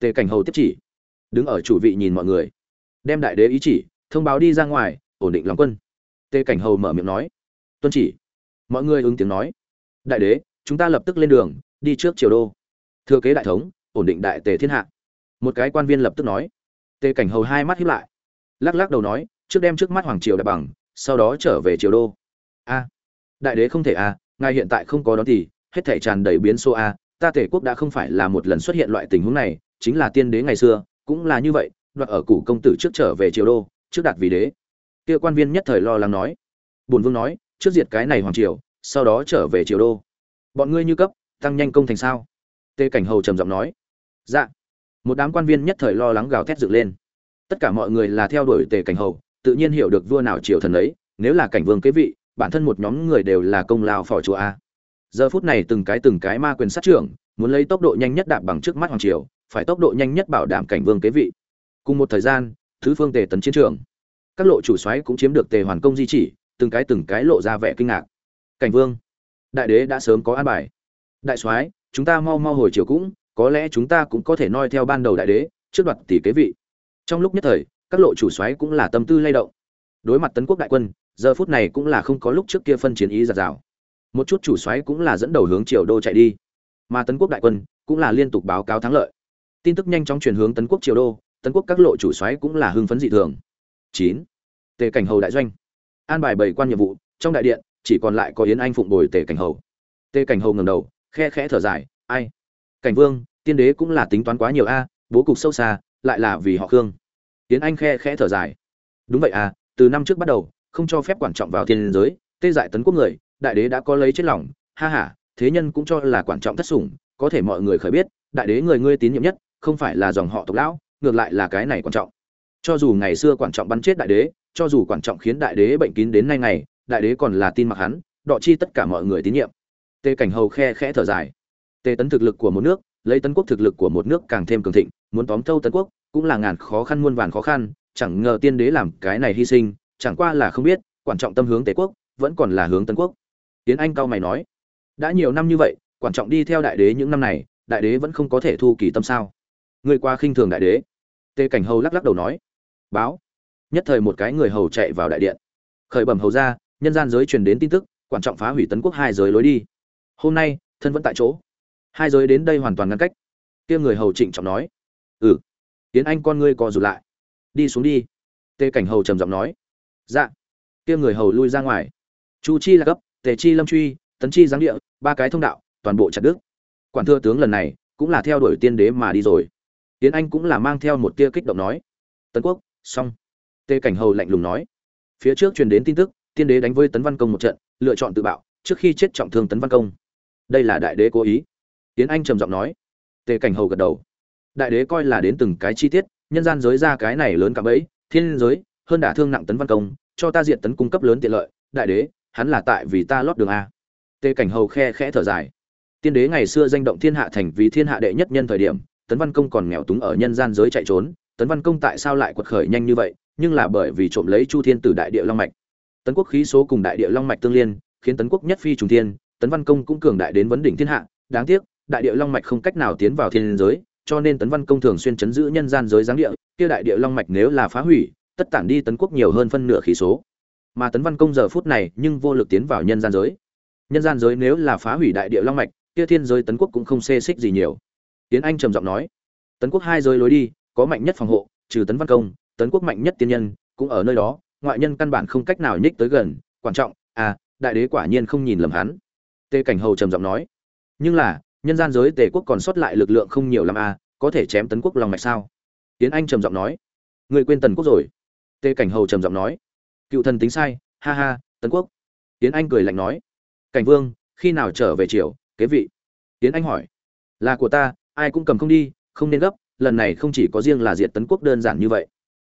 tề cảnh hầu tiếp chỉ. Đứng ở chủ vị nhìn mọi người. Đem đại đế ý chỉ, thông báo đi ra ngoài, ổn định lòng quân. Tề cảnh hầu mở miệng nói. Tuân chỉ. Mọi người ứng tiếng nói. Đại đế, chúng ta lập tức lên đường, đi trước triều đô. Thừa kế đại thống, ổn định đại tề thiên hạ. Một cái quan viên lập tức nói. Tề cảnh hầu hai mắt hiếp lại. Lắc lắc đầu nói, trước đem trước mắt hoàng triều đại bằng, sau đó trở về triều đô. A. Đại đế không thể a, ngài hiện tại không có đón thì, hết thể tràn đầy biến số a, ta tể quốc đã không phải là một lần xuất hiện loại tình huống này chính là tiên đế ngày xưa, cũng là như vậy, đoạt ở củ công tử trước trở về triều đô, trước đạt vì đế. Kia quan viên nhất thời lo lắng nói. Bùn vương nói, trước diệt cái này hoàng triều, sau đó trở về triều đô. Bọn ngươi như cấp, tăng nhanh công thành sao? Tề cảnh hầu trầm giọng nói. Dạ. Một đám quan viên nhất thời lo lắng gào thét dựng lên. Tất cả mọi người là theo đuổi tề cảnh hầu, tự nhiên hiểu được vua nào triều thần ấy, nếu là cảnh vương kế vị, bản thân một nhóm người đều là công lao phò chùa a. Giờ phút này từng cái từng cái ma quyền sát trưởng, muốn lấy tốc độ nhanh nhất đạp bằng trước mắt hoàng triều phải tốc độ nhanh nhất bảo đảm cảnh vương kế vị. Cùng một thời gian, thứ phương tề tấn chiến trường. Các lộ chủ soái cũng chiếm được tề hoàn công di chỉ, từng cái từng cái lộ ra vẻ kinh ngạc. Cảnh vương, đại đế đã sớm có an bài. Đại soái, chúng ta mau mau hồi chiều cũng, có lẽ chúng ta cũng có thể noi theo ban đầu đại đế, trước đoạt tỷ kế vị. Trong lúc nhất thời, các lộ chủ soái cũng là tâm tư lay động. Đối mặt tấn quốc đại quân, giờ phút này cũng là không có lúc trước kia phân chiến ý giạt rào. Một chút chủ soái cũng là dẫn đầu hướng triều đô chạy đi. Mà tấn quốc đại quân cũng là liên tục báo cáo thắng lợi tin tức nhanh chóng chuyển hướng tấn quốc triều đô, tấn quốc các lộ chủ soái cũng là hưng phấn dị thường. Chín. Tề cảnh hầu đại doanh. An bài bảy quan nhiệm vụ, trong đại điện, chỉ còn lại có yến anh phụng bồi tề cảnh hầu. Tề cảnh hầu ngầm đầu, khe khẽ thở dài, ai? Cảnh vương, tiên đế cũng là tính toán quá nhiều a, bố cục sâu xa, lại là vì họ khương. Yến anh khe khẽ thở dài, đúng vậy à từ năm trước bắt đầu, không cho phép quản trọng vào thiên giới, tê dại tấn quốc người, đại đế đã có lấy chết lòng, ha ha, thế nhân cũng cho là quản trọng thất sủng, có thể mọi người khởi biết, đại đế người ngươi tín nhiệm nhất không phải là dòng họ tộc lão, ngược lại là cái này quan trọng. Cho dù ngày xưa quan trọng bắn chết đại đế, cho dù quan trọng khiến đại đế bệnh kín đến nay ngày, đại đế còn là tin mặc hắn, đọ chi tất cả mọi người tín nhiệm. Tề cảnh hầu khe khẽ thở dài. Tề tấn thực lực của một nước, lấy tấn quốc thực lực của một nước càng thêm cường thịnh, muốn tóm thâu tấn quốc cũng là ngàn khó khăn muôn vàn khó khăn, chẳng ngờ tiên đế làm cái này hy sinh, chẳng qua là không biết, quan trọng tâm hướng tề quốc, vẫn còn là hướng tấn quốc. Tiến anh cao mày nói, đã nhiều năm như vậy, quan trọng đi theo đại đế những năm này, đại đế vẫn không có thể thu kỳ tâm sao? Người qua khinh thường đại đế. Tề cảnh hầu lắc lắc đầu nói, báo. Nhất thời một cái người hầu chạy vào đại điện. Khởi bẩm hầu ra nhân gian giới truyền đến tin tức, quan trọng phá hủy tấn quốc hai giới lối đi. Hôm nay, thân vẫn tại chỗ. Hai giới đến đây hoàn toàn ngăn cách. Kia người hầu trịnh trọng nói ừ tiến anh con ngươi co rụt lại. Đi xuống đi. Tề cảnh hầu trầm giọng nói dạ. Kia người hầu lui ra ngoài. Chu chi là cấp tề chi, lâm truy, tấn chi giáng địa, ba cái thông đạo, toàn bộ chặt đức quản thưa tướng lần này cũng là theo đuổi tiên đế mà đi rồi tiến anh cũng là mang theo một tia kích động nói. Tấn quốc, xong. Tề cảnh hầu lạnh lùng nói. Phía trước truyền đến tin tức, tiên đế đánh với tấn văn công một trận, lựa chọn tự bạo, trước khi chết trọng thương tấn văn công. Đây là đại đế cố ý. Tiến anh trầm giọng nói. Tề cảnh hầu gật đầu. Đại đế coi là đến từng cái chi tiết, nhân gian giới ra cái này lớn cả bấy thiên giới, hơn đả thương nặng tấn văn công, cho ta diện tấn cung cấp lớn tiện lợi, đại đế, hắn là tại vì ta lót đường a. Tề cảnh hầu khe khẽ thở dài. Tiên đế ngày xưa danh động thiên hạ thành vì thiên hạ đệ nhất nhân thời điểm tấn văn công còn nghèo túng ở nhân gian giới chạy trốn, tấn văn công tại sao lại quật khởi nhanh như vậy, nhưng là bởi vì trộm lấy chu thiên từ đại địa long mạch. Tấn quốc khí số cùng đại địa long mạch tương liên, khiến tấn quốc nhất phi trùng thiên, tấn văn công cũng cường đại đến vấn đỉnh thiên hạ. Đáng tiếc, đại địa long mạch không cách nào tiến vào thiên giới, cho nên tấn văn công thường xuyên chấn giữ nhân gian giới giáng địa, kia đại địa long mạch nếu là phá hủy, tất tản đi tấn quốc nhiều hơn phân nửa khí số. Mà tấn văn công giờ phút này nhưng vô lực tiến vào nhân gian giới. Nhân gian giới nếu là phá hủy đại địa long mạch, kia thiên giới tấn quốc cũng không xê xích gì nhiều tiến anh trầm giọng nói, tấn quốc hai giới lối đi, có mạnh nhất phòng hộ, trừ tấn văn công, tấn quốc mạnh nhất tiên nhân, cũng ở nơi đó, ngoại nhân căn bản không cách nào nhích tới gần, quan trọng à đại đế quả nhiên không nhìn lầm hắn. Tề cảnh hầu trầm giọng nói, nhưng là, nhân gian giới tề quốc còn sót lại lực lượng không nhiều lắm à có thể chém tấn quốc lòng mạch sao? Tiến anh trầm giọng nói, người quên tần quốc rồi. Tề cảnh hầu trầm giọng nói, cựu thần tính sai, ha ha, tấn quốc. Tiến anh cười lạnh nói, cảnh vương, khi nào trở về triều, kế vị? Tiến anh hỏi, là của ta ai cũng cầm không đi, không nên gấp, lần này không chỉ có riêng là diệt tấn quốc đơn giản như vậy.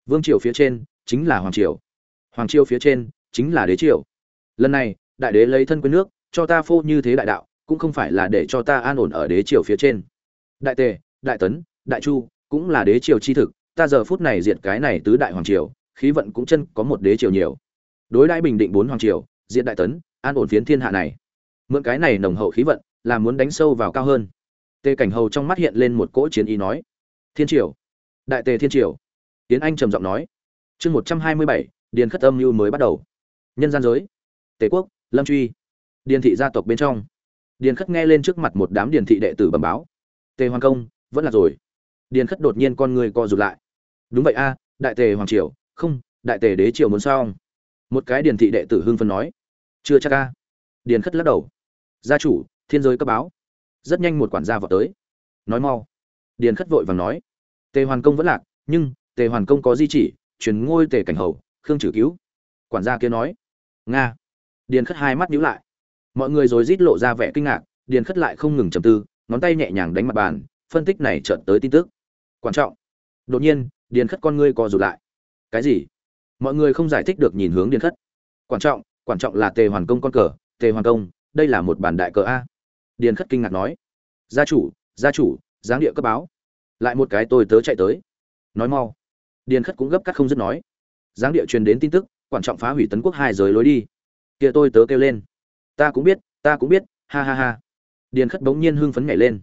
Vương triều phía trên chính là hoàng triều. Hoàng triều phía trên chính là đế triều. Lần này, đại đế lấy thân quên nước, cho ta phô như thế đại đạo, cũng không phải là để cho ta an ổn ở đế triều phía trên. Đại tề, đại tấn, đại chu cũng là đế triều chi thực, ta giờ phút này diệt cái này tứ đại hoàng triều, khí vận cũng chân có một đế triều nhiều. Đối đãi bình định bốn hoàng triều, diệt đại tấn, an ổn phiến thiên hạ này. Mượn cái này nồng hậu khí vận, là muốn đánh sâu vào cao hơn tề cảnh hầu trong mắt hiện lên một cỗ chiến ý nói, thiên triều, đại tề thiên triều. Tiến anh trầm giọng nói, chương một trăm hai mươi bảy, điền khất âm mưu mới bắt đầu. Nhân gian giới, tề quốc, lâm truy, điền thị gia tộc bên trong. Điền khất nghe lên trước mặt một đám điền thị đệ tử bẩm báo, tề hoàng công, vẫn là rồi. Điền khất đột nhiên con người co rụt lại. Đúng vậy a, đại tề hoàng triều, không, đại tề đế triều muốn sao một cái điền thị đệ tử hưng phân nói, chưa chắc a. Điền khất lắc đầu, gia chủ, thiên giới cấp báo rất nhanh một quản gia vào tới. Nói mau. Điền khất vội vàng nói. Tề hoàn công vẫn lạc, nhưng tề hoàn công có di chỉ, truyền ngôi tề cảnh hầu, khương trừ cứu. Quản gia kia nói. Nga. Điền khất hai mắt nhíu lại. Mọi người rồi rít lộ ra vẻ kinh ngạc, điền khất lại không ngừng trầm tư, ngón tay nhẹ nhàng đánh mặt bàn, phân tích này chợt tới tin tức. Quan trọng. Đột nhiên, điền khất con ngươi co rụt lại. Cái gì? Mọi người không giải thích được nhìn hướng điền khất. Quan trọng quan trọng là tề hoàn công con cờ. Tề hoàn công, đây là một bản đại cờ a điền khất kinh ngạc nói, gia chủ gia chủ, giáng địa cấp báo. Lại một cái tôi tớ chạy tới. Nói mau. Điền khất cũng gấp cắt không dứt nói, giáng địa truyền đến tin tức, quan trọng phá hủy tấn quốc hai giới lối đi. Kia tôi tớ kêu lên, ta cũng biết, ta cũng biết, ha ha ha. Điền khất bỗng nhiên hưng phấn nhảy lên.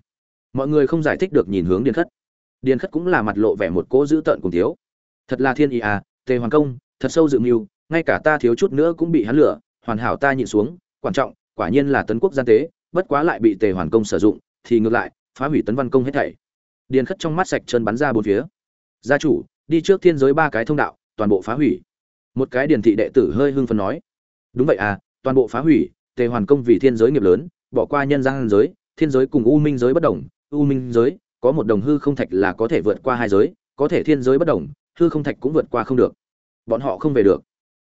Mọi người không giải thích được nhìn hướng điền khất. Điền khất cũng là mặt lộ vẻ một cỗ dữ tợn cùng thiếu. Thật là thiên ý à tề hoàng công, thật sâu dự mưu, ngay cả ta thiếu chút nữa cũng bị hắn lửa hoàn hảo ta nhịn xuống, quan trọng, quả nhiên là tấn quốc gian tế bất quá lại bị tề hoàn công sử dụng, thì ngược lại, phá hủy tấn văn công hết thảy. Điền khất trong mắt sạch chân bắn ra bốn phía. Gia chủ, đi trước thiên giới ba cái thông đạo, toàn bộ phá hủy. Một cái điền thị đệ tử hơi hưng phấn nói. Đúng vậy à toàn bộ phá hủy, tề hoàn công vì thiên giới nghiệp lớn, bỏ qua nhân gian giới, thiên giới cùng u minh giới bất đồng. U minh giới, có một đồng hư không thạch là có thể vượt qua hai giới, có thể thiên giới bất đồng, hư không thạch cũng vượt qua không được. Bọn họ không về được.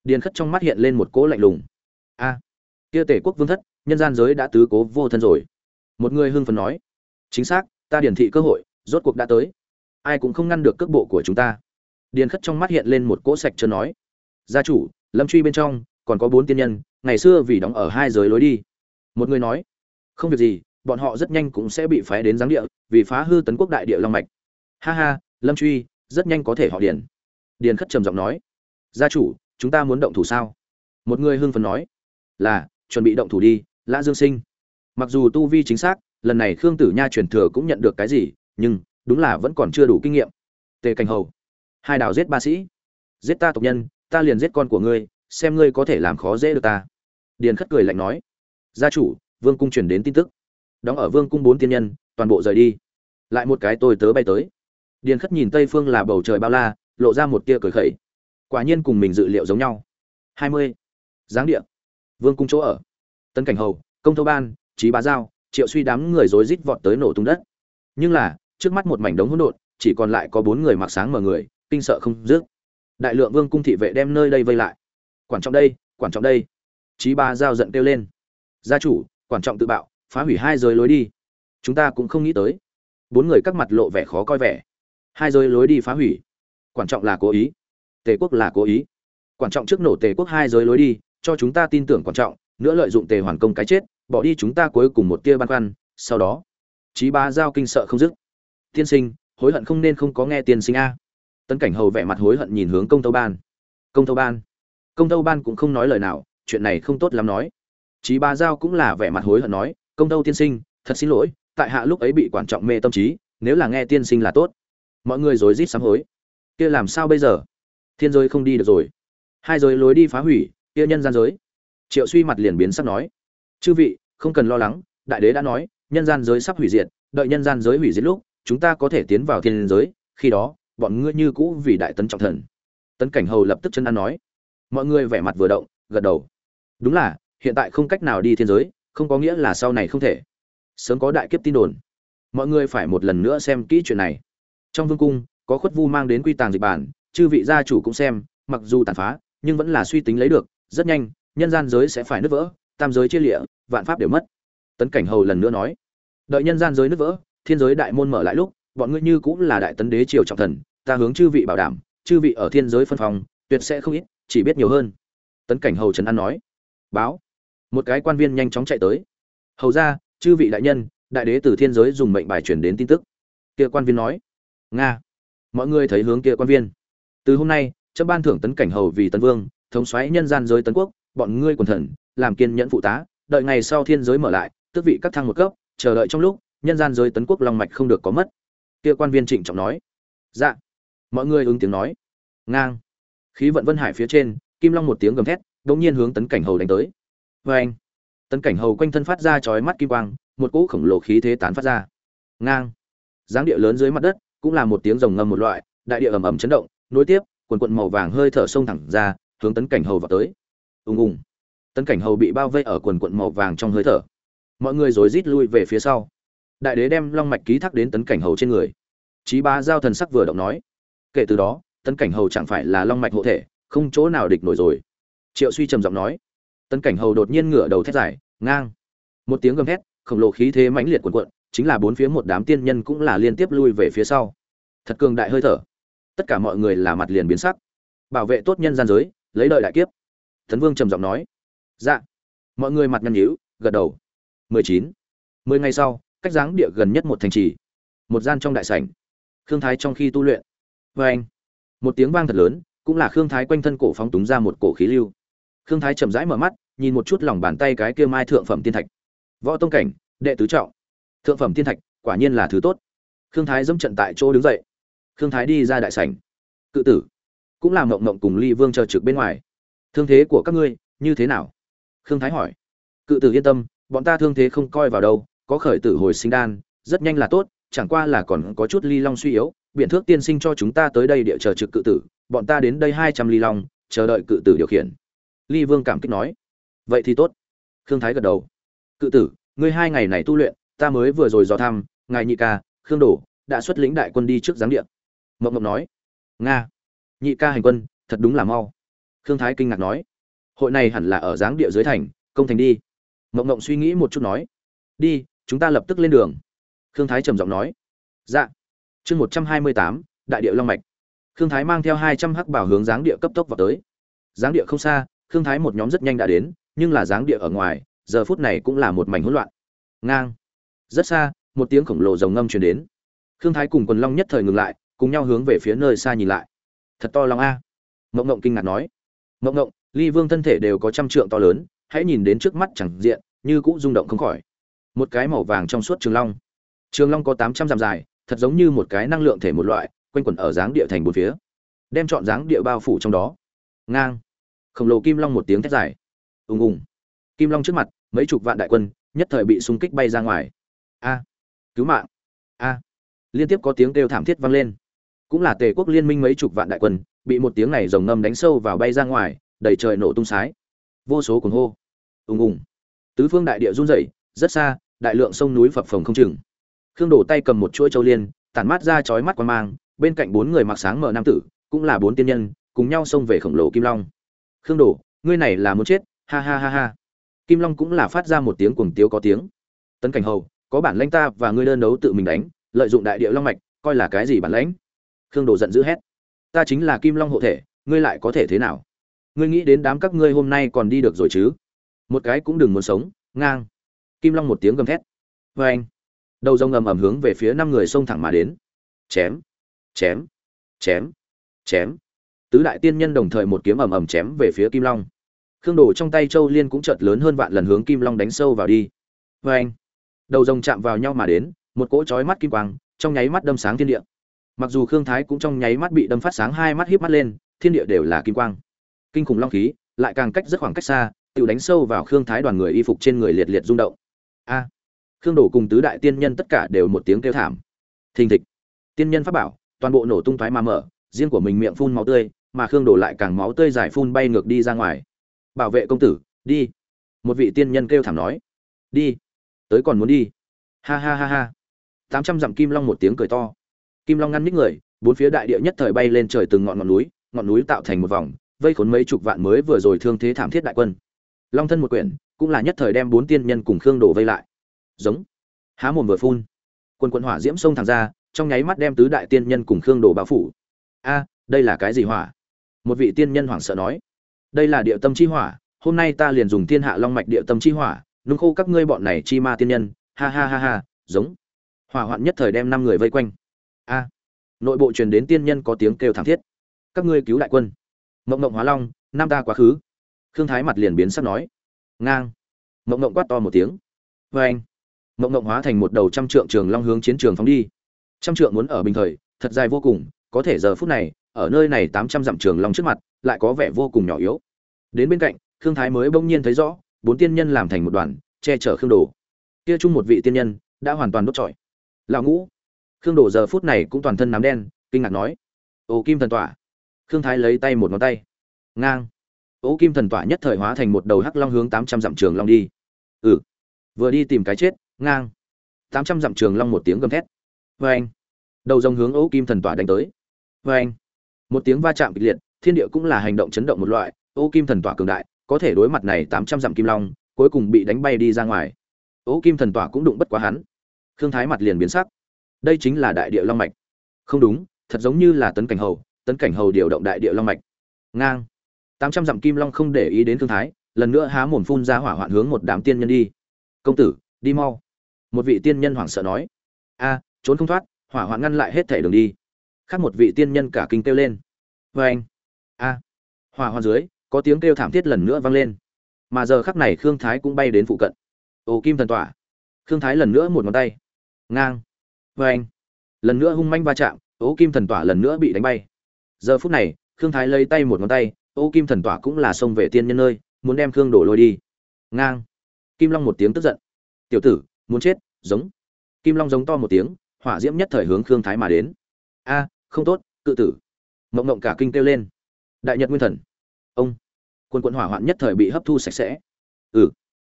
Điền khất trong mắt hiện lên một cỗ lạnh lùng. A, kia tể quốc vương thất nhân gian giới đã tứ cố vô thân rồi. Một người hưng phấn nói, chính xác, ta điền thị cơ hội, rốt cuộc đã tới. Ai cũng không ngăn được cước bộ của chúng ta. Điền khất trong mắt hiện lên một cỗ sạch chưa nói, gia chủ, lâm truy bên trong còn có bốn tiên nhân, ngày xưa vì đóng ở hai giới lối đi. Một người nói, không việc gì, bọn họ rất nhanh cũng sẽ bị phái đến giáng địa, vì phá hư tấn quốc đại địa long mạch. Ha ha, lâm truy, rất nhanh có thể họ điền. Điền khất trầm giọng nói, gia chủ, chúng ta muốn động thủ sao? Một người hưng phấn nói, là, chuẩn bị động thủ đi lã dương sinh. Mặc dù tu vi chính xác, lần này khương tử nha truyền thừa cũng nhận được cái gì, nhưng đúng là vẫn còn chưa đủ kinh nghiệm. Tề cảnh hầu. Hai đào giết ba sĩ. Giết ta tộc nhân, ta liền giết con của ngươi, xem ngươi có thể làm khó dễ được ta. Điền khất cười lạnh nói. Gia chủ, vương cung truyền đến tin tức. Đóng ở vương cung bốn tiên nhân, toàn bộ rời đi. Lại một cái tôi tớ bay tới. Điền khất nhìn tây phương là bầu trời bao la, lộ ra một tia cười khẩy. Quả nhiên cùng mình dự liệu giống nhau. Hai mươi. Giáng địa. Vương cung chỗ ở tân cảnh hầu, công thâu ban, trí bá giao, triệu suy đám người rối rít vọt tới nổ tung đất. Nhưng là, trước mắt một mảnh đống hỗn độn, chỉ còn lại có bốn người mặc sáng mở người, kinh sợ không dứt. Đại lượng vương cung thị vệ đem nơi đây vây lại. Quản trọng đây, quản trọng đây. Trí bá giao giận kêu lên. Gia chủ, quản trọng tự bạo, phá hủy hai giới lối đi. Chúng ta cũng không nghĩ tới. Bốn người các mặt lộ vẻ khó coi vẻ. Hai giới lối đi phá hủy. Quan trọng là cố ý. Tề quốc là cố ý. Quan trọng trước nổ tề quốc hai giới lối đi, cho chúng ta tin tưởng quan trọng nữa lợi dụng tề hoàn công cái chết, bỏ đi chúng ta cuối cùng một tia băn khoăn, sau đó trí bá giao kinh sợ không dứt. Tiên sinh, hối hận không nên không có nghe tiên sinh a. Tấn cảnh hầu vẻ mặt hối hận nhìn hướng công tâu ban. Công tâu ban? Công tâu ban cũng không nói lời nào, chuyện này không tốt lắm nói. Trí bá giao cũng là vẻ mặt hối hận nói, công tâu tiên sinh, thật xin lỗi, tại hạ lúc ấy bị quản trọng mê tâm trí, nếu là nghe tiên sinh là tốt. Mọi người rối rít sám hối. Kia làm sao bây giờ? Thiên giới không đi được rồi. Hai giới lối đi phá hủy, kia nhân gian giới triệu suy mặt liền biến sắc nói, chư vị, không cần lo lắng, đại đế đã nói, nhân gian giới sắp hủy diệt, đợi nhân gian giới hủy diệt lúc, chúng ta có thể tiến vào thiên giới, khi đó, bọn ngươi như cũ vì đại tấn trọng thần. Tấn cảnh hầu lập tức chân ăn nói, mọi người vẻ mặt vừa động, gật đầu. Đúng là, hiện tại không cách nào đi thiên giới, không có nghĩa là sau này không thể. Sớm có đại kiếp tin đồn. Mọi người phải một lần nữa xem kỹ chuyện này. Trong vương cung, có khuất vu mang đến quy tàng dịch bản, chư vị gia chủ cũng xem, mặc dù tàn phá, nhưng vẫn là suy tính lấy được, rất nhanh nhân gian giới sẽ phải nứt vỡ, tam giới chia lịa, vạn pháp đều mất. Tấn cảnh hầu lần nữa nói, đợi nhân gian giới nứt vỡ, thiên giới đại môn mở lại lúc, bọn ngươi như cũng là đại tấn đế triều trọng thần, ta hướng chư vị bảo đảm, chư vị ở thiên giới phân phòng, tuyệt sẽ không ít, chỉ biết nhiều hơn. Tấn cảnh hầu trần an nói, báo. Một cái quan viên nhanh chóng chạy tới. Hầu ra, chư vị đại nhân, đại đế từ thiên giới dùng mệnh bài truyền đến tin tức. Kia quan viên nói, nga. Mọi người thấy hướng kia quan viên. Từ hôm nay, chấp ban thưởng tấn cảnh hầu vì tấn vương, thống xoáy nhân gian giới tấn quốc bọn ngươi quần thần, làm kiên nhẫn phụ tá, đợi ngày sau thiên giới mở lại, tước vị các thăng một cấp, chờ đợi trong lúc, nhân gian giới tấn quốc long mạch không được có mất. Kia quan viên trịnh trọng nói. Dạ. Mọi người ứng tiếng nói. Ngang. Khí vận vân hải phía trên, kim long một tiếng gầm thét đ ỗ n g nhiên hướng tấn cảnh hầu đánh tới. Vê anh. Tấn cảnh hầu quanh thân phát ra chói mắt kim quang, một cỗ khổng lồ khí thế tán phát ra. Ngang. Dáng địa lớn dưới mặt đất, cũng là một tiếng rồng ngâm một loại, đại địa ầm ầm chấn động, nối tiếp, quần quận màu vàng hơi thở sông thẳng ra, hướng tấn cảnh hầu vào tới ùng ùng tấn cảnh hầu bị bao vây ở quần quận màu vàng trong hơi thở mọi người rối rít lui về phía sau đại đế đem long mạch ký thác đến tấn cảnh hầu trên người Chí Bá giao thần sắc vừa động nói, kể từ đó, Tấn Cảnh Hầu chẳng phải là long mạch hộ thể, không chỗ nào địch nổi rồi. Triệu Suy trầm giọng nói. Tấn Cảnh Hầu đột nhiên ngửa đầu thét dài, ngang. Một tiếng gầm thét, khổng lồ khí thế mãnh liệt cuộn cuộn, chính là bốn phía một đám tiên nhân cũng là liên tiếp lui về phía sau. Thật cường đại hơi thở. Tất cả mọi người là mặt liền biến sắc. Bảo vệ tốt nhân gian giới, lấy đợi đại kiếp. Tấn Vương trầm giọng nói. Dạ. Mọi người mặt nhăn nhíu, gật đầu. 19. Mười ngày sau, cách dáng địa gần nhất một thành trì. Một gian trong đại sảnh khương thái trong khi tu luyện vê anh một tiếng vang thật lớn cũng là khương thái quanh thân cổ phóng túng ra một cổ khí lưu khương thái chậm rãi mở mắt nhìn một chút lòng bàn tay cái kia mai thượng phẩm tiên thạch võ tông cảnh đệ tứ trọng thượng phẩm tiên thạch quả nhiên là thứ tốt khương thái dẫm trận tại chỗ đứng dậy khương thái đi ra đại sảnh cự tử cũng làm mộng mộng cùng ly vương chờ trực bên ngoài thương thế của các ngươi, như thế nào? Khương thái hỏi. Cự tử yên tâm, bọn ta thương thế không coi vào đâu, có khởi tử hồi sinh đan, rất nhanh là tốt, chẳng qua là còn có chút ly long suy yếu biện thước tiên sinh cho chúng ta tới đây địa chờ trực cự tử, bọn ta đến đây hai trăm ly long, chờ đợi cự tử điều khiển. Ly vương cảm kích nói. Vậy thì tốt. Khương thái gật đầu. Cự tử, ngươi hai ngày này tu luyện, ta mới vừa rồi dò thăm, ngài nhị ca, khương đổ, đã xuất lĩnh đại quân đi trước giáng điện mộng mộng nói. Nga. Nhị ca hành quân, thật đúng là mau khương thái kinh ngạc nói, hội này hẳn là ở giáng địa dưới thành, công thành đi. Mộng mộng suy nghĩ một chút nói, đi, chúng ta lập tức lên đường. Khương thái trầm giọng nói dạ. Chương một trăm hai mươi tám, đại địa long mạch. Khương thái mang theo hai trăm hắc bảo hướng dáng địa cấp tốc vào tới. Dáng địa không xa, khương thái một nhóm rất nhanh đã đến, nhưng là dáng địa ở ngoài, giờ phút này cũng là một mảnh hỗn loạn. Ngang. Rất xa, một tiếng khổng lồ rồng ngâm truyền đến. Khương thái cùng quần long nhất thời ngừng lại, cùng nhau hướng về phía nơi xa nhìn lại. Thật to long a. Mộng mộng kinh ngạc nói Ngộng mộng ly vương thân thể đều có trăm trượng to lớn hãy nhìn đến trước mắt chẳng diện như cũng rung động không khỏi một cái màu vàng trong suốt trường long Trường Long có tám trăm dặm dài, thật giống như một cái năng lượng thể một loại, quanh quẩn ở dáng địa thành bốn phía, đem trọn dáng địa bao phủ trong đó. Ngang. Khổng lồ kim long một tiếng thét dài. Ùng ùng. Kim long trước mặt, mấy chục vạn đại quân, nhất thời bị xung kích bay ra ngoài. A! Cứu mạng! A! Liên tiếp có tiếng kêu thảm thiết vang lên. Cũng là Tề quốc liên minh mấy chục vạn đại quân, bị một tiếng này rồng ngâm đánh sâu vào bay ra ngoài, đầy trời nổ tung sái. Vô số cuồng hô. Ùng ùng. Tứ phương đại địa run rẩy, rất xa, đại lượng sông núi phập phồng không chừng khương đổ tay cầm một chuỗi châu liên tản mát ra chói mắt quan mang bên cạnh bốn người mặc sáng mở nam tử cũng là bốn tiên nhân cùng nhau xông về khổng lồ kim long khương đổ ngươi này là muốn chết ha ha ha ha kim long cũng là phát ra một tiếng cuồng tiếu có tiếng tấn cảnh hầu có bản lãnh ta và ngươi đơn đấu tự mình đánh lợi dụng đại địa long mạch coi là cái gì bản lãnh khương đổ giận dữ hét ta chính là kim long hộ thể, ngươi lại có thể thế nào? Ngươi nghĩ đến đám các ngươi hôm nay còn đi được rồi chứ? Một cái cũng đừng muốn sống, ngang. Kim long một tiếng gầm thét. Vê anh, đầu rồng ầm ầm hướng về phía năm người xông thẳng mà đến. Chém chém chém chém. Tứ đại tiên nhân đồng thời một kiếm ầm ầm chém về phía kim long. Khương đồ trong tay châu liên cũng chợt lớn hơn vạn lần hướng kim long đánh sâu vào đi. Vê anh, đầu rồng chạm vào nhau mà đến, một cỗ chói mắt kim quang, trong nháy mắt đâm sáng thiên địa mặc dù khương thái cũng trong nháy mắt bị đâm phát sáng hai mắt híp mắt lên, thiên địa đều là kim quang. Kinh khủng long khí, lại càng cách rất khoảng cách xa, tự đánh sâu vào khương thái đoàn người y phục trên người liệt liệt rung động. A! Khương đổ cùng tứ đại tiên nhân tất cả đều một tiếng kêu thảm. Thình thịch. Tiên nhân pháp bảo, toàn bộ nổ tung thoái mà mở, riêng của mình miệng phun máu tươi, mà khương đổ lại càng máu tươi giải phun bay ngược đi ra ngoài. Bảo vệ công tử, đi. Một vị tiên nhân kêu thảm nói. Đi, tới còn muốn đi. Ha ha ha ha. Tám trăm dặm kim long một tiếng cười to kim long ngăn nhích người, bốn phía đại địa nhất thời bay lên trời từng ngọn ngọn núi ngọn núi tạo thành một vòng, vây khốn mấy chục vạn mới vừa rồi thương thế thảm thiết đại quân. Long thân một quyển, cũng là nhất thời đem bốn tiên nhân cùng khương đổ vây lại. Giống. Há mồm vừa phun. Quân quân hỏa diễm sông thẳng ra, trong nháy mắt đem tứ đại tiên nhân cùng khương đồ bao phủ. A, đây là cái gì hỏa? Một vị tiên nhân hoảng sợ nói. Đây là địa tâm chi hỏa, hôm nay ta liền dùng thiên hạ long mạch địa tâm chi hỏa, nung khô các ngươi bọn này chi ma tiên nhân. Ha ha ha ha, giống. Hỏa hoạn nhất thời đem năm người vây quanh a. Nội bộ truyền đến tiên nhân có tiếng kêu thảm thiết. Các ngươi cứu đại quân. Mộng mộng hóa long, nam ta quá khứ. Khương thái mặt liền biến sắc nói. Ngang. Mộng mộng quát to một tiếng. Vâng. Vê anh mộng mộng hóa thành một đầu trăm trượng trường long hướng chiến trường phóng đi. Trăm trượng muốn ở bình thời, thật dài vô cùng, có thể giờ phút này, ở nơi này tám trăm dặm trường long trước mặt, lại có vẻ vô cùng nhỏ yếu. Đến bên cạnh, khương thái mới bỗng nhiên thấy rõ, bốn tiên nhân làm thành một đoàn, che chở khương đồ. Kia chung một vị tiên nhân, đã hoàn toàn đốt trọi. Lão ngũ khương đồ giờ phút này cũng toàn thân nám đen, kinh ngạc nói, ô kim thần tỏa. Khương thái lấy tay một ngón tay. Ngang. Ô kim thần tỏa nhất thời hóa thành một đầu hắc long hướng tám trăm dặm trường long đi. Ừ. Vừa đi tìm cái chết, ngang. Tám trăm dặm trường long một tiếng gầm thét. Vê anh đầu rồng hướng ô kim thần tỏa đánh tới. Vê anh một tiếng va chạm kịch liệt, thiên địa cũng là hành động chấn động một loại. Ô kim thần tỏa cường đại, có thể đối mặt này tám trăm dặm kim long, cuối cùng bị đánh bay đi ra ngoài. Ô kim thần tỏa cũng đụng bất quá hắn. Khương thái mặt liền biến sắc đây chính là đại địa long mạch. Không đúng, thật giống như là tấn cảnh hầu, tấn cảnh hầu điều động đại địa long mạch. Ngang. Tám trăm dặm kim long không để ý đến thương thái, lần nữa há mồm phun ra hỏa hoạn hướng một đám tiên nhân đi. Công tử, đi mau. Một vị tiên nhân hoảng sợ nói. A, trốn không thoát, hỏa hoạn ngăn lại hết thể đường đi. Khác một vị tiên nhân cả kinh kêu lên. Vê anh. A. Hỏa hoạn dưới, có tiếng kêu thảm thiết lần nữa vang lên. Mà giờ khắc này khương thái cũng bay đến phụ cận. Ồ kim thần tỏa. Khương thái lần nữa một ngón tay. Ngang vê anh, lần nữa hung manh va chạm, ô kim thần tỏa lần nữa bị đánh bay. Giờ phút này, khương thái lấy tay một ngón tay, ô kim thần tỏa cũng là xông về tiên nhân nơi, muốn đem khương đổ lôi đi. Ngang. Kim long một tiếng tức giận. Tiểu tử, muốn chết, giống. Kim long giống to một tiếng, hỏa diễm nhất thời hướng khương thái mà đến. A, không tốt, cự tử. Mộng mộng cả kinh kêu lên. Đại nhật nguyên thần. Ông. Quân quận hỏa hoạn nhất thời bị hấp thu sạch sẽ. Ừ.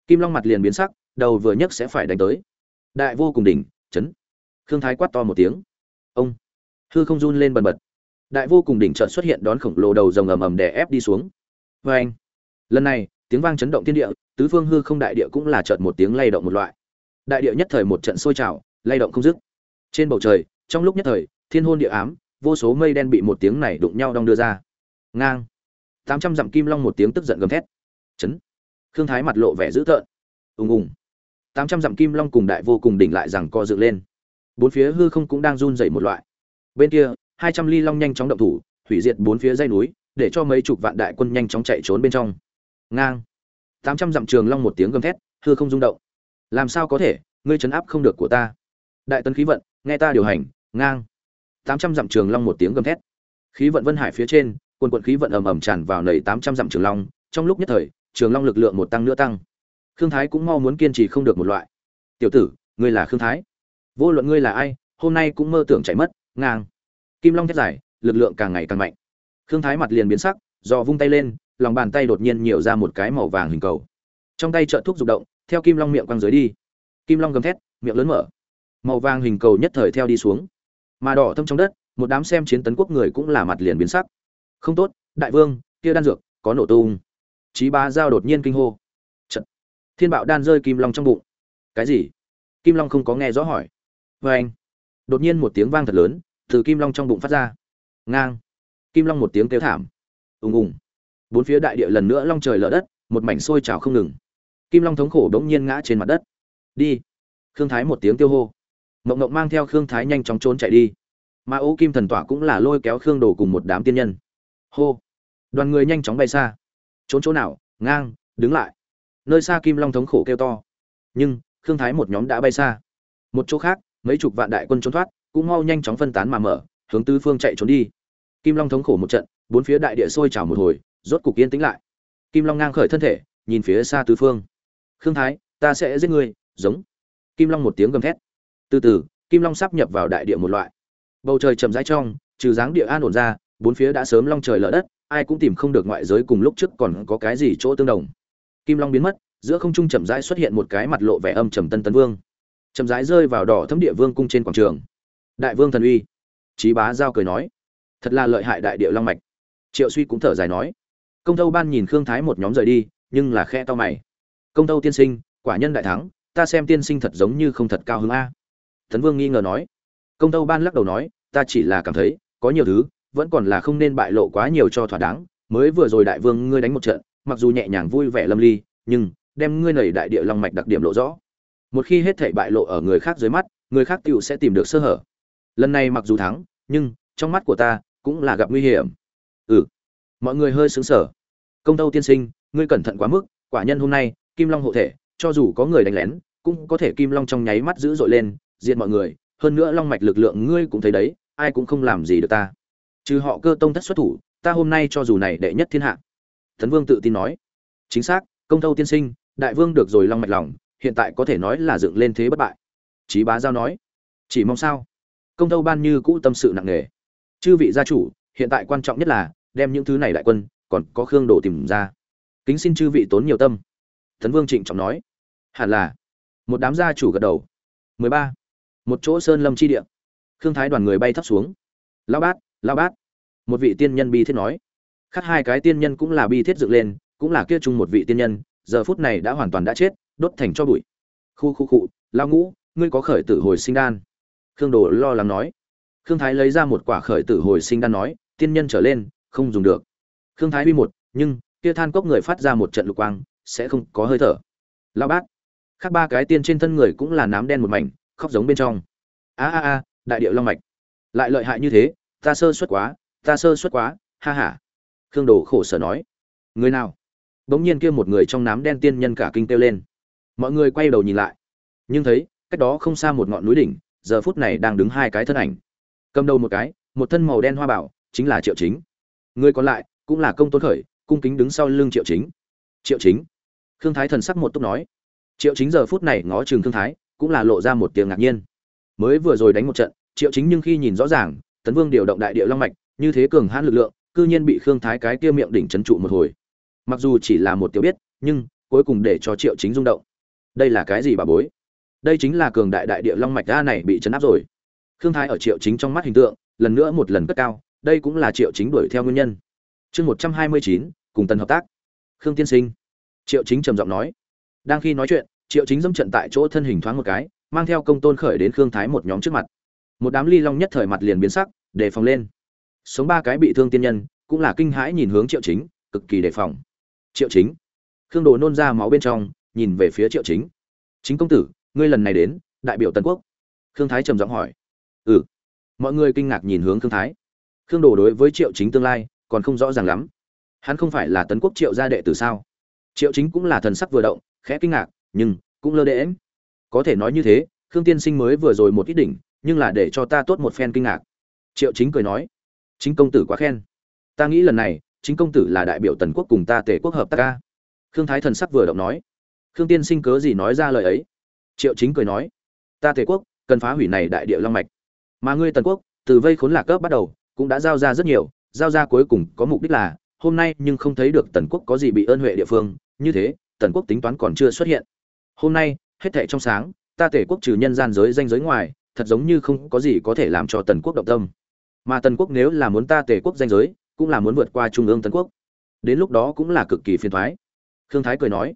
Kim long mặt liền biến sắc, đầu vừa nhấc sẽ phải đánh tới. Đại vô cùng đỉnh, chấn khương thái quát to một tiếng. Ông. Hư không run lên bần bật. Đại vô cùng đỉnh trợn xuất hiện đón khổng lồ đầu rồng ầm ầm đè ép đi xuống. Vê anh. Lần này, tiếng vang chấn động thiên địa, tứ phương hư không đại địa cũng là chợt một tiếng lay động một loại. Đại địa nhất thời một trận sôi trào, lay động không dứt. Trên bầu trời, trong lúc nhất thời, thiên hôn địa ám, vô số mây đen bị một tiếng này đụng nhau đong đưa ra. Ngang. Tám trăm dặm kim long một tiếng tức giận gầm thét. Chấn. Khương thái mặt lộ vẻ dữ tợn. Ùng ùng. Tám trăm dặm kim long cùng đại vô cùng đỉnh lại rằng co dựng lên bốn phía hư không cũng đang run dậy một loại. Bên kia, hai trăm ly long nhanh chóng động thủ, hủy diệt bốn phía dây núi, để cho mấy chục vạn đại quân nhanh chóng chạy trốn bên trong. Ngang. Tám trăm dặm trường long một tiếng gầm thét, hư không rung động. Làm sao có thể, ngươi chấn áp không được của ta? Đại tấn khí vận, nghe ta điều hành, ngang. Tám trăm dặm trường long một tiếng gầm thét. Khí vận vân hải phía trên, quần quận khí vận ầm ầm tràn vào nầy tám trăm dặm trường long, trong lúc nhất thời, trường long lực lượng một tăng nữa tăng. Khương thái cũng mau muốn kiên trì không được một loại. Tiểu tử, ngươi là khương thái? Vô luận ngươi là ai, hôm nay cũng mơ tưởng chạy mất, ngang. Kim long thét dài, lực lượng càng ngày càng mạnh. Khương thái mặt liền biến sắc, do vung tay lên, lòng bàn tay đột nhiên nhiều ra một cái màu vàng hình cầu. Trong tay trợ thuốc rục động, theo kim long miệng quăng dưới đi. Kim long gầm thét, miệng lớn mở. Màu vàng hình cầu nhất thời theo đi xuống. Mà đỏ thâm trong đất, một đám xem chiến tấn quốc người cũng là mặt liền biến sắc. Không tốt, đại vương, kia đan dược, có nổ tung. Chí ba giao đột nhiên kinh hô. Trận. thiên bạo đan rơi kim long trong bụng. Cái gì? Kim long không có nghe rõ hỏi vê anh. Đột nhiên một tiếng vang thật lớn, từ kim long trong bụng phát ra. Ngang. Kim long một tiếng kêu thảm. Ùng ùng. Bốn phía đại địa lần nữa long trời lở đất, một mảnh sôi trào không ngừng. Kim long thống khổ đ ố n g nhiên ngã trên mặt đất. Đi. Khương thái một tiếng tiêu hô. Mộng mộng mang theo khương thái nhanh chóng trốn chạy đi. Mà ô kim thần tỏa cũng là lôi kéo khương đồ cùng một đám tiên nhân. Hô. Đoàn người nhanh chóng bay xa. Trốn chỗ nào? Ngang. Đứng lại. Nơi xa kim long thống khổ kêu to. Nhưng, khương thái một nhóm đã bay xa. Một chỗ khác mấy chục vạn đại quân trốn thoát, cũng mau nhanh chóng phân tán mà mở, hướng tứ phương chạy trốn đi. Kim long thống khổ một trận, bốn phía đại địa sôi trào một hồi, rốt cục yên tĩnh lại. Kim long ngang khởi thân thể, nhìn phía xa tứ phương. Khương thái, ta sẽ giết ngươi. Giống. Kim long một tiếng gầm thét. Từ từ, kim long sắp nhập vào đại địa một loại. Bầu trời chậm rãi trong, trừ dáng địa an ổn ra, bốn phía đã sớm long trời lở đất, ai cũng tìm không được ngoại giới cùng lúc trước còn có cái gì chỗ tương đồng. Kim long biến mất, giữa không trung chậm rãi xuất hiện một cái mặt lộ vẻ âm trầm tân tấn vương chậm rãi rơi vào đỏ thấm địa vương cung trên quảng trường. Đại vương thần uy. Trí bá giao cười nói, thật là lợi hại đại địa long mạch. Triệu suy cũng thở dài nói, công tâu ban nhìn khương thái một nhóm rời đi, nhưng là khe to mày. Công tâu tiên sinh, quả nhân đại thắng, ta xem tiên sinh thật giống như không thật cao hứng a. Thần vương nghi ngờ nói, công tâu ban lắc đầu nói, ta chỉ là cảm thấy, có nhiều thứ, vẫn còn là không nên bại lộ quá nhiều cho thỏa đáng. Mới vừa rồi đại vương ngươi đánh một trận, mặc dù nhẹ nhàng vui vẻ lâm ly, nhưng đem ngươi nảy đại địa long mạch đặc điểm lộ rõ một khi hết thảy bại lộ ở người khác dưới mắt, người khác tựu sẽ tìm được sơ hở. Lần này mặc dù thắng, nhưng trong mắt của ta cũng là gặp nguy hiểm. Ừ. Mọi người hơi xứng sở công tâu tiên sinh, ngươi cẩn thận quá mức, quả nhân hôm nay, kim long hộ thể, cho dù có người đánh lén, cũng có thể kim long trong nháy mắt dữ dội lên diện mọi người. Hơn nữa long mạch lực lượng ngươi cũng thấy đấy, ai cũng không làm gì được ta. Trừ họ cơ tông thất xuất thủ, ta hôm nay cho dù này đệ nhất thiên hạ. Tấn vương tự tin nói. Chính xác, công tâu tiên sinh, đại vương được rồi long mạch lòng hiện tại có thể nói là dựng lên thế bất bại. Chí bá giao nói, chỉ mong sao? Công tâu ban như cũ tâm sự nặng nề. Chư vị gia chủ, hiện tại quan trọng nhất là, đem những thứ này đại quân, còn có khương đồ tìm ra. Kính xin chư vị tốn nhiều tâm. Tấn vương trịnh trọng nói, hẳn là. Một đám gia chủ gật đầu. 13. một chỗ sơn lâm chi địa. Khương thái đoàn người bay thấp xuống. Lao bát lao bát. Một vị tiên nhân bi thiết nói. Khác hai cái tiên nhân cũng là bi thiết dựng lên, cũng là kia chung một vị tiên nhân giờ phút này đã hoàn toàn đã chết, đốt thành cho bụi. Khu khu cụ lao ngũ, ngươi có khởi tử hồi sinh đan? Khương đồ lo lắng nói. Khương thái lấy ra một quả khởi tử hồi sinh đan nói, tiên nhân trở lên, không dùng được. Khương thái uy một, nhưng, kia than cốc người phát ra một trận lục quang, sẽ không có hơi thở. Lao bát. Khác ba cái tiên trên thân người cũng là nám đen một mảnh, khóc giống bên trong. A a a, đại điệu long mạch. Lại lợi hại như thế, ta sơ suất quá, ta sơ suất quá, ha ha. Khương đồ khổ sở nói. Người nào? Bỗng nhiên kia một người trong nám đen tiên nhân cả kinh kêu lên. Mọi người quay đầu nhìn lại. Nhưng thấy, cách đó không xa một ngọn núi đỉnh, giờ phút này đang đứng hai cái thân ảnh. Cầm đầu một cái, một thân màu đen hoa bảo, chính là triệu chính. Người còn lại, cũng là công tôn khởi, cung kính đứng sau lưng triệu chính. Triệu chính. Khương thái thần sắc một túc nói. Triệu chính giờ phút này ngó chừng khương thái, cũng là lộ ra một tiếng ngạc nhiên. Mới vừa rồi đánh một trận, triệu chính nhưng khi nhìn rõ ràng, tấn vương điều động đại địa long mạch, như thế cường hãn lực lượng, cư nhiên bị khương thái cái kia miệng đỉnh trấn trụ một hồi mặc dù chỉ là một tiểu biết, nhưng cuối cùng để cho triệu chính rung động. Đây là cái gì bà bối? Đây chính là cường đại đại địa long mạch đa này bị chấn áp rồi. Khương thái ở triệu chính trong mắt hình tượng, lần nữa một lần cất cao, đây cũng là triệu chính đuổi theo nguyên nhân. Chương một trăm hai mươi chín, cùng tần hợp tác. Khương tiên sinh. Triệu chính trầm giọng nói. Đang khi nói chuyện, triệu chính dâm trận tại chỗ thân hình thoáng một cái, mang theo công tôn khởi đến khương thái một nhóm trước mặt. Một đám ly long nhất thời mặt liền biến sắc, đề phòng lên. Sống ba cái bị thương tiên nhân, cũng là kinh hãi nhìn hướng triệu chính, cực kỳ đề phòng triệu chính. Khương đồ nôn ra máu bên trong, nhìn về phía triệu chính. Chính công tử, ngươi lần này đến, đại biểu tần quốc. Khương thái trầm giọng hỏi. Ừ. Mọi người kinh ngạc nhìn hướng khương thái. Khương đồ đối với triệu chính tương lai, còn không rõ ràng lắm. Hắn không phải là tấn quốc triệu gia đệ tử sao? Triệu chính cũng là thần sắc vừa động, khẽ kinh ngạc, nhưng cũng lơ đễm có thể nói như thế, khương tiên sinh mới vừa rồi một ít đỉnh nhưng là để cho ta tốt một phen kinh ngạc. Triệu chính cười nói. Chính công tử quá khen. Ta nghĩ lần này chính công tử là đại biểu tần quốc cùng ta tể quốc hợp tác ca. Khương thái thần sắc vừa động nói. Khương tiên sinh cớ gì nói ra lời ấy? Triệu chính cười nói. Ta tể quốc, cần phá hủy này đại địa long mạch. Mà ngươi tần quốc, từ vây khốn lạc cấp bắt đầu, cũng đã giao ra rất nhiều, giao ra cuối cùng có mục đích là, hôm nay nhưng không thấy được tần quốc có gì bị ơn huệ địa phương, như thế, tần quốc tính toán còn chưa xuất hiện. Hôm nay, hết thệ trong sáng, ta tể quốc trừ nhân gian giới danh giới ngoài, thật giống như không có gì có thể làm cho tần quốc động tâm. Mà tần quốc nếu là muốn ta tể quốc danh giới cũng là muốn vượt qua trung ương tân quốc. Đến lúc đó cũng là cực kỳ phiền thoái. Khương thái cười nói,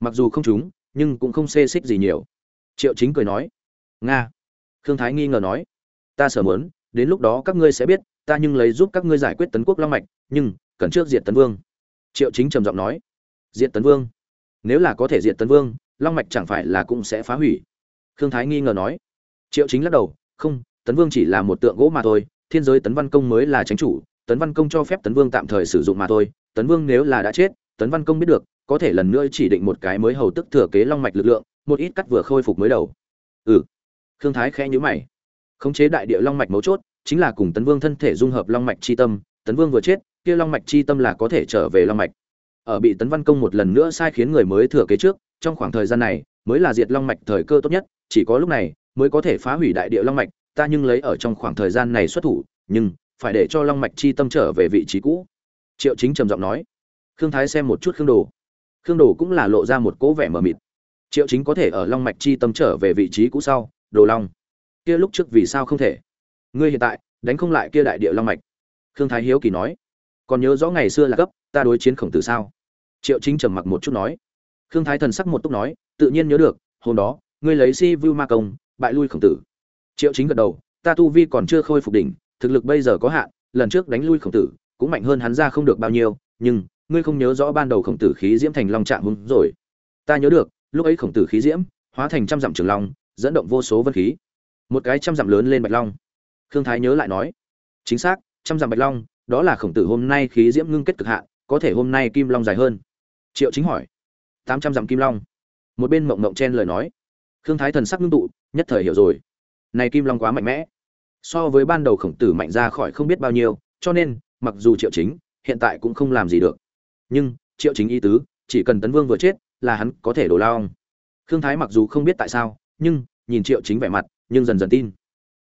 mặc dù không chúng nhưng cũng không xê xích gì nhiều. Triệu chính cười nói, nga. Khương thái nghi ngờ nói, ta sở muốn, đến lúc đó các ngươi sẽ biết, ta nhưng lấy giúp các ngươi giải quyết tấn quốc long mạch, nhưng cần trước diệt tấn vương. Triệu chính trầm giọng nói, diệt tấn vương? Nếu là có thể diệt tấn vương, long mạch chẳng phải là cũng sẽ phá hủy. Khương thái nghi ngờ nói, triệu chính lắc đầu, không, tấn vương chỉ là một tượng gỗ mà thôi, thiên giới tấn văn công mới là tránh chủ tấn văn công cho phép tấn vương tạm thời sử dụng mà thôi, tấn vương nếu là đã chết, tấn văn công biết được, có thể lần nữa chỉ định một cái mới hầu tức thừa kế long mạch lực lượng, một ít cắt vừa khôi phục mới đầu. Ừ. Khương thái khẽ nhíu mày. Khống chế đại địa long mạch mấu chốt, chính là cùng tấn vương thân thể dung hợp long mạch chi tâm, tấn vương vừa chết, kia long mạch chi tâm là có thể trở về long mạch. Ở bị tấn văn công một lần nữa sai khiến người mới thừa kế trước, trong khoảng thời gian này, mới là diệt long mạch thời cơ tốt nhất, chỉ có lúc này, mới có thể phá hủy đại địa long mạch, ta nhưng lấy ở trong khoảng thời gian này xuất thủ, nhưng phải để cho long mạch chi tâm trở về vị trí cũ. Triệu chính trầm giọng nói. Khương thái xem một chút khương đồ. Khương đồ cũng là lộ ra một cố vẻ mờ mịt. Triệu chính có thể ở long mạch chi tâm trở về vị trí cũ sau, đồ long. Kia lúc trước vì sao không thể? Ngươi hiện tại, đánh không lại kia đại địa long mạch. Khương thái hiếu kỳ nói. Còn nhớ rõ ngày xưa là cấp ta đối chiến khổng tử sao? Triệu chính trầm mặc một chút nói. Khương thái thần sắc một túc nói. Tự nhiên nhớ được, hôm đó, ngươi lấy si vu ma công, bại lui khổng tử. Triệu chính gật đầu. Ta tu vi còn chưa khôi phục đỉnh thực lực bây giờ có hạn, lần trước đánh lui khổng tử, cũng mạnh hơn hắn ra không được bao nhiêu, nhưng, ngươi không nhớ rõ ban đầu khổng tử khí diễm thành long trạng hung rồi. Ta nhớ được, lúc ấy khổng tử khí diễm, hóa thành trăm dặm trường long, dẫn động vô số vân khí. Một cái trăm dặm lớn lên bạch long. Khương thái nhớ lại nói, chính xác, trăm dặm bạch long, đó là khổng tử hôm nay khí diễm ngưng kết cực hạn, có thể hôm nay kim long dài hơn. Triệu chính hỏi, tám trăm dặm kim long. Một bên mộng mộng chen lời nói. Khương thái thần sắc ngưng tụ, nhất thời hiểu rồi. Này kim long quá mạnh mẽ so với ban đầu khổng tử mạnh ra khỏi không biết bao nhiêu, cho nên, mặc dù triệu chính, hiện tại cũng không làm gì được. Nhưng, triệu chính ý tứ, chỉ cần tấn vương vừa chết, là hắn có thể đổ lao. Khương thái mặc dù không biết tại sao, nhưng, nhìn triệu chính vẻ mặt, nhưng dần dần tin.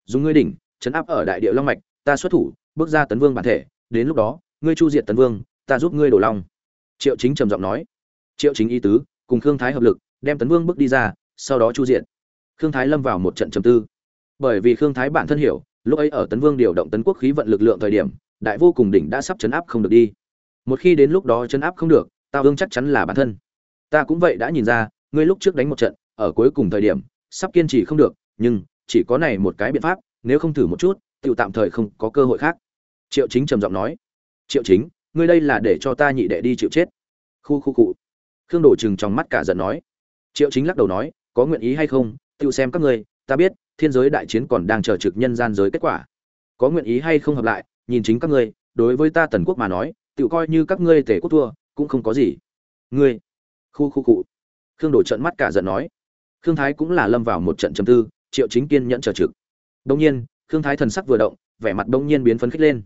Dùng ngươi đỉnh chấn áp ở đại địa long mạch, ta xuất thủ, bước ra tấn vương bản thể, đến lúc đó, ngươi chu diệt tấn vương, ta giúp ngươi đổ long. Triệu chính trầm giọng nói. Triệu chính ý tứ, cùng khương thái hợp lực, đem tấn vương bước đi ra, sau đó chu diệt. Khương thái lâm vào một trận trầm tư. Bởi vì khương thái bản thân hiểu lúc ấy ở tấn vương điều động tấn quốc khí vận lực lượng thời điểm, đại vô cùng đỉnh đã sắp chấn áp không được đi. Một khi đến lúc đó chấn áp không được ta vương chắc chắn là bản thân. Ta cũng vậy đã nhìn ra, ngươi lúc trước đánh một trận, ở cuối cùng thời điểm, sắp kiên trì không được, nhưng chỉ có này một cái biện pháp, nếu không thử một chút tự tạm thời không có cơ hội khác. Triệu chính trầm giọng nói. Triệu chính, ngươi đây là để cho ta nhị đệ đi chịu chết. Khu khu cụ khương đổ chừng trong mắt cả giận nói. Triệu chính lắc đầu nói, có nguyện ý hay không tự xem các ngươi, ta biết thiên giới đại chiến còn đang chờ trực nhân gian giới kết quả. Có nguyện ý hay không hợp lại, nhìn chính các ngươi, đối với ta tần quốc mà nói, tự coi như các ngươi tể quốc thua, cũng không có gì. Ngươi, khu khu cụ khương đổ trận mắt cả giận nói. Khương thái cũng là lâm vào một trận chầm tư, triệu chính kiên nhẫn chờ trực. Đông nhiên, khương thái thần sắc vừa động, vẻ mặt đông nhiên biến phấn khích lên.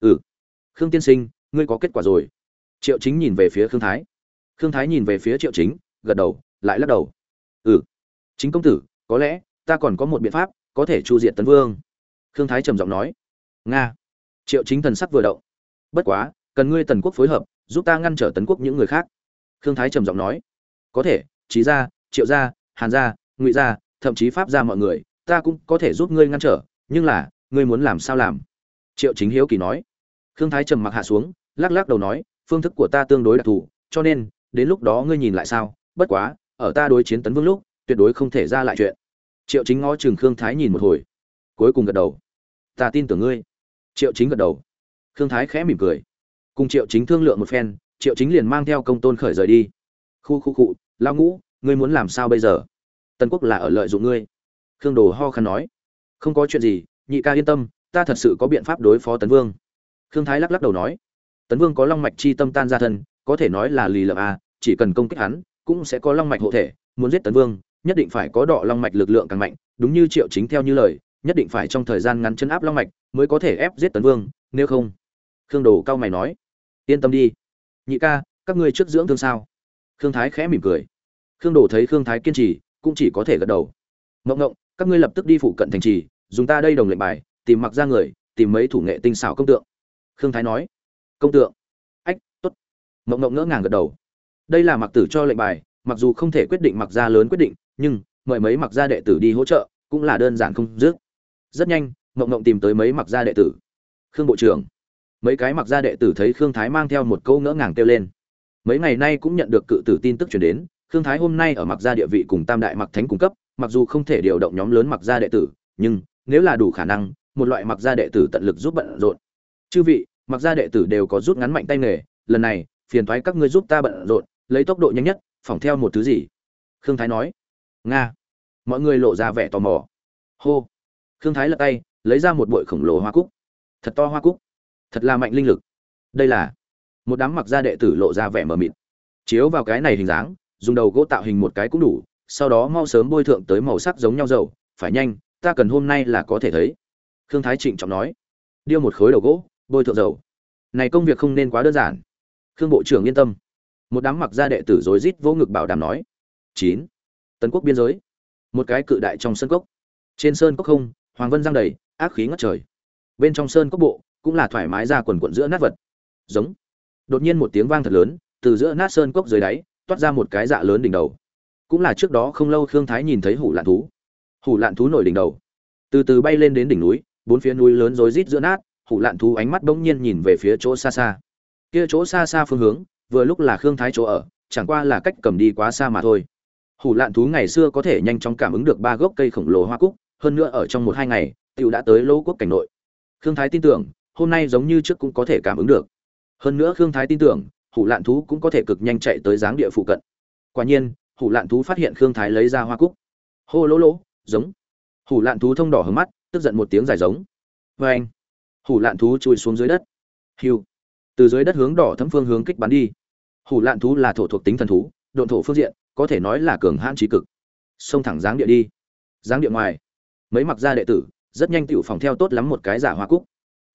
Ừ. Khương tiên sinh, ngươi có kết quả rồi. Triệu chính nhìn về phía khương thái. Khương thái nhìn về phía triệu chính, gật đầu, lại lắc đầu. Ừ. Chính công tử, có lẽ ta còn có một biện pháp, có thể chu diện tấn vương. Khương thái trầm giọng nói. Nga. Triệu chính thần sắc vừa động. Bất quá, cần ngươi tần quốc phối hợp, giúp ta ngăn trở tấn quốc những người khác. Khương thái trầm giọng nói. Có thể trí gia, triệu gia, hàn gia, ngụy gia, thậm chí pháp gia mọi người, ta cũng có thể giúp ngươi ngăn trở, nhưng là, ngươi muốn làm sao làm? Triệu chính hiếu kỳ nói. Khương thái trầm mặc hạ xuống, lắc lắc đầu nói, phương thức của ta tương đối đặc thù, cho nên, đến lúc đó ngươi nhìn lại sao, bất quá, ở ta đối chiến tấn vương lúc, tuyệt đối không thể ra lại chuyện triệu chính ngó chừng khương thái nhìn một hồi cuối cùng gật đầu. Ta tin tưởng ngươi. Triệu chính gật đầu. Khương thái khẽ mỉm cười. Cùng triệu chính thương lượng một phen triệu chính liền mang theo công tôn khởi rời đi. Khu khu cụ lao ngũ ngươi muốn làm sao bây giờ? Tần quốc là ở lợi dụng ngươi. Khương đồ ho khăn nói. Không có chuyện gì nhị ca yên tâm ta thật sự có biện pháp đối phó tấn vương. Khương thái lắc lắc đầu nói. Tấn vương có long mạch chi tâm tan ra thân có thể nói là lì lợm à, chỉ cần công kích hắn cũng sẽ có long mạch hộ thể muốn giết tấn vương nhất định phải có đọ long mạch lực lượng càng mạnh, đúng như triệu chính theo như lời, nhất định phải trong thời gian ngắn chấn áp long mạch mới có thể ép giết tấn vương, nếu không. Khương đồ cao mày nói, yên tâm đi. Nhị ca, các ngươi trước dưỡng thương sao? Khương thái khẽ mỉm cười. Khương đồ thấy khương thái kiên trì, cũng chỉ có thể gật đầu. Mộng ngộng, các ngươi lập tức đi phụ cận thành trì, dùng ta đây đồng lệnh bài, tìm mặc ra người, tìm mấy thủ nghệ tinh xảo công tượng. Khương thái nói, công tượng. Ách t ố t mộng ngộng ngỡ ngàng gật đầu. Đây là mặc tử cho lệnh bài, mặc dù không thể quyết định mặc ra lớn quyết định nhưng mời mấy mặc gia đệ tử đi hỗ trợ cũng là đơn giản không dứt. Rất nhanh, mộng mộng tìm tới mấy mặc gia đệ tử. Khương bộ trưởng. Mấy cái mặc gia đệ tử thấy khương thái mang theo một câu ngỡ ngàng kêu lên. Mấy ngày nay cũng nhận được cự tử tin tức chuyển đến, khương thái hôm nay ở mặc gia địa vị cùng tam đại mặc thánh cung cấp, mặc dù không thể điều động nhóm lớn mặc gia đệ tử, nhưng nếu là đủ khả năng, một loại mặc gia đệ tử tận lực giúp bận rộn. Chư vị, mặc gia đệ tử đều có rút ngắn mạnh tay nghề, lần này, phiền thoái các ngươi giúp ta bận rộn, lấy tốc độ nhanh nhất phỏng theo một thứ gì? Khương thái nói nga. Mọi người lộ ra vẻ tò mò. Hô. Khương thái lật tay, lấy ra một bụi khổng lồ hoa cúc. Thật to hoa cúc. Thật là mạnh linh lực. Đây là một đám mặc gia đệ tử lộ ra vẻ mờ mịt. Chiếu vào cái này hình dáng, dùng đầu gỗ tạo hình một cái cũng đủ, sau đó mau sớm bôi thượng tới màu sắc giống nhau dầu. Phải nhanh, ta cần hôm nay là có thể thấy. Khương thái trịnh trọng nói. Điêu một khối đầu gỗ, bôi thượng dầu. Này công việc không nên quá đơn giản. Khương bộ trưởng yên tâm. Một đám mặc gia đệ tử rối rít vô ngực bảo đảm nói. Chín tấn quốc biên giới. Một cái cự đại trong sân cốc. Trên sơn cốc không, hoàng vân giang đầy, ác khí ngất trời. Bên trong sơn cốc bộ, cũng là thoải mái ra quần quận giữa nát vật. Giống. Đột nhiên một tiếng vang thật lớn, từ giữa nát sơn cốc dưới đáy, toát ra một cái dạ lớn đỉnh đầu. Cũng là trước đó không lâu khương thái nhìn thấy hủ lạn thú. Hủ lạn thú nổi đỉnh đầu. Từ từ bay lên đến đỉnh núi, bốn phía núi lớn rối rít giữa nát, hủ lạn thú ánh mắt bỗng nhiên nhìn về phía chỗ xa xa. Kia chỗ xa xa phương hướng, vừa lúc là khương thái chỗ ở, chẳng qua là cách cầm đi quá xa mà thôi hủ lạn thú ngày xưa có thể nhanh chóng cảm ứng được ba gốc cây khổng lồ hoa cúc, hơn nữa ở trong một hai ngày, tiểu đã tới lô quốc cảnh nội. Khương thái tin tưởng, hôm nay giống như trước cũng có thể cảm ứng được. Hơn nữa khương thái tin tưởng, hủ lạn thú cũng có thể cực nhanh chạy tới dáng địa phụ cận. Quả nhiên, hủ lạn thú phát hiện khương thái lấy ra hoa cúc. Hô lỗ lỗ, giống. Hủ lạn thú thông đỏ hướng mắt, tức giận một tiếng dài giống. Vê anh, hủ lạn thú chui xuống dưới đất. Hiu. Từ dưới đất hướng đỏ thấm phương hướng kích bắn đi. Hủ lạn thú là thổ thuộc tính thần thú, độn thổ phương diện có thể nói là cường hãn trí cực. Xông thẳng giáng địa đi. Giáng địa ngoài. Mấy mặc gia đệ tử, rất nhanh tiểu phòng theo tốt lắm một cái giả hoa cúc.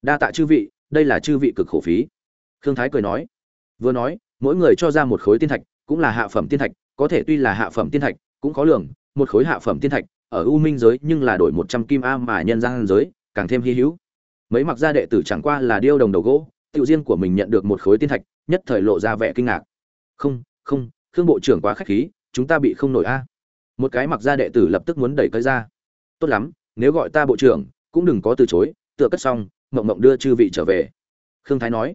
Đa tạ chư vị, đây là chư vị cực khổ phí. Khương thái cười nói. Vừa nói, mỗi người cho ra một khối tiên thạch, cũng là hạ phẩm tiên thạch, có thể tuy là hạ phẩm tiên thạch, cũng khó lường, một khối hạ phẩm tiên thạch, ở u minh giới nhưng là đổi một trăm kim a mà nhân gian giới, càng thêm hy hữu. Mấy mặc gia đệ tử chẳng qua là điêu đồng đầu gỗ tự riêng của mình nhận được một khối tiên thạch, nhất thời lộ ra vẻ kinh ngạc. Không không khương bộ trưởng quá khách khí, chúng ta bị không nổi a. Một cái mặc gia đệ tử lập tức muốn đẩy cái ra. Tốt lắm, nếu gọi ta bộ trưởng, cũng đừng có từ chối, tựa cất xong, mộng mộng đưa chư vị trở về. Khương thái nói.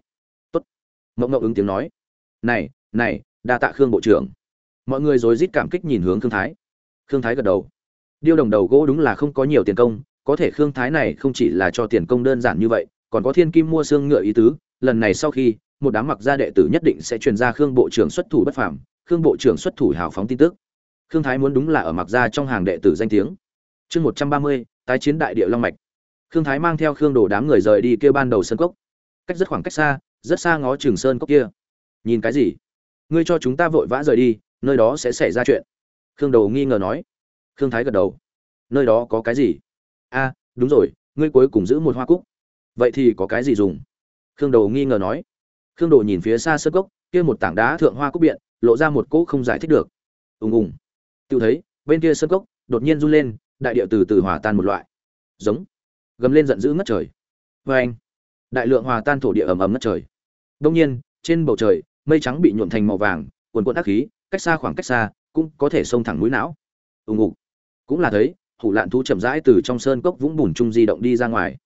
Tốt. Mộng mộng ứng tiếng nói. Này này, đa tạ khương bộ trưởng. Mọi người rối rít cảm kích nhìn hướng khương thái. Khương thái gật đầu. Điêu đồng đầu gỗ đúng là không có nhiều tiền công, có thể khương thái này không chỉ là cho tiền công đơn giản như vậy, còn có thiên kim mua xương ngựa ý tứ, lần này sau khi, một đám mặc gia đệ tử nhất định sẽ truyền ra khương bộ trưởng xuất thủ bất phàm khương bộ trưởng xuất thủ hào phóng tin tức. Khương thái muốn đúng là ở mặc gia trong hàng đệ tử danh tiếng. Chương một trăm ba mươi, tái chiến đại địa long mạch. Khương thái mang theo khương đồ đám người rời đi kêu ban đầu sân cốc. Cách rất khoảng cách xa, rất xa ngó trường sơn cốc kia. Nhìn cái gì? Ngươi cho chúng ta vội vã rời đi, nơi đó sẽ xảy ra chuyện. Khương đồ nghi ngờ nói. Khương thái gật đầu. Nơi đó có cái gì? A, đúng rồi, ngươi cuối cùng giữ một hoa cúc. Vậy thì có cái gì dùng? Khương đồ nghi ngờ nói. Khương đồ nhìn phía xa sơ cốc, kia một tảng đá thượng hoa cúc biện lộ ra một cỗ không giải thích được. Ùng ùng. Tự thấy, bên kia sân cốc, đột nhiên run lên, đại địa từ từ hòa tan một loại. Giống. Gầm lên giận dữ ngất trời. Vê anh đại lượng hòa tan thổ địa ầm ầm ngất trời. Đông nhiên, trên bầu trời, mây trắng bị nhuộm thành màu vàng, quần quận ác khí, cách xa khoảng cách xa, cũng có thể xông thẳng mũi não. Ùng ục. Cũng là thấy, hủ lạn thú chậm rãi từ trong sơn cốc vũng bùn trung di động đi ra ngoài.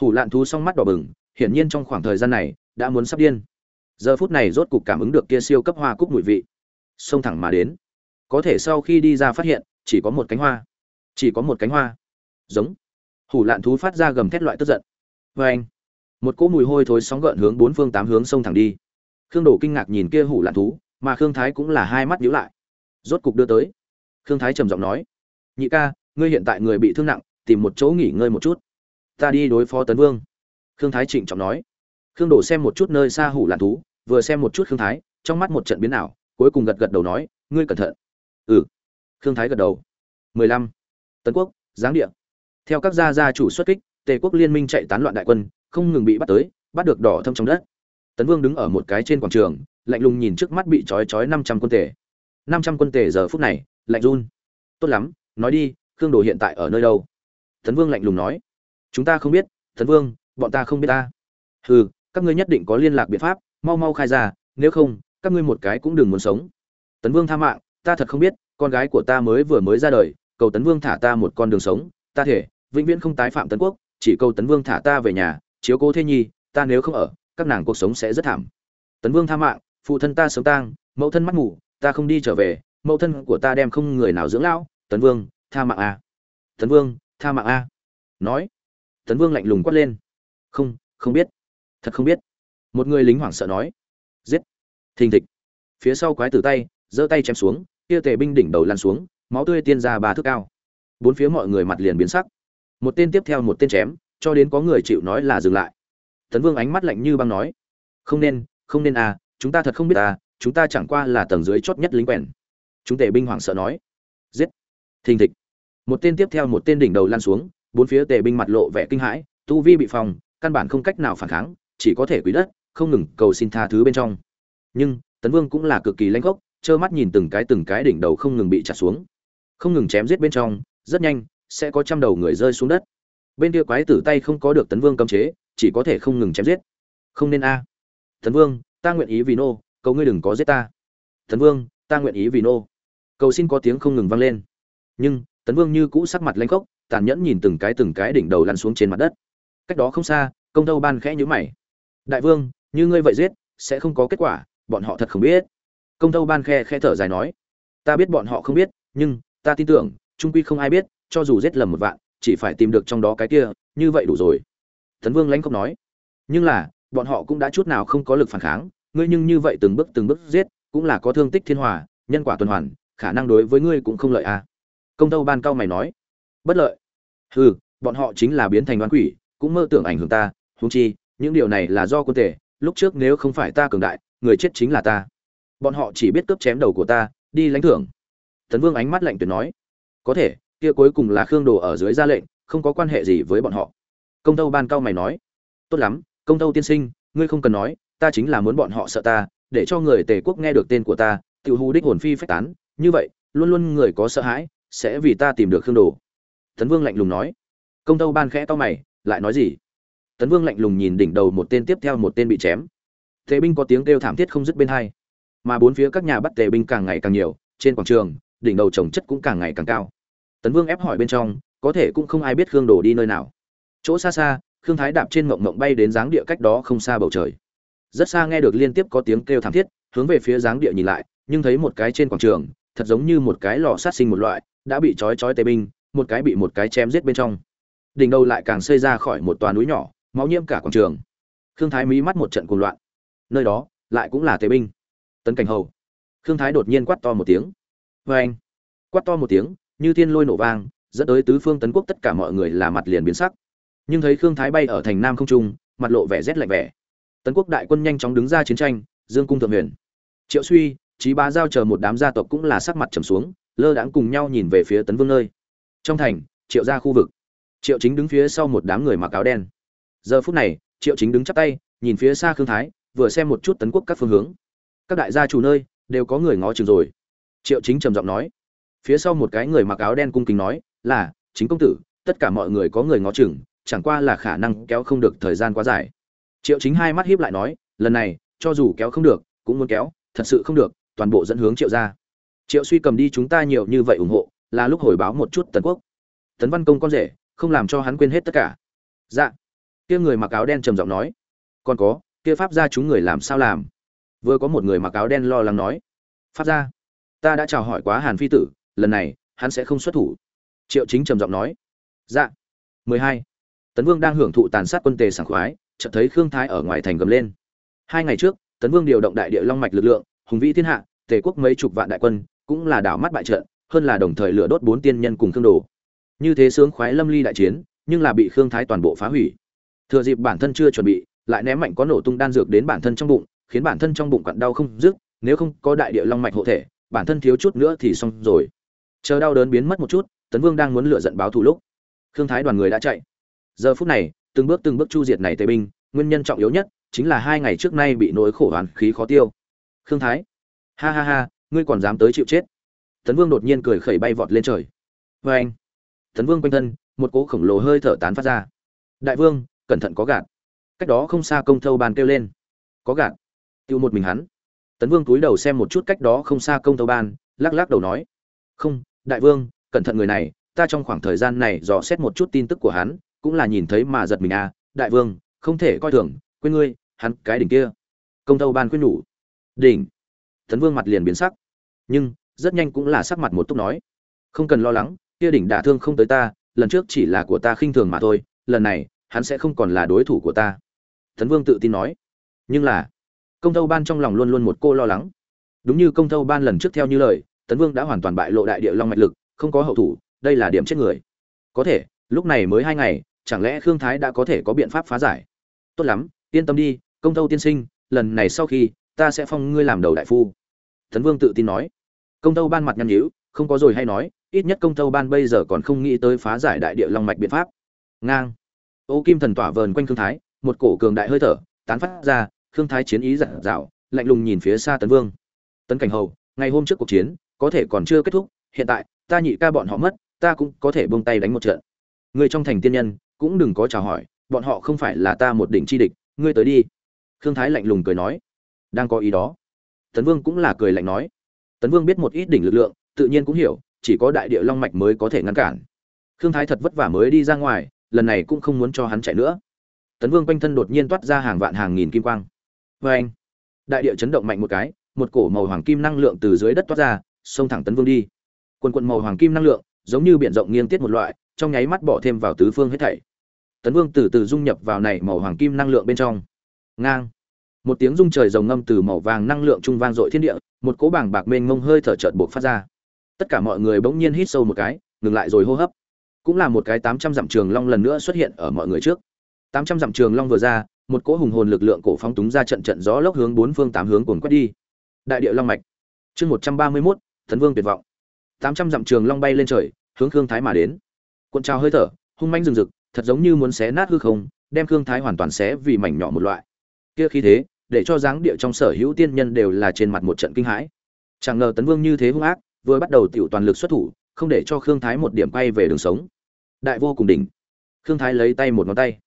Hủ lạn thú song mắt đỏ bừng, hiển nhiên trong khoảng thời gian này, đã muốn sắp điên giờ phút này rốt cục cảm ứng được kia siêu cấp hoa cúc mùi vị. Xông thẳng mà đến. Có thể sau khi đi ra phát hiện, chỉ có một cánh hoa. Chỉ có một cánh hoa. Giống. Hủ lạn thú phát ra gầm thét loại tức giận. Vê anh, một cỗ mùi hôi thối sóng gợn hướng bốn phương tám hướng sông thẳng đi. Khương đổ kinh ngạc nhìn kia hủ lạn thú, mà khương thái cũng là hai mắt nhíu lại. Rốt cục đưa tới. Khương thái trầm giọng nói, nhị ca, ngươi hiện tại người bị thương nặng, tìm một chỗ nghỉ ngơi một chút. Ta đi đối phó tấn vương. Khương thái trịnh trọng nói khương đổ xem một chút nơi xa hủ lạn thú, vừa xem một chút khương thái, trong mắt một trận biến ảo, cuối cùng gật gật đầu nói, ngươi cẩn thận. Ừ. Khương thái gật đầu. Mười lăm. Tấn quốc, giáng địa. Theo các gia gia chủ xuất kích, tề quốc liên minh chạy tán loạn đại quân, không ngừng bị bắt tới, bắt được đỏ thâm trong đất. Tấn vương đứng ở một cái trên quảng trường, lạnh lùng nhìn trước mắt bị trói trói năm trăm quân tể năm trăm quân tể giờ phút này, lạnh run. Tốt lắm, nói đi, khương đồ hiện tại ở nơi đâu? Tấn vương lạnh lùng nói. Chúng ta không biết, tấn vương, bọn ta không biết ta. Hừ các ngươi nhất định có liên lạc biện pháp, mau mau khai ra, nếu không, các ngươi một cái cũng đừng muốn sống. Tấn vương tha mạng, ta thật không biết, con gái của ta mới vừa mới ra đời, cầu tấn vương thả ta một con đường sống, ta thể, vĩnh viễn không tái phạm tấn quốc, chỉ cầu tấn vương thả ta về nhà, chiếu cố thế nhi, ta nếu không ở, các nàng cuộc sống sẽ rất thảm. Tấn vương tha mạng, phụ thân ta sống tang, mẫu thân mắt ngủ ta không đi trở về, mẫu thân của ta đem không người nào dưỡng lão, tấn vương, tha mạng a. Tấn vương, tha mạng a. Nói, tấn vương lạnh lùng quát lên. Không không biết thật không biết. Một người lính hoảng sợ nói, giết! Thình thịch. Phía sau quái tử tay, giơ tay chém xuống, kia tề binh đỉnh đầu lăn xuống, máu tươi tiên ra ba thước cao. Bốn phía mọi người mặt liền biến sắc. Một tên tiếp theo một tên chém, cho đến có người chịu nói là dừng lại. Tấn vương ánh mắt lạnh như băng nói, không nên không nên à chúng ta thật không biết à chúng ta chẳng qua là tầng dưới chót nhất lính quèn. Chúng tề binh hoảng sợ nói, giết! Thình thịch. Một tên tiếp theo một tên đỉnh đầu lan xuống, bốn phía tề binh mặt lộ vẻ kinh hãi, tu vi bị phòng, căn bản không cách nào phản kháng chỉ có thể quỳ đất, không ngừng cầu xin tha thứ bên trong. Nhưng, tấn vương cũng là cực kỳ lãnh gốc, trơ mắt nhìn từng cái từng cái đỉnh đầu không ngừng bị chặt xuống. Không ngừng chém giết bên trong, rất nhanh, sẽ có trăm đầu người rơi xuống đất. Bên kia quái tử tay không có được tấn vương cấm chế, chỉ có thể không ngừng chém giết. Không nên a. Tấn vương, ta nguyện ý vì nô, cầu ngươi đừng có giết ta. Tấn vương, ta nguyện ý vì nô. Cầu xin có tiếng không ngừng vang lên. Nhưng, tấn vương như cũ sắc mặt lanh khốc tàn nhẫn nhìn từng cái từng cái đỉnh đầu lăn xuống trên mặt đất. Cách đó không xa, công tâu ban khẽ nhíu mày đại vương, như ngươi vậy giết, sẽ không có kết quả, bọn họ thật không biết. Công tâu ban khe khe thở dài nói. Ta biết bọn họ không biết, nhưng ta tin tưởng, trung quy không ai biết, cho dù giết lầm một vạn, chỉ phải tìm được trong đó cái kia, như vậy đủ rồi. Tấn vương lãnh không nói. Nhưng là, bọn họ cũng đã chút nào không có lực phản kháng, ngươi nhưng như vậy từng bước từng bước giết, cũng là có thương tích thiên hòa, nhân quả tuần hoàn, khả năng đối với ngươi cũng không lợi à. Công tâu ban cao mày nói. Bất lợi. Hừ, bọn họ chính là biến thành đoán quỷ, cũng mơ tưởng ảnh hưởng ta, huống chi những điều này là do quân tể lúc trước nếu không phải ta cường đại, người chết chính là ta. Bọn họ chỉ biết cướp chém đầu của ta, đi lãnh thưởng. Tấn vương ánh mắt lạnh tuyệt nói. Có thể, kia cuối cùng là khương đồ ở dưới ra lệnh, không có quan hệ gì với bọn họ. Công tâu ban cao mày nói. Tốt lắm, công tâu tiên sinh, ngươi không cần nói, ta chính là muốn bọn họ sợ ta, để cho người tề quốc nghe được tên của ta tự hù đích hồn phi phách tán. Như vậy, luôn luôn người có sợ hãi, sẽ vì ta tìm được khương đồ. Tấn vương lạnh lùng nói. Công tâu ban khẽ to mày, lại nói gì? Tấn vương lạnh lùng nhìn đỉnh đầu một tên tiếp theo một tên bị chém. Tề binh có tiếng kêu thảm thiết không dứt bên hai. Mà bốn phía các nhà bắt tề binh càng ngày càng nhiều, trên quảng trường, đỉnh đầu trồng chất cũng càng ngày càng cao. Tấn vương ép hỏi bên trong, có thể cũng không ai biết khương đổ đi nơi nào. Chỗ xa xa, khương thái đạp trên mộng mộng bay đến dáng địa cách đó không xa bầu trời. Rất xa nghe được liên tiếp có tiếng kêu thảm thiết, hướng về phía dáng địa nhìn lại, nhưng thấy một cái trên quảng trường, thật giống như một cái lò sát sinh một loại, đã bị trói trói tề binh, một cái bị một cái chém giết bên trong. Đỉnh đầu lại càng xây ra khỏi một tòa núi nhỏ máu nhiễm cả quảng trường. Khương thái mí mắt một trận cuồng loạn. Nơi đó, lại cũng là tế binh. Tấn cảnh hầu. Khương thái đột nhiên quát to một tiếng. Vê anh. Quát to một tiếng, như thiên lôi nổ vang, dẫn tới tứ phương tấn quốc tất cả mọi người là mặt liền biến sắc. Nhưng thấy khương thái bay ở thành nam không trung, mặt lộ vẻ rét lạnh vẻ. Tấn quốc đại quân nhanh chóng đứng ra chiến tranh, dương cung thượng huyền. Triệu suy trí bá giao chờ một đám gia tộc cũng là sắc mặt trầm xuống, lơ đãng cùng nhau nhìn về phía tấn vương nơi. Trong thành, triệu ra khu vực. Triệu chính đứng phía sau một đám người mặc áo đen giờ phút này, triệu chính đứng chắp tay, nhìn phía xa khương thái, vừa xem một chút tấn quốc các phương hướng. Các đại gia chủ nơi, đều có người ngó chừng rồi. Triệu chính trầm giọng nói. Phía sau một cái người mặc áo đen cung kính nói, là, chính công tử, tất cả mọi người có người ngó chừng, chẳng qua là khả năng kéo không được thời gian quá dài. Triệu chính hai mắt hiếp lại nói, lần này, cho dù kéo không được, cũng muốn kéo, thật sự không được, toàn bộ dẫn hướng triệu ra triệu suy cầm đi chúng ta nhiều như vậy ủng hộ, là lúc hồi báo một chút tần quốc. Tấn văn công con rể, không làm cho hắn quên hết tất cả. Dạ kia người mặc áo đen trầm giọng nói, còn có, kia pháp gia chúng người làm sao làm? Vừa có một người mặc áo đen lo lắng nói, pháp gia, ta đã chào hỏi quá hàn phi tử, lần này, hắn sẽ không xuất thủ. Triệu chính trầm giọng nói dạ. Mười hai, tấn vương đang hưởng thụ tàn sát quân tề sảng khoái, chợt thấy khương thái ở ngoài thành gầm lên. Hai ngày trước, tấn vương điều động đại địa long mạch lực lượng, hùng vĩ thiên hạ, tề quốc mấy chục vạn đại quân, cũng là đảo mắt bại trận, hơn là đồng thời lửa đốt bốn tiên nhân cùng khương đồ. Như thế sướng khoái lâm ly đại chiến, nhưng là bị khương thái toàn bộ phá hủy thừa dịp bản thân chưa chuẩn bị, lại ném mạnh có nổ tung đan dược đến bản thân trong bụng, khiến bản thân trong bụng quặn đau không dứt, nếu không có đại địa long mạch hộ thể, bản thân thiếu chút nữa thì xong rồi. Chờ đau đớn biến mất một chút, tấn vương đang muốn lựa giận báo thù lúc, khương thái đoàn người đã chạy. Giờ phút này, từng bước từng bước chu diệt này tề binh, nguyên nhân trọng yếu nhất chính là hai ngày trước nay bị nỗi khổ hoàn khí khó tiêu. Khương thái, ha ha ha, ngươi còn dám tới chịu chết. Tấn vương đột nhiên cười khẩy bay vọt lên trời. Vê anh tấn vương quanh thân, một cỗ khổng lồ hơi thở tán phát ra. Đại vương cẩn thận có gạt. Cách đó không xa công thâu ban kêu lên. Có gạt. Tiêu một mình hắn. Tấn vương túi đầu xem một chút cách đó không xa công thâu ban, lắc lắc đầu nói. Không, đại vương, cẩn thận người này, ta trong khoảng thời gian này dò xét một chút tin tức của hắn, cũng là nhìn thấy mà giật mình à đại vương, không thể coi thường, quên ngươi, hắn cái đỉnh kia. Công thâu ban khuyên nhủ. Đỉnh. Tấn vương mặt liền biến sắc. Nhưng, rất nhanh cũng là sắc mặt một túc nói. Không cần lo lắng, kia đỉnh đả thương không tới ta, lần trước chỉ là của ta khinh thường mà thôi, lần này hắn sẽ không còn là đối thủ của ta. Tấn vương tự tin nói. Nhưng là, công thâu ban trong lòng luôn luôn một cô lo lắng. Đúng như công thâu ban lần trước theo như lời, tấn vương đã hoàn toàn bại lộ đại địa long mạch lực, không có hậu thủ, đây là điểm chết người. Có thể, lúc này mới hai ngày, chẳng lẽ khương thái đã có thể có biện pháp phá giải? Tốt lắm, yên tâm đi, công thâu tiên sinh, lần này sau khi, ta sẽ phong ngươi làm đầu đại phu. Tấn vương tự tin nói. Công thâu ban mặt nhăn nhữ không có rồi hay nói, ít nhất công thâu ban bây giờ còn không nghĩ tới phá giải đại địa long mạch biện pháp. Ngang ô kim thần tỏa vờn quanh khương thái, một cổ cường đại hơi thở tán phát ra, khương thái chiến ý giản dạo, lạnh lùng nhìn phía xa tấn vương. Tấn cảnh hầu, ngày hôm trước cuộc chiến, có thể còn chưa kết thúc, hiện tại, ta nhị ca bọn họ mất, ta cũng có thể buông tay đánh một trận. Người trong thành tiên nhân, cũng đừng có chào hỏi, bọn họ không phải là ta một đỉnh chi địch, ngươi tới đi. Khương thái lạnh lùng cười nói. Đang có ý đó. Tấn vương cũng là cười lạnh nói. Tấn vương biết một ít đỉnh lực lượng, tự nhiên cũng hiểu, chỉ có đại địa long mạch mới có thể ngăn cản. Khương thái thật vất vả mới đi ra ngoài lần này cũng không muốn cho hắn chạy nữa. Tấn vương quanh thân đột nhiên toát ra hàng vạn hàng nghìn kim quang. Vê anh, đại địa chấn động mạnh một cái, một cổ màu hoàng kim năng lượng từ dưới đất toát ra, xông thẳng tấn vương đi. Quần quần màu hoàng kim năng lượng, giống như biển rộng nghiêng tiết một loại, trong nháy mắt bỏ thêm vào tứ phương hết thảy. Tấn vương từ từ dung nhập vào này màu hoàng kim năng lượng bên trong. Ngang. Một tiếng rung trời rồng ngâm từ màu vàng năng lượng trung vang dội thiên địa, một cỗ bảng bạc mênh mông hơi thở chợt buộc phát ra. Tất cả mọi người bỗng nhiên hít sâu một cái, ngừng lại rồi hô hấp cũng là một cái tám trăm dặm trường long lần nữa xuất hiện ở mọi người trước. Tám trăm dặm trường long vừa ra, một cỗ hùng hồn lực lượng cổ phóng túng ra trận trận gió lốc hướng bốn phương tám hướng cuồn quét đi. Đại địa long mạch. Chương một trăm ba mươi mốt, thần vương tuyệt vọng. Tám trăm dặm trường long bay lên trời, hướng khương thái mà đến. Cuộn trào hơi thở, hung manh rừng rực, thật giống như muốn xé nát hư không, đem khương thái hoàn toàn xé vì mảnh nhỏ một loại. Kia khí thế, để cho dáng địa trong sở hữu tiên nhân đều là trên mặt một trận kinh hãi. Chẳng ngờ tấn vương như thế hung ác, vừa bắt đầu tiểu toàn lực xuất thủ, không để cho khương thái một điểm quay về đường sống đại vô cùng đỉnh. Khương thái lấy tay một ngón tay.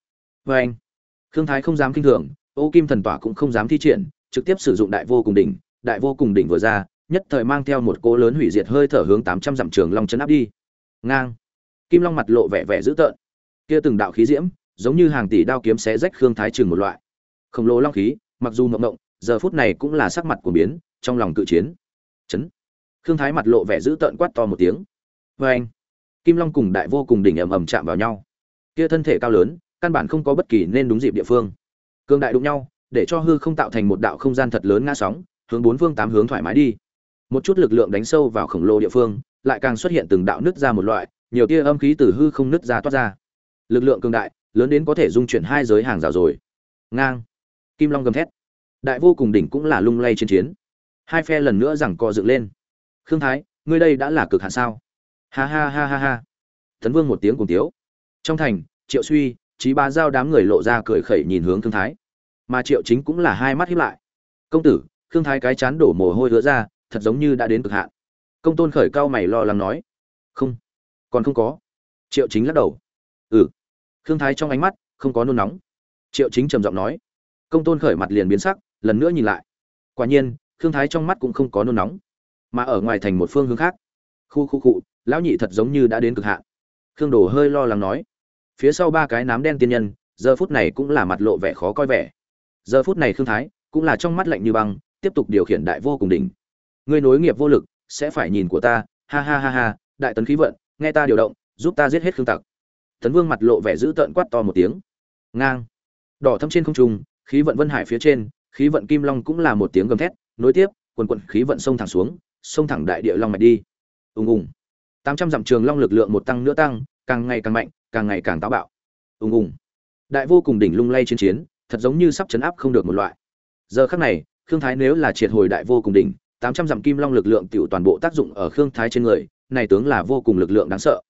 Vê anh, khương thái không dám kinh thường, ô kim thần tỏa cũng không dám thi triển, trực tiếp sử dụng đại vô cùng đỉnh, đại vô cùng đỉnh vừa ra, nhất thời mang theo một cỗ lớn hủy diệt hơi thở hướng tám trăm dặm trường long chấn áp đi. Ngang. Kim long mặt lộ vẻ vẻ dữ tợn. Kia từng đạo khí diễm, giống như hàng tỷ đao kiếm xé rách khương thái trường một loại. Khổng lồ long khí, mặc dù mộng mộng, giờ phút này cũng là sắc mặt của biến, trong lòng cự chiến. Chấn. Khương thái mặt lộ vẻ dữ tợn quát to một tiếng. Vê anh kim long cùng đại vô cùng đỉnh ầm ầm chạm vào nhau. Kia thân thể cao lớn, căn bản không có bất kỳ nên đúng dịp địa phương. Cương đại đụng nhau, để cho hư không tạo thành một đạo không gian thật lớn ngã sóng, hướng bốn phương tám hướng thoải mái đi. Một chút lực lượng đánh sâu vào khổng lồ địa phương, lại càng xuất hiện từng đạo nứt ra một loại, nhiều tia âm khí từ hư không nứt ra toát ra. Lực lượng cường đại, lớn đến có thể dung chuyển hai giới hàng rào rồi. Ngang. Kim long gầm thét. Đại vô cùng đỉnh cũng là lung lay trên chiến. Hai phe lần nữa rằng co dựng lên. Khương thái, ngươi đây đã là cực hạn sao? Ha ha ha ha ha. Tấn vương một tiếng cùng tiếu. Trong thành, triệu suy trí ba giao đám người lộ ra cười khẩy nhìn hướng Thương thái. Mà triệu chính cũng là hai mắt hiếp lại. Công tử Thương thái cái chán đổ mồ hôi hứa ra, thật giống như đã đến cực hạn. Công tôn khởi cao mày lo lắng nói. Không. Còn không có. Triệu chính lắc đầu. Ừ. Thương thái trong ánh mắt, không có nôn nóng. Triệu chính trầm giọng nói. Công tôn khởi mặt liền biến sắc, lần nữa nhìn lại. Quả nhiên Thương thái trong mắt cũng không có nôn nóng, mà ở ngoài thành một phương hướng khác. Khu khu cụ lão nhị thật giống như đã đến cực hạn. Khương đồ hơi lo lắng nói. Phía sau ba cái nám đen tiên nhân, giờ phút này cũng là mặt lộ vẻ khó coi vẻ. Giờ phút này khương thái cũng là trong mắt lạnh như băng, tiếp tục điều khiển đại vô cùng đỉnh. Ngươi nối nghiệp vô lực, sẽ phải nhìn của ta, ha ha ha ha, đại tấn khí vận, nghe ta điều động, giúp ta giết hết khương tặc. Tấn vương mặt lộ vẻ dữ tợn quát to một tiếng. Ngang. Đỏ thâm trên không trung, khí vận vân hải phía trên, khí vận kim long cũng là một tiếng gầm thét, nối tiếp, quần quận khí vận sông thẳng xuống, sông thẳng đại địa long mạch đi. Ùng ùng tám trăm dặm trường long lực lượng một tăng nữa tăng, càng ngày càng mạnh, càng ngày càng táo bạo. Ùng ùng. Đại vô cùng đỉnh lung lay chiến chiến, thật giống như sắp chấn áp không được một loại. Giờ khắc này, khương thái nếu là triệt hồi đại vô cùng đỉnh, tám trăm dặm kim long lực lượng tiểu toàn bộ tác dụng ở khương thái trên người, này tướng là vô cùng lực lượng đáng sợ.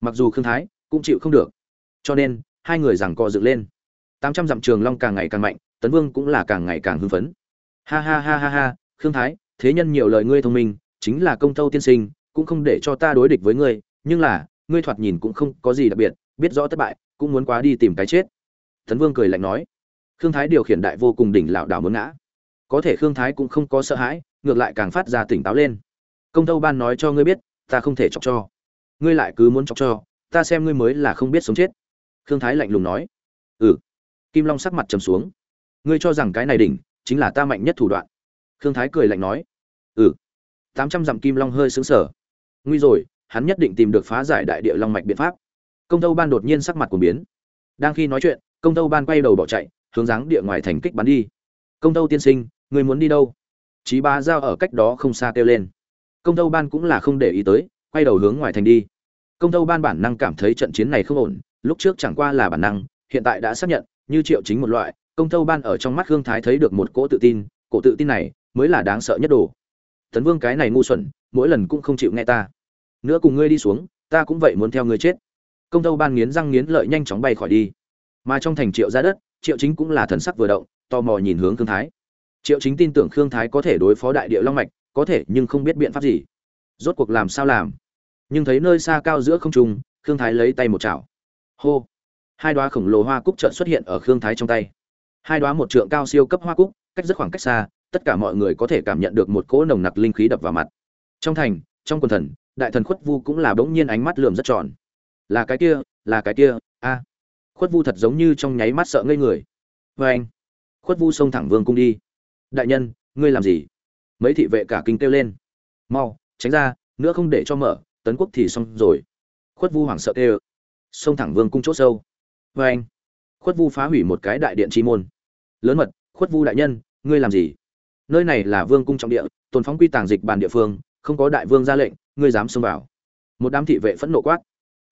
Mặc dù khương thái cũng chịu không được. Cho nên, hai người giằng co dựng lên. Tám trăm dặm trường long càng ngày càng mạnh, tấn vương cũng là càng ngày càng hưng phấn. Ha ha ha ha ha, khương thái, thế nhân nhiều lời ngươi thông minh, chính là công tâu tiên sinh cũng không để cho ta đối địch với ngươi, nhưng là, ngươi thoạt nhìn cũng không có gì đặc biệt, biết rõ thất bại, cũng muốn quá đi tìm cái chết. Tấn vương cười lạnh nói. Khương thái điều khiển đại vô cùng đỉnh lảo đảo muốn ngã. Có thể khương thái cũng không có sợ hãi, ngược lại càng phát ra tỉnh táo lên. Công tâu ban nói cho ngươi biết, ta không thể chọc cho. Ngươi lại cứ muốn chọc cho, ta xem ngươi mới là không biết sống chết. Khương thái lạnh lùng nói. Ừ. Kim long sắc mặt trầm xuống. Ngươi cho rằng cái này đỉnh chính là ta mạnh nhất thủ đoạn. Khương thái cười lạnh nói. Ừ. Tám trăm dặm kim long hơi xứng sở nguy rồi, hắn nhất định tìm được phá giải đại địa long mạch biện pháp. Công tâu ban đột nhiên sắc mặt của biến. Đang khi nói chuyện, công tâu ban quay đầu bỏ chạy, hướng dáng địa ngoài thành kích bắn đi. Công tâu tiên sinh, người muốn đi đâu? Chí ba giao ở cách đó không xa kêu lên. Công tâu ban cũng là không để ý tới, quay đầu hướng ngoài thành đi. Công tâu ban bản năng cảm thấy trận chiến này không ổn, lúc trước chẳng qua là bản năng, hiện tại đã xác nhận, như triệu chính một loại, công tâu ban ở trong mắt hương thái thấy được một cỗ tự tin cỗ tự tin này mới là đáng sợ nhất đồ. Tấn vương cái này ngu xuẩn, mỗi lần cũng không chịu nghe ta nữa cùng ngươi đi xuống, ta cũng vậy muốn theo ngươi chết. Công tâu ban nghiến răng nghiến lợi nhanh chóng bay khỏi đi. Mà trong thành triệu ra đất, triệu chính cũng là thần sắc vừa động, tò mò nhìn hướng khương thái. Triệu chính tin tưởng khương thái có thể đối phó đại địa long mạch, có thể nhưng không biết biện pháp gì. Rốt cuộc làm sao làm? Nhưng thấy nơi xa cao giữa không trung, khương thái lấy tay một chảo. Hô! Hai đoá khổng lồ hoa cúc trợn xuất hiện ở khương thái trong tay. Hai đoá một trượng cao siêu cấp hoa cúc, cách rất khoảng cách xa, tất cả mọi người có thể cảm nhận được một cỗ nồng nặc linh khí đập vào mặt. Trong thành, trong quần thần đại thần khuất vu cũng là bỗng nhiên ánh mắt lườm rất tròn. Là cái kia, là cái kia, a. Khuất vu thật giống như trong nháy mắt sợ ngây người. Vê anh, khuất vu xông thẳng vương cung đi. Đại nhân, ngươi làm gì? Mấy thị vệ cả kinh kêu lên. Mau, tránh ra, nữa không để cho mở, tấn quốc thì xong rồi. Khuất vu hoảng sợ kêu. Xông thẳng vương cung c h ỗ sâu. Vê anh, khuất vu phá hủy một cái đại điện chi môn. Lớn mật, khuất vu đại nhân, ngươi làm gì? Nơi này là vương cung trọng địa, tồn phóng quy tàng dịch bàn địa phương không có đại vương ra lệnh, ngươi dám xông vào. Một đám thị vệ phẫn nộ quát.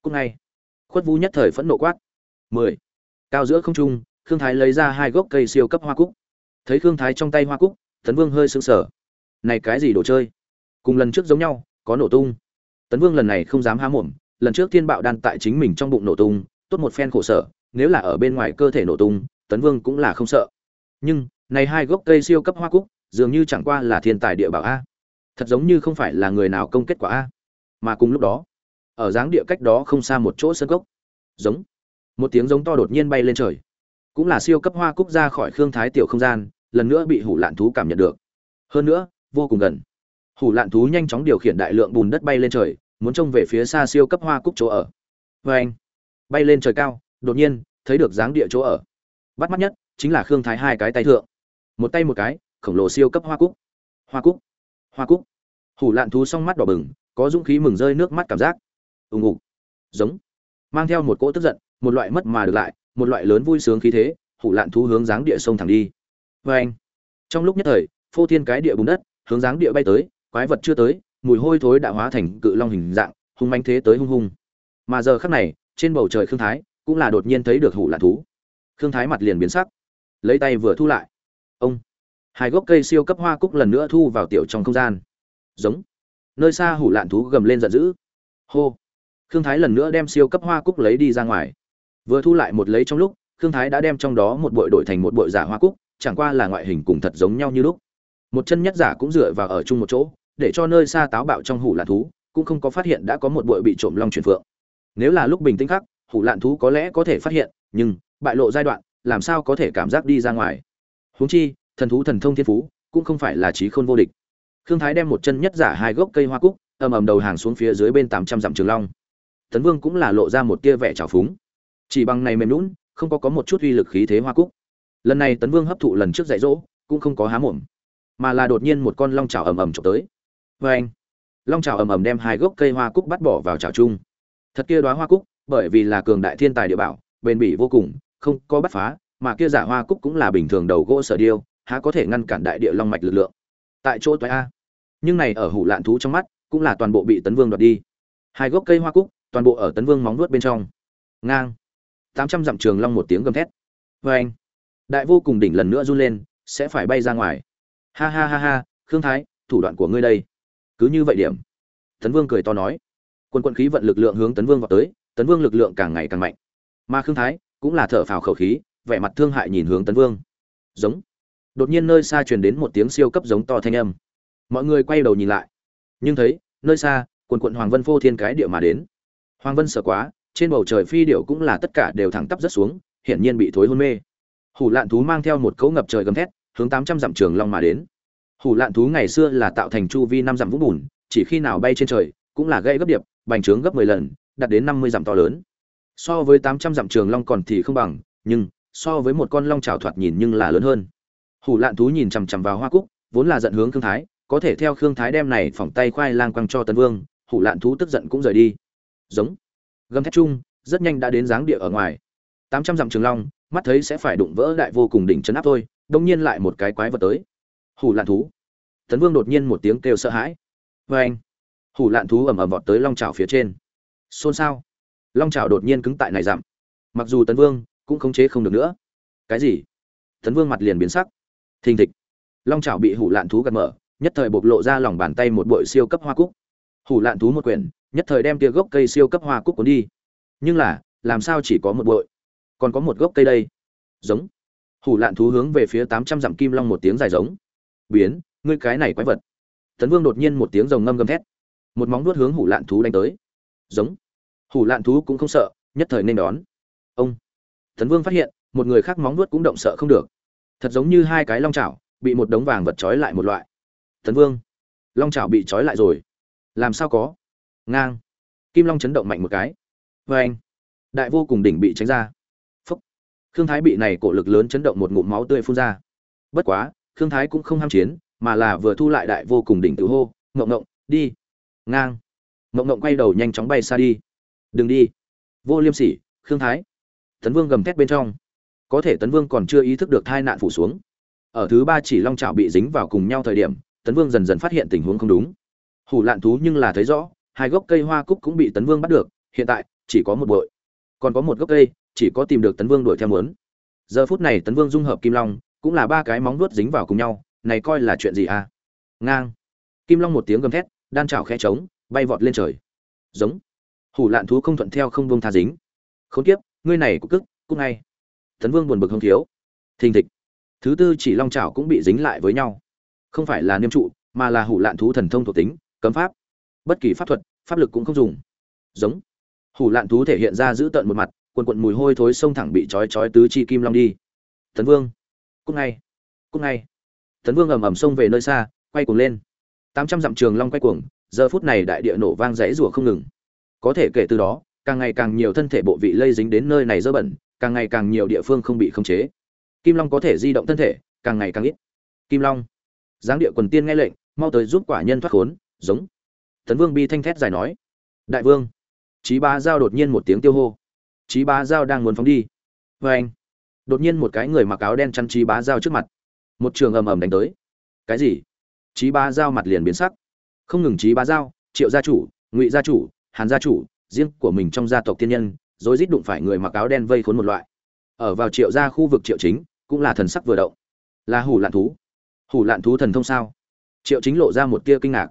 Cúc ngay. Khuất vu nhất thời phẫn nộ quát. Mười. Cao giữa không trung, khương thái lấy ra hai gốc cây siêu cấp hoa cúc. Thấy khương thái trong tay hoa cúc, tấn vương hơi sững sờ. Này cái gì đồ chơi? Cùng lần trước giống nhau, có nổ tung. Tấn vương lần này không dám há mồm, lần trước thiên bạo đan tại chính mình trong bụng nổ tung, tốt một phen khổ sở, nếu là ở bên ngoài cơ thể nổ tung, tấn vương cũng là không sợ. Nhưng, này hai gốc cây siêu cấp hoa cúc, dường như chẳng qua là thiên tài địa bảo a thật giống như không phải là người nào công kết quả a. Mà cùng lúc đó, ở dáng địa cách đó không xa một chỗ sân gốc giống. Một tiếng giống to đột nhiên bay lên trời. Cũng là siêu cấp hoa cúc ra khỏi khương thái tiểu không gian, lần nữa bị hủ lạn thú cảm nhận được. Hơn nữa, vô cùng gần. Hủ lạn thú nhanh chóng điều khiển đại lượng bùn đất bay lên trời, muốn trông về phía xa siêu cấp hoa cúc chỗ ở. Vê anh, bay lên trời cao, đột nhiên, thấy được dáng địa chỗ ở. Bắt mắt nhất, chính là khương thái hai cái tay thượng. Một tay một cái, khổng lồ siêu cấp hoa cúc. Hoa cúc hoa cúc. Hủ lạn thú s mắt đỏ bừng, có dũng khí mừng rơi nước mắt cảm giác. Ùng ục giống. Mang theo một cỗ tức giận, một loại mất mà được lại, một loại lớn vui sướng khí thế, hủ lạn thú hướng dáng địa sông thẳng đi. Vê anh. Trong lúc nhất thời, phô thiên cái địa bùn đất, hướng dáng địa bay tới, quái vật chưa tới, mùi hôi thối đã hóa thành cự long hình dạng, hung manh thế tới hung hung. Mà giờ khắc này, trên bầu trời khương thái, cũng là đột nhiên thấy được hủ lạn thú. Khương thái mặt liền biến sắc, lấy tay vừa thu lại. Ông hai gốc cây siêu cấp hoa cúc lần nữa thu vào tiểu trong không gian. Giống. Nơi xa hủ lạn thú gầm lên giận dữ. Hô. Khương thái lần nữa đem siêu cấp hoa cúc lấy đi ra ngoài. Vừa thu lại một lấy trong lúc, khương thái đã đem trong đó một bội đổi thành một bội giả hoa cúc, chẳng qua là ngoại hình cùng thật giống nhau như lúc. Một chân nhất giả cũng dựa vào ở chung một chỗ, để cho nơi xa táo bạo trong hủ lạn thú, cũng không có phát hiện đã có một bội bị trộm long chuyển phượng. Nếu là lúc bình tĩnh khác hủ lạn thú có lẽ có thể phát hiện, nhưng bại lộ giai đoạn, làm sao có thể cảm giác đi ra ngoài? Huống chi thần thú thần thông thiên phú, cũng không phải là trí khôn vô địch. Khương thái đem một chân nhất giả hai gốc cây hoa cúc, ầm ầm đầu hàng xuống phía dưới bên tám trăm dặm trường long. Tấn vương cũng là lộ ra một tia vẻ trào phúng. Chỉ bằng này mềm lún không có có một chút uy lực khí thế hoa cúc. Lần này tấn vương hấp thụ lần trước dạy dỗ, cũng không có há mồm, mà là đột nhiên một con long trào ầm ầm trộm tới. Vê anh, long trào ầm ầm đem hai gốc cây hoa cúc bắt bỏ vào trào chung. Thật kia đoá hoa cúc, bởi vì là cường đại thiên tài địa bảo, bền bỉ vô cùng, không có bắt phá, mà kia giả hoa cúc cũng là bình thường đầu gỗ sở điêu há có thể ngăn cản đại địa long mạch lực lượng. Tại chỗ toái a. Nhưng này ở hủ lạn thú trong mắt, cũng là toàn bộ bị tấn vương đoạt đi. Hai gốc cây hoa cúc, toàn bộ ở tấn vương móng nuốt bên trong. Ngang. Tám trăm dặm trường long một tiếng gầm thét. Vê anh đại vô cùng đỉnh lần nữa run lên, sẽ phải bay ra ngoài. Ha ha ha ha, khương thái, thủ đoạn của ngươi đây. Cứ như vậy điểm. Tấn vương cười to nói. Quân quân khí vận lực lượng hướng tấn vương vào tới, tấn vương lực lượng càng ngày càng mạnh. Mà khương thái, cũng là thở phào khẩu khí, vẻ mặt thương hại nhìn hướng tấn vương. Giống đột nhiên nơi xa truyền đến một tiếng siêu cấp giống to thanh âm. Mọi người quay đầu nhìn lại. Nhưng thấy, nơi xa, quần quận hoàng vân phô thiên cái địa mà đến. Hoàng vân sợ quá, trên bầu trời phi điệu cũng là tất cả đều thẳng tắp rất xuống, hiển nhiên bị thối hôn mê. Hủ lạn thú mang theo một cấu ngập trời gầm thét, hướng tám trăm dặm trường long mà đến. Hủ lạn thú ngày xưa là tạo thành chu vi năm dặm vũng bùn, chỉ khi nào bay trên trời, cũng là gây gấp điệp, bành trướng gấp mười lần, đạt đến năm mươi dặm to lớn. So với tám trăm dặm trường long còn thì không bằng, nhưng so với một con long trào thoạt nhìn nhưng là lớn hơn hủ lạn thú nhìn chằm chằm vào hoa cúc, vốn là giận hướng khương thái, có thể theo khương thái đem này phỏng tay khoai lang quăng cho tấn vương, hủ lạn thú tức giận cũng rời đi. Giống. Gầm thép chung, rất nhanh đã đến dáng địa ở ngoài. Tám trăm dặm trường long, mắt thấy sẽ phải đụng vỡ đại vô cùng đỉnh chấn áp thôi, đông nhiên lại một cái quái vật tới. Hủ lạn thú. Tấn vương đột nhiên một tiếng kêu sợ hãi. Vê anh. Hủ lạn thú ầm ầm vọt tới long trào phía trên. Xôn xao. Long trào đột nhiên cứng tại này giảm mặc dù tấn vương cũng khống chế không được nữa. Cái gì? Tấn vương mặt liền biến sắc thình thịch. Long Chảo bị hủ lạn thú gật mở, nhất thời bộc lộ ra lòng bàn tay một bội siêu cấp hoa cúc. Hủ lạn thú một quyển, nhất thời đem tia gốc cây siêu cấp hoa cúc cuốn đi. Nhưng là, làm sao chỉ có một bội? Còn có một gốc cây đây. Giống. Hủ lạn thú hướng về phía tám trăm dặm kim long một tiếng dài giống. Biến, ngươi cái này quái vật. Tấn vương đột nhiên một tiếng rồng ngâm gầm thét. Một móng vuốt hướng hủ lạn thú đánh tới. Giống. Hủ lạn thú cũng không sợ, nhất thời nên đón. Ông. Tấn vương phát hiện, một người khác móng vuốt cũng động sợ không được thật giống như hai cái long chảo, bị một đống vàng vật trói lại một loại. Tấn vương, long chảo bị trói lại rồi. Làm sao có? Ngang. Kim long chấn động mạnh một cái. Vê anh, đại vô cùng đỉnh bị tránh ra. Phúc. Khương thái bị này cổ lực lớn chấn động một ngụm máu tươi phun ra. Bất quá, khương thái cũng không ham chiến, mà là vừa thu lại đại vô cùng đỉnh tự hô, ngộng ngộng, đi. Ngang. Ngộng ngộng quay đầu nhanh chóng bay xa đi. Đừng đi. Vô liêm sỉ, khương thái. Tấn vương gầm thét bên trong có thể tấn vương còn chưa ý thức được tai nạn phủ xuống. Ở thứ ba chỉ long trào bị dính vào cùng nhau thời điểm, tấn vương dần dần phát hiện tình huống không đúng. Hủ lạn thú nhưng là thấy rõ, hai gốc cây hoa cúc cũng bị tấn vương bắt được, hiện tại, chỉ có một bội. Còn có một gốc cây, chỉ có tìm được tấn vương đuổi theo muốn. Giờ phút này tấn vương dung hợp kim long, cũng là ba cái móng vuốt dính vào cùng nhau, này coi là chuyện gì à? Ngang. Kim long một tiếng gầm thét, đan trào khẽ trống, bay vọt lên trời. Giống. Hủ lạn thú không thuận theo không vương tha dính. Khốn kiếp, ngươi này cục cức cúc ngay tấn vương buồn bực không thiếu. Thình thịch. Thứ tư chỉ long chảo cũng bị dính lại với nhau. Không phải là niêm trụ, mà là hủ lạn thú thần thông thuộc tính, cấm pháp. Bất kỳ pháp thuật, pháp lực cũng không dùng. Giống. Hủ lạn thú thể hiện ra giữ tợn một mặt quần quận mùi hôi thối sông thẳng bị trói trói tứ chi kim long đi. Tấn vương. Cúc ngay. Cúc ngay. Tấn vương ầm ầm xông về nơi xa, quay cuồng lên. Tám trăm dặm trường long quay cuồng, giờ phút này đại địa nổ vang rẽ rủa không ngừng. Có thể kể từ đó, càng ngày càng nhiều thân thể bộ vị lây dính đến nơi này dơ bẩn càng ngày càng nhiều địa phương không bị khống chế. Kim long có thể di động thân thể, càng ngày càng ít. Kim long giáng địa quần tiên nghe lệnh, mau tới giúp quả nhân thoát khốn, giống. Tấn vương bi thanh thét dài nói. Đại vương, Chí Bá giao đột nhiên một tiếng tiêu hô. Chí Bá giao đang muốn phóng đi. Vê anh. Đột nhiên một cái người mặc áo đen chăn Chí bá giao trước mặt. Một trường ầm ầm đánh tới. Cái gì? Chí bá giao mặt liền biến sắc. Không ngừng Chí bá giao, triệu gia chủ, ngụy gia chủ, hàn gia chủ, riêng của mình trong gia tộc tiên nhân rồi rít đụng phải người mặc áo đen vây khốn một loại. Ở vào triệu gia khu vực triệu chính, cũng là thần sắc vừa động. Là hủ lạn thú. Hủ lạn thú thần thông sao? Triệu chính lộ ra một tia kinh ngạc.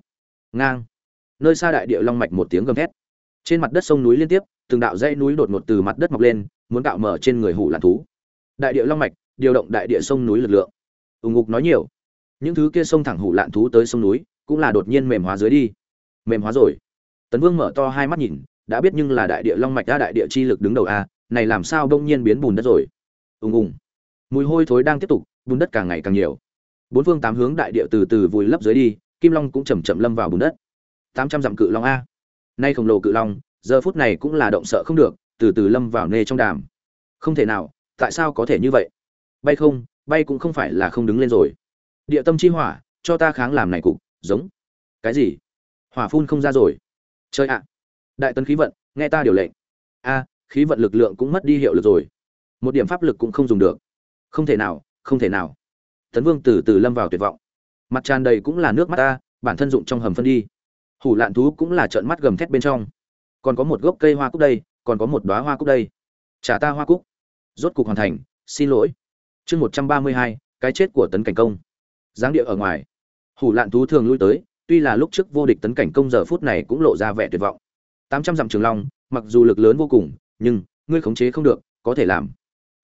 Ngang. Nơi xa đại địa long mạch một tiếng gầm thét. Trên mặt đất sông núi liên tiếp, từng đạo dãy núi đột ngột từ mặt đất mọc lên, muốn cạo mở trên người hủ lạn thú. Đại địa long mạch, điều động đại địa sông núi lực lượng. Ùng ngục nói nhiều. Những thứ kia sông thẳng hủ lạn thú tới sông núi, cũng là đột nhiên mềm hóa dưới đi. Mềm hóa rồi. Tấn vương mở to hai mắt nhìn đã biết nhưng là đại địa long mạch đã đại địa chi lực đứng đầu a, này làm sao đông nhiên biến bùn đất rồi? Ùng ùng. Mùi hôi thối đang tiếp tục, bùn đất càng ngày càng nhiều. Bốn phương tám hướng đại địa từ từ vùi lấp dưới đi, kim long cũng chầm chậm lâm vào bùn đất. Tám trăm dặm cự long a. Nay khổng lồ cự long, giờ phút này cũng là động sợ không được, từ từ lâm vào nê trong đàm. Không thể nào, tại sao có thể như vậy? Bay không, bay cũng không phải là không đứng lên rồi. Địa tâm chi hỏa, cho ta kháng làm này cục, giống. Cái gì? Hỏa phun không ra rồi. Chơi ạ đại tấn khí vận, nghe ta điều lệnh. A, khí vận lực lượng cũng mất đi hiệu lực rồi. Một điểm pháp lực cũng không dùng được. Không thể nào, không thể nào. Tấn vương từ từ lâm vào tuyệt vọng. Mặt tràn đầy cũng là nước mắt ta, bản thân dụng trong hầm phân đi. Hủ lạn thú cũng là trợn mắt gầm thét bên trong. Còn có một gốc cây hoa cúc đây, còn có một đoá hoa cúc đây. Trả ta hoa cúc. Rốt cục hoàn thành, xin lỗi. Chương một trăm ba mươi hai, cái chết của tấn cảnh công. Giáng địa ở ngoài. Hủ lạn thú thường lui tới, tuy là lúc trước vô địch tấn cảnh công giờ phút này cũng lộ ra vẻ tuyệt vọng tám trăm dặm trường long, mặc dù lực lớn vô cùng, nhưng ngươi khống chế không được, có thể làm.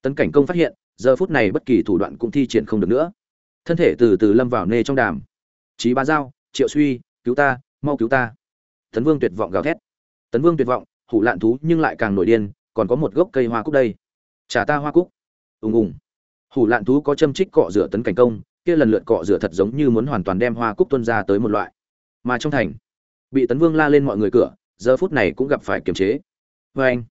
Tấn cảnh công phát hiện, giờ phút này bất kỳ thủ đoạn cũng thi triển không được nữa. Thân thể từ từ lâm vào nê trong đàm. Trí bá giao, triệu suy, cứu ta, mau cứu ta. Tấn vương tuyệt vọng gào thét. Tấn vương tuyệt vọng, hủ lạn thú nhưng lại càng nổi điên, còn có một gốc cây hoa cúc đây. Trả ta hoa cúc. Ùng ùng. Hủ lạn thú có châm trích cọ rửa tấn cảnh công, kia lần lượt cọ rửa thật giống như muốn hoàn toàn đem hoa cúc tuân ra tới một loại. Mà trong thành, bị tấn vương la lên mọi người cửa giờ phút này cũng gặp phải kiềm chế. Và anh,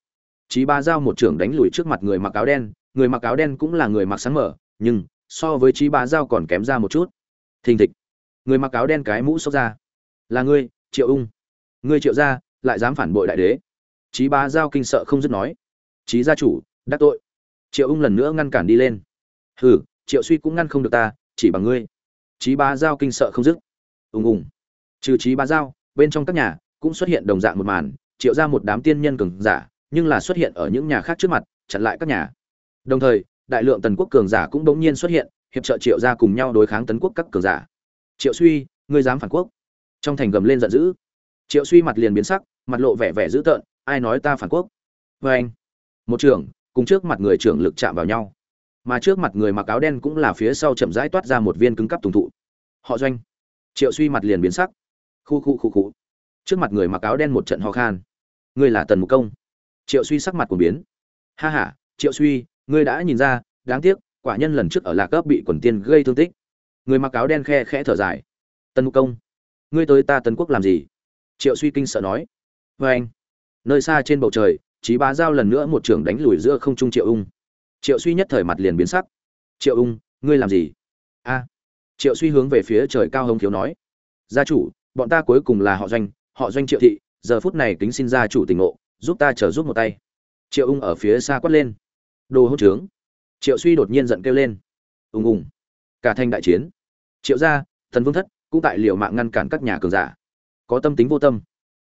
chí ba giao một trưởng đánh lùi trước mặt người mặc áo đen, người mặc áo đen cũng là người mặc sáng mở nhưng so với chí ba giao còn kém ra một chút. Thình thịch, người mặc áo đen cái mũ xốc ra. Là ngươi, triệu ung. Ngươi triệu gia, lại dám phản bội đại đế. Chí ba giao kinh sợ không dứt nói. Chí gia chủ, đắc tội. Triệu ung lần nữa ngăn cản đi lên. Hừ, triệu suy cũng ngăn không được ta, chỉ bằng ngươi. Chí ba giao kinh sợ không dứt. Ùng ùng. Trừ chí ba giao, bên trong các nhà cũng xuất hiện đồng dạng một màn, triệu ra một đám tiên nhân cường giả, nhưng là xuất hiện ở những nhà khác trước mặt, chặn lại các nhà. Đồng thời, đại lượng tần quốc cường giả cũng đống nhiên xuất hiện, hiệp trợ triệu ra cùng nhau đối kháng tấn quốc các cường giả. Triệu suy, ngươi dám phản quốc? Trong thành gầm lên giận dữ. Triệu suy mặt liền biến sắc, mặt lộ vẻ vẻ dữ tợn, ai nói ta phản quốc? Vê anh, một trưởng, cùng trước mặt người trưởng lực chạm vào nhau. Mà trước mặt người mặc áo đen cũng là phía sau chậm rãi toát ra một viên cứng cắp tùng thụ. Họ doanh. Triệu suy mặt liền biến sắc. Khu khu khu khu trước mặt người mặc áo đen một trận ho khan. Ngươi là tần mục công. Triệu suy sắc mặt của biến. Ha h a triệu suy, ngươi đã nhìn ra, đáng tiếc, quả nhân lần trước ở lạc cấp bị quần tiên gây thương tích. Người mặc áo đen khe khẽ thở dài. Tần mục công, ngươi tới ta tần quốc làm gì? Triệu suy kinh sợ nói. Vê anh, nơi xa trên bầu trời trí bá giao lần nữa một trưởng đánh lùi giữa không trung triệu ung. Triệu suy nhất thời mặt liền biến sắc. Triệu ung, ngươi làm gì? A. Triệu suy hướng về phía trời cao hồng thiếu nói. Gia chủ, bọn ta cuối cùng là họ doanh họ doanh triệu thị, giờ phút này kính xin gia chủ tình ngộ, giúp ta trở giúp một tay. Triệu ung ở phía xa quát lên. Đồ hỗn trướng. Triệu suy đột nhiên giận kêu lên. Ùng ùng. Cả thanh đại chiến. Triệu gia, thần vương thất, cũng tại liệu mạng ngăn cản các nhà cường giả. Có tâm tính vô tâm.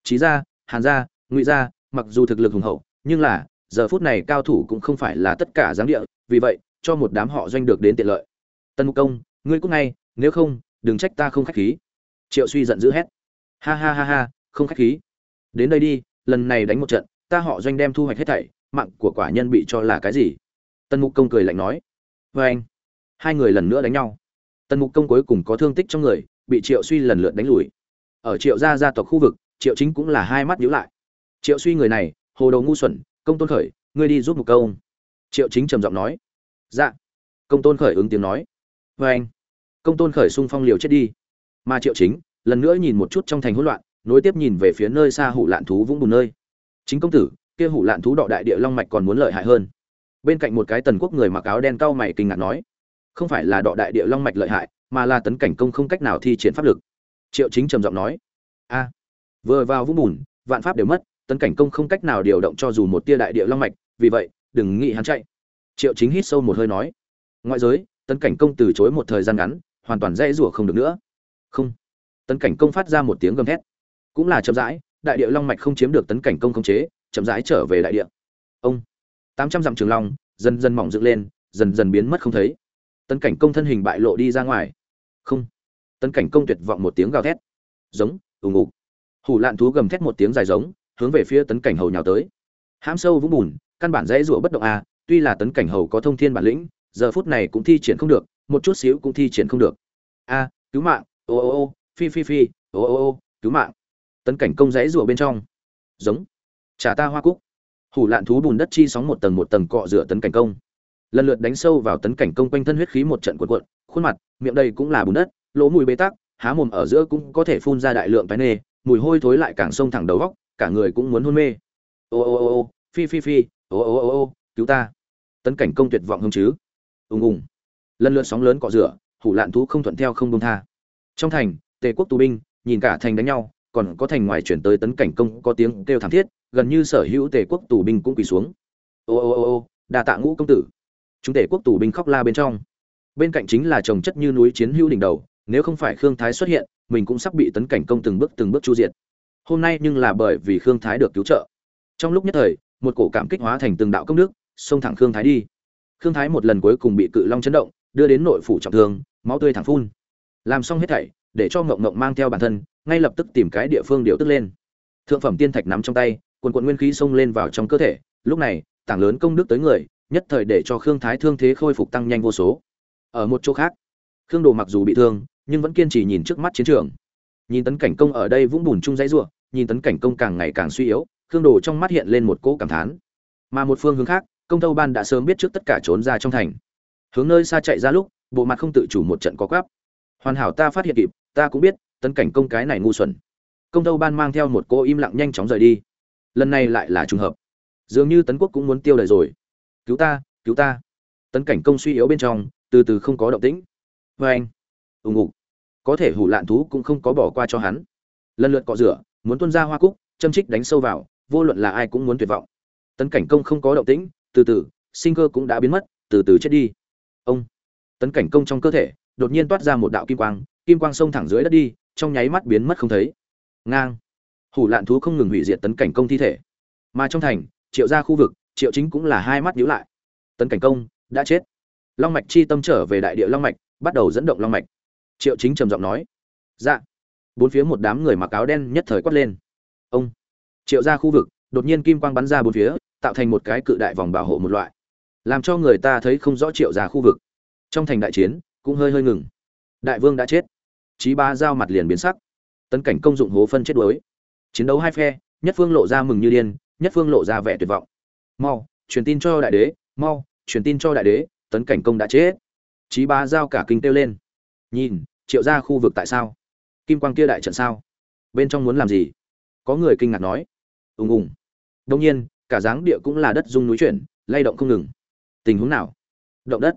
Trí gia, hàn gia, ngụy gia, mặc dù thực lực hùng hậu, nhưng là, giờ phút này cao thủ cũng không phải là tất cả giáng địa, vì vậy, cho một đám họ doanh được đến tiện lợi. Tân mục công, ngươi cũng ngay, nếu không, đừng trách ta không khách khí. Triệu suy giận dữ hét. Ha ha ha ha không khách khí. Đến đây đi, lần này đánh một trận, ta họ doanh đem thu hoạch hết thảy, mạng của quả nhân bị cho là cái gì? Tần mục công cười lạnh nói. Vê anh, hai người lần nữa đánh nhau. Tần mục công cuối cùng có thương tích trong người, bị triệu suy lần lượt đánh lùi. Ở triệu gia gia tộc khu vực, triệu chính cũng là hai mắt nhíu lại. Triệu suy người này, hồ đầu ngu xuẩn, công tôn khởi, ngươi đi giúp mục công. Triệu chính trầm giọng nói. Dạ. Công tôn khởi ứng tiếng nói. Vê anh, công tôn khởi xung phong liều chết đi. Mà triệu chính, lần nữa nhìn một chút trong thành hỗn loạn nối tiếp nhìn về phía nơi xa hủ lạn thú vũng bùn nơi. Chính công tử, kia hủ lạn thú đọ đại địa long mạch còn muốn lợi hại hơn. Bên cạnh một cái tần quốc người mặc áo đen cau mày kinh ngạc nói, không phải là đọ đại địa long mạch lợi hại, mà là tấn cảnh công không cách nào thi triển pháp lực. Triệu chính trầm giọng nói, a, vừa vào vũng bùn, vạn pháp đều mất, tấn cảnh công không cách nào điều động cho dù một tia đại địa long mạch, vì vậy, đừng nghĩ hắn chạy. Triệu chính hít sâu một hơi nói, ngoại giới, tấn cảnh công từ chối một thời gian ngắn, hoàn toàn dễ rủa không được nữa. Không. Tấn cảnh công phát ra một tiếng gầm thét cũng là chậm rãi, đại địa long mạch không chiếm được tấn cảnh công khống chế, chậm rãi trở về đại địa. Ông, tám trăm dặm trường long, dần dần mỏng dựng lên, dần dần biến mất không thấy. Tấn cảnh công thân hình bại lộ đi ra ngoài. Không. Tấn cảnh công tuyệt vọng một tiếng gào thét. Giống, ù ngục. Hủ lạn thú gầm thét một tiếng dài giống, hướng về phía tấn cảnh hầu nhào tới. Hãm sâu vũng bùn, căn bản dễ rủa bất động a, tuy là tấn cảnh hầu có thông thiên bản lĩnh, giờ phút này cũng thi triển không được, một chút xíu cũng thi triển không được. A, cứu mạng, ô ô ô, phi phi phi, ô ô ô, cứu mạng tấn cảnh công dãy rùa bên trong. Giống. Trả ta hoa cúc. Hủ lạn thú bùn đất chi sóng một tầng một tầng cọ rửa tấn cảnh công. Lần lượt đánh sâu vào tấn cảnh công quanh thân huyết khí một trận cuộn cuộn, khuôn mặt, miệng đây cũng là bùn đất, lỗ mùi bê tắc, há mồm ở giữa cũng có thể phun ra đại lượng cái nê, mùi hôi thối lại càng sông thẳng đầu góc, cả người cũng muốn hôn mê. Ô ô ô ô, phi phi phi, ô ô ô ô, cứu ta. Tấn cảnh công tuyệt vọng không chứ. Ùng ùng. Lần lượt sóng lớn cọ rửa, hủ lạn thú không thuận theo không đông tha. Trong thành, tề quốc tù binh, nhìn cả thành đánh nhau còn có thành ngoài chuyển tới tấn cảnh công có tiếng kêu thảm thiết, gần như sở hữu tề quốc tù binh cũng quỳ xuống. Ô ô ô ô, đa tạ ngũ công tử. Chúng tề quốc tù binh khóc la bên trong. Bên cạnh chính là chồng chất như núi chiến hữu đỉnh đầu, nếu không phải khương thái xuất hiện, mình cũng sắp bị tấn cảnh công từng bước từng bước chu diệt. Hôm nay nhưng là bởi vì khương thái được cứu trợ. Trong lúc nhất thời, một cổ cảm kích hóa thành từng đạo công đức, xông thẳng khương thái đi. Khương thái một lần cuối cùng bị cự long chấn động, đưa đến nội phủ trọng thương, máu tươi thẳng phun. Làm xong hết thảy, để cho ngộng ngộng mang theo bản thân ngay lập tức tìm cái địa phương điều tức lên. Thượng phẩm tiên thạch nắm trong tay, quần quận nguyên khí xông lên vào trong cơ thể. Lúc này, tảng lớn công đức tới người, nhất thời để cho khương thái thương thế khôi phục tăng nhanh vô số. Ở một chỗ khác, khương đồ mặc dù bị thương, nhưng vẫn kiên trì nhìn trước mắt chiến trường. Nhìn tấn cảnh công ở đây vũng bùn chung dãy ruộng, nhìn tấn cảnh công càng ngày càng suy yếu, khương đồ trong mắt hiện lên một cỗ cảm thán. Mà một phương hướng khác, công tâu ban đã sớm biết trước tất cả trốn ra trong thành. Hướng nơi xa chạy ra lúc, bộ mặt không tự chủ một trận có quáp hoàn hảo ta phát hiện kịp, ta cũng biết tấn cảnh công cái này ngu xuẩn. Công tâu ban mang theo một cô im lặng nhanh chóng rời đi. Lần này lại là trùng hợp. Dường như tấn quốc cũng muốn tiêu đời rồi. Cứu ta cứu ta. Tấn cảnh công suy yếu bên trong, từ từ không có động tĩnh. Vê anh ùng ục có thể hủ lạn thú cũng không có bỏ qua cho hắn. Lần lượt cọ rửa, muốn tuân ra hoa cúc, châm trích đánh sâu vào, vô luận là ai cũng muốn tuyệt vọng. Tấn cảnh công không có động tĩnh, từ từ, sinh cơ cũng đã biến mất, từ từ chết đi. Ông. Tấn cảnh công trong cơ thể, đột nhiên toát ra một đạo kim quang kim quang xông thẳng dưới đất đi trong nháy mắt biến mất không thấy. Ngang. Hủ lạn thú không ngừng hủy diệt tấn cảnh công thi thể. Mà trong thành, triệu ra khu vực, triệu chính cũng là hai mắt nhíu lại. Tấn cảnh công, đã chết. Long mạch chi tâm trở về đại địa long mạch, bắt đầu dẫn động long mạch. Triệu chính trầm giọng nói. Dạ. Bốn phía một đám người mặc áo đen nhất thời quát lên. Ông. Triệu ra khu vực, đột nhiên kim quang bắn ra bốn phía, tạo thành một cái cự đại vòng bảo hộ một loại. Làm cho người ta thấy không rõ triệu ra khu vực. Trong thành đại chiến, cũng hơi hơi ngừng. Đại vương đã chết chí ba giao mặt liền biến sắc. Tấn cảnh công dụng hố phân chết đuối. Chiến đấu hai phe, nhất phương lộ ra mừng như điên, nhất phương lộ ra vẻ tuyệt vọng. Mau, truyền tin cho đại đế, mau, truyền tin cho đại đế, tấn cảnh công đã chết. Chí ba giao cả kinh kêu lên. Nhìn, triệu ra khu vực tại sao? Kim quang kia đại trận sao? Bên trong muốn làm gì? Có người kinh ngạc nói. Ùng ùng. Đương nhiên, cả dáng địa cũng là đất rung núi chuyển, lay động không ngừng. Tình huống nào? Động đất.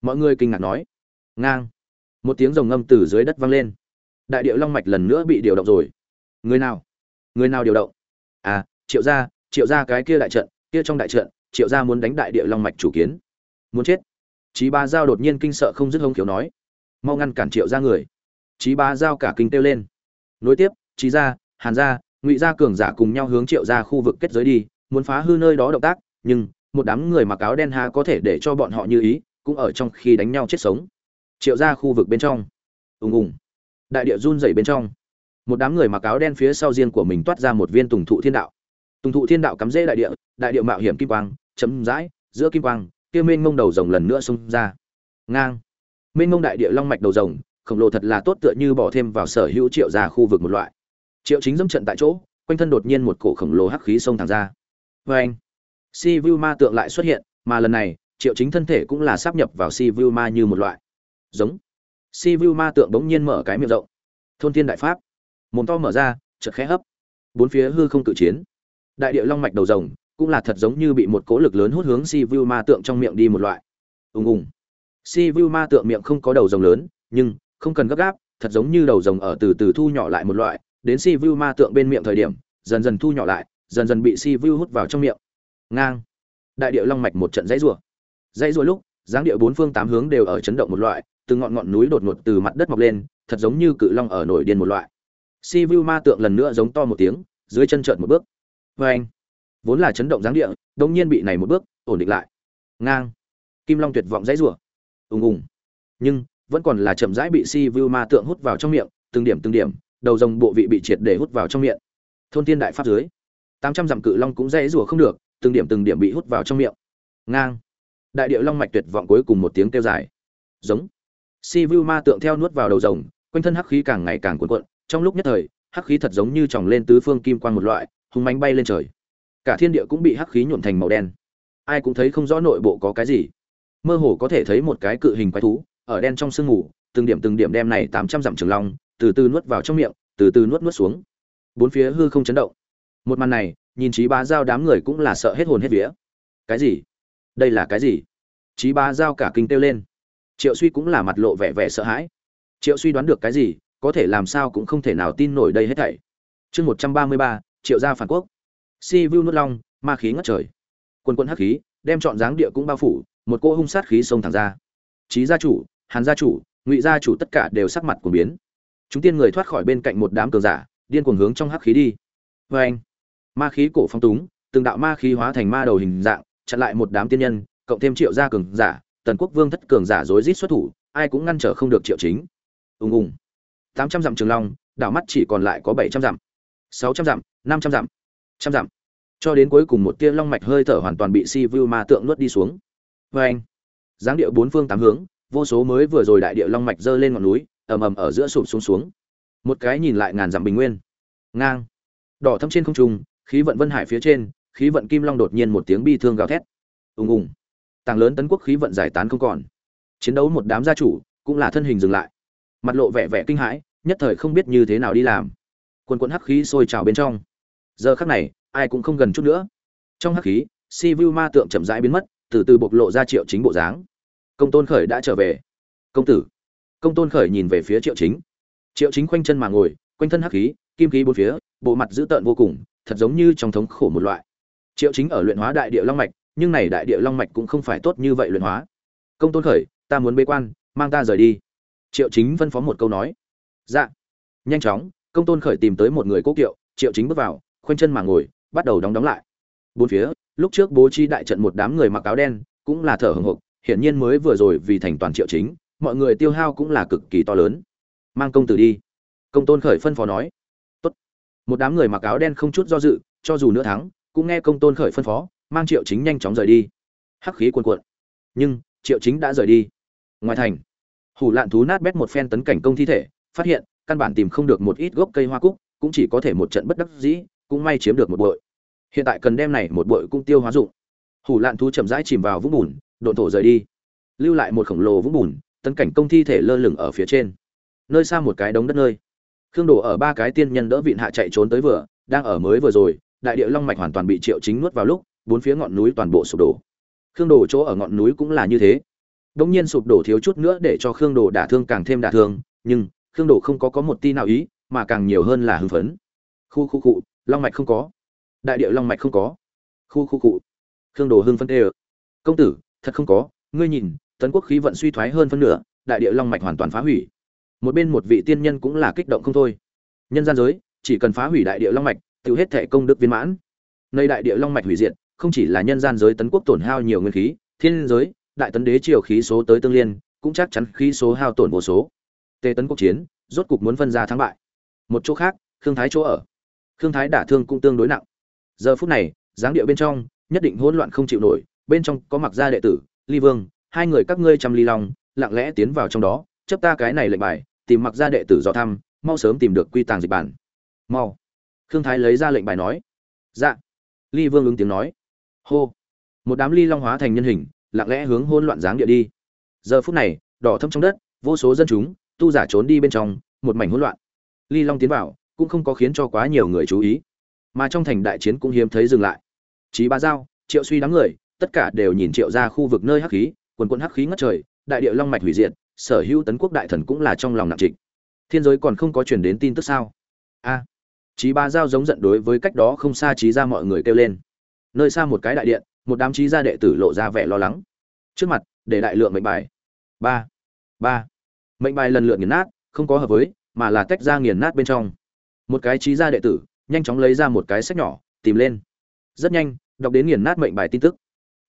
Mọi người kinh ngạc nói. Ngang một tiếng rồng ngâm từ dưới đất vang lên. Đại điệu long mạch lần nữa bị điều động rồi. Người nào? Người nào điều động? À triệu gia triệu gia cái kia đại trận, kia trong đại trận, triệu gia muốn đánh đại địa long mạch chủ kiến. Muốn chết. Chí ba giao đột nhiên kinh sợ không dứt hông khiếu nói. Mau ngăn cản triệu gia người. Chí ba giao cả kinh kêu lên. Nối tiếp, chí gia, hàn gia, ngụy gia cường giả cùng nhau hướng triệu gia khu vực kết giới đi, muốn phá hư nơi đó động tác, nhưng một đám người mặc áo đen há có thể để cho bọn họ như ý, cũng ở trong khi đánh nhau chết sống triệu ra khu vực bên trong. Ùng ùng. Đại địa run dày bên trong. Một đám người mặc áo đen phía sau riêng của mình toát ra một viên tùng thụ thiên đạo. Tùng thụ thiên đạo cắm rễ đại địa đại địa mạo hiểm kim quang chấm dãi giữa kim quang, kia mênh mông đầu rồng lần nữa xông ra. Ngang. Mênh mông đại địa long mạch đầu rồng, khổng lồ thật là tốt tựa như bỏ thêm vào sở hữu triệu ra khu vực một loại. Triệu chính dẫm trận tại chỗ, quanh thân đột nhiên một cổ khổng lồ hắc khí xông thẳng ra. Vê anh si vu ma tượng lại xuất hiện, mà lần này, triệu chính thân thể cũng là sắp nhập vào si vu ma như một loại giống. Si vu ma tượng bỗng nhiên mở cái miệng rộng. Thôn thiên đại pháp. Mồm to mở ra, chợt khẽ hấp. Bốn phía hư không cự chiến. Đại địa long mạch đầu rồng, cũng là thật giống như bị một cỗ lực lớn hút hướng si vu ma tượng trong miệng đi một loại. Ùng ùng. Si vu ma tượng miệng không có đầu rồng lớn, nhưng không cần gấp gáp, thật giống như đầu rồng ở từ từ thu nhỏ lại một loại. Đến si vu ma tượng bên miệng thời điểm, dần dần thu nhỏ lại, dần dần bị si vu hút vào trong miệng. Ngang. Đại địa long mạch một trận dãy rủa. Dãy rủa lúc dáng địa bốn phương tám hướng đều ở chấn động một loại từ ngọn ngọn núi đột ngột từ mặt đất mọc lên, thật giống như cự long ở nổi điên một loại. Si vu ma tượng lần nữa giống to một tiếng, dưới chân trợn một bước. Vê anh, vốn là chấn động dáng địa đông nhiên bị này một bước, ổn định lại. Ngang. Kim long tuyệt vọng dãy rủa. Ùng ùng. Nhưng, vẫn còn là chậm rãi bị si vu ma tượng hút vào trong miệng, từng điểm từng điểm, đầu rồng bộ vị bị triệt để hút vào trong miệng. Thôn thiên đại pháp dưới tám trăm dặm cự long cũng dãy rủa không được, từng điểm từng điểm bị hút vào trong miệng. Ngang đại điệu long mạch tuyệt vọng cuối cùng một tiếng kêu dài. Giống. Si vu ma tượng theo nuốt vào đầu rồng, quanh thân hắc khí càng ngày càng cuộn cuộn, trong lúc nhất thời, hắc khí thật giống như tròng lên tứ phương kim quan một loại, hung mánh bay lên trời. Cả thiên địa cũng bị hắc khí nhuộm thành màu đen. Ai cũng thấy không rõ nội bộ có cái gì. Mơ hồ có thể thấy một cái cự hình quái thú, ở đen trong sương mù, từng điểm từng điểm đem này tám trăm dặm trường long, từ từ nuốt vào trong miệng, từ từ nuốt nuốt xuống. Bốn phía hư không chấn động. Một màn này, nhìn trí bá giao đám người cũng là sợ hết hồn hết vía. Cái gì? Đây là cái gì? Chí bá giao cả kinh kêu lên. Triệu suy cũng là mặt lộ vẻ vẻ sợ hãi. Triệu suy đoán được cái gì, có thể làm sao cũng không thể nào tin nổi đây hết thảy. Chương một trăm ba mươi ba, triệu gia phản quốc. Si vu nuốt long ma khí ngất trời. Quân quân hắc khí, đem chọn dáng địa cũng bao phủ, một cô hung sát khí xông thẳng ra. Trí gia chủ, hàn gia chủ, ngụy gia chủ tất cả đều sắc mặt của biến. Chúng tiên người thoát khỏi bên cạnh một đám cường giả, điên cuồng hướng trong hắc khí đi. Vê anh, ma khí cổ phong túng, từng đạo ma khí hóa thành ma đầu hình dạng chặn lại một đám tiên nhân, cộng thêm triệu gia cường giả, tần quốc vương thất cường giả rối rít xuất thủ, ai cũng ngăn trở không được triệu chính. Ùng ùng. Tám trăm dặm trường long, đảo mắt chỉ còn lại có bảy trăm dặm. Sáu trăm dặm, năm trăm dặm trăm dặm. Cho đến cuối cùng một tia long mạch hơi thở hoàn toàn bị si vu ma tượng nuốt đi xuống. Vê anh, dáng điệu bốn phương tám hướng, vô số mới vừa rồi đại địa long mạch giơ lên ngọn núi, ầm ầm ở giữa sụp xuống xuống. Một cái nhìn lại ngàn dặm bình nguyên. Ngang. Đỏ thâm trên không trung, khí vận vân hải phía trên khí vận kim long đột nhiên một tiếng bi thương gào thét. Ùng ùng. Tàng lớn tấn quốc khí vận giải tán không còn. Chiến đấu một đám gia chủ cũng là thân hình dừng lại. Mặt lộ vẻ vẻ kinh hãi, nhất thời không biết như thế nào đi làm. Quần quận hắc khí sôi trào bên trong. Giờ khắc này, ai cũng không gần chút nữa. Trong hắc khí, si vu ma tượng chậm rãi biến mất, từ từ bộc lộ ra triệu chính bộ dáng. Công tôn khởi đã trở về. Công tử. Công tôn khởi nhìn về phía triệu chính. Triệu chính khoanh chân mà ngồi, quanh thân hắc khí, kim khí bốn phía, bộ mặt dữ tợn vô cùng, thật giống như trong thống khổ một loại triệu chính ở luyện hóa đại địa long mạch, nhưng này đại địa long mạch cũng không phải tốt như vậy luyện hóa. Công tôn khởi, ta muốn bế quan, mang ta rời đi. Triệu chính phân phó một câu nói. Dạ. Nhanh chóng, công tôn khởi tìm tới một người cố kiệu, triệu chính bước vào, khoanh chân mà ngồi, bắt đầu đóng đóng lại. Bốn phía, lúc trước bố trí đại trận một đám người mặc áo đen, cũng là thở hồng hộc, hiển nhiên mới vừa rồi vì thành toàn triệu chính, mọi người tiêu hao cũng là cực kỳ to lớn. Mang công tử đi. Công tôn khởi phân phó nói. Tốt. một đám người mặc áo đen không chút do dự, cho dù nữa thắng cũng nghe công tôn khởi phân phó, mang triệu chính nhanh chóng rời đi. Hắc khí cuồn cuộn. Nhưng, triệu chính đã rời đi. Ngoài thành, hủ lạn thú nát bét một phen tấn cảnh công thi thể, phát hiện, căn bản tìm không được một ít gốc cây hoa cúc, cũng chỉ có thể một trận bất đắc dĩ, cũng may chiếm được một bội. Hiện tại cần đem này một bội cũng tiêu hóa dụng. Hủ lạn thú chậm rãi chìm vào vũng bùn, độn thổ rời đi. Lưu lại một khổng lồ vũng bùn, tấn cảnh công thi thể lơ lửng ở phía trên. Nơi xa một cái đống đất nơi. Khương đồ ở ba cái tiên nhân đỡ vịn hạ chạy trốn tới vừa, đang ở mới vừa rồi đại địa long mạch hoàn toàn bị triệu chính nuốt vào lúc, bốn phía ngọn núi toàn bộ sụp đổ. Khương đồ chỗ ở ngọn núi cũng là như thế. Đông nhiên sụp đổ thiếu chút nữa để cho khương đồ đả thương càng thêm đả thương, nhưng khương đồ không có có một ti nào ý, mà càng nhiều hơn là hưng phấn. Khu khu cụ long mạch không có. Đại địa long mạch không có. Khu khu cụ khương đồ hưng phấn tê công tử, thật không có, ngươi nhìn, tấn quốc khí vận suy thoái hơn phân nửa, đại địa long mạch hoàn toàn phá hủy. Một bên một vị tiên nhân cũng là kích động không thôi. Nhân gian giới, chỉ cần phá hủy đại địa long mạch tiêu hết thể công đức viên mãn. Nơi đại địa long mạch hủy diệt, không chỉ là nhân gian giới tấn quốc tổn hao nhiều nguyên khí, thiên giới, đại tấn đế triều khí số tới tương liên, cũng chắc chắn khí số hao tổn vô số. Tề tấn quốc chiến, rốt cục muốn phân ra thắng bại. Một chỗ khác, khương thái chỗ ở. Khương thái đả thương cũng tương đối nặng. Giờ phút này, dáng điệu bên trong, nhất định hỗn loạn không chịu nổi, bên trong có mặc gia đệ tử, ly vương, hai người các ngươi chăm ly long, lặng lẽ tiến vào trong đó, chấp ta cái này lệnh bài, tìm mặc gia đệ tử dò thăm, mau sớm tìm được quy tàng dịch bản. Mau khương thái lấy ra lệnh bài nói. Dạ. Ly vương ứng tiếng nói. Hô. Một đám ly long hóa thành nhân hình lặng lẽ hướng hôn loạn dáng địa đi. Giờ phút này đỏ thâm trong đất vô số dân chúng tu giả trốn đi bên trong một mảnh hỗn loạn. Ly long tiến vào cũng không có khiến cho quá nhiều người chú ý. Mà trong thành đại chiến cũng hiếm thấy dừng lại. Chí Ba Giao, Triệu Suy đám người, tất cả đều nhìn Triệu ra khu vực nơi hắc khí, quần quân hắc khí ngất trời, đại địa long mạch hủy diệt, sở hữu tấn quốc đại thần cũng là trong lòng nặng trịch. Thiên giới còn không có truyền đến tin tức sao? A. Chí Ba Giao giống giận đối với cách đó không xa chí ra mọi người kêu lên. Nơi xa một cái đại điện, một đám chí gia đệ tử lộ ra vẻ lo lắng. Trước mặt, để đại lượng mệnh bài. ba ba Mệnh bài lần lượt nghiền nát, không có hợp với, mà là tách ra nghiền nát bên trong. Một cái chí gia đệ tử, nhanh chóng lấy ra một cái sách nhỏ, tìm lên. Rất nhanh, đọc đến nghiền nát mệnh bài tin tức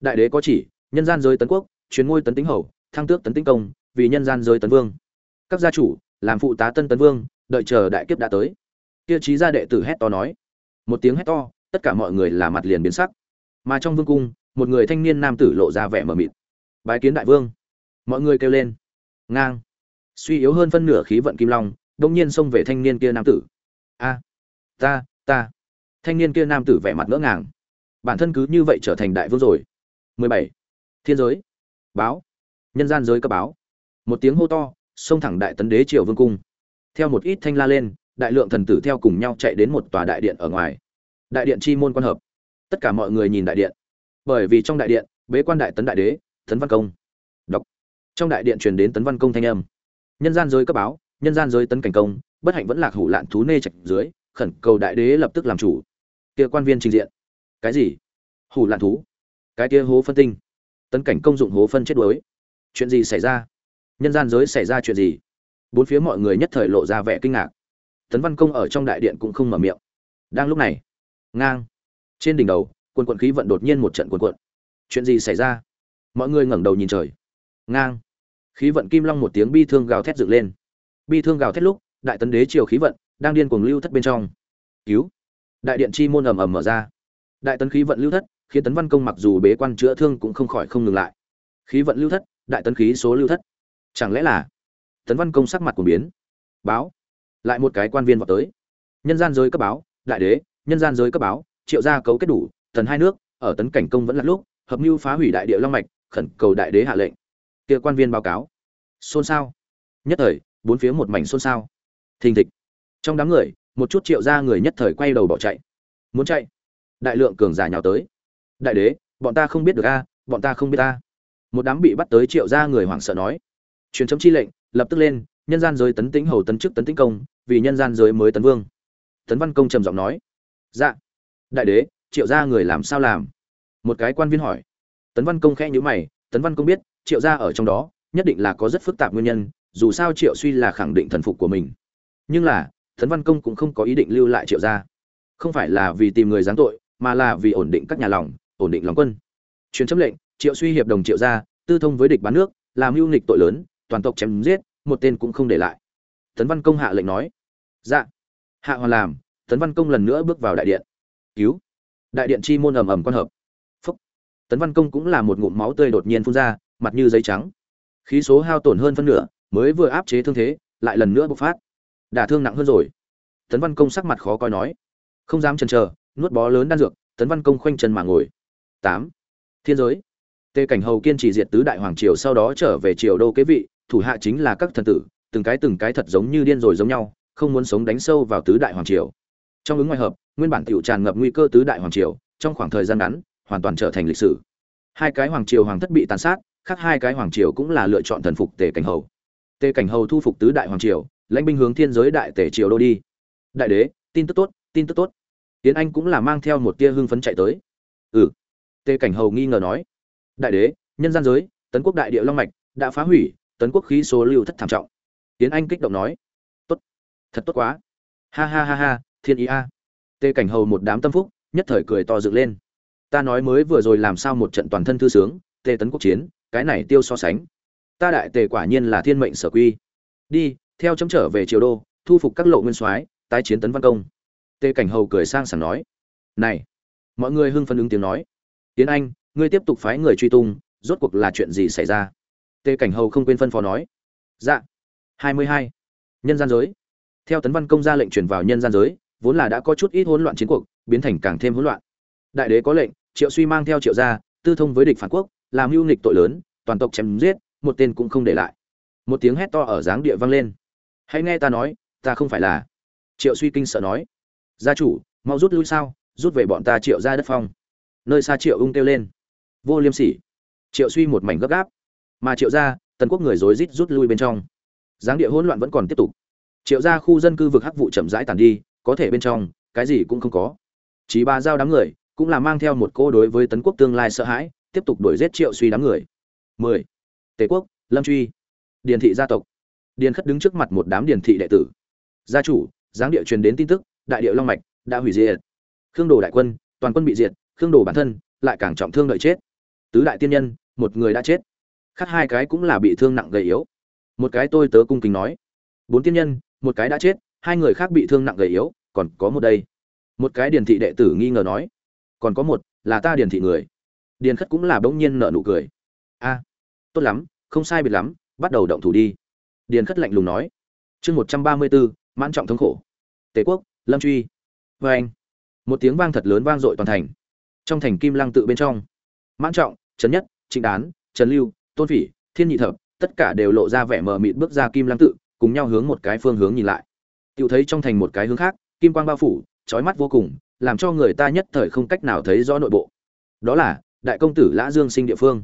đại đế có chỉ nhân gian giới tấn quốc chuyến ngôi tấn tính hầu thăng tước tấn tính công vì nhân gian giới tấn vương các gia chủ làm phụ tá tân tấn vương đợi chờ đại kiếp đã tới kia trí gia đệ tử hét to nói. Một tiếng hét to, tất cả mọi người là mặt liền biến sắc. Mà trong vương cung, một người thanh niên nam tử lộ ra vẻ mờ mịt. Bái kiến đại vương. Mọi người kêu lên. Ngang. Suy yếu hơn phân nửa khí vận kim long, đông nhiên xông về thanh niên kia nam tử. A. Ta ta. Thanh niên kia nam tử vẻ mặt ngỡ ngàng. Bản thân cứ như vậy trở thành đại vương rồi. 17. thiên giới. Báo. Nhân gian giới cấp báo. Một tiếng hô to, xông thẳng đại tấn đế triều vương cung. Theo một ít thanh la lên đại lượng thần tử theo cùng nhau chạy đến một tòa đại điện ở ngoài. Đại điện chi môn quan hợp. Tất cả mọi người nhìn đại điện. Bởi vì trong đại điện, bế quan đại tấn đại đế, tấn văn công. Đọc. Trong đại điện truyền đến tấn văn công thanh âm. Nhân gian giới cấp báo, nhân gian giới tấn cảnh công, bất hạnh vẫn lạc hủ lạn thú nê trạch dưới, khẩn cầu đại đế lập tức làm chủ. Kia quan viên trình diện. Cái gì? Hủ lạn thú. Cái kia hố phân tinh. Tấn cảnh công dụng hố phân chết đuối. Chuyện gì xảy ra? Nhân gian giới xảy ra chuyện gì? Bốn phía mọi người nhất thời lộ ra vẻ kinh ngạc tấn văn công ở trong đại điện cũng không mở miệng. Đang lúc này, ngang, trên đỉnh đầu quân quận khí vận đột nhiên một trận quân quận chuyện gì xảy ra? Mọi người ngẩng đầu nhìn trời. Ngang, khí vận kim long một tiếng bi thương gào thét dựng lên. Bi thương gào thét lúc, đại tấn đế triều khí vận đang điên cuồng lưu thất bên trong. Cứu! Đại điện chi môn ầm ầm mở ra. Đại tấn khí vận lưu thất, khiến tấn văn công mặc dù bế quan chữa thương cũng không khỏi không ngừng lại. Khí vận lưu thất, đại tấn khí số lưu thất. Chẳng lẽ là tấn văn công sắc mặt của biến? Báo! Lại một cái quan viên vào tới. Nhân gian giới cấp báo, đại đế, nhân gian giới cấp báo, triệu gia cấu kết đủ tần hai nước, ở tấn cảnh công vẫn là lúc, hợp mưu phá hủy đại địa long mạch, khẩn cầu đại đế hạ lệnh. Kia quan viên báo cáo. Xôn xao. Nhất thời, bốn phía một mảnh xôn xao. Thình thịch. Trong đám người, một chút triệu gia người nhất thời quay đầu bỏ chạy. Muốn chạy? Đại lượng cường giả nhào tới. Đại đế, bọn ta không biết được a, bọn ta không biết a. Một đám bị bắt tới triệu gia người hoảng sợ nói. Truyền chấm chi lệnh, lập tức lên, nhân gian giới tấn tĩnh hầu tấn chức tấn tĩnh công vì nhân gian giới mới tấn vương. Tấn văn công trầm giọng nói dạ đại đế, triệu gia người làm sao làm? Một cái quan viên hỏi. Tấn văn công khẽ nhữ mày, tấn văn công biết, triệu gia ở trong đó, nhất định là có rất phức tạp nguyên nhân, dù sao triệu suy là khẳng định thần phục của mình. Nhưng là, tấn văn công cũng không có ý định lưu lại triệu gia. Không phải là vì tìm người giáng tội, mà là vì ổn định các nhà lòng, ổn định lòng quân. Truyền chấm lệnh, triệu suy hiệp đồng triệu gia, tư thông với địch bán nước, làm mưu nghịch tội lớn, toàn tộc chém giết, một tên cũng không để lại. Tấn văn công hạ lệnh nói dạ. Hạ hoàn làm, tấn văn công lần nữa bước vào đại điện. Cứu. Đại điện chi môn ầm ầm quan hợp. Phúc. Tấn văn công cũng là một ngụm máu tươi đột nhiên phun ra, mặt như giấy trắng. Khí số hao tổn hơn phân nửa, mới vừa áp chế thương thế, lại lần nữa bộc phát. Đả thương nặng hơn rồi. Tấn văn công sắc mặt khó coi nói. Không dám chần chờ, nuốt bó lớn đan dược, tấn văn công khoanh chân mà ngồi. Tám. Thiên giới. Tề cảnh hầu kiên trì diệt tứ đại hoàng triều sau đó trở về triều đô kế vị, thủ hạ chính là các thần tử, từng cái từng cái thật giống như điên rồi giống nhau không muốn sống đánh sâu vào tứ đại hoàng triều. Trong ứng ngoài hợp, nguyên bản tiểu tràn ngập nguy cơ tứ đại hoàng triều, trong khoảng thời gian ngắn, hoàn toàn trở thành lịch sử. Hai cái hoàng triều hoàng thất bị tàn sát, khác hai cái hoàng triều cũng là lựa chọn thần phục tề cảnh hầu. Tề cảnh hầu thu phục tứ đại hoàng triều, lãnh binh hướng thiên giới đại tề triều đô đi. Đại đế, tin tức tốt, tin tức tốt. Tiến anh cũng là mang theo một tia hưng phấn chạy tới. Ừ. Tề cảnh hầu nghi ngờ nói. Đại đế, nhân gian giới, tấn quốc đại địa long mạch, đã phá hủy, tấn quốc khí số lưu thất thảm trọng. Tiến anh kích động nói thật tốt quá. Ha ha ha ha, thiên ý a. Tề cảnh hầu một đám tâm phúc, nhất thời cười to dựng lên. Ta nói mới vừa rồi làm sao một trận toàn thân thư sướng, tề tấn quốc chiến, cái này tiêu so sánh. Ta đại tề quả nhiên là thiên mệnh sở quy. Đi, theo chấm trở về triều đô, thu phục các lộ nguyên soái, tái chiến tấn văn công. Tề cảnh hầu cười sang sảng nói. Này, mọi người hưng phấn ứng tiếng nói. Tiến anh, ngươi tiếp tục phái người truy tung, rốt cuộc là chuyện gì xảy ra? Tề cảnh hầu không quên phân phó nói. Dạ. Hai mươi hai. Nhân gian giới theo tấn văn công ra lệnh truyền vào nhân gian giới, vốn là đã có chút ít hỗn loạn chiến cuộc, biến thành càng thêm hỗn loạn. Đại đế có lệnh, triệu suy mang theo triệu gia, tư thông với địch phản quốc, làm mưu nghịch tội lớn, toàn tộc chém giết, một tên cũng không để lại. Một tiếng hét to ở dáng địa vang lên. Hãy nghe ta nói, ta không phải là triệu suy kinh sợ nói. Gia chủ, mau rút lui sao? Rút về bọn ta triệu ra đất phong. Nơi xa triệu ung kêu lên. Vô liêm sỉ. Triệu suy một mảnh gấp gáp. Mà triệu ra tần quốc người rối rít rút lui bên trong. Giáng địa hỗn loạn vẫn còn tiếp tục triệu ra khu dân cư vực hắc vụ chậm rãi tàn đi, có thể bên trong, cái gì cũng không có. Chí ba giao đám người, cũng là mang theo một cô đối với tấn quốc tương lai sợ hãi, tiếp tục đuổi giết triệu suy đám người. 10. tề quốc, lâm truy. Điền thị gia tộc. Điền khất đứng trước mặt một đám điền thị đệ tử. Gia chủ, giáng địa truyền đến tin tức, đại địa long mạch đã hủy diệt. Khương đồ đại quân, toàn quân bị diệt, khương đồ bản thân lại càng trọng thương đợi chết. Tứ đại tiên nhân, một người đã chết. Khác hai cái cũng là bị thương nặng gầy yếu. Một cái tôi tớ cung kính nói. Bốn tiên nhân một cái đã chết, hai người khác bị thương nặng gầy yếu, còn có một đây. Một cái điền thị đệ tử nghi ngờ nói, còn có một, là ta điền thị người. Điền khất cũng là bỗng nhiên nợ nụ cười. A, tốt lắm, không sai biệt lắm, bắt đầu động thủ đi. Điền khất lạnh lùng nói. Chương một trăm ba mươi bốn, mãn trọng thống khổ. Tề quốc, lâm truy. Vê anh, một tiếng vang thật lớn vang dội toàn thành. Trong thành kim lăng tự bên trong, mãn trọng, trấn nhất, trịnh đán trần lưu, tôn phỉ, thiên nhị thập, tất cả đều lộ ra vẻ mờ mịt bước ra kim lăng tự cùng nhau hướng một cái phương hướng nhìn lại. Tự thấy trong thành một cái hướng khác, kim quang bao phủ trói mắt vô cùng, làm cho người ta nhất thời không cách nào thấy rõ nội bộ. Đó là, đại công tử lã dương sinh địa phương.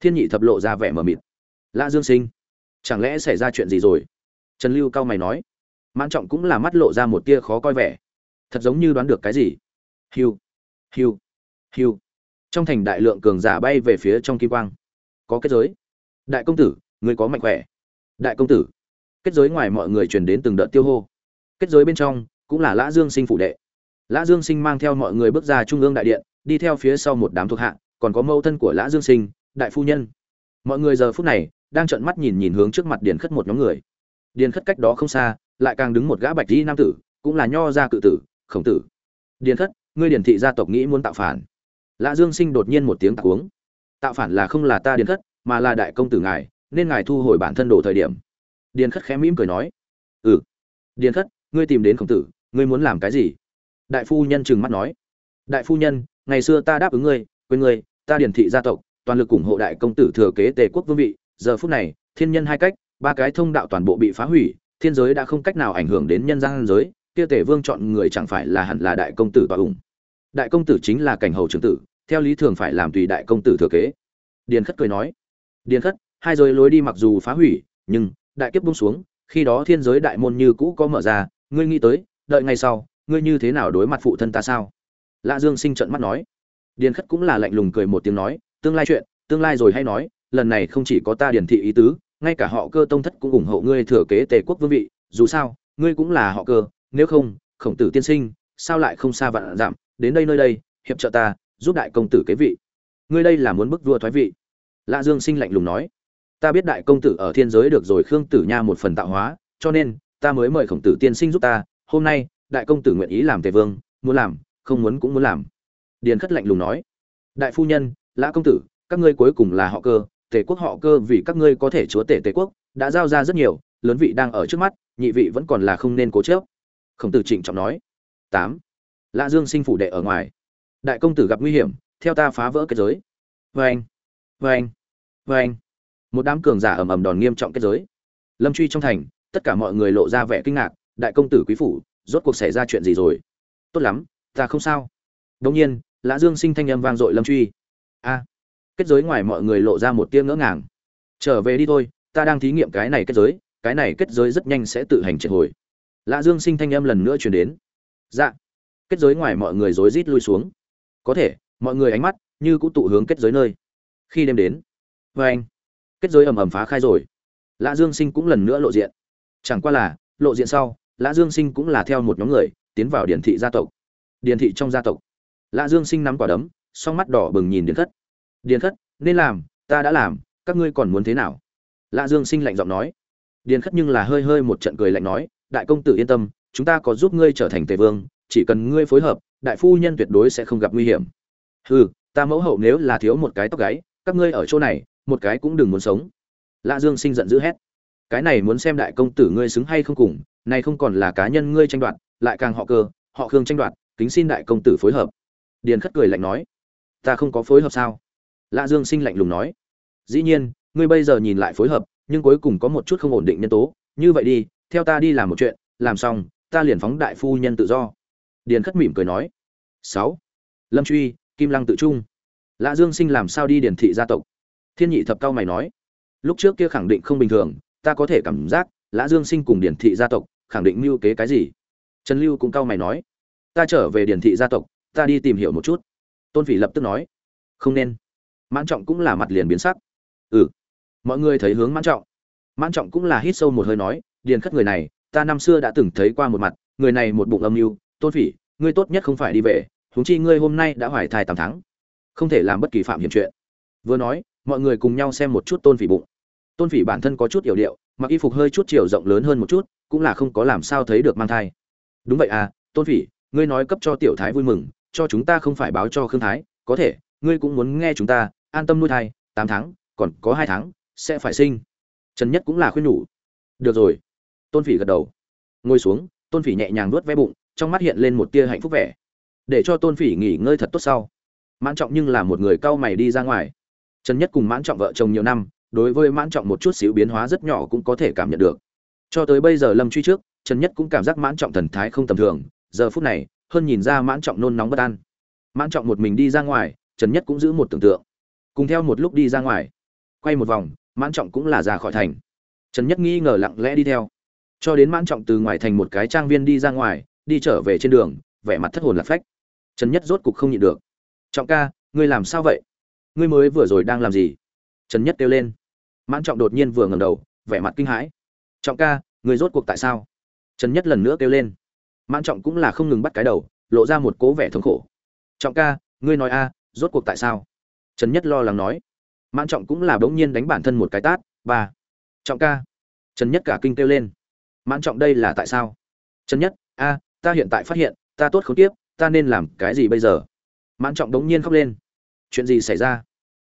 Thiên nhị thập lộ ra vẻ mờ mịt. Lã dương sinh, chẳng lẽ xảy ra chuyện gì rồi? Trần lưu cao mày nói. Mãn trọng cũng là mắt lộ ra một tia khó coi vẻ. Thật giống như đoán được cái gì? Hiu hiu hiu. Trong thành đại lượng cường giả bay về phía trong kim quang. Có kết giới. Đại công tử, người có mạnh khỏe. Đại công tử kết giới ngoài mọi người truyền đến từng đợt tiêu hô. Kết giới bên trong cũng là lã dương sinh phủ đệ. Lã dương sinh mang theo mọi người bước ra trung ương đại điện, đi theo phía sau một đám thuộc hạ, còn có mâu thân của lã dương sinh, đại phu nhân. Mọi người giờ phút này đang trợn mắt nhìn nhìn hướng trước mặt điền khất một nhóm người. Điền khất cách đó không xa, lại càng đứng một gã bạch di nam tử, cũng là nho gia cự tử, khổng tử. Điền khất, ngươi điền thị gia tộc nghĩ muốn tạo phản. Lã dương sinh đột nhiên một tiếng tạc uống. Tạo phản là không là ta điền khất, mà là đại công tử ngài, nên ngài thu hồi bản thân đồ thời điểm điền khất khẽ mỉm cười nói ừ. Điền khất, ngươi tìm đến khổng tử, ngươi muốn làm cái gì? Đại phu nhân trừng mắt nói, đại phu nhân, ngày xưa ta đáp ứng ngươi, quên ngươi, ta điền thị gia tộc, toàn lực ủng hộ đại công tử thừa kế tề quốc vương vị. Giờ phút này, thiên nhân hai cách, ba cái thông đạo toàn bộ bị phá hủy, thiên giới đã không cách nào ảnh hưởng đến nhân gian giới. Kia tề vương chọn người chẳng phải là hẳn là đại công tử tọa ủng. Đại công tử chính là cảnh hầu trưởng tử, theo lý thường phải làm tùy đại công tử thừa kế. Điền khất cười nói, điền khất, hai giới lối đi mặc dù phá hủy, nhưng đại kiếp bung xuống, khi đó thiên giới đại môn như cũ có mở ra, ngươi nghĩ tới, đợi ngày sau, ngươi như thế nào đối mặt phụ thân ta sao? Lã dương sinh trận mắt nói. Điền khất cũng là lạnh lùng cười một tiếng nói, tương lai chuyện, tương lai rồi hay nói, lần này không chỉ có ta điền thị ý tứ, ngay cả họ cơ tông thất cũng ủng hộ ngươi thừa kế tề quốc vương vị, dù sao, ngươi cũng là họ cơ, nếu không, khổng tử tiên sinh, sao lại không xa vạn giảm đến đây nơi đây, hiệp trợ ta, giúp đại công tử kế vị. Ngươi đây là muốn bức vua thoái vị. Lã dương sinh lạnh lùng nói ta biết đại công tử ở thiên giới được rồi khương tử nha một phần tạo hóa, cho nên, ta mới mời khổng tử tiên sinh giúp ta. Hôm nay, đại công tử nguyện ý làm tề vương, muốn làm, không muốn cũng muốn làm. Điền khất lạnh lùng nói. Đại phu nhân, lã công tử, các ngươi cuối cùng là họ cơ. Tề quốc họ cơ vì các ngươi có thể chúa tể tề quốc, đã giao ra rất nhiều, lớn vị đang ở trước mắt, nhị vị vẫn còn là không nên cố chớp khổng tử trịnh trọng nói. Tám. Lã dương sinh phủ đệ ở ngoài. Đại công tử gặp nguy hiểm, theo ta phá vỡ cái giới. Vê anh vê anh vê anh một đám cường giả ầm ầm đòn nghiêm trọng kết giới. Lâm truy trong thành, tất cả mọi người lộ ra vẻ kinh ngạc, đại công tử quý phủ, rốt cuộc xảy ra chuyện gì rồi? Tốt lắm, ta không sao. Đông nhiên, lã dương sinh thanh âm vang dội lâm truy. A, kết giới ngoài mọi người lộ ra một tia ngỡ ngàng. Trở về đi thôi, ta đang thí nghiệm cái này kết giới, cái này kết giới rất nhanh sẽ tự hành triệt hồi. Lã dương sinh thanh âm lần nữa truyền đến. Dạ. Kết giới ngoài mọi người rối rít lui xuống. Có thể, mọi người ánh mắt như cũng tụ hướng kết giới nơi. Khi đêm đến vê anh kết giới ầm ầm phá khai rồi. Lã dương sinh cũng lần nữa lộ diện. Chẳng qua là, lộ diện sau, lã dương sinh cũng là theo một nhóm người, tiến vào điển thị gia tộc. Điển thị trong gia tộc. Lã dương sinh nắm quả đấm, song mắt đỏ bừng nhìn điển khất điển khất nên làm, ta đã làm, các ngươi còn muốn thế nào? Lã dương sinh lạnh giọng nói. Điển khất nhưng là hơi hơi một trận cười lạnh nói, đại công tử yên tâm, chúng ta có giúp ngươi trở thành tề vương, chỉ cần ngươi phối hợp, đại phu nhân tuyệt đối sẽ không gặp nguy hiểm. Hừ, ta mẫu hậu nếu là thiếu một cái tóc gáy, các ngươi ở chỗ này một cái cũng đừng muốn sống. Lã dương sinh giận dữ hét. Cái này muốn xem đại công tử ngươi xứng hay không cùng, này không còn là cá nhân ngươi tranh đoạt, lại càng họ cơ, họ khương tranh đoạt, kính xin đại công tử phối hợp. Điền khất cười lạnh nói. Ta không có phối hợp sao? Lã dương sinh lạnh lùng nói. Dĩ nhiên, ngươi bây giờ nhìn lại phối hợp, nhưng cuối cùng có một chút không ổn định nhân tố. Như vậy đi, theo ta đi làm một chuyện, làm xong, ta liền phóng đại phu nhân tự do. Điền khất mỉm cười nói. Sáu. Lâm truy, kim lăng tự trung. Lã dương sinh làm sao đi điền thị gia tộc? Thiên nhị thập cao mày nói, lúc trước kia khẳng định không bình thường, ta có thể cảm giác lã dương sinh cùng điền thị gia tộc khẳng định mưu kế cái gì? Trần lưu cũng cao mày nói, ta trở về điền thị gia tộc, ta đi tìm hiểu một chút. Tôn phỉ lập tức nói, không nên. Mãn trọng cũng là mặt liền biến sắc. Ừ mọi người thấy hướng mãn trọng. Mãn trọng cũng là hít sâu một hơi nói, điền khất người này, ta năm xưa đã từng thấy qua một mặt, người này một bụng âm mưu. Tôn phỉ, ngươi tốt nhất không phải đi về, huống chi ngươi hôm nay đã hoài thai tám tháng, không thể làm bất kỳ phạm hiểm chuyện. Vừa nói mọi người cùng nhau xem một chút tôn phỉ bụng. Tôn phỉ bản thân có chút yểu điệu, mặc y phục hơi chút chiều rộng lớn hơn một chút, cũng là không có làm sao thấy được mang thai. Đúng vậy à tôn phỉ, ngươi nói cấp cho tiểu thái vui mừng, cho chúng ta không phải báo cho khương thái, có thể, ngươi cũng muốn nghe chúng ta, an tâm nuôi thai, tám tháng, còn có hai tháng, sẽ phải sinh. Trần nhất cũng là khuyên nhủ. Được rồi. Tôn phỉ gật đầu. Ngồi xuống, tôn phỉ nhẹ nhàng nuốt ve bụng, trong mắt hiện lên một tia hạnh phúc vẻ. Để cho tôn phỉ nghỉ ngơi thật tốt sau. Mãn trọng nhưng là một người cau mày đi ra ngoài trần nhất cùng mãn trọng vợ chồng nhiều năm, đối với mãn trọng một chút xíu biến hóa rất nhỏ cũng có thể cảm nhận được. Cho tới bây giờ lâm truy trước, trần nhất cũng cảm giác mãn trọng thần thái không tầm thường, giờ phút này, hơn nhìn ra mãn trọng nôn nóng bất an. Mãn trọng một mình đi ra ngoài, trần nhất cũng giữ một tưởng tượng. Cùng theo một lúc đi ra ngoài, quay một vòng, mãn trọng cũng là ra khỏi thành. Trần nhất nghi ngờ lặng lẽ đi theo. Cho đến mãn trọng từ ngoài thành một cái trang viên đi ra ngoài, đi trở về trên đường, vẻ mặt thất hồn lạc phách. Trần nhất rốt cục không nhịn được. Trọng ca, ngươi làm sao vậy? Ngươi mới vừa rồi đang làm gì? Trần nhất kêu lên. Mãn trọng đột nhiên vừa ngầm đầu, vẻ mặt kinh hãi. Trọng ca, ngươi rốt cuộc tại sao? Trần nhất lần nữa kêu lên. Mãn trọng cũng là không ngừng bắt cái đầu, lộ ra một cố vẻ thống khổ. Trọng ca, ngươi nói a, rốt cuộc tại sao? Trần nhất lo lắng nói. Mãn trọng cũng là bỗng nhiên đánh bản thân một cái tát, ba. Trọng ca. Trần nhất cả kinh kêu lên. Mãn trọng đây là tại sao? Trần nhất, a, ta hiện tại phát hiện, ta tốt không tiếp ta nên làm cái gì bây giờ? Mãn trọng đống nhiên khóc lên. Chuyện gì xảy ra?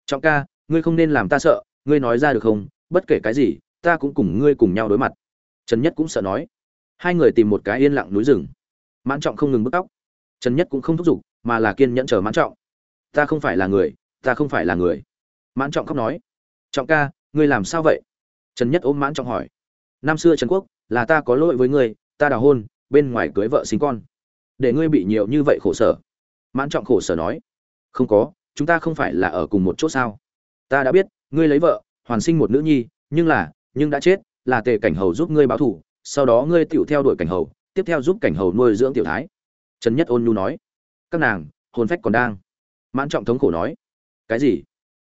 Trọng ca, ngươi không nên làm ta sợ, ngươi nói ra được không? Bất kể cái gì, ta cũng cùng ngươi cùng nhau đối mặt. Trần nhất cũng sợ nói. Hai người tìm một cái yên lặng núi rừng. Mãn trọng không ngừng bức tóc. Trần nhất cũng không thúc giục, mà là kiên nhẫn chờ mãn trọng. Ta không phải là người, ta không phải là người. Mãn trọng khóc nói. Trọng ca, ngươi làm sao vậy? Trần nhất ôm mãn trọng hỏi. Năm xưa trần quốc, là ta có lỗi với ngươi, ta đào hôn, bên ngoài cưới vợ sinh con. Để ngươi bị nhiều như vậy khổ sở. Mãn trọng khổ sở nói. Không có chúng ta không phải là ở cùng một chỗ sao? Ta đã biết, ngươi lấy vợ, hoàn sinh một nữ nhi, nhưng là, nhưng đã chết, là tề cảnh hầu giúp ngươi báo thù, sau đó ngươi tiểu theo đuổi cảnh hầu, tiếp theo giúp cảnh hầu nuôi dưỡng tiểu thái. Trần nhất ôn nhu nói. Các nàng, hồn phách còn đang. Mãn trọng thống khổ nói. Cái gì?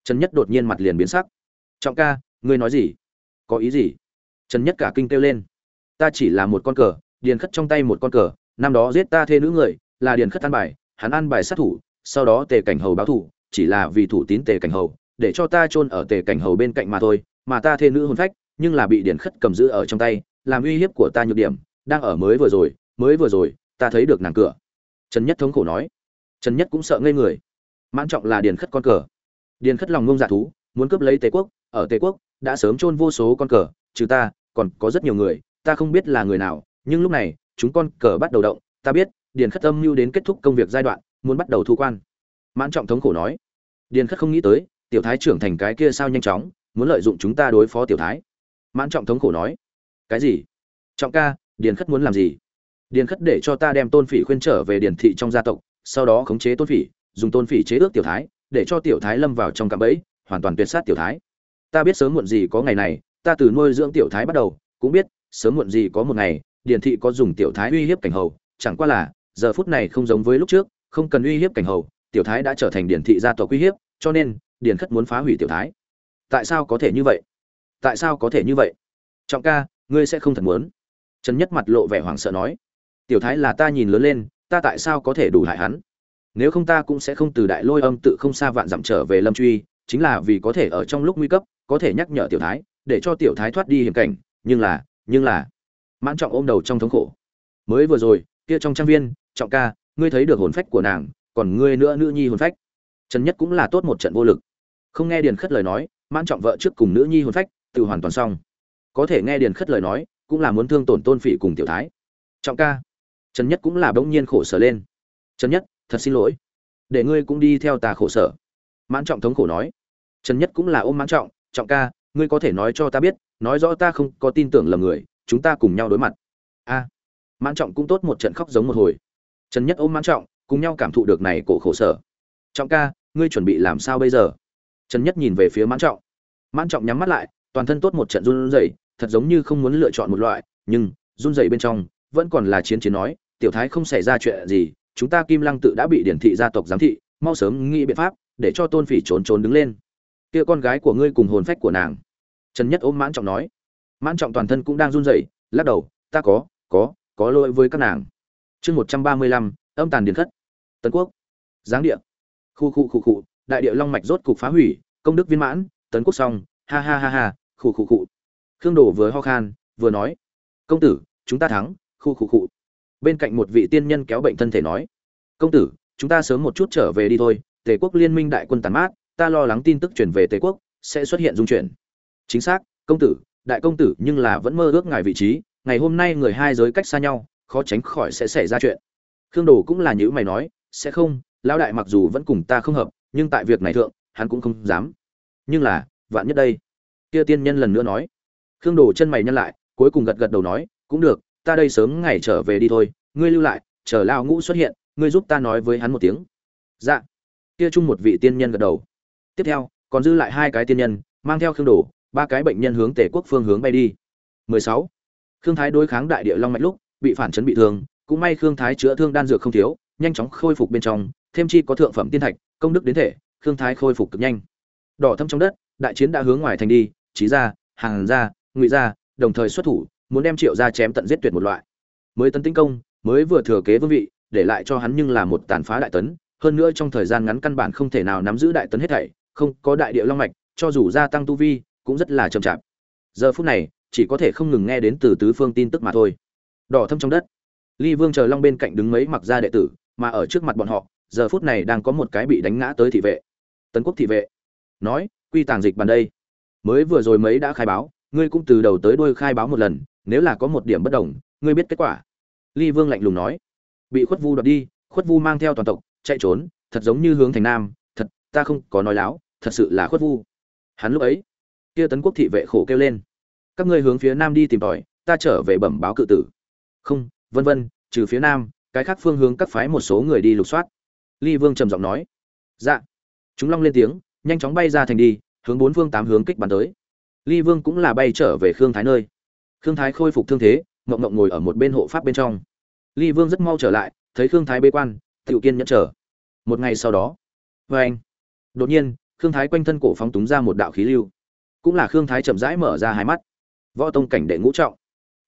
Trần nhất đột nhiên mặt liền biến sắc. Trọng ca, ngươi nói gì? Có ý gì? Trần nhất cả kinh kêu lên. Ta chỉ là một con cờ, điền khất trong tay một con cờ, năm đó giết ta thê nữ người, là điền khất ăn bài, hắn ăn bài sát thủ sau đó tề cảnh hầu báo thủ, chỉ là vì thủ tín tề cảnh hầu, để cho ta chôn ở tề cảnh hầu bên cạnh mà thôi, mà ta thê nữ hồn phách, nhưng là bị điền khất cầm giữ ở trong tay, làm uy hiếp của ta nhược điểm, đang ở mới vừa rồi, mới vừa rồi, ta thấy được nàng cửa. Trần nhất thống khổ nói. Trần nhất cũng sợ ngây người. Mãn trọng là điền khất con cờ. Điền khất lòng ngông dạ thú, muốn cướp lấy tề quốc, ở tề quốc đã sớm chôn vô số con cờ, trừ ta, còn có rất nhiều người, ta không biết là người nào, nhưng lúc này, chúng con cờ bắt đầu động, ta biết điền khất âm mưu đến kết thúc công việc giai đoạn muốn bắt đầu thu quan. Mãn trọng thống khổ nói, điền khất không nghĩ tới, tiểu thái trưởng thành cái kia sao nhanh chóng, muốn lợi dụng chúng ta đối phó tiểu thái. Mãn trọng thống khổ nói, cái gì? Trọng ca, điền khất muốn làm gì? Điền khất để cho ta đem tôn phỉ khuyên trở về điền thị trong gia tộc, sau đó khống chế tôn phỉ, dùng tôn phỉ chế ước tiểu thái, để cho tiểu thái lâm vào trong cạm bẫy, hoàn toàn tuyệt sát tiểu thái. Ta biết sớm muộn gì có ngày này, ta từ nuôi dưỡng tiểu thái bắt đầu, cũng biết, sớm muộn gì có một ngày điền thị có dùng tiểu thái uy hiếp cảnh hầu, chẳng qua là, giờ phút này không giống với lúc trước không cần uy hiếp cảnh hầu, tiểu thái đã trở thành điển thị gia tộc uy hiếp, cho nên, điển khất muốn phá hủy tiểu thái. Tại sao có thể như vậy? Tại sao có thể như vậy? Trọng ca, ngươi sẽ không thật muốn. Trần nhất mặt lộ vẻ hoảng sợ nói. Tiểu thái là ta nhìn lớn lên, ta tại sao có thể đủ hại hắn? Nếu không ta cũng sẽ không từ đại lôi âm tự không xa vạn dặm trở về lâm truy, chính là vì có thể ở trong lúc nguy cấp, có thể nhắc nhở tiểu thái, để cho tiểu thái thoát đi hiểm cảnh, nhưng là nhưng là, mãn trọng ôm đầu trong thống khổ. Mới vừa rồi, kia trong trang viên, trọng ca ngươi thấy được hồn phách của nàng, còn ngươi nữa nữ nhi hồn phách. Trần nhất cũng là tốt một trận vô lực. Không nghe điền khất lời nói, mãn trọng vợ trước cùng nữ nhi hồn phách, tự hoàn toàn xong. Có thể nghe điền khất lời nói, cũng là muốn thương tổn tôn phỉ cùng tiểu thái. Trọng ca. Trần nhất cũng là bỗng nhiên khổ sở lên. Trần nhất, thật xin lỗi. Để ngươi cũng đi theo ta khổ sở. Mãn trọng thống khổ nói. Trần nhất cũng là ôm mãn trọng trọng ca, ngươi có thể nói cho ta biết, nói rõ ta không có tin tưởng lầm người, chúng ta cùng nhau đối mặt. A. Mãn trọng cũng tốt một trận khóc giống một hồi trần nhất ôm mãn trọng, cùng nhau cảm thụ được này cổ khổ sở. Trọng ca, ngươi chuẩn bị làm sao bây giờ? Trần nhất nhìn về phía mãn trọng. Mãn trọng nhắm mắt lại, toàn thân tốt một trận run rẩy, thật giống như không muốn lựa chọn một loại, nhưng run rẩy bên trong vẫn còn là chiến chiến nói, tiểu thái không xảy ra chuyện gì, chúng ta kim lăng tự đã bị điển thị gia tộc giám thị, mau sớm nghĩ biện pháp để cho tôn phỉ trốn trốn đứng lên. Kia con gái của ngươi cùng hồn phách của nàng. Trần nhất ôm mãn trọng nói. Mãn trọng toàn thân cũng đang run rẩy, lắc đầu, ta có có có lỗi với các nàng chương một trăm ba mươi lăm, âm tàn điền khất. Tấn quốc. Giáng địa. Khu khu khu khu, đại địa long mạch rốt cục phá hủy, công đức viên mãn, tấn quốc xong, ha ha ha ha, khu khu khu. Khương đồ vừa ho khan, vừa nói, công tử, chúng ta thắng, khu khu khu. Bên cạnh một vị tiên nhân kéo bệnh thân thể nói, công tử, chúng ta sớm một chút trở về đi thôi, tề quốc liên minh đại quân tàn mát, ta lo lắng tin tức chuyển về tề quốc, sẽ xuất hiện dung chuyển. Chính xác, công tử, đại công tử nhưng là vẫn mơ ước ngài vị trí, ngày hôm nay người hai giới cách xa nhau khó tránh khỏi sẽ xảy ra chuyện. Khương đồ cũng là những mày nói, sẽ không, lão đại mặc dù vẫn cùng ta không hợp, nhưng tại việc này thượng, hắn cũng không dám. Nhưng là, vạn nhất đây? Kia tiên nhân lần nữa nói. Khương đồ chân mày nhăn lại, cuối cùng gật gật đầu nói, cũng được, ta đây sớm ngày trở về đi thôi, ngươi lưu lại, chờ lao ngũ xuất hiện, ngươi giúp ta nói với hắn một tiếng. Dạ. Kia chung một vị tiên nhân gật đầu. Tiếp theo, còn dư lại hai cái tiên nhân, mang theo khương đồ, ba cái bệnh nhân hướng tề quốc phương hướng bay đi. 16. khương thái đối kháng đại địa long mạch lúc bị phản chấn bị thương cũng may khương thái chữa thương đan dược không thiếu nhanh chóng khôi phục bên trong thêm chi có thượng phẩm tiên thạch công đức đến thể khương thái khôi phục cực nhanh. Đỏ thâm trong đất đại chiến đã hướng ngoài thành đi trí gia, hàng gia, ngụy gia, đồng thời xuất thủ muốn đem triệu gia chém tận giết tuyệt một loại. Mới tấn tinh công mới vừa thừa kế vương vị để lại cho hắn nhưng là một tàn phá đại tấn hơn nữa trong thời gian ngắn căn bản không thể nào nắm giữ đại tấn hết thảy không có đại địa long mạch cho dù gia tăng tu vi cũng rất là chậm chạp. Giờ phút này chỉ có thể không ngừng nghe đến từ tứ phương tin tức mà thôi đỏ thâm trong đất. Ly vương chờ long bên cạnh đứng mấy mặc gia đệ tử, mà ở trước mặt bọn họ, giờ phút này đang có một cái bị đánh ngã tới thị vệ. Tấn quốc thị vệ nói, quy tàng dịch bàn đây. Mới vừa rồi mấy đã khai báo, ngươi cũng từ đầu tới đuôi khai báo một lần, nếu là có một điểm bất đồng, ngươi biết kết quả. Ly vương lạnh lùng nói, bị khuất vu đoạt đi, khuất vu mang theo toàn tộc, chạy trốn, thật giống như hướng thành nam, thật, ta không có nói láo, thật sự là khuất vu. Hắn lúc ấy, kia tấn quốc thị vệ khổ kêu lên, các ngươi hướng phía nam đi tìm tòi, ta trở về bẩm báo cự tử không, vân vân, trừ phía nam, cái khác phương hướng các phái một số người đi lục soát. Ly vương trầm giọng nói. Dạ. Chúng long lên tiếng, nhanh chóng bay ra thành đi, hướng bốn phương tám hướng kích bắn tới. Ly vương cũng là bay trở về khương thái nơi. Khương thái khôi phục thương thế mộng mộng ngồi ở một bên hộ pháp bên trong. Ly vương rất mau trở lại, thấy khương thái bế quan tự kiên nhẫn trở một ngày sau đó vê anh. Đột nhiên, khương thái quanh thân cổ phóng túng ra một đạo khí lưu. Cũng là khương thái chậm rãi mở ra hai mắt. Võ tông cảnh đệ ngũ trọng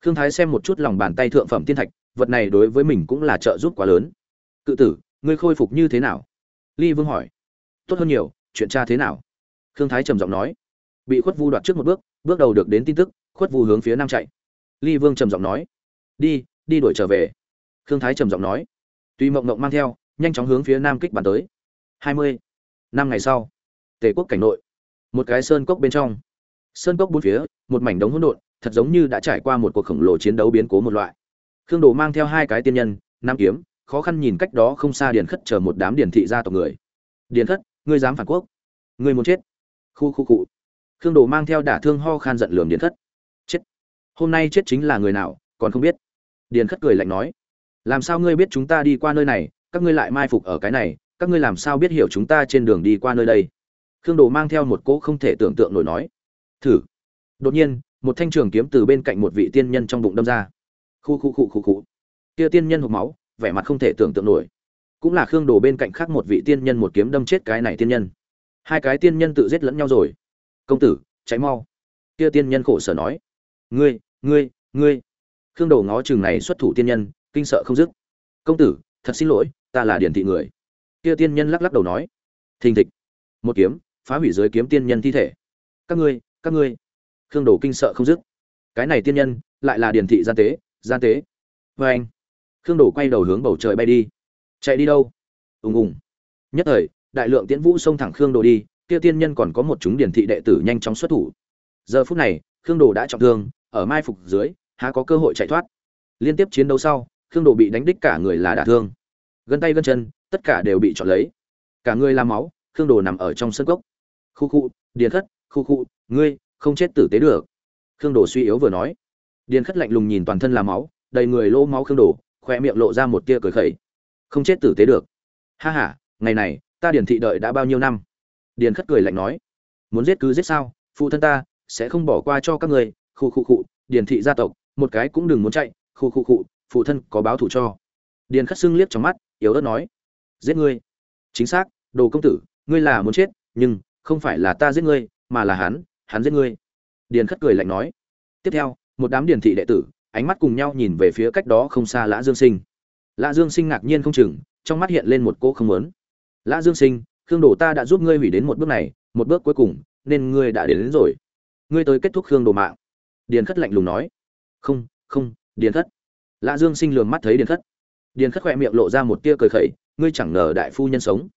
khương thái xem một chút lòng bàn tay thượng phẩm tiên thạch, vật này đối với mình cũng là trợ giúp quá lớn. Cự tử, ngươi khôi phục như thế nào? Ly vương hỏi. Tốt hơn nhiều, chuyện tra thế nào? Khương thái trầm giọng nói. Bị khuất vu đoạt trước một bước bước đầu được đến tin tức, khuất vu hướng phía nam chạy. Ly vương trầm giọng nói. Đi đi đuổi trở về. Khương thái trầm giọng nói. Tuy mộng mộng mang theo, nhanh chóng hướng phía nam kích bàn tới. Hai mươi. Năm ngày sau, tề quốc cảnh nội, một cái sơn cốc bên trong. Sơn cốc bốn phía, một mảnh đống hỗn độn thật giống như đã trải qua một cuộc khổng lồ chiến đấu biến cố một loại. Khương đồ mang theo hai cái tiên nhân, nam kiếm, khó khăn nhìn cách đó không xa điền khất chờ một đám điền thị gia tộc người. Điền khất, ngươi dám phản quốc? Ngươi muốn chết? Khu khu cụ khương đồ mang theo đả thương ho khan giận lường điền khất. Chết. Hôm nay chết chính là người nào, còn không biết? Điền khất cười lạnh nói. Làm sao ngươi biết chúng ta đi qua nơi này, các ngươi lại mai phục ở cái này, các ngươi làm sao biết hiểu chúng ta trên đường đi qua nơi đây? Khương đồ mang theo một cỗ không thể tưởng tượng nổi nói. Thử. Đột nhiên một thanh trường kiếm từ bên cạnh một vị tiên nhân trong bụng đâm ra. Khu khu khu khu khu. Kia tiên nhân hộp máu, vẻ mặt không thể tưởng tượng nổi. Cũng là khương đồ bên cạnh khác một vị tiên nhân một kiếm đâm chết cái này tiên nhân. Hai cái tiên nhân tự giết lẫn nhau rồi. Công tử cháy mau. Kia tiên nhân khổ sở nói. Ngươi ngươi ngươi. Khương đồ ngó chừng này xuất thủ tiên nhân, kinh sợ không dứt. Công tử, thật xin lỗi, ta là điển thị người. Kia tiên nhân lắc lắc đầu nói. Thình thịch. Một kiếm, phá hủy dưới kiếm tiên nhân thi thể. Các ngươi các ngươi khương đồ kinh sợ không dứt. Cái này tiên nhân, lại là điển thị gian tế gian tế. Vê anh, khương đồ quay đầu hướng bầu trời bay đi. Chạy đi đâu? Ùng ùng. Nhất thời, đại lượng tiễn vũ xông thẳng khương đồ đi, kia tiên nhân còn có một chúng điển thị đệ tử nhanh chóng xuất thủ. Giờ phút này, khương đồ đã trọng thương, ở mai phục dưới, há có cơ hội chạy thoát. Liên tiếp chiến đấu sau, khương đồ bị đánh đích cả người là đả thương. Gân tay gân chân, tất cả đều bị chọn lấy. Cả người làm máu, khương đồ nằm ở trong sân cốc. Khu khu, điền thất. khu khu, ngươi không chết tử tế được. Khương đồ suy yếu vừa nói. Điền khất lạnh lùng nhìn toàn thân là máu, đầy người lỗ máu khương đồ khoe miệng lộ ra một tia cười khẩy. Không chết tử tế được. Ha ha, ngày này, ta điền thị đợi đã bao nhiêu năm? Điền khất cười lạnh nói. Muốn giết cứ giết sao, phụ thân ta, sẽ không bỏ qua cho các người khu khu khu, điền thị gia tộc, một cái cũng đừng muốn chạy. Khu khu khu, phụ thân có báo thủ cho. Điền khất xưng liếc trong mắt, yếu ớt nói. Giết ngươi. Chính xác, đồ công tử, ngươi là muốn chết, nhưng không phải là ta giết ngươi, mà là hắn hắn giết ngươi. Điền khất cười lạnh nói. Tiếp theo một đám điền thị đệ tử ánh mắt cùng nhau nhìn về phía cách đó không xa lã dương sinh. Lã dương sinh ngạc nhiên không chừng trong mắt hiện lên một cỗ không muốn. Lã dương sinh khương đồ ta đã giúp ngươi hủy đến một bước này một bước cuối cùng nên ngươi đã đến, đến rồi. Ngươi tới kết thúc khương đồ mạng. Điền khất lạnh lùng nói. Không không điền khất. Lã dương sinh lường mắt thấy điền khất. Điền khất khoe miệng lộ ra một tia cười khẩy ngươi chẳng ngờ đại phu nhân sống.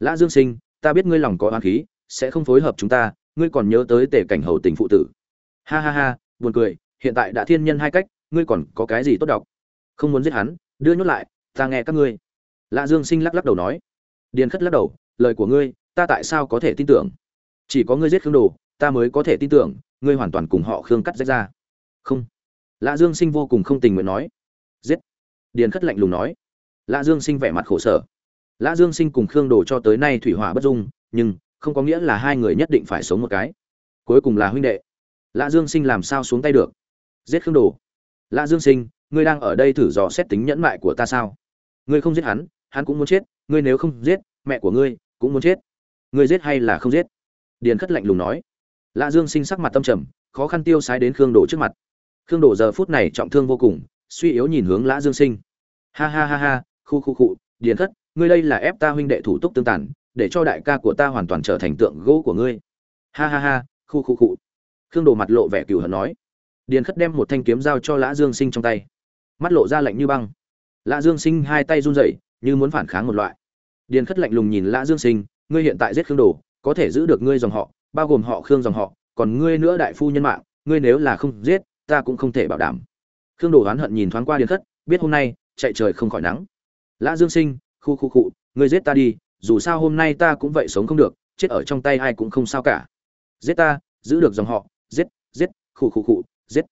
Lã dương sinh ta biết ngươi lòng có oán khí sẽ không phối hợp chúng ta ngươi còn nhớ tới tề cảnh hầu tình phụ tử. Ha ha ha, buồn cười, hiện tại đã thiên nhân hai cách, ngươi còn có cái gì tốt đọc? Không muốn giết hắn, đưa nhốt lại, ta nghe các ngươi. Lã dương sinh lắc lắc đầu nói. Điền khất lắc đầu, lời của ngươi, ta tại sao có thể tin tưởng? Chỉ có ngươi giết khương đồ, ta mới có thể tin tưởng, ngươi hoàn toàn cùng họ khương cắt rách ra. Không. Lã dương sinh vô cùng không tình nguyện nói. Giết. Điền khất lạnh lùng nói. Lã dương sinh vẻ mặt khổ sở. Lã dương sinh cùng khương đồ cho tới nay thủy hỏa bất dung, nhưng không có nghĩa là hai người nhất định phải sống một cái. Cuối cùng là huynh đệ. Lã dương sinh làm sao xuống tay được? Giết khương đồ. Lã dương sinh, ngươi đang ở đây thử dò xét tính nhẫn mại của ta sao? Ngươi không giết hắn hắn cũng muốn chết. Ngươi nếu không giết, mẹ của ngươi cũng muốn chết. Ngươi giết hay là không giết? Điền khất lạnh lùng nói. Lã dương sinh sắc mặt tâm trầm, khó khăn tiêu sái đến khương đồ trước mặt. Khương đồ giờ phút này trọng thương vô cùng, suy yếu nhìn hướng lã dương sinh. Ha ha ha ha, khu khu khu, điền khất, ngươi đây là ép ta huynh đệ thủ túc tương tàn để cho đại ca của ta hoàn toàn trở thành tượng gỗ của ngươi. Ha ha ha, khu khu khu. Khương đồ mặt lộ vẻ cừu hận nói. Điền khất đem một thanh kiếm giao cho lã dương sinh trong tay. Mắt lộ ra lạnh như băng. Lã dương sinh hai tay run rẩy, như muốn phản kháng một loại. Điền khất lạnh lùng nhìn lã dương sinh, ngươi hiện tại giết khương đồ, có thể giữ được ngươi dòng họ, bao gồm họ khương dòng họ, còn ngươi nữa đại phu nhân mạng, ngươi nếu là không giết, ta cũng không thể bảo đảm. Khương đồ oán hận nhìn thoáng qua điền khất, biết hôm nay, chạy trời không khỏi nắng. Lã dương sinh, khu khu khu, ngươi giết ta đi dù sao hôm nay ta cũng vậy sống không được, chết ở trong tay ai cũng không sao cả. Giết ta, giữ được dòng họ, giết giết, khụ khụ khụ, giết.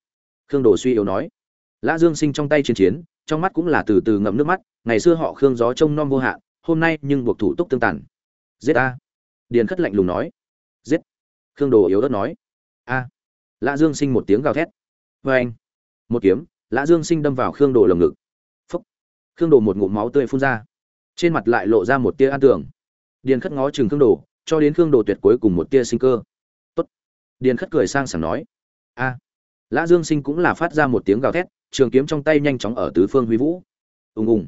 Khương đồ suy yếu nói. Lã dương sinh trong tay chiến chiến, trong mắt cũng là từ từ ngậm nước mắt, ngày xưa họ khương gió trông nom vô hạn, hôm nay nhưng buộc thủ túc tương tàn. Giết ta. Điền khất lạnh lùng nói. Giết. Khương đồ yếu đất nói. A. Lã dương sinh một tiếng gào thét. Vê anh. Một kiếm, lã dương sinh đâm vào khương đồ lồng ngực. Phúc. Khương đồ một ngụm máu tươi phun ra trên mặt lại lộ ra một tia an tưởng. Điền khất ngó chừng khương đồ, cho đến khương đồ tuyệt cuối cùng một tia sinh cơ. Tốt. điền khất cười sang sảng nói. A. Lã dương sinh cũng là phát ra một tiếng gào thét, trường kiếm trong tay nhanh chóng ở tứ phương huy vũ. Ùng ùng.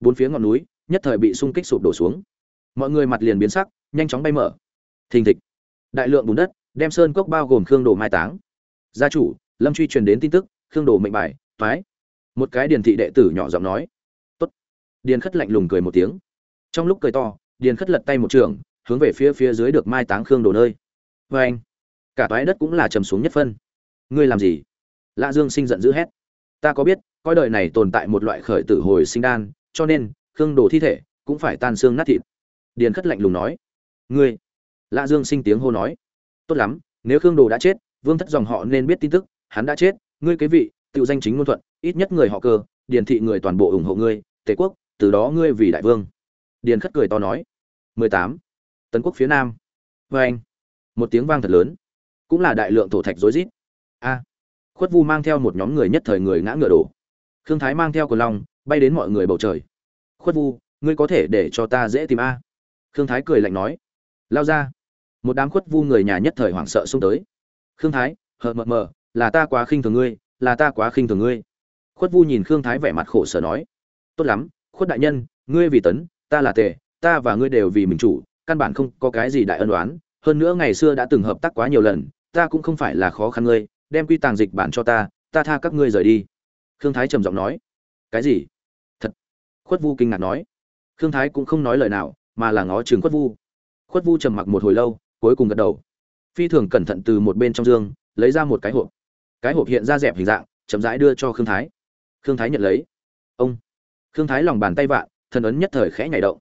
Bốn phía ngọn núi, nhất thời bị xung kích sụp đổ xuống. Mọi người mặt liền biến sắc, nhanh chóng bay mở. Thình thịch. Đại lượng bùn đất, đem sơn cốc bao gồm khương đồ mai táng. Gia chủ, lâm truy truyền đến tin tức, khương đồ mệnh bài, toái. Một cái điền thị đệ tử nhỏ giọng nói điền khất lạnh lùng cười một tiếng. Trong lúc cười to, điền khất lật tay một trường, hướng về phía phía dưới được mai táng khương đổ nơi. Vê anh, cả toái đất cũng là trầm xuống nhất phân. Ngươi làm gì? Lạ dương sinh giận dữ hét. Ta có biết, coi đời này tồn tại một loại khởi tử hồi sinh đan, cho nên, khương đồ thi thể cũng phải tan xương nát thịt. Điền khất lạnh lùng nói. Ngươi lạ dương sinh tiếng hô nói. Tốt lắm, nếu khương đồ đã chết, vương thất dòng họ nên biết tin tức, hắn đã chết, ngươi kế vị tự danh chính ngôn thuận, ít nhất người họ cơ, điền thị người toàn bộ ủng hộ ngươi, tề quốc từ đó ngươi vì đại vương. Điền khất cười to nói. Mười tám. Tấn quốc phía nam. Vê anh. Một tiếng vang thật lớn. Cũng là đại lượng thổ thạch rối rít. A. Khuất vu mang theo một nhóm người nhất thời người ngã ngựa đổ. Khương thái mang theo cờ long, bay đến mọi người bầu trời. Khuất vu, ngươi có thể để cho ta dễ tìm a. Khương thái cười lạnh nói. Lao ra. Một đám khuất vu người nhà nhất thời hoảng sợ xông tới. Khương thái, hờ mờ mờ, là ta quá khinh thường ngươi, là ta quá khinh thường ngươi. Khuất vu nhìn khương thái vẻ mặt khổ sở nói. Tốt lắm khuất đại nhân, ngươi vì tấn, ta là tề, ta và ngươi đều vì mình chủ, căn bản không có cái gì đại ân đoán hơn nữa ngày xưa đã từng hợp tác quá nhiều lần, ta cũng không phải là khó khăn ngươi, đem quy tàng dịch bản cho ta ta tha các ngươi rời đi. Khương thái trầm giọng nói. Cái gì? Thật. Khuất vu kinh ngạc nói. Khương thái cũng không nói lời nào, mà là ngó chừng khuất vu. Khuất vu trầm mặc một hồi lâu, cuối cùng gật đầu. Phi thường cẩn thận từ một bên trong dương, lấy ra một cái hộp. Cái hộp hiện ra dẹp hình dạng, chậm rãi đưa cho khương thái. Khương thái nhận lấy. Ông khương thái lòng bàn tay vạn, thần ấn nhất thời khẽ nhảy động.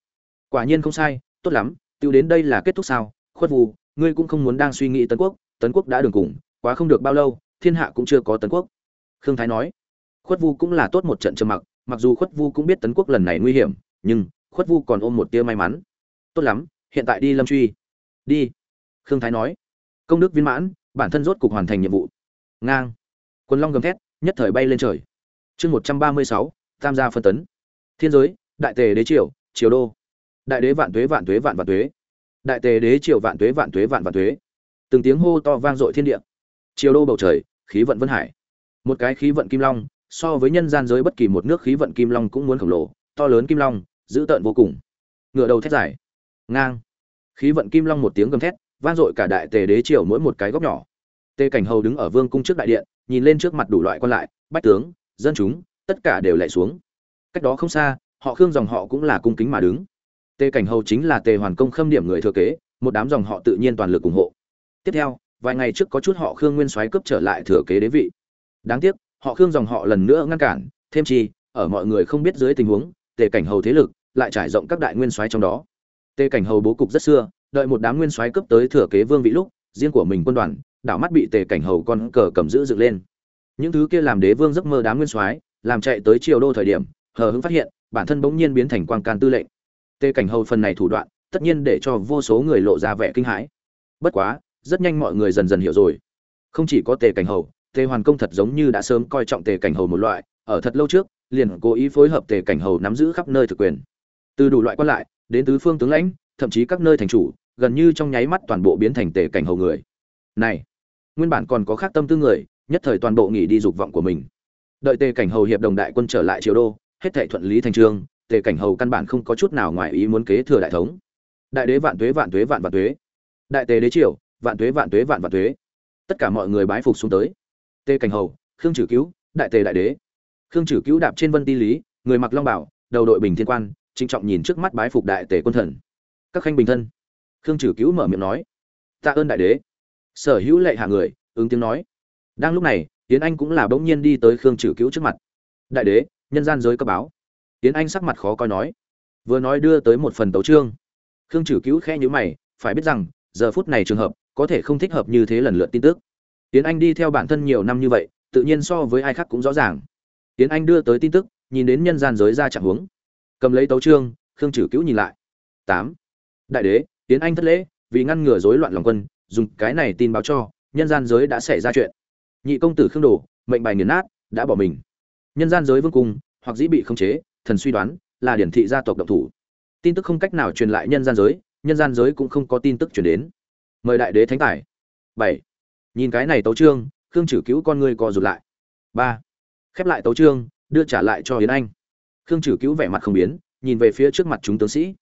Quả nhiên không sai, tốt lắm, tiêu đến đây là kết thúc sao. Khuất vù ngươi cũng không muốn đang suy nghĩ tấn quốc tấn quốc đã đường cùng, quá không được bao lâu, thiên hạ cũng chưa có tấn quốc. Khương thái nói. Khuất vu cũng là tốt một trận trầm mặc mặc dù khuất vu cũng biết tấn quốc lần này nguy hiểm, nhưng khuất vu còn ôm một tia may mắn. Tốt lắm, hiện tại đi lâm truy. Đi, khương thái nói. Công đức viên mãn, bản thân rốt cục hoàn thành nhiệm vụ. Ngang. Quân long gầm thét, nhất thời bay lên trời. Chương một trăm ba mươi sáu, tham gia phân tấn thiên giới, đại tề đế triều triều đô. Đại đế vạn tuế vạn tuế, vạn vạn tuế. Đại tề đế triều, vạn tuế vạn tuế, vạn vạn tuế. Từng tiếng hô to vang dội thiên địa. Triều đô bầu trời, khí vận vân hải. Một cái khí vận kim long, so với nhân gian giới bất kỳ một nước khí vận kim long cũng muốn khổng lồ, to lớn kim long, dữ tợn vô cùng. Ngựa đầu thét dài. Ngang. Khí vận kim long một tiếng gầm thét, vang dội cả đại tề đế triều mỗi một cái góc nhỏ. Tề cảnh hầu đứng ở vương cung trước đại điện, nhìn lên trước mặt đủ loại quan lại, bách tướng, dân chúng, tất cả đều lạy xuống cách đó không xa, họ khương dòng họ cũng là cung kính mà đứng. Tề cảnh hầu chính là tề hoàn công khâm điểm người thừa kế, một đám dòng họ tự nhiên toàn lực ủng hộ. Tiếp theo, vài ngày trước có chút họ khương nguyên soái cướp trở lại thừa kế đế vị. Đáng tiếc, họ khương dòng họ lần nữa ngăn cản, thêm chi, ở mọi người không biết dưới tình huống, tề cảnh hầu thế lực lại trải rộng các đại nguyên soái trong đó. Tề cảnh hầu bố cục rất xưa, đợi một đám nguyên soái cướp tới thừa kế vương vị lúc, riêng của mình quân đoàn, đảo mắt bị tề cảnh hầu con cờ cầm giữ dựng lên. Những thứ kia làm đế vương giấc mơ đám nguyên soái, làm chạy tới triều đô thời điểm hờ hững phát hiện, bản thân bỗng nhiên biến thành quan can tư lệnh. Tề cảnh hầu phần này thủ đoạn, tất nhiên để cho vô số người lộ ra vẻ kinh hãi. Bất quá, rất nhanh mọi người dần dần hiểu rồi. Không chỉ có tề cảnh hầu, tề hoàn công thật giống như đã sớm coi trọng tề cảnh hầu một loại, ở thật lâu trước, liền cố ý phối hợp tề cảnh hầu nắm giữ khắp nơi thực quyền. Từ đủ loại quan lại, đến tứ phương tướng lãnh, thậm chí các nơi thành chủ, gần như trong nháy mắt toàn bộ biến thành tề cảnh hầu người. Này, nguyên bản còn có khác tâm tư người, nhất thời toàn bộ nghỉ đi dục vọng của mình. Đợi tề cảnh hầu hiệp đồng đại quân trở lại triều đô hết thảy thuận lý thành trương, tề cảnh hầu căn bản không có chút nào ngoài ý muốn kế thừa đại thống. Đại đế vạn tuế vạn tuế, vạn vạn tuế. Đại tề đế triều, vạn tuế vạn tuế, vạn vạn tuế. Tất cả mọi người bái phục xuống tới. Tề cảnh hầu, khương Trử cứu, đại tề đại đế. Khương Trử cứu đạp trên vân ti lý, người mặc long bảo, đầu đội bình thiên quan trinh trọng nhìn trước mắt bái phục đại tề quân thần. Các khanh bình thân. Khương Trử cứu mở miệng nói. Ta ơn đại đế. Sở hữu lệ hạ người, ứng tiếng nói. Đang lúc này tiến anh cũng là bỗng nhiên đi tới khương Trử cứu trước mặt. Đại đế nhân gian giới cấp báo. Tiến anh sắc mặt khó coi nói, vừa nói đưa tới một phần tấu trương khương trừ cứu khẽ nhữ mày, phải biết rằng, giờ phút này trường hợp, có thể không thích hợp như thế lần lượt tin tức. Tiến anh đi theo bản thân nhiều năm như vậy, tự nhiên so với ai khác cũng rõ ràng. Tiến anh đưa tới tin tức, nhìn đến nhân gian giới ra trạng huống. Cầm lấy tấu trương khương trừ cứu nhìn lại. Tám. Đại đế tiến anh thất lễ, vì ngăn ngừa rối loạn lòng quân, dùng cái này tin báo cho, nhân gian giới đã xảy ra chuyện. Nhị công tử khương đồ, mệnh bài nghiền nát, đã bỏ mình nhân gian giới vương cung, hoặc dĩ bị khống chế, thần suy đoán, là điển thị gia tộc động thủ. Tin tức không cách nào truyền lại nhân gian giới, nhân gian giới cũng không có tin tức truyền đến. Mời đại đế thánh tài. Bảy. Nhìn cái này tấu trương khương chử cứu con người co rụt lại. Ba. Khép lại tấu trương đưa trả lại cho yến anh. Khương chử cứu vẻ mặt không biến, nhìn về phía trước mặt chúng tướng sĩ.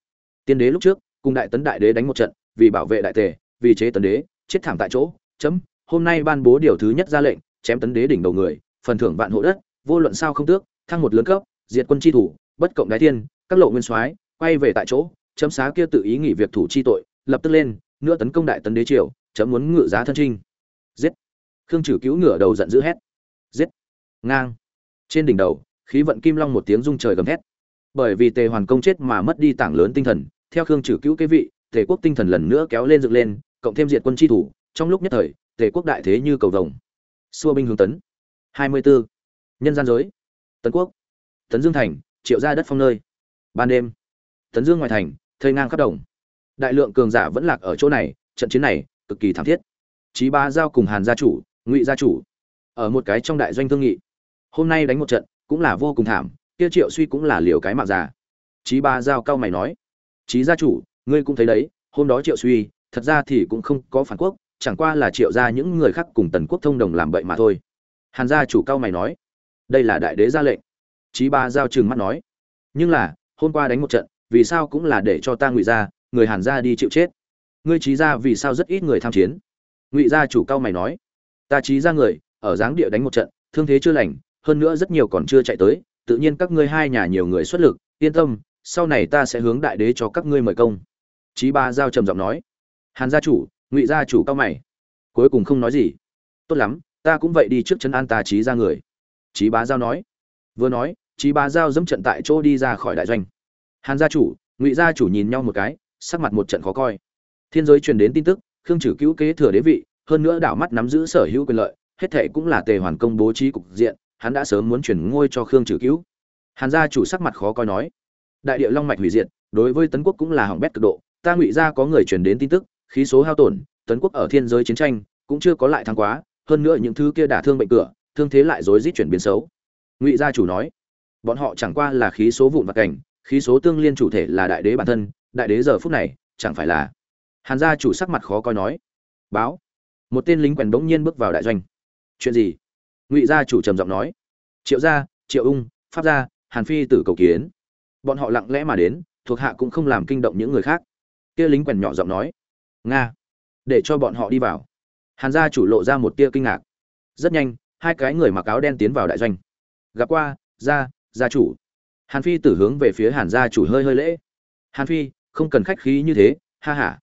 Tiên đế lúc trước, cùng đại tấn đại đế đánh một trận, vì bảo vệ đại tề, vì chế tấn đế, chết thảm tại chỗ, chấm, hôm nay ban bố điều thứ nhất ra lệnh, chém tấn đế đỉnh đầu người, phần thưởng vạn hộ đất vô luận sao không tước thăng một lớn cấp diệt quân chi thủ bất cộng đái thiên các lộ nguyên soái quay về tại chỗ chấm xá kia tự ý nghỉ việc thủ chi tội lập tức lên nữa tấn công đại tấn đế triều chấm muốn ngự giá thân trinh. Giết. Khương trừ cứu ngửa đầu giận dữ hét. Giết. Ngang. Trên đỉnh đầu khí vận kim long một tiếng rung trời gầm hét, bởi vì tề hoàn công chết mà mất đi tảng lớn tinh thần theo khương trừ cứu kế vị tề quốc tinh thần lần nữa kéo lên dựng lên cộng thêm diệt quân chi thủ trong lúc nhất thời tề quốc đại thế như cầu vồng. Xua binh hướng tấn. Hai mươi 24 nhân gian giới tấn quốc tấn dương thành triệu ra đất phong nơi ban đêm tấn dương ngoài thành thây ngang khắp đồng đại lượng cường giả vẫn lạc ở chỗ này trận chiến này cực kỳ thảm thiết Chí Ba giao cùng Hàn gia chủ, Ngụy gia chủ, ở một cái trong đại doanh thương nghị. Hôm nay đánh một trận, cũng là vô cùng thảm, kia Triệu Suy cũng là liều cái mạng già. Chí Ba giao cao mày nói: "Chí gia chủ, ngươi cũng thấy đấy, hôm đó Triệu Suy, thật ra thì cũng không có phản quốc, chẳng qua là Triệu gia những người khác cùng Tần Quốc thông đồng làm bậy mà thôi." Hàn gia chủ cao mày nói: "Đây là đại đế ra lệnh." Chí Ba giao trừng mắt nói: "Nhưng là, hôm qua đánh một trận, vì sao cũng là để cho ta Ngụy gia, người Hàn gia đi chịu chết? Ngươi trí gia vì sao rất ít người tham chiến?" ngụy gia chủ cao mày nói ta trí ra người ở giáng địa đánh một trận thương thế chưa lành hơn nữa rất nhiều còn chưa chạy tới tự nhiên các ngươi hai nhà nhiều người xuất lực yên tâm sau này ta sẽ hướng đại đế cho các ngươi mời công trí ba giao trầm giọng nói hàn gia chủ ngụy gia chủ cao mày cuối cùng không nói gì tốt lắm ta cũng vậy đi trước chân an ta trí ra người chí bá giao nói. Vừa nói, chí bá giao dẫm trận tại chỗ đi ra khỏi đại doanh. Hàn gia chủ, ngụy gia chủ nhìn nhau một cái, sắc mặt một trận khó coi. Thiên giới truyền đến tin tức, khương Trử cứu kế thừa đế vị, hơn nữa đảo mắt nắm giữ sở hữu quyền lợi, hết thề cũng là tề hoàn công bố trí cục diện, hắn đã sớm muốn chuyển ngôi cho khương Trử cứu hàn gia chủ sắc mặt khó coi nói. Đại địa long mạch hủy diệt, đối với tấn quốc cũng là hỏng bét cực độ, ta ngụy gia có người truyền đến tin tức, khí số hao tổn, tấn quốc ở thiên giới chiến tranh, cũng chưa có lại thắng quá, hơn nữa những thứ kia đả thương bệnh cửa thương thế lại rối rít chuyển biến xấu. Ngụy gia chủ nói, bọn họ chẳng qua là khí số vụn vặt cảnh, khí số tương liên chủ thể là đại đế bản thân, đại đế giờ phút này, chẳng phải là. Hàn gia chủ sắc mặt khó coi nói, báo. Một tên lính quèn bỗng nhiên bước vào đại doanh. Chuyện gì? Ngụy gia chủ trầm giọng nói, triệu gia, triệu ung, pháp gia, hàn phi tử cầu kiến. Bọn họ lặng lẽ mà đến, thuộc hạ cũng không làm kinh động những người khác. Kia lính quèn nhỏ giọng nói, nga, để cho bọn họ đi vào. Hàn gia chủ lộ ra một tia kinh ngạc. Rất nhanh hai cái người mặc áo đen tiến vào đại doanh. Gặp qua, gia gia chủ. Hàn phi tử hướng về phía hàn gia chủ hơi hơi lễ. Hàn phi, không cần khách khí như thế, ha ha.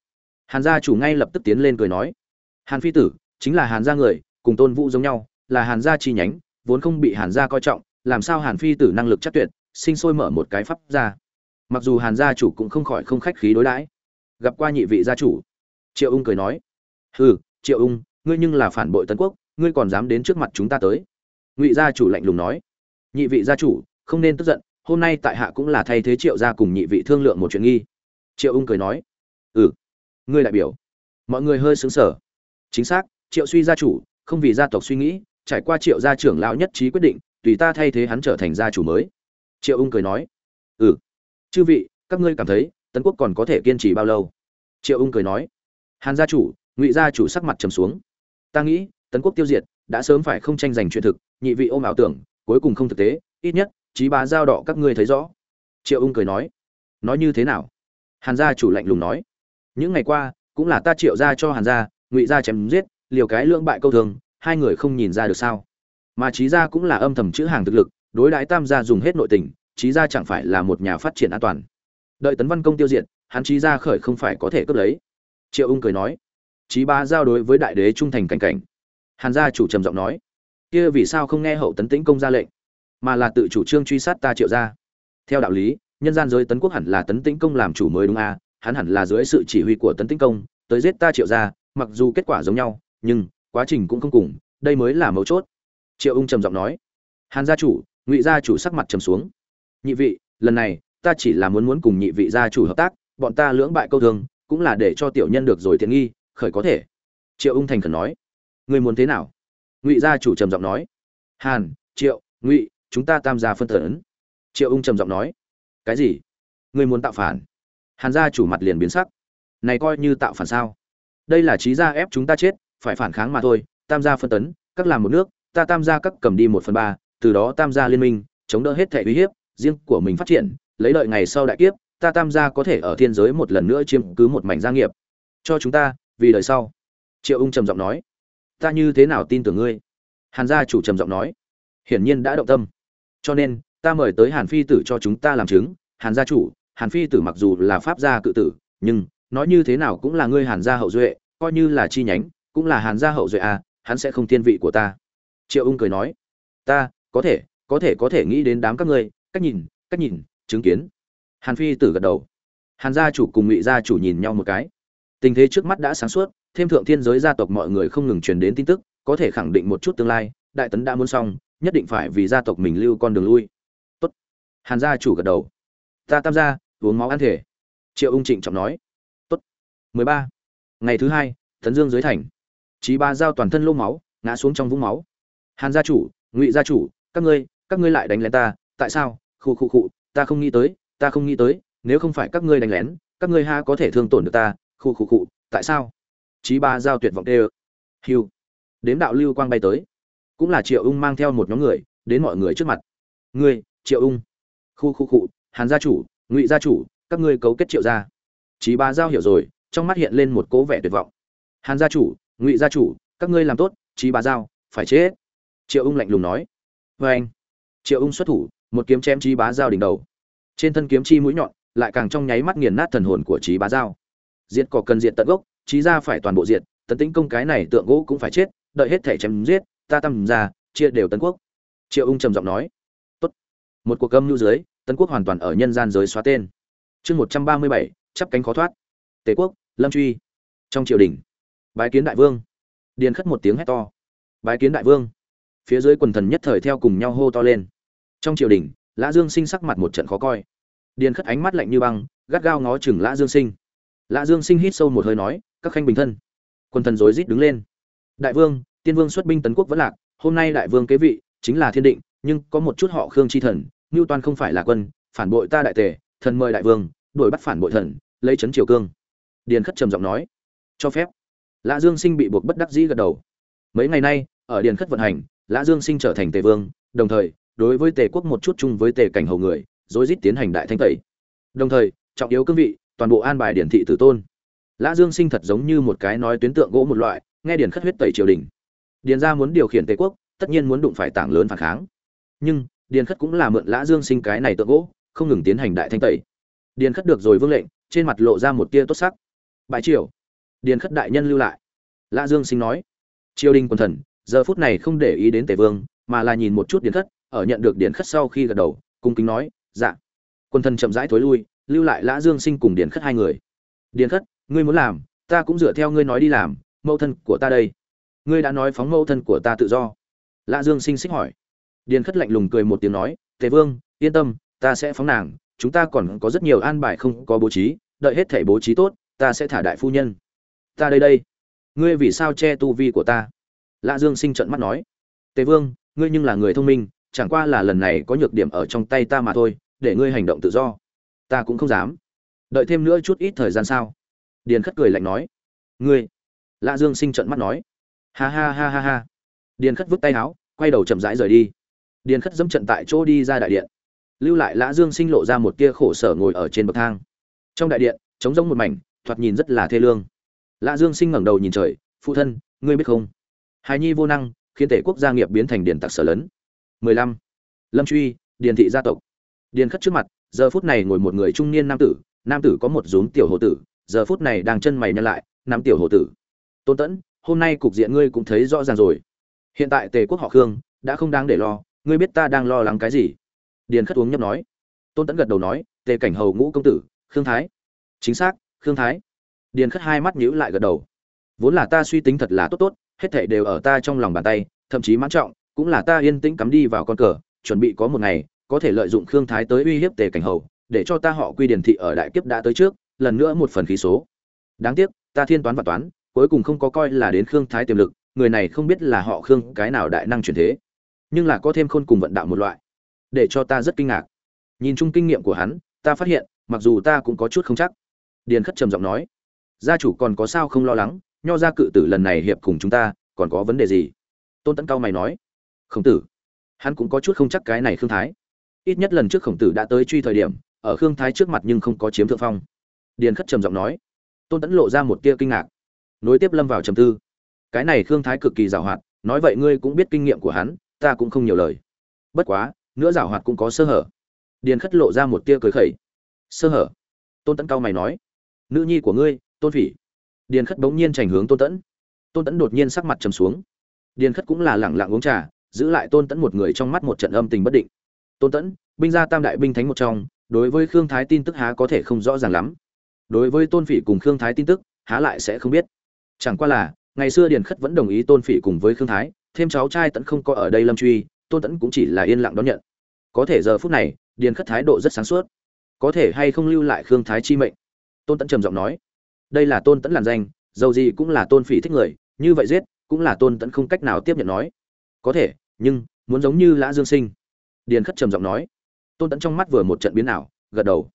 Hàn gia chủ ngay lập tức tiến lên cười nói. Hàn phi tử, chính là hàn gia người, cùng tôn vũ giống nhau, là hàn gia chi nhánh, vốn không bị hàn gia coi trọng, làm sao hàn phi tử năng lực chắc tuyệt, sinh sôi mở một cái pháp ra mặc dù hàn gia chủ cũng không khỏi không khách khí đối đãi. Gặp qua nhị vị gia chủ. Triệu ung cười nói. Hừ, triệu ung, ngươi nhưng là phản bội tân quốc ngươi còn dám đến trước mặt chúng ta tới? Ngụy gia chủ lạnh lùng nói. Nhị vị gia chủ, không nên tức giận, hôm nay tại hạ cũng là thay thế triệu gia cùng nhị vị thương lượng một chuyện nghi. Triệu ung cười nói. Ừ ngươi đại biểu. Mọi người hơi xứng sở chính xác, triệu suy gia chủ, không vì gia tộc suy nghĩ, trải qua triệu gia trưởng lão nhất trí quyết định, tùy ta thay thế hắn trở thành gia chủ mới. Triệu ung cười nói. Ừ. Chư vị, các ngươi cảm thấy, tấn quốc còn có thể kiên trì bao lâu? Triệu ung cười nói. Hàn gia chủ, ngụy gia chủ sắc mặt trầm xuống. Ta nghĩ tấn quốc tiêu diệt, đã sớm phải không tranh giành chuyện thực, nhị vị ôm ảo tưởng, cuối cùng không thực tế, ít nhất, trí bá giao đỏ các ngươi thấy rõ. Triệu ung cười nói nói như thế nào? Hàn gia chủ lạnh lùng nói, những ngày qua, cũng là ta triệu ra cho hàn gia, ngụy gia chém giết, liều cái lưỡng bại câu thường, hai người không nhìn ra được sao. Mà trí gia cũng là âm thầm chữ hàng thực lực, đối đãi tam gia dùng hết nội tình, trí gia chẳng phải là một nhà phát triển an toàn. Đợi tấn văn công tiêu diệt, hắn trí gia khởi không phải có thể cướp lấy. Triệu ung cười nói, trí ba giao đối với đại đế trung thành cảnh cảnh hàn gia chủ trầm giọng nói kia vì sao không nghe hậu tấn tĩnh công ra lệnh mà là tự chủ trương truy sát ta triệu gia? Theo đạo lý nhân gian giới tấn quốc hẳn là tấn tĩnh công làm chủ mới đúng a à, hắn hẳn là dưới sự chỉ huy của tấn tĩnh công tới giết ta triệu gia mặc dù kết quả giống nhau nhưng quá trình cũng không cùng đây mới là mấu chốt. Triệu ung trầm giọng nói hàn gia chủ ngụy gia chủ sắc mặt trầm xuống. Nhị vị lần này ta chỉ là muốn muốn cùng nhị vị gia chủ hợp tác bọn ta lưỡng bại câu thương cũng là để cho tiểu nhân được rồi tiện nghi khởi có thể. Triệu ung thành khẩn nói người muốn thế nào? Ngụy gia chủ trầm giọng nói. Hàn, triệu, ngụy, chúng ta tam gia phân tấn triệu ung trầm giọng nói. Cái gì? Người muốn tạo phản? Hàn gia chủ mặt liền biến sắc. Này coi như tạo phản sao? Đây là trí gia ép chúng ta chết, phải phản kháng mà thôi. Tam gia phân tấn các làm một nước, ta tam gia các cầm đi một phần ba, từ đó tam gia liên minh, chống đỡ hết thể uy hiếp, riêng của mình phát triển, lấy lợi ngày sau đại kiếp, ta tam gia có thể ở thiên giới một lần nữa chiếm cứ một mảnh gia nghiệp. Cho chúng ta, vì đời sau. Triệu ung trầm giọng nói ta như thế nào tin tưởng ngươi? Hàn gia chủ trầm giọng nói. Hiển nhiên đã động tâm. Cho nên, ta mời tới hàn phi tử cho chúng ta làm chứng. Hàn gia chủ, hàn phi tử mặc dù là pháp gia cự tử, nhưng nói như thế nào cũng là ngươi hàn gia hậu duệ, coi như là chi nhánh, cũng là hàn gia hậu duệ à hắn sẽ không thiên vị của ta. Triệu ung cười nói. Ta, có thể có thể có thể nghĩ đến đám các ngươi, cách nhìn cách nhìn, chứng kiến. Hàn phi tử gật đầu. Hàn gia chủ cùng ngụy gia chủ nhìn nhau một cái. Tình thế trước mắt đã sáng suốt thêm thượng thiên giới gia tộc mọi người không ngừng truyền đến tin tức có thể khẳng định một chút tương lai đại tấn đã muốn xong nhất định phải vì gia tộc mình lưu con đường lui. Tốt. Hàn gia chủ gật đầu. Ta tam gia uống máu ăn thể. Triệu ung trịnh trọng nói. Tốt. Mười ba. Ngày thứ hai tấn dương dưới thành. Chí ba giao toàn thân lô máu ngã xuống trong vũng máu. Hàn gia chủ ngụy gia chủ các ngươi các ngươi lại đánh lén ta tại sao? Khụ khụ khụ, ta không nghĩ tới ta không nghĩ tới nếu không phải các ngươi đánh lén các ngươi ha có thể thương tổn được ta. Khụ khụ khụ, tại sao? Trí ba giao tuyệt vọng đê hiu. Đếm đạo lưu quang bay tới. Cũng là triệu ung mang theo một nhóm người, đến mọi người trước mặt. Ngươi, triệu ung. Khu khu khu, hàn gia chủ, ngụy gia chủ, các ngươi cấu kết triệu gia. Trí ba giao hiểu rồi, trong mắt hiện lên một cố vẻ tuyệt vọng. Hàn gia chủ, ngụy gia chủ, các ngươi làm tốt trí ba giao, phải chết. Triệu ung lạnh lùng nói. Vê anh. Triệu ung xuất thủ, một kiếm chém trí bá giao đỉnh đầu. Trên thân kiếm chi mũi nhọn, lại càng trong nháy mắt nghiền nát thần hồn của trí bá giao. Diệt cỏ cần diệt tận gốc trí ra phải toàn bộ diệt, tấn tĩnh công cái này tượng gỗ cũng phải chết, đợi hết thể chém giết, ta tăm ra, chia đều tấn quốc. Triệu ung trầm giọng nói. Tốt. Một cuộc âm nhu dưới, tấn quốc hoàn toàn ở nhân gian giới xóa tên. Chương một trăm ba mươi bảy, chắp cánh khó thoát. Tề quốc, lâm truy. Trong triều đình, bái kiến đại vương. Điền khất một tiếng hét to. Bái kiến đại vương. Phía dưới quần thần nhất thời theo cùng nhau hô to lên. Trong triều đình, lã dương sinh sắc mặt một trận khó coi. Điền khất ánh mắt lạnh như băng, gắt gao ngó chừng lã dương sinh. Lã dương sinh hít sâu một hơi nói các khanh bình thân. Quân thần rối rít đứng lên. Đại vương, tiên vương xuất binh tấn quốc vẫn lạc, hôm nay đại vương kế vị chính là thiên định, nhưng có một chút họ khương chi thần, ngưu toan không phải là quân, phản bội ta đại tề, thần mời đại vương, đuổi bắt phản bội thần, lấy chấn triều cương. Điền khất trầm giọng nói. Cho phép. Lã dương sinh bị buộc bất đắc dĩ gật đầu. Mấy ngày nay, ở điền khất vận hành, lã dương sinh trở thành tề vương, đồng thời, đối với tề quốc một chút chung với tề cảnh hầu người, rối rít tiến hành đại thanh tẩy. Đồng thời, trọng yếu cương vị, toàn bộ an bài điển thị tử tôn lã dương sinh thật giống như một cái nói tuyến tượng gỗ một loại, nghe điền khất huyết tẩy triều đình. Điền gia muốn điều khiển tề quốc, tất nhiên muốn đụng phải tảng lớn phản kháng. Nhưng, điền khất cũng là mượn lã dương sinh cái này tượng gỗ, không ngừng tiến hành đại thanh tẩy. Điền khất được rồi vương lệnh, trên mặt lộ ra một tia tốt sắc. Bãi triều. Điền khất đại nhân lưu lại. Lã dương sinh nói. Triều đình quần thần, giờ phút này không để ý đến tề vương, mà là nhìn một chút điền khất, ở nhận được điền khất sau khi gật đầu, cung kính nói dạ. Quân thần chậm rãi thối lui, lưu lại lã dương sinh cùng điền khất hai người. Điền khất ngươi muốn làm, ta cũng dựa theo ngươi nói đi làm, mẫu thân của ta đây. Ngươi đã nói phóng mẫu thân của ta tự do. Lã dương sinh xích hỏi. Điền khất lạnh lùng cười một tiếng nói, tề vương, yên tâm, ta sẽ phóng nàng, chúng ta còn có rất nhiều an bài không có bố trí, đợi hết thể bố trí tốt, ta sẽ thả đại phu nhân. Ta đây đây. Ngươi vì sao che tu vi của ta? Lã dương sinh trận mắt nói. Tề vương, ngươi nhưng là người thông minh, chẳng qua là lần này có nhược điểm ở trong tay ta mà thôi, để ngươi hành động tự do. Ta cũng không dám. Đợi thêm nữa chút ít thời gian sao? Điền khất cười lạnh nói, ngươi. Lạ dương sinh trận mắt nói, ha ha ha ha ha. Điền khất vứt tay áo, quay đầu chậm rãi rời đi. Điền khất dẫm trận tại chỗ đi ra đại điện. Lưu lại lã dương sinh lộ ra một tia khổ sở ngồi ở trên bậc thang. Trong đại điện, trống rỗng một mảnh, thoạt nhìn rất là thê lương. Lã dương sinh ngẩng đầu nhìn trời, phụ thân, ngươi biết không? Hài nhi vô năng, khiến tể quốc gia nghiệp biến thành điền tặc sở lớn. 15. lâm truy, điền thị gia tộc. Điền khất trước mặt, giờ phút này ngồi một người trung niên nam tử. Nam tử có một rốn tiểu hồ tử giờ phút này đang chân mày nhăn lại, nắm tiểu hồ tử. Tôn tẫn, hôm nay cục diện ngươi cũng thấy rõ ràng rồi. Hiện tại tề quốc họ khương đã không đáng để lo, ngươi biết ta đang lo lắng cái gì? Điền khất uống nhấp nói. Tôn tẫn gật đầu nói, tề cảnh hầu ngũ công tử, khương thái. Chính xác, khương thái. Điền khất hai mắt nhíu lại gật đầu. Vốn là ta suy tính thật là tốt tốt, hết thảy đều ở ta trong lòng bàn tay, thậm chí mãn trọng, cũng là ta yên tĩnh cắm đi vào con cờ, chuẩn bị có một ngày, có thể lợi dụng khương thái tới uy hiếp tề cảnh hầu, để cho ta họ quy điển thị ở đại kiếp đã tới trước lần nữa một phần khí số. Đáng tiếc, ta thiên toán và toán, cuối cùng không có coi là đến khương thái tiềm lực, người này không biết là họ khương cái nào đại năng chuyển thế, nhưng là có thêm khôn cùng vận đạo một loại, để cho ta rất kinh ngạc. Nhìn chung kinh nghiệm của hắn, ta phát hiện, mặc dù ta cũng có chút không chắc. Điền khất trầm giọng nói, gia chủ còn có sao không lo lắng, nho gia cự tử lần này hiệp cùng chúng ta, còn có vấn đề gì? Tôn tấn cao mày nói, khổng tử, hắn cũng có chút không chắc cái này khương thái. Ít nhất lần trước khổng tử đã tới truy thời điểm, ở khương thái trước mặt nhưng không có chiếm thượng phong điền khất trầm giọng nói. Tôn tẫn lộ ra một tia kinh ngạc. Nối tiếp lâm vào trầm tư. Cái này khương thái cực kỳ giảo hoạt, nói vậy ngươi cũng biết kinh nghiệm của hắn, ta cũng không nhiều lời. Bất quá, nữa giảo hoạt cũng có sơ hở. Điền khất lộ ra một tia cười khẩy. Sơ hở? Tôn tẫn cao mày nói. Nữ nhi của ngươi, tôn phỉ. Điền khất bỗng nhiên trành hướng tôn tẫn tôn tẫn đột nhiên sắc mặt trầm xuống. Điền khất cũng là lẳng lặng uống trà, giữ lại tôn tẫn một người trong mắt một trận âm tình bất định. Tôn tẫn binh gia tam đại binh thánh một trong, đối với khương thái tin tức há có thể không rõ ràng lắm đối với tôn phỉ cùng khương thái tin tức, há lại sẽ không biết. Chẳng qua là, ngày xưa điền khất vẫn đồng ý tôn phỉ cùng với khương thái, thêm cháu trai tẫn không có ở đây lâm truy, tôn tẫn cũng chỉ là yên lặng đón nhận. Có thể giờ phút này, điền khất thái độ rất sáng suốt. Có thể hay không lưu lại khương thái chi mệnh? Tôn tẫn trầm giọng nói. Đây là tôn tẫn làn danh, dầu gì cũng là tôn phỉ thích người, như vậy giết, cũng là tôn tẫn không cách nào tiếp nhận nói. Có thể, nhưng, muốn giống như lã dương sinh. Điền khất trầm giọng nói. Tôn tẫn trong mắt vừa một trận biến ảo, gật đầu.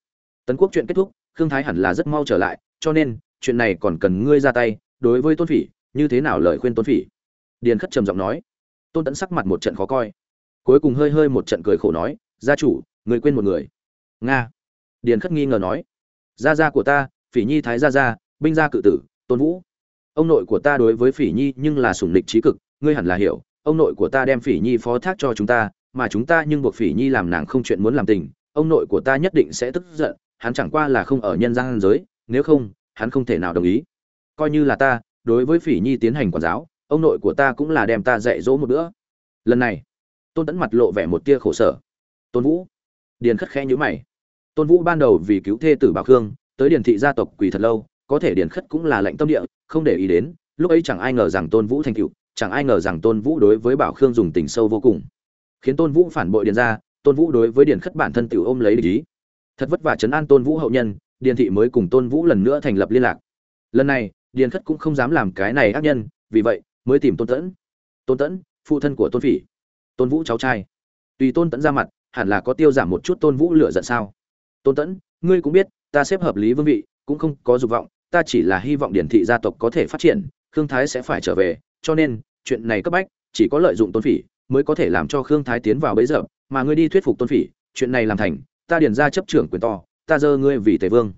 Tấn quốc chuyện kết thúc khương thái hẳn là rất mau trở lại, cho nên, chuyện này còn cần ngươi ra tay, đối với tôn phỉ, như thế nào lời khuyên tôn phỉ? Điền khất trầm giọng nói. Tôn tẫn sắc mặt một trận khó coi. Cuối cùng hơi hơi một trận cười khổ nói, gia chủ, người quên một người. Nga. Điền khất nghi ngờ nói. Gia gia của ta, phỉ nhi thái gia gia, binh gia cự tử, tôn vũ. Ông nội của ta đối với phỉ nhi nhưng là sủng lịch trí cực, ngươi hẳn là hiểu, ông nội của ta đem phỉ nhi phó thác cho chúng ta, mà chúng ta nhưng buộc phỉ nhi làm nàng không chuyện muốn làm tình, ông nội của ta nhất định sẽ tức giận hắn chẳng qua là không ở nhân gian giới nếu không hắn không thể nào đồng ý. Coi như là ta đối với phỉ nhi tiến hành quản giáo ông nội của ta cũng là đem ta dạy dỗ một bữa. Lần này tôn tấn mặt lộ vẻ một tia khổ sở. Tôn vũ điền khất khẽ nhíu mày. Tôn vũ ban đầu vì cứu thê tử bảo khương tới điền thị gia tộc quỳ thật lâu có thể điền khất cũng là lệnh tâm địa không để ý đến lúc ấy chẳng ai ngờ rằng tôn vũ thành tựu, chẳng ai ngờ rằng tôn vũ đối với bảo khương dùng tình sâu vô cùng. Khiến tôn vũ phản bội điền gia. tôn vũ đối với điền khất bản thân tiểu ôm lấy lý thật vất vả chấn an tôn vũ hậu nhân, điền thị mới cùng tôn vũ lần nữa thành lập liên lạc. Lần này, điền khất cũng không dám làm cái này ác nhân, vì vậy, mới tìm tôn tẫn. Tôn tẫn, phụ thân của tôn phỉ. Tôn vũ cháu trai. Tùy tôn tẫn ra mặt, hẳn là có tiêu giảm một chút tôn vũ lựa giận sao? Tôn tẫn, ngươi cũng biết, ta xếp hợp lý vương vị, cũng không có dục vọng, ta chỉ là hy vọng điển thị gia tộc có thể phát triển, khương thái sẽ phải trở về, cho nên, chuyện này cấp bách, chỉ có lợi dụng tôn phỉ, mới có thể làm cho khương thái tiến vào bấy giờ, mà ngươi đi thuyết phục tôn phỉ, chuyện này làm thành ta điền ra chấp trưởng quyền to, ta dơ ngươi vì tề vương.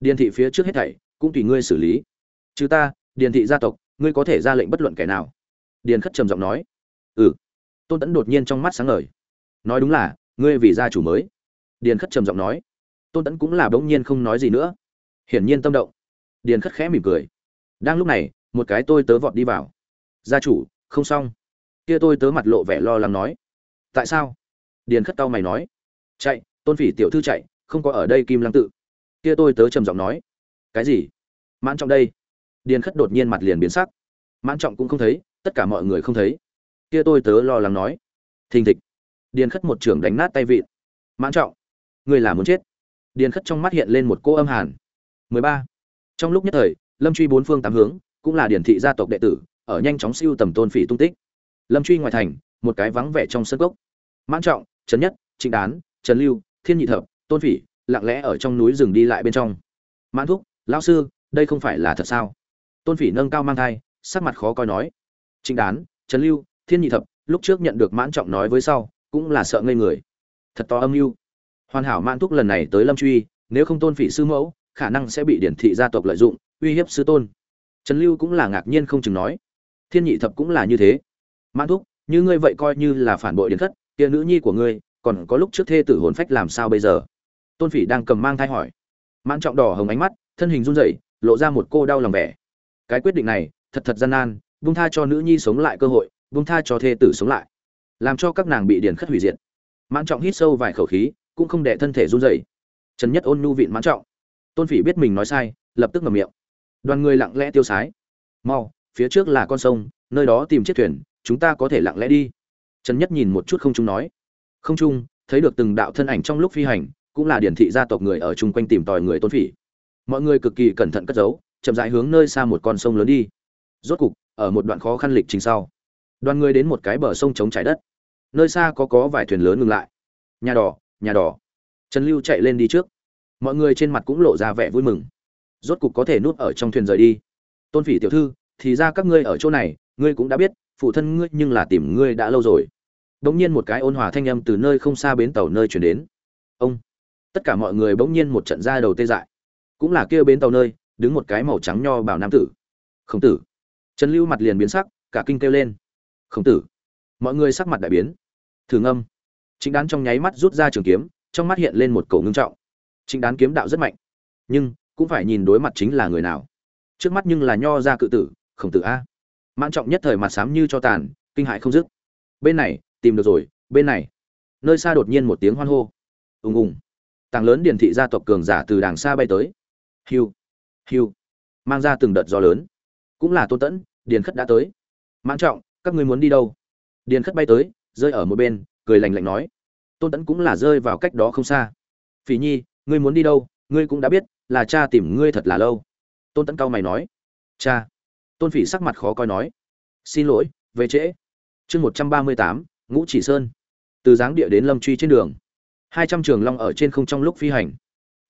Điền thị phía trước hết thảy, cũng tùy ngươi xử lý. Chứ ta, điền thị gia tộc, ngươi có thể ra lệnh bất luận kẻ nào. Điền khất trầm giọng nói. Ừ. Tôn tẫn đột nhiên trong mắt sáng ngời. Nói đúng là, ngươi vì gia chủ mới. Điền khất trầm giọng nói. Tôn tẫn cũng là bỗng nhiên không nói gì nữa. Hiển nhiên tâm động. Điền khất khẽ mỉm cười. Đang lúc này, một cái tôi tớ vọt đi vào. Gia chủ, không xong. Kia tôi tớ mặt lộ vẻ lo lắng nói. Tại sao? Điền khất tao mày nói. Chạy tôn phỉ tiểu thư chạy, không có ở đây kim lăng tự. Kia tôi tớ trầm giọng nói, cái gì? Mãn trọng đây? Điền khất đột nhiên mặt liền biến sắc. Mãn trọng cũng không thấy, tất cả mọi người không thấy. Kia tôi tớ lo lắng nói, thình thịch. Điền khất một trưởng đánh nát tay vịn. Mãn trọng người là muốn chết? Điền khất trong mắt hiện lên một cô âm hàn. 13. trong lúc nhất thời, lâm truy bốn phương tám hướng, cũng là điển thị gia tộc đệ tử, ở nhanh chóng siêu tầm tôn phỉ tung tích. Lâm truy ngoài thành, một cái vắng vẻ trong sân gốc mãn trọng, trần nhất, trịnh đán, trần lưu thiên nhị thập, tôn phỉ, lặng lẽ ở trong núi rừng đi lại bên trong. Mãn thúc, lão sư, đây không phải là thật sao? Tôn phỉ nâng cao mang thai, sắc mặt khó coi nói. Chính đán, trần lưu, thiên nhị thập, lúc trước nhận được mãn trọng nói với sau, cũng là sợ ngây người. Thật to âm mưu. Hoàn hảo mãn thúc lần này tới lâm truy, nếu không tôn phỉ sư mẫu, khả năng sẽ bị điển thị gia tộc lợi dụng, uy hiếp sư tôn. Trần lưu cũng là ngạc nhiên không chừng nói. Thiên nhị thập cũng là như thế. Mãn thúc, như ngươi vậy coi như là phản bội điển thất, kia nữ nhi của ngươi còn có lúc trước thê tử hồn phách làm sao bây giờ? Tôn phỉ đang cầm mang thai hỏi. Mãn trọng đỏ hồng ánh mắt, thân hình run rẩy, lộ ra một cô đau lòng vẻ. Cái quyết định này, thật thật gian nan vung tha cho nữ nhi sống lại cơ hội vung tha cho thê tử sống lại. Làm cho các nàng bị điển khất hủy diệt. Mãn trọng hít sâu vài khẩu khí, cũng không để thân thể run rẩy. Trần nhất ôn nhu vịn mãn trọng. Tôn phỉ biết mình nói sai, lập tức ngậm miệng. Đoàn người lặng lẽ tiêu sái. Mau, phía trước là con sông, nơi đó tìm chiếc thuyền, chúng ta có thể lặng lẽ đi. Trần nhất nhìn một chút không trung nói không trung thấy được từng đạo thân ảnh trong lúc phi hành, cũng là điển thị gia tộc người ở chung quanh tìm tòi người tôn phỉ. Mọi người cực kỳ cẩn thận cất giấu, chậm rãi hướng nơi xa một con sông lớn đi. Rốt cục, ở một đoạn khó khăn lịch trình sau, đoàn người đến một cái bờ sông chống trải đất. Nơi xa có có vài thuyền lớn ngừng lại. Nhà đỏ nhà đỏ. Trần lưu chạy lên đi trước. Mọi người trên mặt cũng lộ ra vẻ vui mừng. Rốt cục có thể nuốt ở trong thuyền rời đi. Tôn phỉ tiểu thư, thì ra các ngươi ở chỗ này, ngươi cũng đã biết, phụ thân ngươi nhưng là tìm ngươi đã lâu rồi bỗng nhiên một cái ôn hòa thanh âm từ nơi không xa bến tàu nơi chuyển đến. Ông! Tất cả mọi người bỗng nhiên một trận ra đầu tê dại. Cũng là kia bến tàu nơi, đứng một cái màu trắng nho bảo nam tử. Khổng tử! Trần lưu mặt liền biến sắc, cả kinh kêu lên. Khổng tử! Mọi người sắc mặt đại biến. Thử ngâm. Chính đán trong nháy mắt rút ra trường kiếm, trong mắt hiện lên một cầu ngưng trọng. Chính đán kiếm đạo rất mạnh. Nhưng, cũng phải nhìn đối mặt chính là người nào. Trước mắt nhưng là nho ra cự tử, khổng tử a. Mãn trọng nhất thời mặt xám như cho tàn, kinh hại không dứt. Bên này tìm được rồi, bên này. Nơi xa đột nhiên một tiếng hoan hô. Ùng ùng. Tàng lớn điển thị gia tộc cường giả từ đàng xa bay tới. Hiu hiu. Mang ra từng đợt gió lớn. Cũng là tôn tẫn, điền khất đã tới. Mãn trọng, các ngươi muốn đi đâu? Điền khất bay tới, rơi ở một bên, cười lành lạnh nói. Tôn tẫn cũng là rơi vào cách đó không xa. Phỉ nhi, ngươi muốn đi đâu? Ngươi cũng đã biết, là cha tìm ngươi thật là lâu. Tôn tẫn cao mày nói. Cha. Tôn phỉ sắc mặt khó coi nói. Xin lỗi, về trễ. Chương một trăm ba mươi tám ngũ chỉ sơn. Từ giáng địa đến lâm truy trên đường. Hai trăm trường long ở trên không trong lúc phi hành.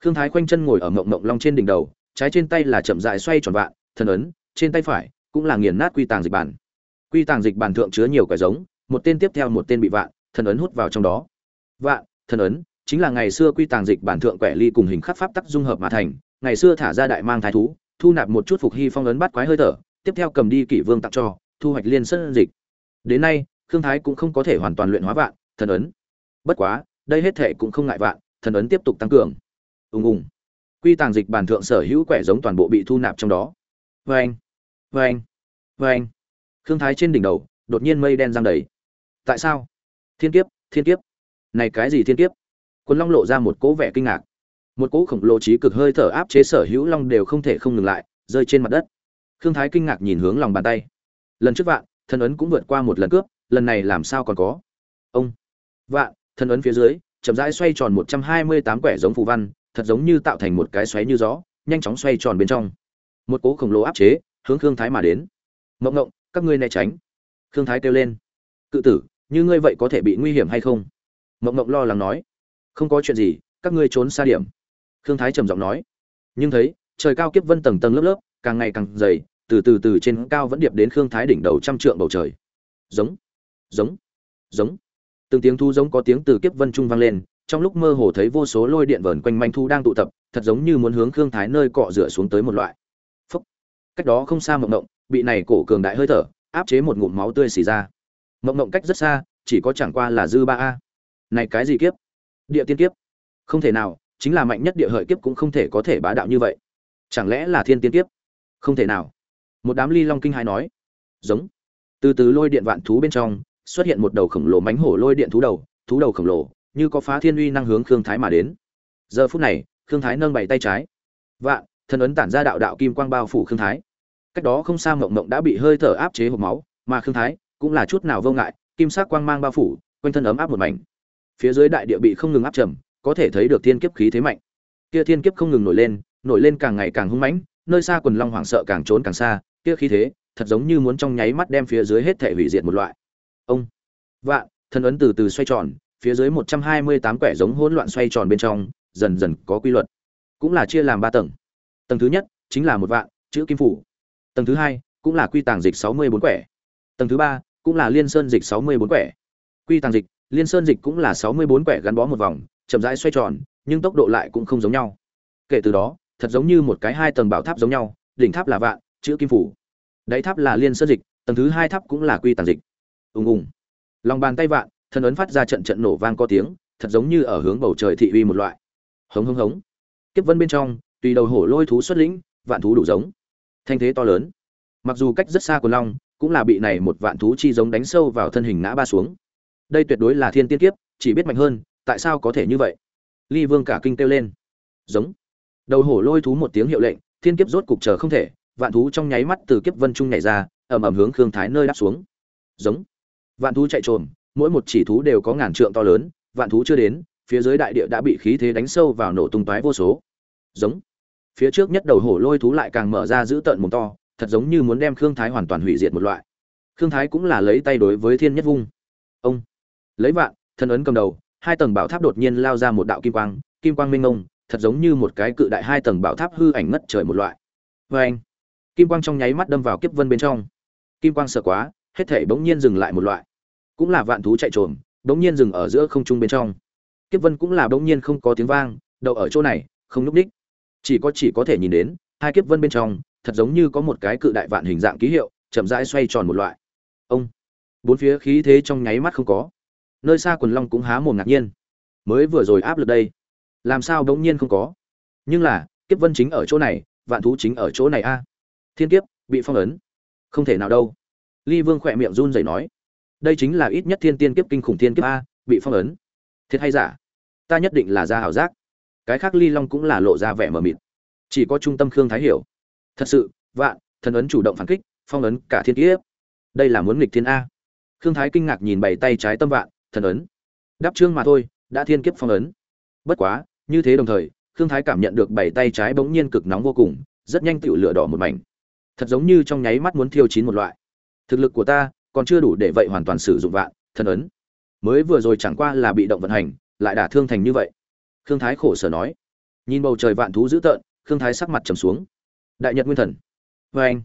Khương thái khoanh chân ngồi ở mộng mộng long trên đỉnh đầu, trái trên tay là chậm dại xoay tròn vạn, thần ấn, trên tay phải cũng là nghiền nát quy tàng dịch bản. Quy tàng dịch bản thượng chứa nhiều quả giống, một tên tiếp theo một tên bị vạn, thần ấn hút vào trong đó. Vạn, thần ấn, chính là ngày xưa quy tàng dịch bản thượng quẻ ly cùng hình khắc pháp tắc dung hợp mà thành, ngày xưa thả ra đại mang thái thú, thu nạp một chút phục hy phong ấn bắt quái hơi thở, tiếp theo cầm đi kỷ vương tặng cho, thu hoạch liên sơn dịch. Đến nay khương thái cũng không có thể hoàn toàn luyện hóa vạn, thần ấn. Bất quá, đây hết thệ cũng không ngại vạn, thần ấn tiếp tục tăng cường. Ùng ùng. Quy tàng dịch bản thượng sở hữu quẻ giống toàn bộ bị thu nạp trong đó. Vê anh vê anh vê anh khương thái trên đỉnh đầu, đột nhiên mây đen giăng đầy. Tại sao? Thiên kiếp thiên kiếp. Này cái gì thiên kiếp? Quân long lộ ra một cỗ vẻ kinh ngạc. Một cỗ khổng lồ trí cực hơi thở áp chế sở hữu long đều không thể không ngừng lại, rơi trên mặt đất. Khương thái kinh ngạc nhìn hướng lòng bàn tay. Lần trước vạn thân ấn cũng vượt qua một lần cướp lần này làm sao còn có? Ông, vạn, thân ấn phía dưới, chậm rãi xoay tròn một trăm hai mươi tám quẻ giống phù văn, thật giống như tạo thành một cái xoáy như gió, nhanh chóng xoay tròn bên trong. Một cố khổng lồ áp chế, hướng khương thái mà đến. Mộng ngộng, các ngươi né tránh. Khương thái kêu lên. Cự tử, như ngươi vậy có thể bị nguy hiểm hay không? Mộng ngộng lo lắng nói. Không có chuyện gì, các ngươi trốn xa điểm. Khương thái trầm giọng nói. Nhưng thấy, trời cao kiếp vân tầng tầng lớp lớp, càng ngày càng dày, từ từ từ trên cao vẫn điệp đến khương thái đỉnh đầu trăm trượng bầu trời. Giống giống. Giống. Từng tiếng thu giống có tiếng từ kiếp vân trung vang lên, trong lúc mơ hồ thấy vô số lôi điện vờn quanh manh thu đang tụ tập, thật giống như muốn hướng khương thái nơi cọ rửa xuống tới một loại. Phúc. cách đó không xa mộng mộng bị này cổ cường đại hơi thở, áp chế một ngụm máu tươi xì ra. Mộng mộng cách rất xa, chỉ có chẳng qua là dư ba a. Này cái gì kiếp? Địa tiên kiếp? Không thể nào, chính là mạnh nhất địa hợi kiếp cũng không thể có thể bá đạo như vậy. Chẳng lẽ là thiên tiên kiếp? Không thể nào. Một đám ly long kinh hai nói. Giống. Từ từ lôi điện vạn thú bên trong xuất hiện một đầu khổng lồ mánh hổ lôi điện thú đầu thú đầu khổng lồ, như có phá thiên uy năng hướng khương thái mà đến. Giờ phút này, khương thái nâng bảy tay trái. Vạn thân ấn tản ra đạo đạo kim quang bao phủ khương thái. Cách đó không xa mộng mộng đã bị hơi thở áp chế hộp máu, mà khương thái cũng là chút nào vô ngại, kim sắc quang mang bao phủ, quanh thân ấm áp một mảnh. Phía dưới đại địa bị không ngừng áp trầm, có thể thấy được thiên kiếp khí thế mạnh. Kia thiên kiếp không ngừng nổi lên nổi lên càng ngày càng hung mãnh, nơi xa quần long hoảng sợ càng trốn càng xa, kia khí thế thật giống như muốn trong nháy mắt đem phía dưới hết thể hủy diệt một loại ông. Vạn thân ấn từ từ xoay tròn, phía dưới một trăm hai mươi tám quẻ giống hỗn loạn xoay tròn bên trong, dần dần có quy luật. Cũng là chia làm ba tầng. Tầng thứ nhất, chính là một vạn, chữ kim phủ. Tầng thứ hai, cũng là quy tàng dịch sáu mươi bốn quẻ. Tầng thứ ba, cũng là liên sơn dịch sáu mươi bốn quẻ. Quy tàng dịch, liên sơn dịch cũng là sáu mươi bốn quẻ gắn bó một vòng, chậm rãi xoay tròn, nhưng tốc độ lại cũng không giống nhau. Kể từ đó, thật giống như một cái hai tầng bảo tháp giống nhau, đỉnh tháp là vạn, chữ kim phủ. Đáy tháp là liên sơn dịch, tầng thứ hai tháp cũng là quy tàng dịch ùng ùng. Lòng bàn tay vạn, thân ấn phát ra trận trận nổ vang có tiếng, thật giống như ở hướng bầu trời thị uy một loại. Hống hống hống. Kiếp vân bên trong, tùy đầu hổ lôi thú xuất lĩnh, vạn thú đủ giống. Thanh thế to lớn. Mặc dù cách rất xa của long, cũng là bị này một vạn thú chi giống đánh sâu vào thân hình ngã ba xuống. Đây tuyệt đối là thiên tiên kiếp, chỉ biết mạnh hơn, tại sao có thể như vậy? Ly vương cả kinh kêu lên. Giống. Đầu hổ lôi thú một tiếng hiệu lệnh, thiên kiếp rốt cục chờ không thể, vạn thú trong nháy mắt từ kiếp vân trung nhảy ra, ầm ầm hướng khương thái nơi đáp xuống. Giống vạn thú chạy trồm, mỗi một chỉ thú đều có ngàn trượng to lớn, vạn thú chưa đến, phía dưới đại địa đã bị khí thế đánh sâu vào nổ tung toái vô số. Giống. Phía trước nhất đầu hổ lôi thú lại càng mở ra giữ tợn mồm to, thật giống như muốn đem khương thái hoàn toàn hủy diệt một loại. Khương thái cũng là lấy tay đối với thiên nhất vung. Ông. Lấy vạn, thân ấn cầm đầu, hai tầng bảo tháp đột nhiên lao ra một đạo kim quang kim quang minh ngông thật giống như một cái cự đại hai tầng bảo tháp hư ảnh ngất trời một loại. Vê anh. Kim quang trong nháy mắt đâm vào kiếp vân bên trong. Kim quang sợ quá, hết thể bỗng nhiên dừng lại một loại cũng là vạn thú chạy trồm, bỗng nhiên dừng ở giữa không trung bên trong. Kiếp vân cũng là bỗng nhiên không có tiếng vang, đậu ở chỗ này, không núp đích chỉ có chỉ có thể nhìn đến, hai kiếp vân bên trong, thật giống như có một cái cự đại vạn hình dạng ký hiệu, chậm rãi xoay tròn một loại. Ông! Bốn phía khí thế trong nháy mắt không có. Nơi xa quần long cũng há mồm ngạc nhiên. Mới vừa rồi áp lực đây, làm sao đống nhiên không có? Nhưng là, kiếp vân chính ở chỗ này, vạn thú chính ở chỗ này a. Thiên kiếp, bị phong ấn. Không thể nào đâu. Ly vương khỏe miệng run rẩy nói đây chính là ít nhất thiên tiên kiếp kinh khủng thiên kiếp a, bị phong ấn. Thiệt hay giả? Ta nhất định là ra hảo giác. Cái khác ly long cũng là lộ ra vẻ mờ mịt. Chỉ có trung tâm khương thái hiểu. Thật sự, vạn, thần ấn chủ động phản kích, phong ấn cả thiên kiếp. Đây là muốn nghịch thiên a. Khương thái kinh ngạc nhìn bảy tay trái tâm vạn, thần ấn. Đáp trương mà thôi, đã thiên kiếp phong ấn. Bất quá, như thế đồng thời, khương thái cảm nhận được bảy tay trái bỗng nhiên cực nóng vô cùng, rất nhanh tựu lửa đỏ một mảnh. Thật giống như trong nháy mắt muốn thiêu chín một loại. Thực lực của ta còn chưa đủ để vậy hoàn toàn sử dụng vạn thần ấn. Mới vừa rồi chẳng qua là bị động vận hành, lại đả thương thành như vậy. Khương thái khổ sở nói. Nhìn bầu trời vạn thú dữ tợn, khương thái sắc mặt trầm xuống. Đại nhật nguyên thần. Vê anh,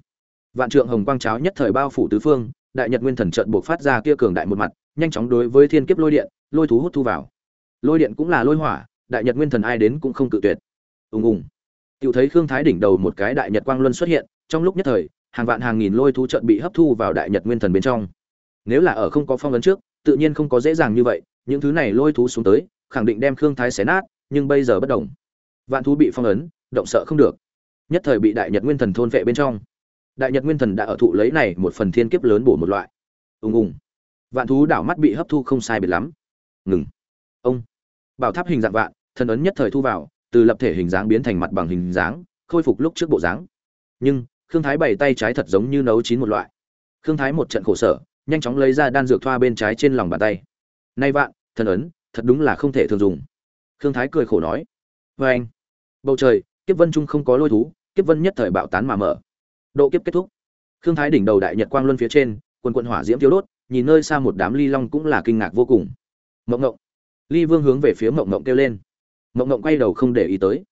vạn trượng hồng quang cháo nhất thời bao phủ tứ phương, đại nhật nguyên thần trợn buộc phát ra kia cường đại một mặt, nhanh chóng đối với thiên kiếp lôi điện, lôi thú hút thu vào. Lôi điện cũng là lôi hỏa, đại nhật nguyên thần ai đến cũng không cự tuyệt. Ùng ùng. Tự thấy khương thái đỉnh đầu một cái đại nhật quang luân xuất hiện, trong lúc nhất thời hàng vạn hàng nghìn lôi thú trận bị hấp thu vào đại nhật nguyên thần bên trong. Nếu là ở không có phong ấn trước, tự nhiên không có dễ dàng như vậy, những thứ này lôi thú xuống tới, khẳng định đem khương thái xé nát, nhưng bây giờ bất đồng vạn thú bị phong ấn, động sợ không được. Nhất thời bị đại nhật nguyên thần thôn vệ bên trong. Đại nhật nguyên thần đã ở thụ lấy này một phần thiên kiếp lớn bổ một loại. Ùng ùng. Vạn thú đảo mắt bị hấp thu không sai biệt lắm. Ngừng. Ông. Bảo tháp hình dạng vạn, thần ấn nhất thời thu vào, từ lập thể hình dáng biến thành mặt bằng hình dáng, khôi phục lúc trước bộ dáng. Nhưng khương thái bày tay trái thật giống như nấu chín một loại. Khương thái một trận khổ sở, nhanh chóng lấy ra đan dược thoa bên trái trên lòng bàn tay. Nay vạn, thần ấn, thật đúng là không thể thường dùng. Khương thái cười khổ nói. Vê anh, bầu trời, kiếp vân trung không có lôi thú, kiếp vân nhất thời bạo tán mà mở. Độ kiếp kết thúc. Khương thái đỉnh đầu đại nhật quang luân phía trên, quần quận hỏa diễm thiếu đốt, nhìn nơi xa một đám ly long cũng là kinh ngạc vô cùng. Mộng ngộng. Ly vương hướng về phía mộng ngộng kêu lên. Mộng ngộng quay đầu không để ý tới.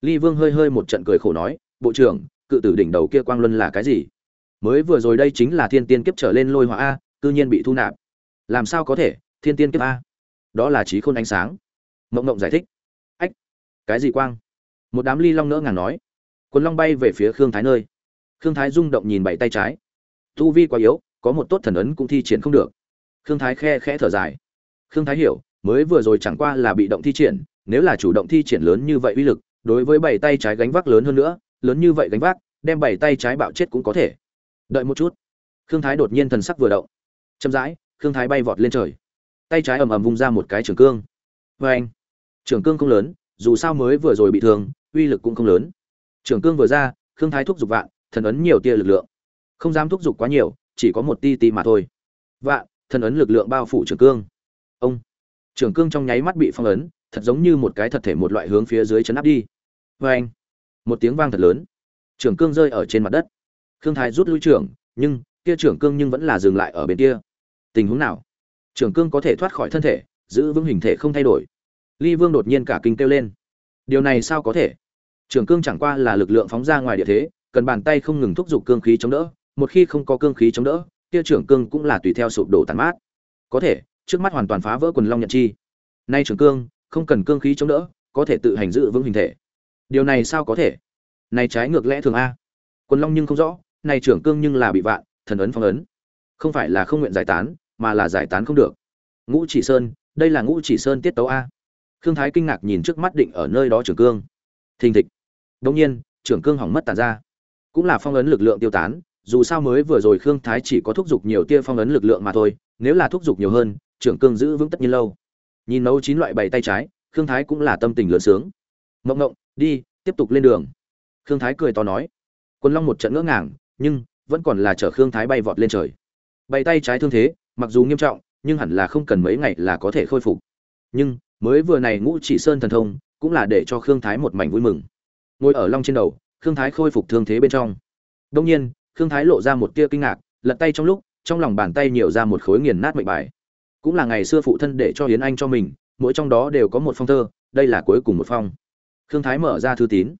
Ly vương hơi hơi một trận cười khổ nói, bộ trưởng cự tử đỉnh đầu kia quang luân là cái gì? Mới vừa rồi đây chính là thiên tiên kiếp trở lên lôi hỏa a, cư nhiên bị thu nạp. Làm sao có thể, thiên tiên kiếp a? Đó là trí khôn ánh sáng. Mộng mộng giải thích. Ách, cái gì quang? Một đám ly long nỡ ngàng nói. Quần long bay về phía khương thái nơi. Khương thái rung động nhìn bảy tay trái. Tu vi quá yếu, có một tốt thần ấn cũng thi triển không được. Khương thái khe khẽ thở dài. Khương thái hiểu, mới vừa rồi chẳng qua là bị động thi triển, nếu là chủ động thi triển lớn như vậy uy lực, đối với bảy tay trái gánh vác lớn hơn nữa lớn như vậy gánh vác, đem bảy tay trái bạo chết cũng có thể. Đợi một chút. Khương thái đột nhiên thần sắc vừa động. Chậm rãi, khương thái bay vọt lên trời. Tay trái ầm ầm vung ra một cái trường cương. Vê anh, trường cương không lớn, dù sao mới vừa rồi bị thương, uy lực cũng không lớn. Trường cương vừa ra, khương thái thúc giục vạn, thần ấn nhiều tia lực lượng. Không dám thúc giục quá nhiều, chỉ có một ti ti mà thôi. Vạn, thần ấn lực lượng bao phủ trường cương. Ông, trường cương trong nháy mắt bị phong ấn, thật giống như một cái thật thể một loại hướng phía dưới chấn áp đi. Vê anh một tiếng vang thật lớn. Trưởng cương rơi ở trên mặt đất. Khương thái rút lui trưởng, nhưng, kia trưởng cương nhưng vẫn là dừng lại ở bên kia. Tình huống nào? Trưởng cương có thể thoát khỏi thân thể, giữ vững hình thể không thay đổi. Ly vương đột nhiên cả kinh kêu lên. Điều này sao có thể? Trưởng cương chẳng qua là lực lượng phóng ra ngoài địa thế, cần bàn tay không ngừng thúc giục cương khí chống đỡ. Một khi không có cương khí chống đỡ, kia trưởng cương cũng là tùy theo sụp đổ tàn mát. Có thể, trước mắt hoàn toàn phá vỡ quần long nhận chi. Nay trưởng cương, không cần cương khí chống đỡ, có thể tự hành giữ vững hình thể điều này sao có thể? Này trái ngược lẽ thường a. Quần long nhưng không rõ, này trưởng cương nhưng là bị vạn, thần ấn phong ấn. Không phải là không nguyện giải tán, mà là giải tán không được. Ngũ chỉ sơn, đây là ngũ chỉ sơn tiết tấu a. Khương thái kinh ngạc nhìn trước mắt định ở nơi đó trưởng cương. Thình thịch. Đông nhiên, trưởng cương hỏng mất tàn ra. Cũng là phong ấn lực lượng tiêu tán, dù sao mới vừa rồi khương thái chỉ có thúc giục nhiều tia phong ấn lực lượng mà thôi, nếu là thúc giục nhiều hơn, trưởng cương giữ vững tất nhiên lâu. Nhìn nấu chín loại bảy tay trái, khương thái cũng là tâm tình lớn sướng. Mộng mộng đi, tiếp tục lên đường. Khương thái cười to nói. Quân long một trận ngỡ ngàng, nhưng vẫn còn là chở khương thái bay vọt lên trời. Bay tay trái thương thế, mặc dù nghiêm trọng, nhưng hẳn là không cần mấy ngày là có thể khôi phục. Nhưng mới vừa này ngũ chỉ sơn thần thông cũng là để cho khương thái một mảnh vui mừng. Ngồi ở long trên đầu, khương thái khôi phục thương thế bên trong. Đông nhiên, khương thái lộ ra một tia kinh ngạc, lật tay trong lúc, trong lòng bàn tay nhiều ra một khối nghiền nát mệnh bài. Cũng là ngày xưa phụ thân để cho hiến anh cho mình, mỗi trong đó đều có một phong thơ, đây là cuối cùng một phong khương thái mở ra thư tín.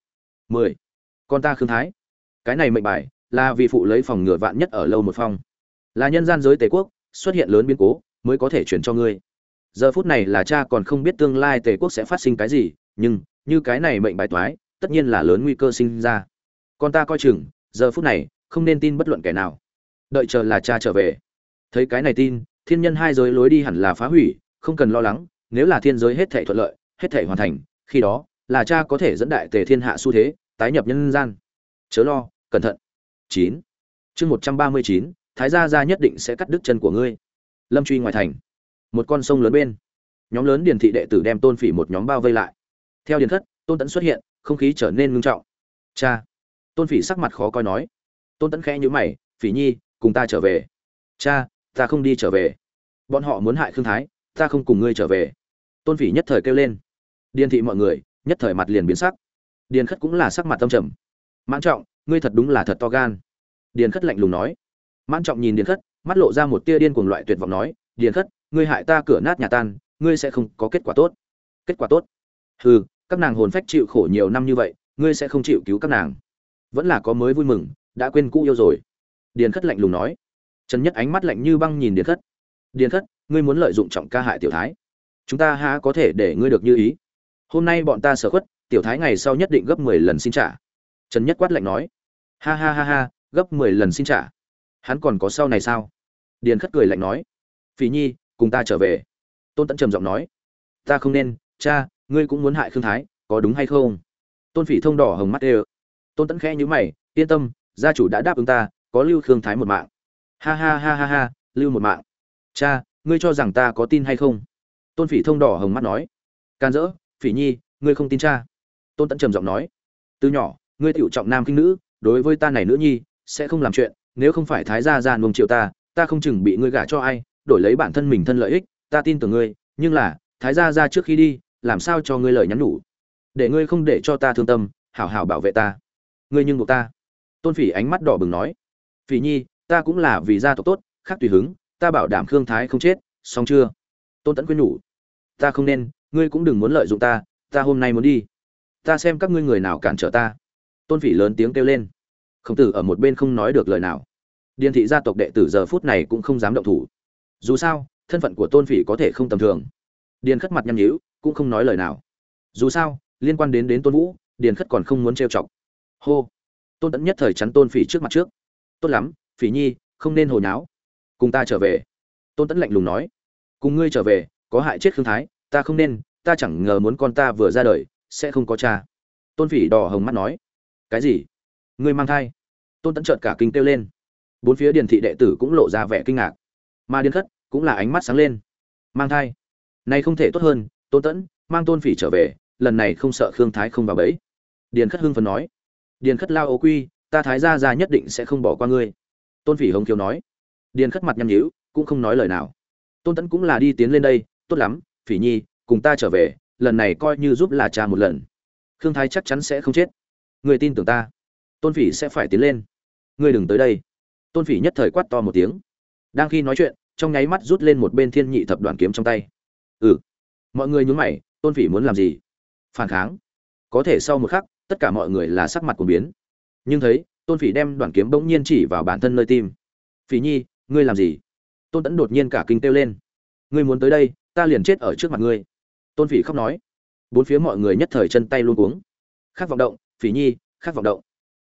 Mười. Con ta khương thái. Cái này mệnh bài là vì phụ lấy phòng ngừa vạn nhất ở lâu một phong. Là nhân gian giới tề quốc, xuất hiện lớn biến cố, mới có thể chuyển cho ngươi. Giờ phút này là cha còn không biết tương lai tề quốc sẽ phát sinh cái gì, nhưng như cái này mệnh bài toái, tất nhiên là lớn nguy cơ sinh ra. Con ta coi chừng, giờ phút này, không nên tin bất luận kẻ nào. Đợi chờ là cha trở về. Thấy cái này tin, thiên nhân hai giới lối đi hẳn là phá hủy, không cần lo lắng, nếu là thiên giới hết thể thuận lợi, hết thể hoàn thành, khi đó là cha có thể dẫn đại tề thiên hạ xu thế, tái nhập nhân gian. Chớ lo, cẩn thận. Chín. Chương một trăm ba mươi chín, thái gia gia nhất định sẽ cắt đứt chân của ngươi. Lâm truy ngoài thành. Một con sông lớn bên. Nhóm lớn điền thị đệ tử đem tôn phỉ một nhóm bao vây lại. Theo điền thất, tôn tẫn xuất hiện, không khí trở nên ngưng trọng. Cha. Tôn phỉ sắc mặt khó coi nói. Tôn tẫn khẽ nhữ mày, phỉ nhi, cùng ta trở về. Cha, ta không đi trở về. Bọn họ muốn hại khương thái, ta không cùng ngươi trở về. Tôn phỉ nhất thời kêu lên. Điền thị mọi người nhất thời mặt liền biến sắc. Điền khất cũng là sắc mặt tâm trầm. Mãn trọng, ngươi thật đúng là thật to gan. Điền khất lạnh lùng nói. Mãn trọng nhìn điền khất, mắt lộ ra một tia điên cuồng loại tuyệt vọng nói, điền khất, ngươi hại ta cửa nát nhà tan, ngươi sẽ không có kết quả tốt. Kết quả tốt? Hừ, các nàng hồn phách chịu khổ nhiều năm như vậy, ngươi sẽ không chịu cứu các nàng. Vẫn là có mới vui mừng, đã quên cũ yêu rồi. Điền khất lạnh lùng nói. Trần nhất ánh mắt lạnh như băng nhìn điền khất. Điền khất, ngươi muốn lợi dụng trọng ca hại tiểu thái. Chúng ta há có thể để ngươi được như ý? Hôm nay bọn ta sở khuất, tiểu thái ngày sau nhất định gấp mười lần xin trả. Trần nhất quát lạnh nói. Ha ha ha ha, gấp mười lần xin trả. Hắn còn có sau này sao? Điền khất cười lạnh nói. Phỉ nhi, cùng ta trở về. Tôn tẫn trầm giọng nói. Ta không nên, cha, ngươi cũng muốn hại khương thái, có đúng hay không? Tôn phỉ thông đỏ hồng mắt ê tôn tẫn khẽ nhữ mày, yên tâm, gia chủ đã đáp ứng ta, có lưu khương thái một mạng. Ha ha ha ha ha, lưu một mạng. Cha, ngươi cho rằng ta có tin hay không? Tôn phỉ thông đỏ hồng mắt nói. Can dỡ phỉ nhi, ngươi không tin cha. Tôn tẫn trầm giọng nói, từ nhỏ, ngươi tiểu trọng nam kinh nữ, đối với ta này nữ nhi, sẽ không làm chuyện, nếu không phải thái gia gia nuông chiều ta ta không chừng bị ngươi gả cho ai, đổi lấy bản thân mình thân lợi ích, ta tin tưởng ngươi, nhưng là, thái gia gia trước khi đi, làm sao cho ngươi lời nhắn nhủ? Để ngươi không để cho ta thương tâm, hảo hảo bảo vệ ta. Ngươi nhưng buộc ta. Tôn phỉ ánh mắt đỏ bừng nói, phỉ nhi, ta cũng là vì gia tộc tốt, khác tùy hứng, ta bảo đảm khương thái không chết, xong chưa? Tôn tẫn quyên nhủ, ta không nên ngươi cũng đừng muốn lợi dụng ta ta hôm nay muốn đi. Ta xem các ngươi người nào cản trở ta. Tôn phỉ lớn tiếng kêu lên. Khổng tử ở một bên không nói được lời nào. Điền thị gia tộc đệ tử giờ phút này cũng không dám động thủ. Dù sao, thân phận của tôn phỉ có thể không tầm thường. Điền khất mặt nhăn nhíu, cũng không nói lời nào. Dù sao, liên quan đến đến tôn vũ, điền khất còn không muốn trêu chọc. Hô. Tôn tẫn nhất thời chắn tôn phỉ trước mặt trước. Tốt lắm, phỉ nhi, không nên hồi náo cùng ta trở về. Tôn tẫn lạnh lùng nói. Cùng ngươi trở về, có hại chết khương thái ta không nên, ta chẳng ngờ muốn con ta vừa ra đời, sẽ không có cha. Tôn phỉ đỏ hồng mắt nói. Cái gì? Ngươi mang thai. Tôn tẫn trợt cả kinh kêu lên. Bốn phía điền thị đệ tử cũng lộ ra vẻ kinh ngạc. Mà điền khất cũng là ánh mắt sáng lên. Mang thai. Này không thể tốt hơn, tôn tẫn mang tôn phỉ trở về, lần này không sợ khương thái không vào bẫy. Điền khất hưng phấn nói. Điền khất lao ô quy, ta thái gia ra nhất định sẽ không bỏ qua ngươi. Tôn phỉ hồng kiều nói. Điền khất mặt nhăm nhíu, cũng không nói lời nào. Tôn tẫn cũng là đi tiến lên đây, tốt lắm phỉ nhi, cùng ta trở về, lần này coi như giúp là cha một lần. Khương thái chắc chắn sẽ không chết. Người tin tưởng ta. Tôn phỉ sẽ phải tiến lên. Ngươi đừng tới đây. Tôn phỉ nhất thời quát to một tiếng. Đang khi nói chuyện, trong nháy mắt rút lên một bên thiên nhị thập đoàn kiếm trong tay. Ừ. Mọi người nhún mày, tôn phỉ muốn làm gì? Phản kháng. Có thể sau một khắc, tất cả mọi người là sắc mặt của biến. Nhưng thấy, tôn phỉ đem đoàn kiếm bỗng nhiên chỉ vào bản thân nơi tim. Phỉ nhi, ngươi làm gì? Tôn tẫn đột nhiên cả kinh kêu lên ngươi muốn tới đây, ta liền chết ở trước mặt ngươi. Tôn phỉ khóc nói. Bốn phía mọi người nhất thời chân tay luôn cuống. Khát vọng động, phỉ nhi, khát vọng động.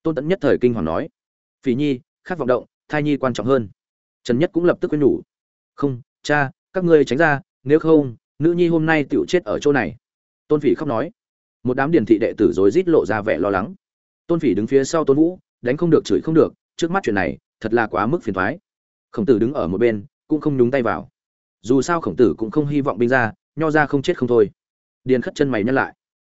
Tôn tẫn nhất thời kinh hoàng nói. Phỉ nhi, khát vọng động, thai nhi quan trọng hơn. Trần nhất cũng lập tức quên nhủ. Không, cha, các ngươi tránh ra, nếu không, nữ nhi hôm nay tựu chết ở chỗ này. Tôn phỉ khóc nói. Một đám điển thị đệ tử rối rít lộ ra vẻ lo lắng. Tôn phỉ đứng phía sau tôn vũ, đánh không được, chửi không được. Trước mắt chuyện này, thật là quá mức phiền thoái. Khổng tử đứng ở một bên, cũng không nhúng tay vào dù sao khổng tử cũng không hy vọng binh ra, nho ra không chết không thôi. Điền khất chân mày nhắc lại.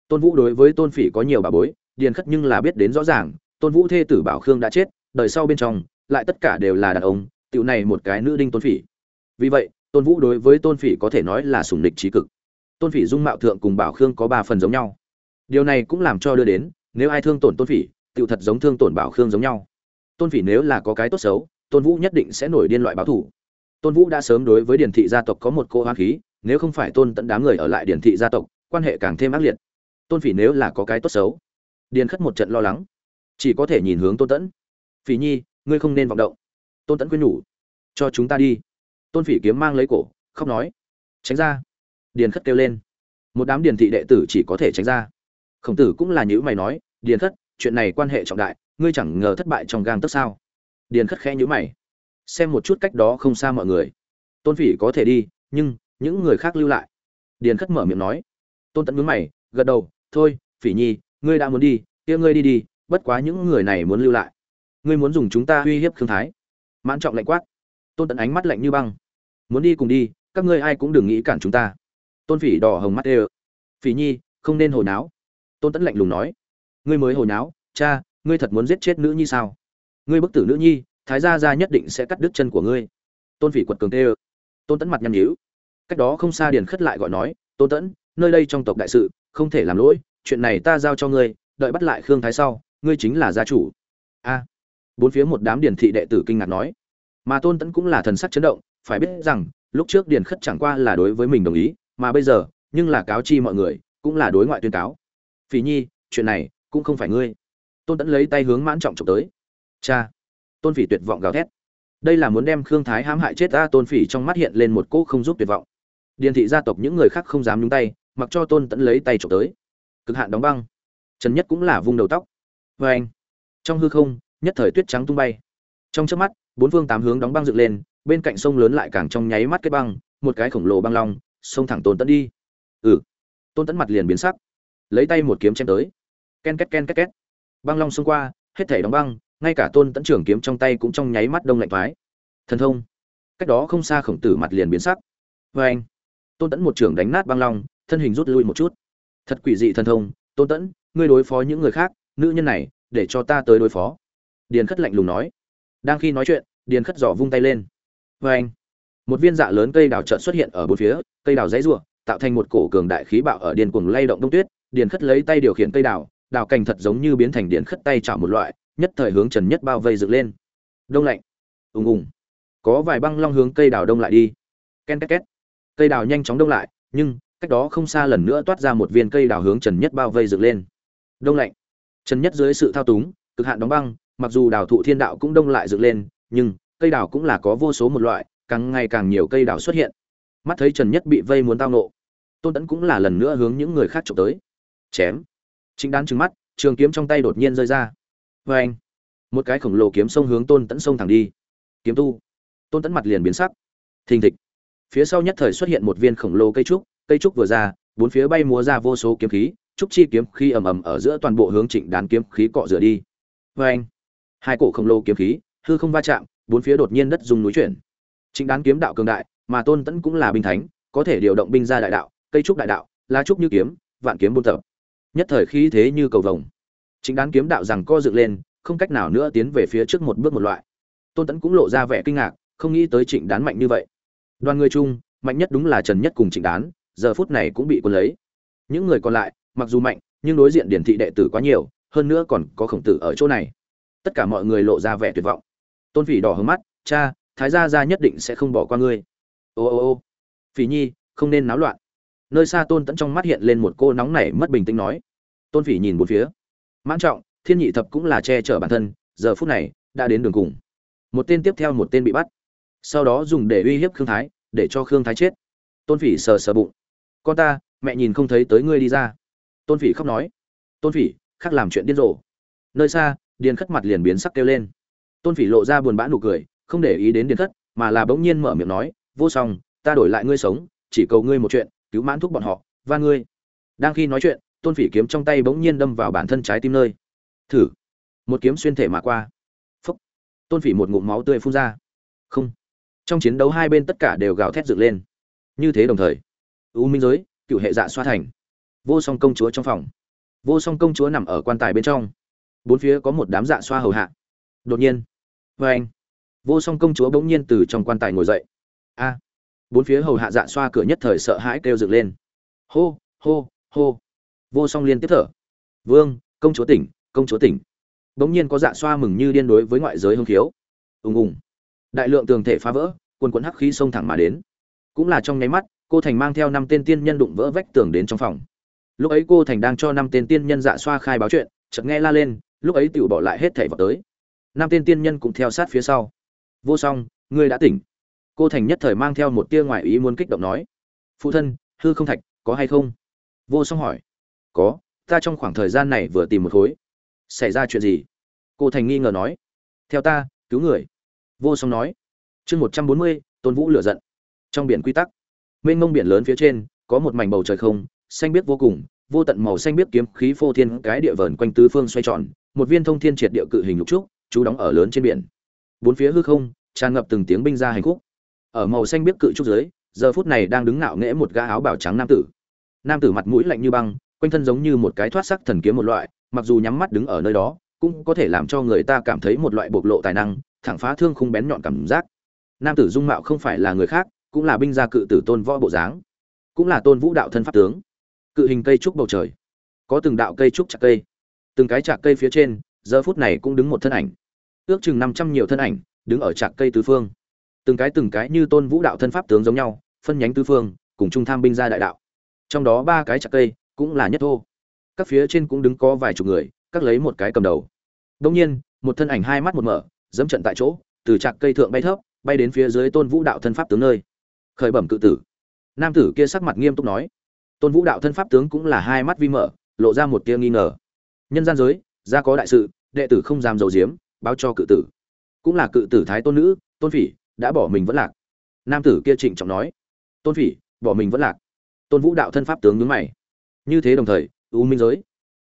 Tôn vũ đối với tôn phỉ có nhiều bà bối, điền khất nhưng là biết đến rõ ràng, tôn vũ thê tử bảo khương đã chết, đời sau bên trong, lại tất cả đều là đàn ông, tiểu này một cái nữ đinh tôn phỉ. Vì vậy, tôn vũ đối với tôn phỉ có thể nói là sùng địch trí cực. Tôn phỉ dung mạo thượng cùng bảo khương có ba phần giống nhau. Điều này cũng làm cho đưa đến, nếu ai thương tổn tôn phỉ, tiểu thật giống thương tổn bảo khương giống nhau. Tôn phỉ nếu là có cái tốt xấu, tôn vũ nhất định sẽ nổi điên loại báo thủ tôn vũ đã sớm đối với điển thị gia tộc có một cô hoang khí, nếu không phải tôn tận đám người ở lại điển thị gia tộc, quan hệ càng thêm ác liệt. Tôn phỉ nếu là có cái tốt xấu, điền khất một trận lo lắng. Chỉ có thể nhìn hướng tôn tẫn phỉ nhi, ngươi không nên vọng động. Tôn tẫn quyên nhủ. Cho chúng ta đi. Tôn phỉ kiếm mang lấy cổ, khóc nói. Tránh ra. Điền khất kêu lên. Một đám điền thị đệ tử chỉ có thể tránh ra. Khổng tử cũng là nhữ mày nói. Điền khất, chuyện này quan hệ trọng đại, ngươi chẳng ngờ thất bại trong gang tấc sao? Điền khất khẽ nhữ mày xem một chút cách đó không xa mọi người. Tôn phỉ có thể đi, nhưng những người khác lưu lại. Điền khất mở miệng nói. Tôn tẫn mướn mày, gật đầu, thôi, phỉ nhi, ngươi đã muốn đi, kia ngươi đi đi, bất quá những người này muốn lưu lại. Ngươi muốn dùng chúng ta uy hiếp khương thái. Mãn trọng lạnh quát. Tôn tẫn ánh mắt lạnh như băng. Muốn đi cùng đi, các ngươi ai cũng đừng nghĩ cản chúng ta. Tôn phỉ đỏ hồng mắt ê ơ. Phỉ nhi, không nên hồi náo. Tôn tẫn lạnh lùng nói. Ngươi mới hồi náo, cha, ngươi thật muốn giết chết nữ nhi sao? Ngươi bức tử nữ nhi thái gia gia nhất định sẽ cắt đứt chân của ngươi. Tôn phỉ quật cường tê ơ tôn tẫn mặt nhăn nhíu. Cách đó không xa điền khất lại gọi nói, tôn tẫn, nơi đây trong tộc đại sự, không thể làm lỗi, chuyện này ta giao cho ngươi, đợi bắt lại khương thái sau, ngươi chính là gia chủ. A. Bốn phía một đám điền thị đệ tử kinh ngạc nói. Mà tôn tẫn cũng là thần sắc chấn động, phải biết rằng, lúc trước điền khất chẳng qua là đối với mình đồng ý, mà bây giờ, nhưng là cáo chi mọi người, cũng là đối ngoại tuyên cáo. Phỉ nhi, chuyện này cũng không phải ngươi. Tôn tẫn lấy tay hướng mãn trọng trộm tới. Cha tôn phỉ tuyệt vọng gào thét. Đây là muốn đem khương thái hãm hại chết ta tôn phỉ trong mắt hiện lên một cỗ không giúp tuyệt vọng. Điền thị gia tộc những người khác không dám nhúng tay, mặc cho tôn tẫn lấy tay trộm tới. Cực hạn đóng băng. Trần nhất cũng là vung đầu tóc. Vê anh, trong hư không, nhất thời tuyết trắng tung bay. Trong trước mắt, bốn phương tám hướng đóng băng dựng lên, bên cạnh sông lớn lại càng trong nháy mắt kết băng, một cái khổng lồ băng long, xông thẳng tôn tẫn đi. Ừ. Tôn tẫn mặt liền biến sắc, lấy tay một kiếm chém tới. Ken két ken két két. Băng long xông qua, hết thể đóng băng ngay cả tôn tẫn trưởng kiếm trong tay cũng trong nháy mắt đông lạnh thoái. Thần thông. Cách đó không xa khổng tử mặt liền biến sắc. Vê anh, tôn tẫn một trưởng đánh nát băng long, thân hình rút lui một chút. Thật quỷ dị thần thông, tôn tẫn, ngươi đối phó những người khác, nữ nhân này, để cho ta tới đối phó. Điền khất lạnh lùng nói. Đang khi nói chuyện, điền khất giỏ vung tay lên. Vê anh, một viên dạ lớn cây đào trợn xuất hiện ở bốn phía, cây đào dãy rủa, tạo thành một cổ cường đại khí bạo ở điền cuồng lay động đông tuyết. Điền khất lấy tay điều khiển cây đào đào cành thật giống như biến thành điền khất tay chảo một loại nhất thời hướng trần nhất bao vây dựng lên. Đông lạnh. Ùng ùng. Có vài băng long hướng cây đào đông lại đi. Ken két két. Cây đào nhanh chóng đông lại, nhưng cách đó không xa lần nữa toát ra một viên cây đào hướng trần nhất bao vây dựng lên. Đông lạnh. Trần nhất dưới sự thao túng, cực hạn đóng băng, mặc dù đào thụ thiên đạo cũng đông lại dựng lên, nhưng cây đào cũng là có vô số một loại, càng ngày càng nhiều cây đào xuất hiện. Mắt thấy trần nhất bị vây muốn tao nộ, tôn tẫn cũng là lần nữa hướng những người khác trộm tới. Chém. Chính đán trừng mắt, trường kiếm trong tay đột nhiên rơi ra vê anh. Một cái khổng lồ kiếm sông hướng tôn tẫn sông thẳng đi. Kiếm tu. Tôn tẫn mặt liền biến sắc. Thình thịch. Phía sau nhất thời xuất hiện một viên khổng lồ cây trúc cây trúc vừa ra, bốn phía bay múa ra vô số kiếm khí, trúc chi kiếm khí ầm ầm ở giữa toàn bộ hướng trịnh đán kiếm khí cọ rửa đi. Vê anh. Hai cổ khổng lồ kiếm khí, hư không va chạm, bốn phía đột nhiên đất dùng núi chuyển. Trịnh đán kiếm đạo cường đại, mà tôn tẫn cũng là binh thánh, có thể điều động binh ra đại đạo, cây trúc đại đạo, lá trúc như kiếm, vạn kiếm buôn tập. Nhất thời khí thế như cầu vồng chính đán kiếm đạo rằng co dựng lên, không cách nào nữa tiến về phía trước một bước một loại. Tôn tẫn cũng lộ ra vẻ kinh ngạc, không nghĩ tới trịnh đán mạnh như vậy. Đoàn người chung, mạnh nhất đúng là trần nhất cùng trịnh đán, giờ phút này cũng bị quân lấy. Những người còn lại, mặc dù mạnh, nhưng đối diện điển thị đệ tử quá nhiều, hơn nữa còn có khổng tử ở chỗ này. Tất cả mọi người lộ ra vẻ tuyệt vọng. Tôn phỉ đỏ hướng mắt, cha, thái gia gia nhất định sẽ không bỏ qua ngươi. Ô ô ô. Phỉ nhi, không nên náo loạn. Nơi xa tôn tẫn trong mắt hiện lên một cô nóng nảy mất bình tĩnh nói. Tôn phỉ nhìn một phía mãn trọng, thiên nhị thập cũng là che chở bản thân, giờ phút này, đã đến đường cùng. Một tên tiếp theo một tên bị bắt. Sau đó dùng để uy hiếp khương thái, để cho khương thái chết. Tôn phỉ sờ sờ bụng. Con ta, mẹ nhìn không thấy tới ngươi đi ra. Tôn phỉ khóc nói. Tôn phỉ, khác làm chuyện điên rồ. Nơi xa, điền khất mặt liền biến sắc kêu lên. Tôn phỉ lộ ra buồn bã nụ cười, không để ý đến điền khất, mà là bỗng nhiên mở miệng nói, vô song, ta đổi lại ngươi sống, chỉ cầu ngươi một chuyện, cứu mãn thúc bọn họ và ngươi. Đang khi nói chuyện tôn phỉ kiếm trong tay bỗng nhiên đâm vào bản thân trái tim nơi. Thử. Một kiếm xuyên thể mà qua. Phúc. Tôn phỉ một ngụm máu tươi phun ra. Không. Trong chiến đấu hai bên tất cả đều gào thét dựng lên. Như thế đồng thời, u minh giới, cựu hệ dạ xoa thành. Vô song công chúa trong phòng. Vô song công chúa nằm ở quan tài bên trong. Bốn phía có một đám dạ xoa hầu hạ. Đột nhiên. Vê anh. Vô song công chúa bỗng nhiên từ trong quan tài ngồi dậy. A. Bốn phía hầu hạ dạ xoa cửa nhất thời sợ hãi kêu dựng lên. Hô hô hô vô song liên tiếp thở. Vương, công chúa tỉnh, công chúa tỉnh. Bỗng nhiên có dạ xoa mừng như điên đối với ngoại giới hưng khiếu. Ùng ùng. Đại lượng tường thể phá vỡ, quần quần hắc khí xông thẳng mà đến. Cũng là trong nháy mắt, cô thành mang theo năm tên tiên nhân đụng vỡ vách tường đến trong phòng. Lúc ấy cô thành đang cho năm tên tiên nhân dạ xoa khai báo chuyện, chợt nghe la lên, lúc ấy tựu bỏ lại hết thảy vào tới. Năm tên tiên nhân cũng theo sát phía sau. Vô song, ngươi đã tỉnh. Cô thành nhất thời mang theo một tia ngoại ý muốn kích động nói. Phụ thân, hư không thạch, có hay không? Vô song hỏi có, ta trong khoảng thời gian này vừa tìm một khối. Xảy ra chuyện gì? Cô thành nghi ngờ nói. Theo ta, cứu người. Vô song nói. Chương một trăm bốn mươi, tôn vũ lửa giận. Trong biển quy tắc, mênh mông biển lớn phía trên, có một mảnh bầu trời không, xanh biếc vô cùng, vô tận màu xanh biếc kiếm khí phô thiên cái địa vờn quanh tứ phương xoay tròn, một viên thông thiên triệt địa cự hình lục trúc, chú đóng ở lớn trên biển. Bốn phía hư không, tràn ngập từng tiếng binh ra hành khúc. Ở màu xanh biếc cự trúc dưới, giờ phút này đang đứng ngạo nghễ một gã áo bào trắng nam tử. Nam tử mặt mũi lạnh như băng quanh thân giống như một cái thoát sắc thần kiếm một loại, mặc dù nhắm mắt đứng ở nơi đó, cũng có thể làm cho người ta cảm thấy một loại bộc lộ tài năng, thẳng phá thương khung bén nhọn cảm giác. Nam tử dung mạo không phải là người khác, cũng là binh gia cự tử tôn võ bộ dáng, cũng là tôn vũ đạo thân pháp tướng. Cự hình cây trúc bầu trời. Có từng đạo cây trúc chạc cây. Từng cái chạc cây phía trên, giờ phút này cũng đứng một thân ảnh. Ước chừng năm trăm nhiều thân ảnh, đứng ở chạc cây tứ phương. Từng cái từng cái như tôn vũ đạo thân pháp tướng giống nhau, phân nhánh tứ phương, cùng trung tham binh gia đại đạo. Trong đó ba cái chạc cây cũng là nhất thô. Các phía trên cũng đứng có vài chục người, các lấy một cái cầm đầu. Đông nhiên, một thân ảnh hai mắt một mở, dẫm trận tại chỗ, từ trạc cây thượng bay thấp, bay đến phía dưới tôn vũ đạo thân pháp tướng nơi. Khởi bẩm cự tử. Nam tử kia sắc mặt nghiêm túc nói. Tôn vũ đạo thân pháp tướng cũng là hai mắt vi mở, lộ ra một tia nghi ngờ. Nhân gian giới ra có đại sự, đệ tử không dám dầu diếm, báo cho cự tử. Cũng là cự tử thái tôn nữ, tôn phỉ, đã bỏ mình vẫn lạc. Nam tử kia trịnh trọng nói. Tôn phỉ, bỏ mình vẫn lạc. Tôn vũ đạo thân pháp tướng nhướng mày như thế đồng thời, u minh giới,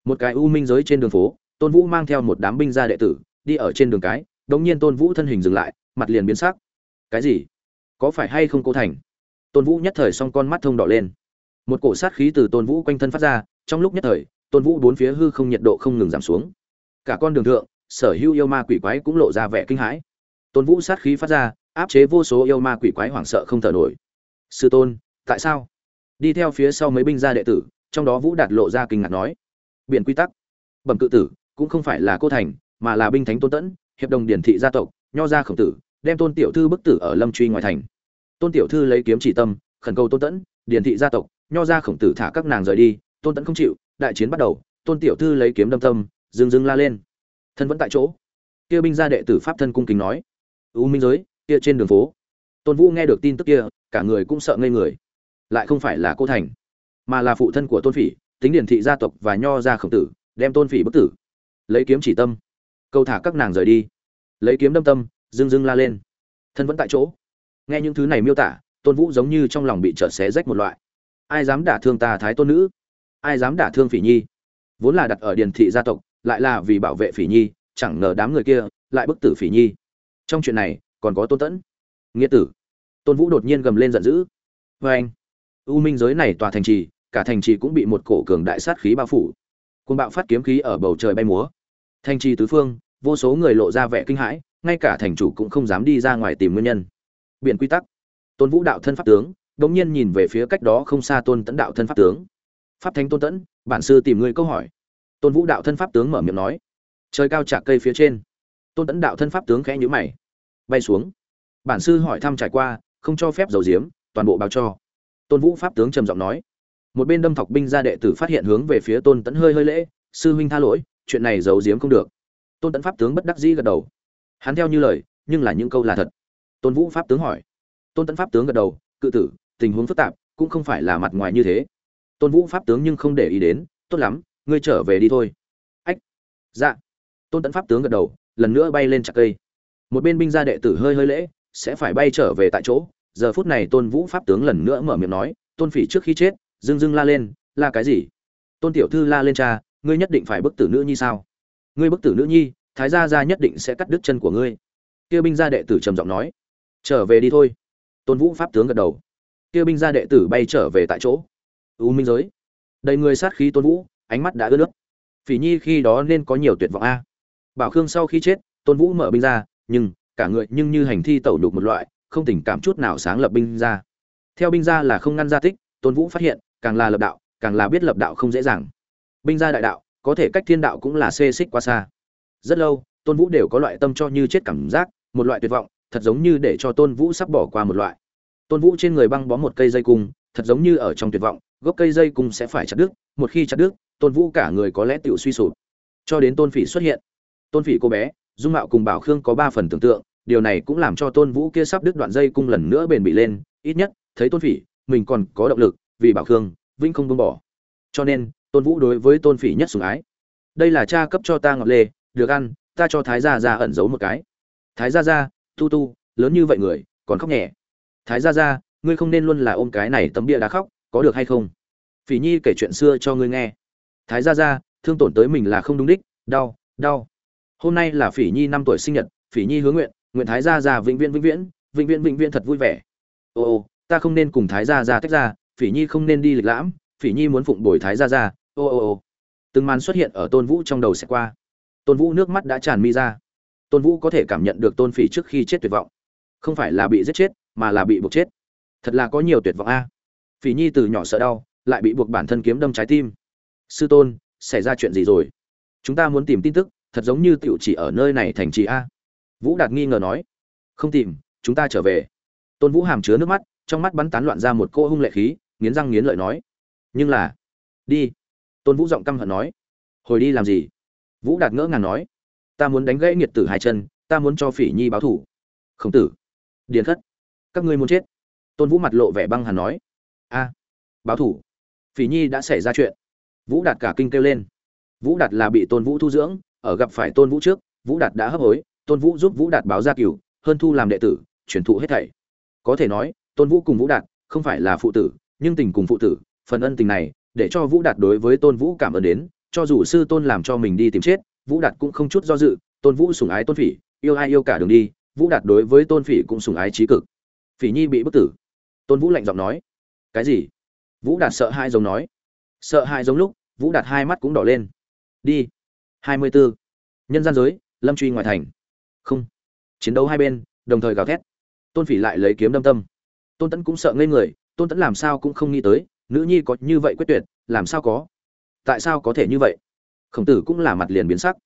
một cái u minh giới trên đường phố, tôn vũ mang theo một đám binh gia đệ tử, đi ở trên đường cái đống nhiên tôn vũ thân hình dừng lại, mặt liền biến sắc. Cái gì? Có phải hay không cô thành? Tôn vũ nhất thời xong con mắt thông đỏ lên. Một cổ sát khí từ tôn vũ quanh thân phát ra, trong lúc nhất thời, tôn vũ bốn phía hư không nhiệt độ không ngừng giảm xuống. Cả con đường thượng, sở hữu yêu ma quỷ quái cũng lộ ra vẻ kinh hãi. Tôn vũ sát khí phát ra, áp chế vô số yêu ma quỷ quái hoảng sợ không thở nổi. Sư tôn, tại sao? Đi theo phía sau mấy binh gia đệ tử trong đó vũ đạt lộ ra kinh ngạc nói biện quy tắc, bẩm cự tử, cũng không phải là cô thành, mà là binh thánh tôn tẫn, hiệp đồng điển thị gia tộc, nho gia khổng tử, đem tôn tiểu thư bức tử ở lâm truy ngoài thành. Tôn tiểu thư lấy kiếm chỉ tâm, khẩn cầu tôn tẫn, điển thị gia tộc, nho gia khổng tử thả các nàng rời đi, tôn tẫn không chịu, đại chiến bắt đầu, tôn tiểu thư lấy kiếm đâm tâm dừng dừng la lên. Thân vẫn tại chỗ. Kia binh gia đệ tử pháp thân cung kính nói, u minh giới, kia trên đường phố. Tôn vũ nghe được tin tức kia, cả người cũng sợ ngây người. Lại không phải là cô thành mà là phụ thân của tôn phỉ, tính điển thị gia tộc và nho gia khổng tử, đem tôn phỉ bức tử. Lấy kiếm chỉ tâm. Câu thả các nàng rời đi. Lấy kiếm đâm tâm dưng dưng la lên. Thân vẫn tại chỗ. Nghe những thứ này miêu tả, tôn vũ giống như trong lòng bị trở xé rách một loại. Ai dám đả thương ta thái tôn nữ? Ai dám đả thương phỉ nhi? Vốn là đặt ở điền thị gia tộc, lại là vì bảo vệ phỉ nhi, chẳng ngờ đám người kia lại bức tử phỉ nhi. Trong chuyện này, còn có tôn tẫn. Nghĩa tử. Tôn vũ đột nhiên gầm lên giận dữ. Vê anh u minh giới này tòa thành trì cả thành trì cũng bị một cổ cường đại sát khí bao phủ. Côn bạo phát kiếm khí ở bầu trời bay múa. Thành trì tứ phương, vô số người lộ ra vẻ kinh hãi, ngay cả thành chủ cũng không dám đi ra ngoài tìm nguyên nhân. Biện quy tắc. Tôn vũ đạo thân pháp tướng, đống nhiên nhìn về phía cách đó không xa tôn tẫn đạo thân pháp tướng. Pháp thánh tôn tẫn bản sư tìm ngươi câu hỏi. Tôn vũ đạo thân pháp tướng mở miệng nói. Trời cao chạc cây phía trên. Tôn tẫn đạo thân pháp tướng khẽ nhữ mày. Bay xuống. Bản sư hỏi thăm trải qua, không cho phép dầu diếm, toàn bộ báo cho. Tôn vũ pháp tướng trầm giọng nói một bên đâm thọc binh gia đệ tử phát hiện hướng về phía tôn tẫn hơi hơi lễ, sư huynh tha lỗi, chuyện này giấu giếm không được. Tôn tẫn pháp tướng bất đắc dĩ gật đầu. Hắn theo như lời, nhưng là những câu là thật. Tôn vũ pháp tướng hỏi. Tôn tẫn pháp tướng gật đầu, cự tử, tình huống phức tạp, cũng không phải là mặt ngoài như thế. Tôn vũ pháp tướng nhưng không để ý đến, tốt lắm, ngươi trở về đi thôi. Ách dạ. Tôn tẫn pháp tướng gật đầu, lần nữa bay lên chặt cây. Một bên binh gia đệ tử hơi hơi lễ, sẽ phải bay trở về tại chỗ. Giờ phút này tôn vũ pháp tướng lần nữa mở miệng nói, tôn phỉ trước khi chết dưng dưng la lên, la cái gì? Tôn tiểu thư la lên cha, ngươi nhất định phải bức tử nữ nhi sao? Ngươi bức tử nữ nhi, thái gia gia nhất định sẽ cắt đứt chân của ngươi. Kia binh gia đệ tử trầm giọng nói, trở về đi thôi. Tôn vũ pháp tướng gật đầu. Kia binh gia đệ tử bay trở về tại chỗ. U minh giới. Đầy người sát khí tôn vũ, ánh mắt đã ướt nước. Phỉ nhi khi đó nên có nhiều tuyệt vọng a. Bảo khương sau khi chết, tôn vũ mở binh ra, nhưng cả người nhưng như hành thi tẩu đục một loại, không tình cảm chút nào sáng lập binh ra theo binh ra là không ngăn gia tích, tôn vũ phát hiện càng là lập đạo, càng là biết lập đạo không dễ dàng. Binh gia đại đạo, có thể cách thiên đạo cũng là xê xích quá xa. Rất lâu, tôn vũ đều có loại tâm cho như chết cảm giác, một loại tuyệt vọng, thật giống như để cho tôn vũ sắp bỏ qua một loại. Tôn vũ trên người băng bó một cây dây cung, thật giống như ở trong tuyệt vọng, gốc cây dây cung sẽ phải chặt đứt, một khi chặt đứt, tôn vũ cả người có lẽ tự suy sụp. Cho đến tôn phỉ xuất hiện. Tôn phỉ cô bé, dung mạo cùng bảo khương có ba phần tưởng tượng, điều này cũng làm cho tôn vũ kia sắp đứt đoạn dây cung lần nữa bền bị lên, ít nhất, thấy tôn phỉ, mình còn có động lực vì bảo khương, vĩnh không buông bỏ. Cho nên, tôn vũ đối với tôn phỉ nhất sủng ái. Đây là cha cấp cho ta ngọc lê, được ăn, ta cho thái gia gia ẩn giấu một cái. Thái gia gia, tu tu, lớn như vậy người, còn khóc nhẹ. Thái gia gia, ngươi không nên luôn là ôm cái này tấm bia đá khóc, có được hay không? Phỉ nhi kể chuyện xưa cho ngươi nghe. Thái gia gia, thương tổn tới mình là không đúng đích, đau đau. Hôm nay là phỉ nhi năm tuổi sinh nhật, phỉ nhi hướng nguyện nguyện thái gia gia vĩnh viễn vĩnh viễn vĩnh viễn vĩnh viễn thật vui vẻ. Ô ô, ta không nên cùng thái gia gia tách ra phỉ nhi không nên đi lịch lãm, phỉ nhi muốn phụng bồi thái gia gia, ô ô ô. Từng màn xuất hiện ở tôn vũ trong đầu sẽ qua. Tôn vũ nước mắt đã tràn mi ra. Tôn vũ có thể cảm nhận được tôn phỉ trước khi chết tuyệt vọng. Không phải là bị giết chết, mà là bị buộc chết. Thật là có nhiều tuyệt vọng a. Phỉ nhi từ nhỏ sợ đau, lại bị buộc bản thân kiếm đâm trái tim. Sư tôn, xảy ra chuyện gì rồi? Chúng ta muốn tìm tin tức, thật giống như tiểu chỉ ở nơi này thành trì a. Vũ đạt nghi ngờ nói. Không tìm, chúng ta trở về. Tôn vũ hàm chứa nước mắt, trong mắt bắn tán loạn ra một cô hung lệ khí nghiến răng nghiến lợi nói. Nhưng là, đi. Tôn vũ giọng căm hận nói. Hồi đi làm gì? Vũ đạt ngỡ ngàng nói. Ta muốn đánh gãy nghiệt tử hai chân, ta muốn cho phỉ nhi báo thủ khổng tử, điền khất. Các ngươi muốn chết. Tôn vũ mặt lộ vẻ băng hàn nói. A, báo thủ phỉ nhi đã xảy ra chuyện. Vũ đạt cả kinh kêu lên. Vũ đạt là bị tôn vũ thu dưỡng, ở gặp phải tôn vũ trước, vũ đạt đã hấp hối. Tôn vũ giúp vũ đạt báo gia cửu, hơn thu làm đệ tử, truyền thụ hết thảy. Có thể nói, tôn vũ cùng vũ đạt không phải là phụ tử nhưng tình cùng phụ tử, phần ân tình này, để cho vũ đạt đối với tôn vũ cảm ơn đến, cho dù sư tôn làm cho mình đi tìm chết, vũ đạt cũng không chút do dự, tôn vũ sủng ái tôn phỉ, yêu ai yêu cả đường đi, vũ đạt đối với tôn phỉ cũng sủng ái trí cực. Phỉ nhi bị bức tử. Tôn vũ lạnh giọng nói, cái gì? Vũ đạt sợ hai giống nói. Sợ hai giống lúc, vũ đạt hai mắt cũng đỏ lên. Đi. Hai mươi 24. nhân gian giới, lâm truy ngoài thành. Không. Chiến đấu hai bên, đồng thời gào thét. Tôn phỉ lại lấy kiếm đâm tâm. Tôn tẫn cũng sợ ngây người tôn tẫn làm sao cũng không nghĩ tới, nữ nhi có như vậy quyết tuyệt, làm sao có? Tại sao có thể như vậy? Khổng tử cũng là mặt liền biến sắc.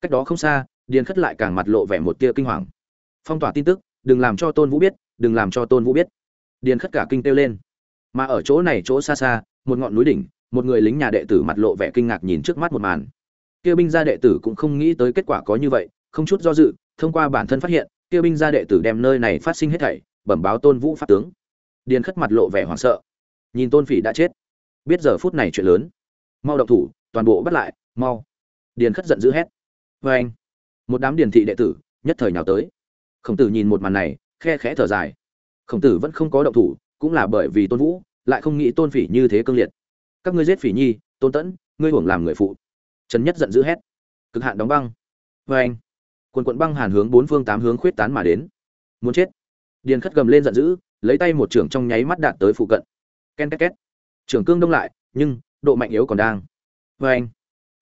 Cách đó không xa, điền khất lại càng mặt lộ vẻ một tia kinh hoàng. Phong tỏa tin tức, đừng làm cho tôn vũ biết, đừng làm cho tôn vũ biết. Điền khất cả kinh kêu lên. Mà ở chỗ này chỗ xa xa, một ngọn núi đỉnh, một người lính nhà đệ tử mặt lộ vẻ kinh ngạc nhìn trước mắt một màn. Kia binh gia đệ tử cũng không nghĩ tới kết quả có như vậy, không chút do dự, thông qua bản thân phát hiện, kia binh gia đệ tử đem nơi này phát sinh hết thảy, bẩm báo tôn vũ pháp tướng điền khất mặt lộ vẻ hoảng sợ. Nhìn tôn phỉ đã chết. Biết giờ phút này chuyện lớn. Mau động thủ, toàn bộ bắt lại, mau. Điền khất giận dữ hét. Vê anh, một đám điền thị đệ tử, nhất thời nào tới. Khổng tử nhìn một màn này, khe khẽ thở dài. Khổng tử vẫn không có động thủ, cũng là bởi vì tôn vũ, lại không nghĩ tôn phỉ như thế cương liệt. Các ngươi giết phỉ nhi, tôn tẫn, ngươi hưởng làm người phụ. Trần nhất giận dữ hét. Cực hạn đóng băng. Vê anh, quần quận băng hàn hướng bốn phương tám hướng khuyết tán mà đến. Muốn chết. Điền khất gầm lên giận dữ lấy tay một trưởng trong nháy mắt đạt tới phụ cận. Ken két két. Trưởng cương đông lại, nhưng, độ mạnh yếu còn đang. Vê anh,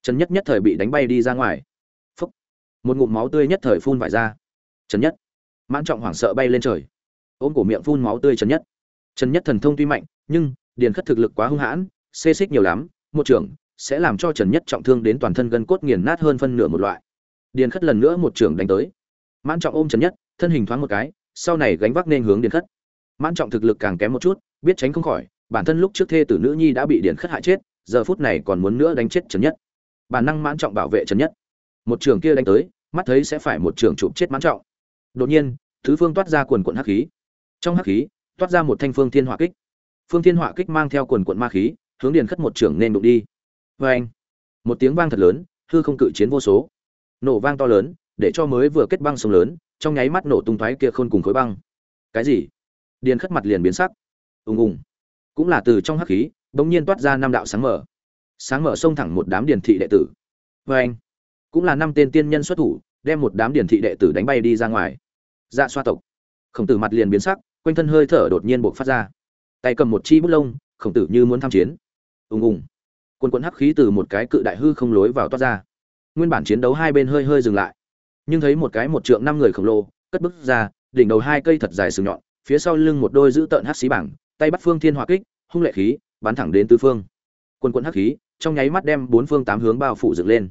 trần nhất nhất thời bị đánh bay đi ra ngoài. Phúc. Một ngụm máu tươi nhất thời phun vải ra. Trần nhất. Mãn trọng hoảng sợ bay lên trời. Ôm cổ miệng phun máu tươi trần nhất. Trần nhất thần thông tuy mạnh, nhưng, điền khất thực lực quá hung hãn, xê xích nhiều lắm, một trưởng sẽ làm cho trần nhất trọng thương đến toàn thân gân cốt nghiền nát hơn phân nửa một loại. Điền khất lần nữa một trưởng đánh tới. Mãn trọng ôm trần nhất, thân hình thoáng một cái, sau này gánh vác nên hướng điền khất mãn trọng thực lực càng kém một chút, biết tránh không khỏi, bản thân lúc trước thê tử nữ nhi đã bị điển khất hại chết, giờ phút này còn muốn nữa đánh chết trần nhất. Bản năng mãn trọng bảo vệ trần nhất. Một trường kia đánh tới, mắt thấy sẽ phải một trường chụp chết mãn trọng. Đột nhiên, thứ phương toát ra quần quận hắc khí. Trong hắc khí, toát ra một thanh phương thiên hỏa kích. Phương thiên hỏa kích mang theo quần quận ma khí, hướng điền khất một trường nên đụng đi. Vê anh một tiếng vang thật lớn, hư không cự chiến vô số. Nổ vang to lớn, để cho mới vừa kết băng sông lớn, trong nháy mắt nổ tung thoái kia khôn cùng khối băng. Cái gì? Điền khất mặt liền biến sắc. Ùng ùng. Cũng là từ trong hắc khí, bỗng nhiên toát ra năm đạo sáng mở sáng mở xông thẳng một đám điền thị đệ tử. Vê anh, cũng là năm tên tiên nhân xuất thủ, đem một đám điền thị đệ tử đánh bay đi ra ngoài. Dạ xoa tộc. Khổng tử mặt liền biến sắc, quanh thân hơi thở đột nhiên buộc phát ra. Tay cầm một chi bút lông, khổng tử như muốn tham chiến. Ùng ùng. Quân quân hắc khí từ một cái cự đại hư không lối vào toát ra. Nguyên bản chiến đấu hai bên hơi hơi dừng lại. Nhưng thấy một cái một trượng năm người khổng lồ, cất bước ra, đỉnh đầu hai cây thật dài sừng nhọn phía sau lưng một đôi giữ tợn hắc xí bảng, tay bắt phương thiên hỏa kích, hung lệ khí, bắn thẳng đến tứ phương. Quân quân hắc khí, trong nháy mắt đem bốn phương tám hướng bao phủ dựng lên.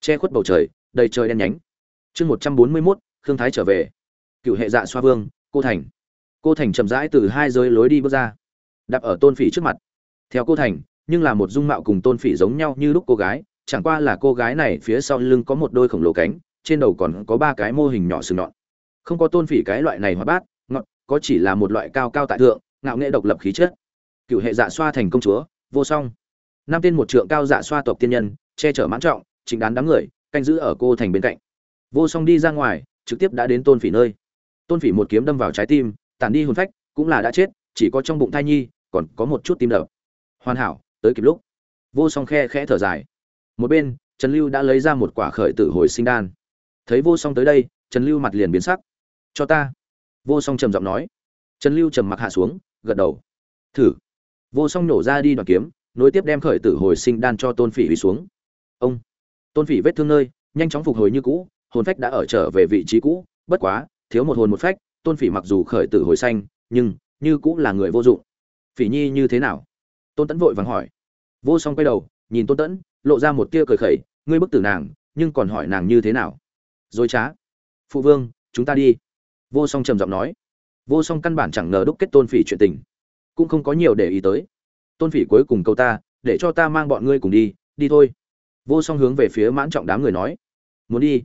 Che khuất bầu trời, đầy trời đen nhánh. Chương một trăm bốn mươi mốt, khương thái trở về. Cựu hệ dạ xoa vương, cô thành. Cô thành chậm rãi từ hai giới lối đi bước ra, đạp ở tôn phỉ trước mặt. Theo cô thành, nhưng là một dung mạo cùng tôn phỉ giống nhau như lúc cô gái, chẳng qua là cô gái này phía sau lưng có một đôi khổng lồ cánh, trên đầu còn có ba cái mô hình nhỏ sừng nhọn. Không có tôn phỉ cái loại này hoạt bát có chỉ là một loại cao cao tại thượng, ngạo nghệ độc lập khí chất. Cựu hệ dạ xoa thành công chúa, vô song. Năm tên một trượng cao dạ xoa tộc tiên nhân, che chở mãn trọng, chính đán đám người, canh giữ ở cô thành bên cạnh. Vô song đi ra ngoài, trực tiếp đã đến tôn phỉ nơi. Tôn phỉ một kiếm đâm vào trái tim tàn đi hồn phách, cũng là đã chết, chỉ có trong bụng thai nhi, còn có một chút tim đập. Hoàn hảo, tới kịp lúc. Vô song khe khẽ thở dài. Một bên, trần lưu đã lấy ra một quả khởi tử hồi sinh đan. Thấy vô song tới đây, trần lưu mặt liền biến sắc. Cho ta vô song trầm giọng nói. Trần lưu trầm mặc hạ xuống, gật đầu. Thử. Vô song nổ ra đi đoàn kiếm, nối tiếp đem khởi tử hồi sinh đan cho tôn phỉ hủy xuống. Ông. Tôn phỉ vết thương nơi, nhanh chóng phục hồi như cũ, hồn phách đã ở trở về vị trí cũ, bất quá, thiếu một hồn một phách, tôn phỉ mặc dù khởi tử hồi xanh nhưng, như cũng là người vô dụng. Phỉ nhi như thế nào? Tôn tẫn vội vàng hỏi. Vô song quay đầu, nhìn tôn tẫn, lộ ra một tia cười khẩy, ngươi bức tử nàng, nhưng còn hỏi nàng như thế nào? Dối trá. Phụ vương, chúng ta đi vô song trầm giọng nói. Vô song căn bản chẳng ngờ đúc kết tôn phỉ chuyện tình. Cũng không có nhiều để ý tới. Tôn phỉ cuối cùng câu ta, để cho ta mang bọn ngươi cùng đi đi thôi. Vô song hướng về phía mãn trọng đám người nói. Muốn đi?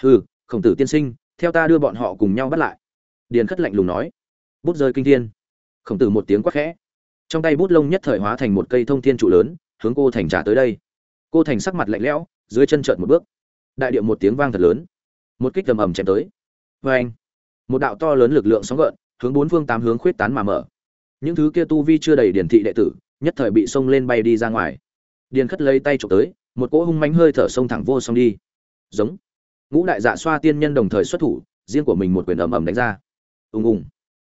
Hừ, khổng tử tiên sinh, theo ta đưa bọn họ cùng nhau bắt lại. Điền khất lạnh lùng nói. Bút rơi kinh thiên. Khổng tử một tiếng quát khẽ. Trong tay bút lông nhất thời hóa thành một cây thông thiên trụ lớn, hướng cô thành trả tới đây. Cô thành sắc mặt lạnh lẽo, dưới chân trợn một bước. Đại điệu một tiếng vang thật lớn. Một kích tầm ầm chém tới. Vê anh một đạo to lớn lực lượng sóng gợn, hướng bốn phương tám hướng khuyết tán mà mở. Những thứ kia tu vi chưa đầy điển thị đệ tử, nhất thời bị xông lên bay đi ra ngoài. Điền khất lấy tay trộm tới, một cỗ hung mánh hơi thở sông thẳng vô song đi. Giống. Ngũ đại dạ xoa tiên nhân đồng thời xuất thủ, riêng của mình một quyền ầm ầm đánh ra. Ùng ùng.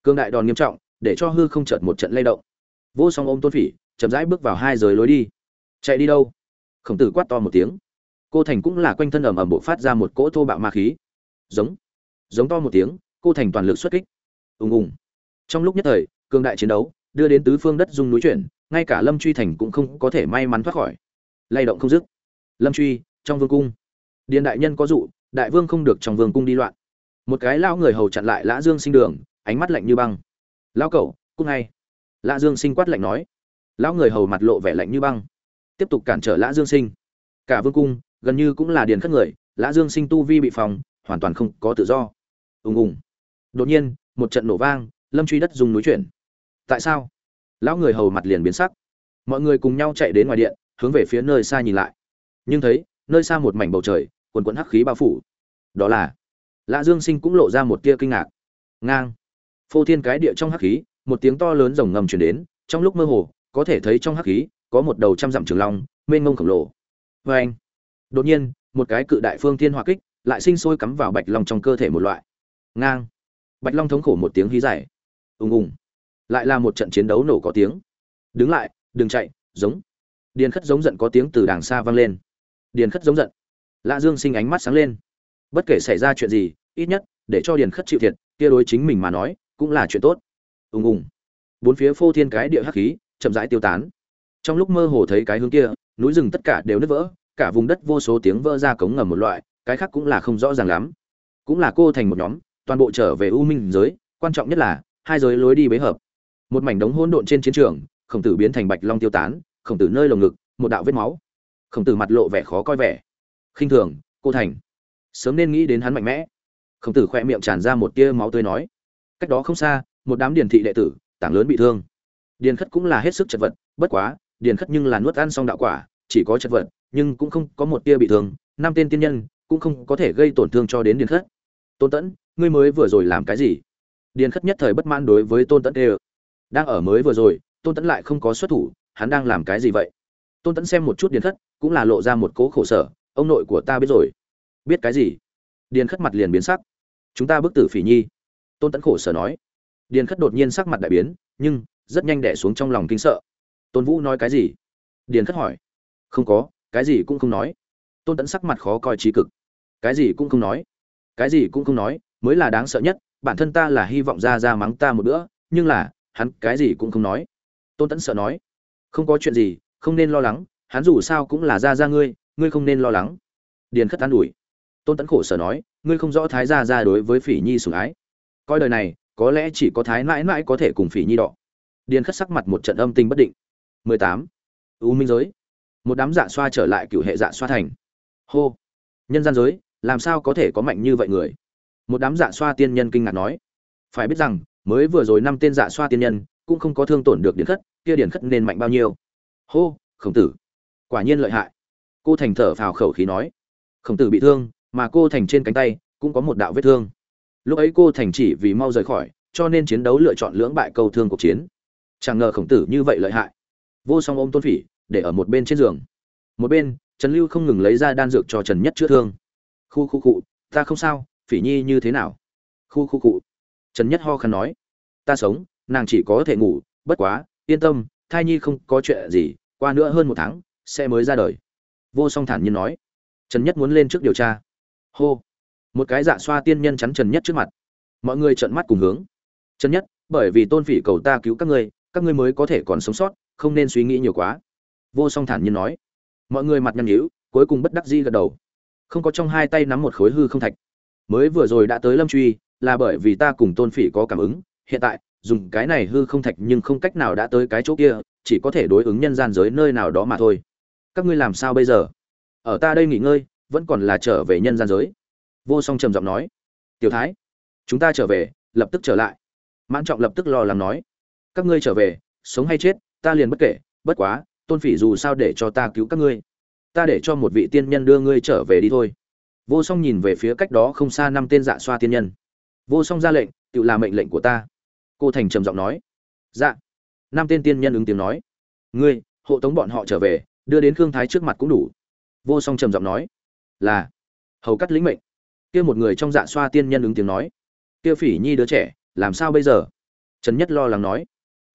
Cương đại đòn nghiêm trọng, để cho hư không chợt một trận lay động. Vô song ôm tôn phỉ, chậm rãi bước vào hai giới lối đi. Chạy đi đâu? Khổng tử quát to một tiếng. Cô thành cũng là quanh thân ầm ầm bộ phát ra một cỗ thô bạo ma khí. Giống. Giống to một tiếng cô thành toàn lực xuất kích. Ùng ùng. Trong lúc nhất thời, cường đại chiến đấu, đưa đến tứ phương đất dung núi chuyển, ngay cả lâm truy thành cũng không có thể may mắn thoát khỏi. Lay động không dứt. Lâm truy, trong vương cung. Điện đại nhân có dụ, đại vương không được trong vương cung đi loạn. Một cái lão người hầu chặn lại lã dương sinh đường, ánh mắt lạnh như băng. Lão cẩu cung ngay. Lã dương sinh quát lạnh nói. Lão người hầu mặt lộ vẻ lạnh như băng. Tiếp tục cản trở lã dương sinh. Cả vương cung, gần như cũng là điền khất người, lã dương sinh tu vi bị phòng, hoàn toàn không có tự do. Ùng ùng đột nhiên, một trận nổ vang, lâm truy đất dùng núi chuyển. Tại sao? Lão người hầu mặt liền biến sắc. Mọi người cùng nhau chạy đến ngoài điện, hướng về phía nơi xa nhìn lại. Nhưng thấy, nơi xa một mảnh bầu trời, quần quần hắc khí bao phủ. Đó là, lã dương sinh cũng lộ ra một tia kinh ngạc. Ngang. Phô thiên cái địa trong hắc khí, một tiếng to lớn rồng ngầm chuyển đến, trong lúc mơ hồ, có thể thấy trong hắc khí, có một đầu trăm dặm trường long, mênh mông khổng lồ. Vê anh đột nhiên, một cái cự đại phương thiên hỏa kích, lại sinh sôi cắm vào bạch long trong cơ thể một loại. Ngang bạch long thống khổ một tiếng hí dài. Ùng ùng. Lại là một trận chiến đấu nổ có tiếng. Đứng lại, đừng chạy, giống. Điền khất giống giận có tiếng từ đàng xa vang lên. Điền khất giống giận. Lạ dương sinh ánh mắt sáng lên. Bất kể xảy ra chuyện gì, ít nhất, để cho điền khất chịu thiệt, kia đối chính mình mà nói, cũng là chuyện tốt. Ùng ùng. Bốn phía phô thiên cái địa hắc khí, chậm rãi tiêu tán. Trong lúc mơ hồ thấy cái hướng kia, núi rừng tất cả đều nứt vỡ, cả vùng đất vô số tiếng vỡ ra cống ngầm một loại, cái khác cũng là không rõ ràng lắm. Cũng là cô thành một nhóm toàn bộ trở về u minh giới, quan trọng nhất là, hai giới lối đi bế hợp. Một mảnh đống hỗn độn trên chiến trường, khổng tử biến thành bạch long tiêu tán, khổng tử nơi lồng ngực, một đạo vết máu. Khổng tử mặt lộ vẻ khó coi vẻ. Khinh thường, cô thành. Sớm nên nghĩ đến hắn mạnh mẽ. Khổng tử khoe miệng tràn ra một tia máu tươi nói. Cách đó không xa, một đám điền thị đệ tử, tảng lớn bị thương. Điền khất cũng là hết sức chật vật, bất quá, điền khất nhưng là nuốt ăn xong đạo quả, chỉ có chật vật, nhưng cũng không có một tia bị thương. Năm tên tiên nhân cũng không có thể gây tổn thương cho đến điền khất. Tôn tẫn ngươi mới vừa rồi làm cái gì? Điền khất nhất thời bất mãn đối với tôn tẫn ê đang ở mới vừa rồi, tôn tẫn lại không có xuất thủ, hắn đang làm cái gì vậy? Tôn tẫn xem một chút điền khất, cũng là lộ ra một cố khổ sở, ông nội của ta biết rồi. Biết cái gì? Điền khất mặt liền biến sắc. Chúng ta bức tử phỉ nhi. Tôn tẫn khổ sở nói. Điền khất đột nhiên sắc mặt đại biến, nhưng rất nhanh đẻ xuống trong lòng kinh sợ. Tôn vũ nói cái gì? Điền khất hỏi. Không có, cái gì cũng không nói. Tôn tẫn sắc mặt khó coi trí cực. Cái gì cũng không nói. Cái gì cũng không nói mới là đáng sợ nhất, bản thân ta là hy vọng ra ra mắng ta một bữa, nhưng là, hắn cái gì cũng không nói. Tôn tẫn sợ nói, không có chuyện gì, không nên lo lắng, hắn dù sao cũng là ra ra ngươi ngươi không nên lo lắng. Điền khất an ủi. Tôn tẫn khổ sở nói, ngươi không rõ thái gia ra đối với phỉ nhi sủng ái. Coi đời này, có lẽ chỉ có thái mãi mãi có thể cùng phỉ nhi đọ. Điền khất sắc mặt một trận âm tình bất định. 18. u minh giới. Một đám dạ xoa trở lại cựu hệ dạ xoa thành. Hô. Nhân gian giới, làm sao có thể có mạnh như vậy người? Một đám dạ xoa tiên nhân kinh ngạc nói, phải biết rằng, mới vừa rồi năm tên dạ xoa tiên nhân cũng không có thương tổn được điển khất, kia điển khất nên mạnh bao nhiêu? Hô, khổng tử. Quả nhiên lợi hại. Cô thành thở phào khẩu khí nói, khổng tử bị thương, mà cô thành trên cánh tay cũng có một đạo vết thương. Lúc ấy cô thành chỉ vì mau rời khỏi, cho nên chiến đấu lựa chọn lưỡng bại câu thương cuộc chiến. Chẳng ngờ khổng tử như vậy lợi hại. Vô song ôm tôn phỉ, để ở một bên trên giường. Một bên, trần lưu không ngừng lấy ra đan dược cho trần nhất chữa thương. Khu khu cụ ta không sao phỉ nhi như thế nào? Khu khu cụ. Trần nhất ho khăn nói. Ta sống, nàng chỉ có thể ngủ, bất quá, yên tâm, thai nhi không có chuyện gì, qua nữa hơn một tháng, sẽ mới ra đời. Vô song thản nhiên nói. Trần nhất muốn lên trước điều tra. Hô. Một cái dạ xoa tiên nhân chắn trần nhất trước mặt. Mọi người trợn mắt cùng hướng. Trần nhất, bởi vì tôn phỉ cầu ta cứu các ngươi các ngươi mới có thể còn sống sót, không nên suy nghĩ nhiều quá. Vô song thản nhiên nói. Mọi người mặt nhăn nhíu, cuối cùng bất đắc dĩ gật đầu. Không có trong hai tay nắm một khối hư không thạch mới vừa rồi đã tới lâm truy, là bởi vì ta cùng tôn phỉ có cảm ứng, hiện tại, dùng cái này hư không thạch nhưng không cách nào đã tới cái chỗ kia, chỉ có thể đối ứng nhân gian giới nơi nào đó mà thôi. Các ngươi làm sao bây giờ? Ở ta đây nghỉ ngơi, vẫn còn là trở về nhân gian giới. Vô song trầm giọng nói. Tiểu thái, chúng ta trở về, lập tức trở lại. Mãn trọng lập tức lo lắng nói. Các ngươi trở về, sống hay chết, ta liền bất kể, bất quá, tôn phỉ dù sao để cho ta cứu các ngươi. Ta để cho một vị tiên nhân đưa ngươi trở về đi thôi vô song nhìn về phía cách đó không xa năm tên dạ xoa tiên nhân. Vô song ra lệnh, tự là mệnh lệnh của ta. Cô thành trầm giọng nói. Dạ. Năm tên tiên nhân ứng tiếng nói. Ngươi, hộ tống bọn họ trở về, đưa đến khương thái trước mặt cũng đủ. Vô song trầm giọng nói. Là. Hầu cắt lĩnh mệnh. Kia một người trong dạ xoa tiên nhân ứng tiếng nói. Kia phỉ nhi đứa trẻ, làm sao bây giờ? Trần nhất lo lắng nói.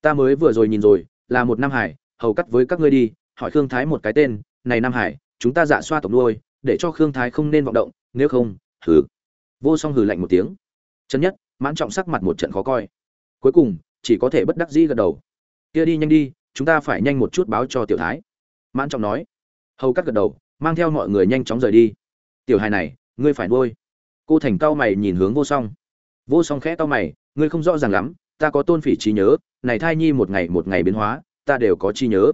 Ta mới vừa rồi nhìn rồi, là một nam hải, hầu cắt với các ngươi đi, hỏi khương thái một cái tên, này nam hải, chúng ta dạ xoa tổng nuôi để cho khương thái không nên vọng động, nếu không, hừ. Vô song hừ lạnh một tiếng. Chân nhất, mãn trọng sắc mặt một trận khó coi. Cuối cùng, chỉ có thể bất đắc dĩ gật đầu. Kia đi nhanh đi, chúng ta phải nhanh một chút báo cho tiểu thái. Mãn trọng nói. Hầu cắt gật đầu, mang theo mọi người nhanh chóng rời đi. Tiểu hài này, ngươi phải nuôi. Cô thành cao mày nhìn hướng vô song. Vô song khẽ cao mày, ngươi không rõ ràng lắm, ta có tôn phỉ trí nhớ, này thai nhi một ngày một ngày biến hóa, ta đều có trí nhớ.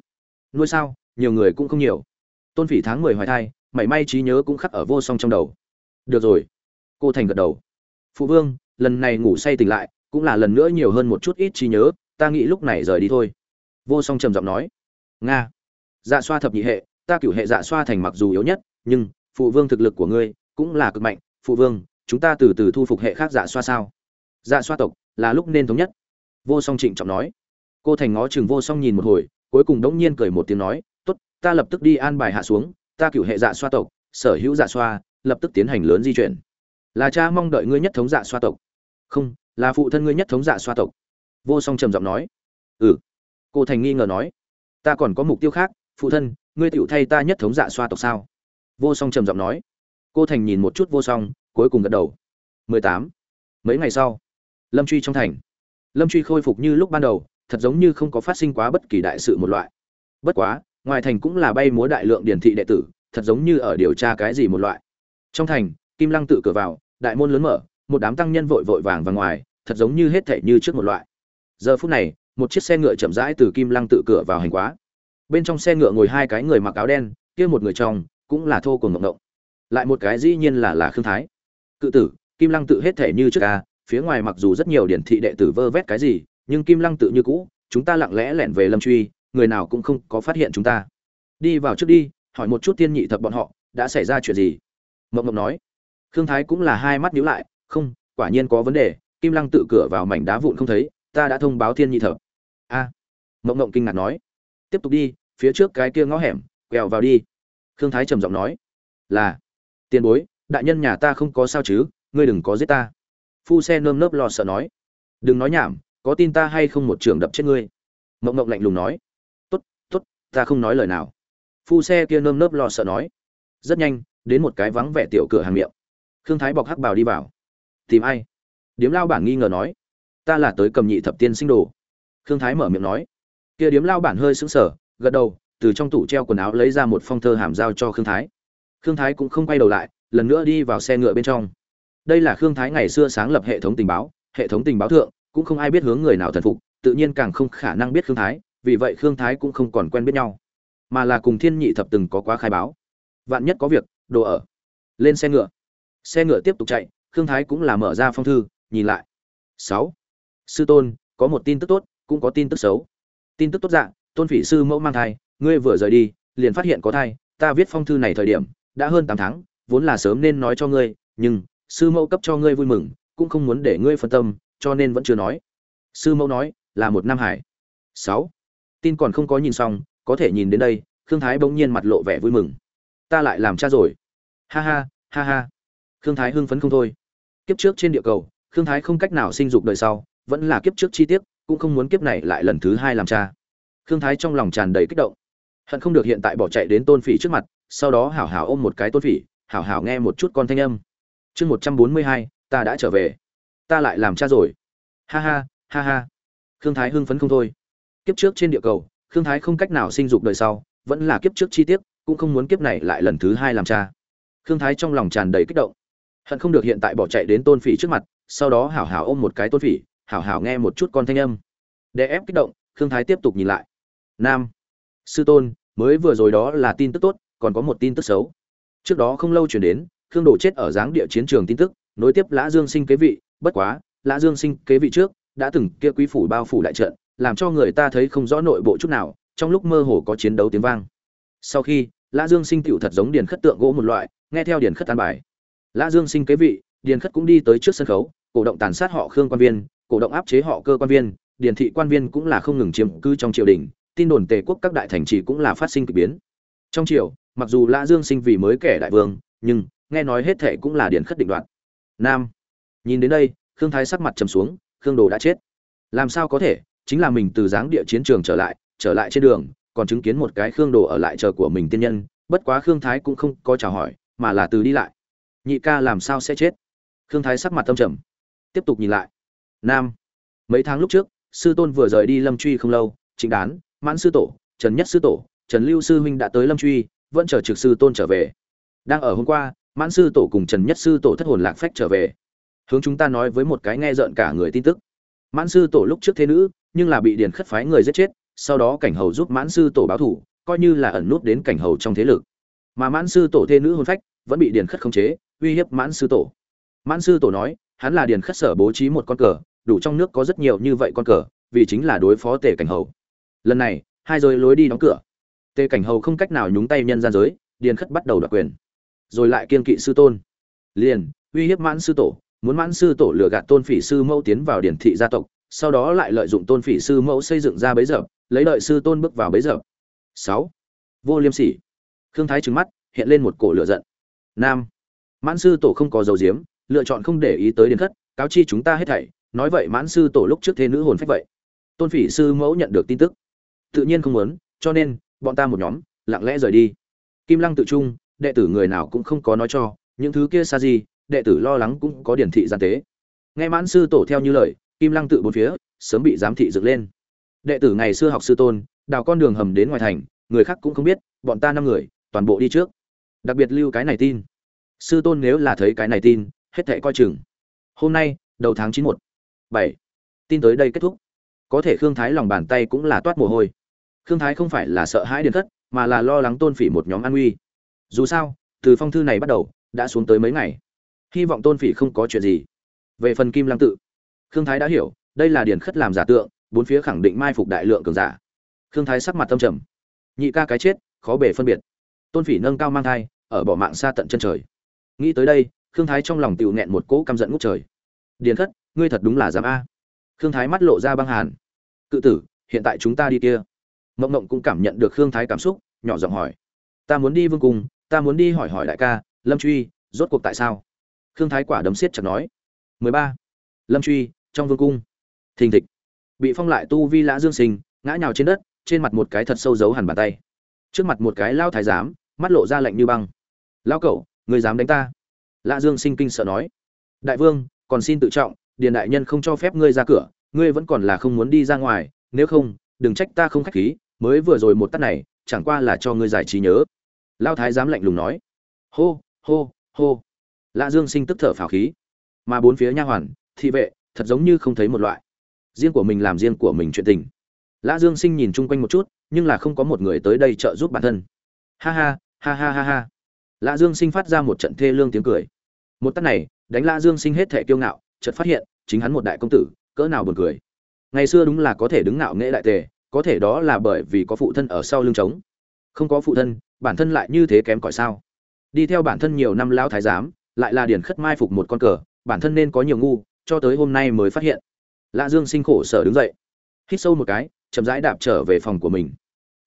Nuôi sao, nhiều người cũng không nhiều. Tôn phỉ tháng mười hoài thai mảy may trí nhớ cũng khắc ở vô song trong đầu. Được rồi. Cô thành gật đầu. Phụ vương, lần này ngủ say tỉnh lại, cũng là lần nữa nhiều hơn một chút ít trí nhớ, ta nghĩ lúc này rời đi thôi. Vô song trầm giọng nói. Nga. Dạ xoa thập nhị hệ, ta cửu hệ dạ xoa thành mặc dù yếu nhất, nhưng, phụ vương thực lực của ngươi cũng là cực mạnh. Phụ vương, chúng ta từ từ thu phục hệ khác dạ xoa sao? Dạ xoa tộc, là lúc nên thống nhất. Vô song trịnh trọng nói. Cô thành ngó chừng vô song nhìn một hồi, cuối cùng đống nhiên cười một tiếng nói, tốt, ta lập tức đi an bài hạ xuống ta cửu hệ dạ xoa tộc, sở hữu dạ xoa, lập tức tiến hành lớn di chuyển. Là cha mong đợi ngươi nhất thống dạ xoa tộc. Không, là phụ thân ngươi nhất thống dạ xoa tộc. Vô song trầm giọng nói. Ừ. Cô thành nghi ngờ nói. Ta còn có mục tiêu khác, phụ thân, ngươi tựu thay ta nhất thống dạ xoa tộc sao? Vô song trầm giọng nói. Cô thành nhìn một chút vô song, cuối cùng gật đầu. 18. mấy ngày sau, lâm truy trong thành. Lâm truy khôi phục như lúc ban đầu, thật giống như không có phát sinh quá bất kỳ đại sự một loại. Bất quá ngoài thành cũng là bay múa đại lượng điển thị đệ tử, thật giống như ở điều tra cái gì một loại. Trong thành, kim lăng tự cửa vào, đại môn lớn mở, một đám tăng nhân vội vội vàng và ngoài, thật giống như hết thể như trước một loại. Giờ phút này, một chiếc xe ngựa chậm rãi từ kim lăng tự cửa vào hành quá. Bên trong xe ngựa ngồi hai cái người mặc áo đen, kia một người trong, cũng là thô cùng ngộng ngộng. Lại một cái dĩ nhiên là là khương thái. Cự tử, kim lăng tự hết thể như trước ca phía ngoài mặc dù rất nhiều điển thị đệ tử vơ vét cái gì, nhưng kim lăng tự như cũ, chúng ta lặng lẽ lẻn về lâm truy người nào cũng không có phát hiện chúng ta. Đi vào trước đi hỏi một chút tiên nhị thập bọn họ đã xảy ra chuyện gì? Mộng mộng nói. Khương thái cũng là hai mắt nhíu lại không quả nhiên có vấn đề kim lăng tự cửa vào mảnh đá vụn không thấy ta đã thông báo thiên nhị thập. A. À, mộng mộng kinh ngạc nói. Tiếp tục đi phía trước cái kia ngõ hẻm quẹo vào đi. Khương thái trầm giọng nói. Là. Tiền bối đại nhân nhà ta không có sao chứ ngươi đừng có giết ta. Phu xe nơm nớp lo sợ nói. Đừng nói nhảm có tin ta hay không một trường đập chết ngươi. Mộng mộng lạnh lùng nói ta không nói lời nào. Phu xe kia nơm nớp lo sợ nói. Rất nhanh, đến một cái vắng vẻ tiểu cửa hàng miệng. Khương thái bọc hắc bào đi vào. Tìm ai? Điếm lao bản nghi ngờ nói. Ta là tới cầm nhị thập tiên sinh đồ. Khương thái mở miệng nói. Kia điếm lao bản hơi sững sờ, gật đầu, từ trong tủ treo quần áo lấy ra một phong thơ hàm giao cho khương thái. Khương thái cũng không quay đầu lại, lần nữa đi vào xe ngựa bên trong. Đây là khương thái ngày xưa sáng lập hệ thống tình báo, hệ thống tình báo thượng, cũng không ai biết hướng người nào thần phục, tự nhiên càng không khả năng biết khương thái vì vậy khương thái cũng không còn quen biết nhau, mà là cùng thiên nhị thập từng có quá khai báo. Vạn nhất có việc, đồ ở. Lên xe ngựa. Xe ngựa tiếp tục chạy, khương thái cũng là mở ra phong thư, nhìn lại. Sáu. Sư tôn, có một tin tức tốt, cũng có tin tức xấu. Tin tức tốt dạng tôn phỉ sư mẫu mang thai, ngươi vừa rời đi, liền phát hiện có thai, ta viết phong thư này thời điểm, đã hơn tám tháng, vốn là sớm nên nói cho ngươi, nhưng, sư mẫu cấp cho ngươi vui mừng, cũng không muốn để ngươi phân tâm, cho nên vẫn chưa nói. Sư mẫu nói, là một nam hải. Sáu tin còn không có nhìn xong, có thể nhìn đến đây, khương thái bỗng nhiên mặt lộ vẻ vui mừng. Ta lại làm cha rồi. Ha ha ha ha. Khương thái hưng phấn không thôi. Kiếp trước trên địa cầu, khương thái không cách nào sinh dục đời sau, vẫn là kiếp trước chi tiết, cũng không muốn kiếp này lại lần thứ hai làm cha. Khương thái trong lòng tràn đầy kích động. Hận không được hiện tại bỏ chạy đến tôn phỉ trước mặt, sau đó hảo hảo ôm một cái tôn phỉ, hảo hảo nghe một chút con thanh âm. Chương một trăm bốn mươi hai, ta đã trở về. Ta lại làm cha rồi. Ha ha ha ha. Khương thái hưng phấn không thôi kiếp trước trên địa cầu, khương thái không cách nào sinh dục đời sau, vẫn là kiếp trước chi tiết, cũng không muốn kiếp này lại lần thứ hai làm cha. Khương thái trong lòng tràn đầy kích động. Hận không được hiện tại bỏ chạy đến tôn phỉ trước mặt, sau đó hảo hảo ôm một cái tôn phỉ, hảo hảo nghe một chút con thanh âm. Để ép kích động, khương thái tiếp tục nhìn lại. Nam, sư tôn, mới vừa rồi đó là tin tức tốt, còn có một tin tức xấu. Trước đó không lâu chuyển đến, khương đồ chết ở giáng địa chiến trường tin tức, nối tiếp lã dương sinh kế vị, bất quá, lã dương sinh kế vị trước, đã từng kia quý phủ bao phủ đại trận làm cho người ta thấy không rõ nội bộ chút nào, trong lúc mơ hồ có chiến đấu tiếng vang. Sau khi, lã dương sinh tựu thật giống điền khất tượng gỗ một loại, nghe theo điền khất an bài. Lã dương sinh kế vị, điền khất cũng đi tới trước sân khấu, cổ động tàn sát họ khương quan viên, cổ động áp chế họ cơ quan viên, điền thị quan viên cũng là không ngừng chiếm cư trong triều đình, tin đồn tề quốc các đại thành trì cũng là phát sinh kỳ biến. Trong triều, mặc dù lã dương sinh vì mới kẻ đại vương, nhưng, nghe nói hết thệ cũng là điển khất định đoạt. Nam, nhìn đến đây, khương thái sắc mặt trầm xuống, khương đồ đã chết. Làm sao có thể? Chính là mình từ dáng địa chiến trường trở lại trở lại trên đường, còn chứng kiến một cái khương đồ ở lại chờ của mình tiên nhân, bất quá khương thái cũng không có chào hỏi, mà là từ đi lại. Nhị ca làm sao sẽ chết? Khương thái sắc mặt tâm trầm. Tiếp tục nhìn lại. Nam. Mấy tháng lúc trước, sư tôn vừa rời đi lâm truy không lâu chính đán, mãn sư tổ, trần nhất sư tổ, trần lưu sư huynh đã tới lâm truy, vẫn chờ trực sư tôn trở về. Đang ở hôm qua, mãn sư tổ cùng trần nhất sư tổ thất hồn lạc phách trở về. Hướng chúng ta nói với một cái nghe rợn cả người tin tức mãn sư tổ lúc trước thế nữ, nhưng là bị điền khất phái người giết chết, sau đó cảnh hầu giúp mãn sư tổ báo thủ, coi như là ẩn nút đến cảnh hầu trong thế lực. Mà mãn sư tổ thế nữ hôn phách vẫn bị điền khất khống chế, uy hiếp mãn sư tổ. Mãn sư tổ nói, hắn là điền khất sở bố trí một con cờ, đủ trong nước có rất nhiều như vậy con cờ, vì chính là đối phó tề cảnh hầu. Lần này, hai rồi lối đi đóng cửa. Tề cảnh hầu không cách nào nhúng tay nhân gian giới, điền khất bắt đầu đoạt quyền. Rồi lại kiên kỵ sư tôn. Liền, uy hiếp mãn sư tổ muốn mãn sư tổ lừa gạt tôn phỉ sư mẫu tiến vào điển thị gia tộc, sau đó lại lợi dụng tôn phỉ sư mẫu xây dựng ra bấy giờ, lấy lợi sư tôn bước vào bấy giờ. Sáu. Vô liêm sỉ. Khương thái trừng mắt, hiện lên một cổ lửa giận. Nam. Mãn sư tổ không có dầu diếm lựa chọn không để ý tới điền thất cáo chi chúng ta hết thảy, nói vậy mãn sư tổ lúc trước thế nữ hồn phách vậy. Tôn phỉ sư mẫu nhận được tin tức. Tự nhiên không muốn, cho nên, bọn ta một nhóm, lặng lẽ rời đi. Kim lăng tự trung, đệ tử người nào cũng không có nói cho, những thứ kia xa gì đệ tử lo lắng cũng có điển thị gian tế. Nghe mãn sư tổ theo như lời, kim lăng tự bốn phía, sớm bị giám thị dựng lên. Đệ tử ngày xưa học sư tôn, đào con đường hầm đến ngoài thành, người khác cũng không biết, bọn ta năm người, toàn bộ đi trước. Đặc biệt lưu cái này tin. Sư tôn nếu là thấy cái này tin, hết thệ coi chừng. Hôm nay, đầu tháng chín một, bảy. Tin tới đây kết thúc. Có thể khương thái lòng bàn tay cũng là toát mồ hôi. Khương thái không phải là sợ hãi điền thất, mà là lo lắng tôn phỉ một nhóm an nguy. Dù sao, từ phong thư này bắt đầu, đã xuống tới mấy ngày hy vọng tôn phỉ không có chuyện gì. Về phần kim lăng tự, khương thái đã hiểu, đây là điền khất làm giả tượng, bốn phía khẳng định mai phục đại lượng cường giả. Khương thái sắc mặt tâm trầm. Nhị ca cái chết, khó bể phân biệt. Tôn phỉ nâng cao mang thai, ở bỏ mạng xa tận chân trời. Nghĩ tới đây, khương thái trong lòng tựu nghẹn một cỗ căm giận ngút trời. Điền khất, ngươi thật đúng là dám a. Khương thái mắt lộ ra băng hàn. Cự tử, hiện tại chúng ta đi kia. Mộng mộng cũng cảm nhận được khương thái cảm xúc, nhỏ giọng hỏi. Ta muốn đi vương cung, ta muốn đi hỏi hỏi đại ca, lâm truy, rốt cuộc tại sao? Khương thái quả đấm siết chặt nói. 13. lâm truy, trong vương cung. Thình thịch. Bị phong lại tu vi lã dương sinh, ngã nhào trên đất, trên mặt một cái thật sâu dấu hẳn bàn tay. Trước mặt một cái lao thái giám, mắt lộ ra lạnh như băng. Lao cậu, người dám đánh ta? Lã dương sinh kinh sợ nói. Đại vương, còn xin tự trọng, điền đại nhân không cho phép ngươi ra cửa, ngươi vẫn còn là không muốn đi ra ngoài, nếu không, đừng trách ta không khách khí, mới vừa rồi một tắt này, chẳng qua là cho ngươi giải trí nhớ. Lao thái giám lạnh lùng nói. Hô hô hô lã dương sinh tức thở phào khí. Mà bốn phía nha hoàn, thị vệ, thật giống như không thấy một loại. Riêng của mình làm riêng của mình chuyện tình. Lã dương sinh nhìn chung quanh một chút, nhưng là không có một người tới đây trợ giúp bản thân. Ha ha ha ha ha ha. Lã dương sinh phát ra một trận thê lương tiếng cười. Một tắt này, đánh lã dương sinh hết thẻ kiêu ngạo, chợt phát hiện, chính hắn một đại công tử, cỡ nào buồn cười. Ngày xưa đúng là có thể đứng ngạo nghệ đại tề, có thể đó là bởi vì có phụ thân ở sau lưng trống. Không có phụ thân, bản thân lại như thế kém cỏi sao? Đi theo bản thân nhiều năm lao thái giám lại là điển khất mai phục một con cờ, bản thân nên có nhiều ngu, cho tới hôm nay mới phát hiện. Lạ dương sinh khổ sở đứng dậy, hít sâu một cái, chậm rãi đạp trở về phòng của mình.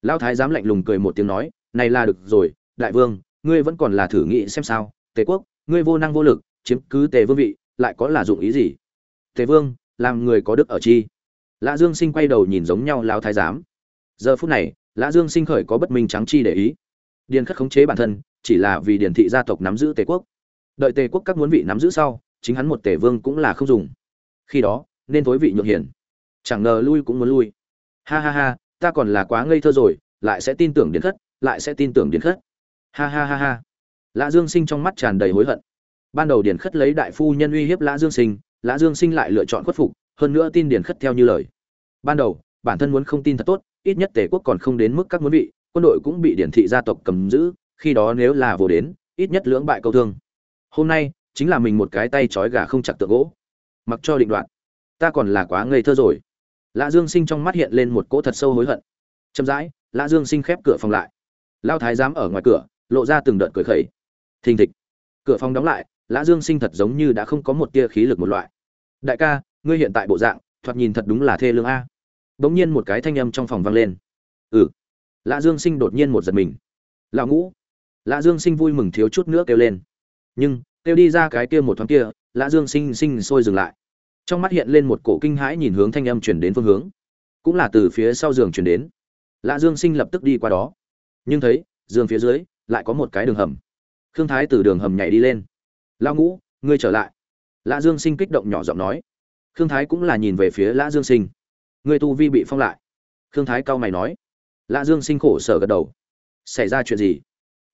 Lao thái giám lạnh lùng cười một tiếng nói, này là được rồi, đại vương, ngươi vẫn còn là thử nghĩ xem sao. Tề quốc, ngươi vô năng vô lực, chiếm cứ tề vương vị, lại có là dụng ý gì? Tề vương, làm người có đức ở chi? Lã dương sinh quay đầu nhìn giống nhau lao thái giám. Giờ phút này, lã dương sinh khởi có bất minh trắng chi để ý. Điền khất khống chế bản thân, chỉ là vì điền thị gia tộc nắm giữ tề quốc đợi tề quốc các muốn vị nắm giữ sau, chính hắn một tề vương cũng là không dùng. Khi đó, nên thối vị nhượng hiển. Chẳng ngờ lui cũng muốn lui. Ha ha ha, ta còn là quá ngây thơ rồi, lại sẽ tin tưởng điền khất, lại sẽ tin tưởng điền khất. Ha ha ha ha. Lã dương sinh trong mắt tràn đầy hối hận. Ban đầu điền khất lấy đại phu nhân uy hiếp lã dương sinh, lã dương sinh lại lựa chọn khuất phục, hơn nữa tin điền khất theo như lời. Ban đầu, bản thân muốn không tin thật tốt, ít nhất tề quốc còn không đến mức các muốn vị, quân đội cũng bị điển thị gia tộc cầm giữ, khi đó nếu là vô đến, ít nhất lưỡng bại câu thương hôm nay chính là mình một cái tay trói gà không chặt tượng gỗ. Mặc cho định đoạn ta còn là quá ngây thơ rồi. Lã dương sinh trong mắt hiện lên một cỗ thật sâu hối hận. Chậm rãi, lã dương sinh khép cửa phòng lại. Lao thái giám ở ngoài cửa, lộ ra từng đợt cười khẩy. Thình thịch. Cửa phòng đóng lại, lã dương sinh thật giống như đã không có một tia khí lực một loại. Đại ca, ngươi hiện tại bộ dạng, thoạt nhìn thật đúng là thê lương a. Bỗng nhiên một cái thanh âm trong phòng vang lên. Ừ. Lã dương sinh đột nhiên một giật mình. Lão ngũ. Lã dương sinh vui mừng thiếu chút nữa kêu lên nhưng, kêu đi ra cái kia một thoáng kia, lã dương sinh sinh sôi dừng lại. Trong mắt hiện lên một cổ kinh hãi nhìn hướng thanh âm chuyển đến phương hướng. Cũng là từ phía sau giường chuyển đến. Lã dương sinh lập tức đi qua đó. Nhưng thấy, giường phía dưới lại có một cái đường hầm. Khương thái từ đường hầm nhảy đi lên. Lao ngũ, ngươi trở lại. Lã dương sinh kích động nhỏ giọng nói. Khương thái cũng là nhìn về phía lã dương sinh. Ngươi tu vi bị phong lại. Khương thái cau mày nói. Lã dương sinh khổ sở gật đầu. Xảy ra chuyện gì?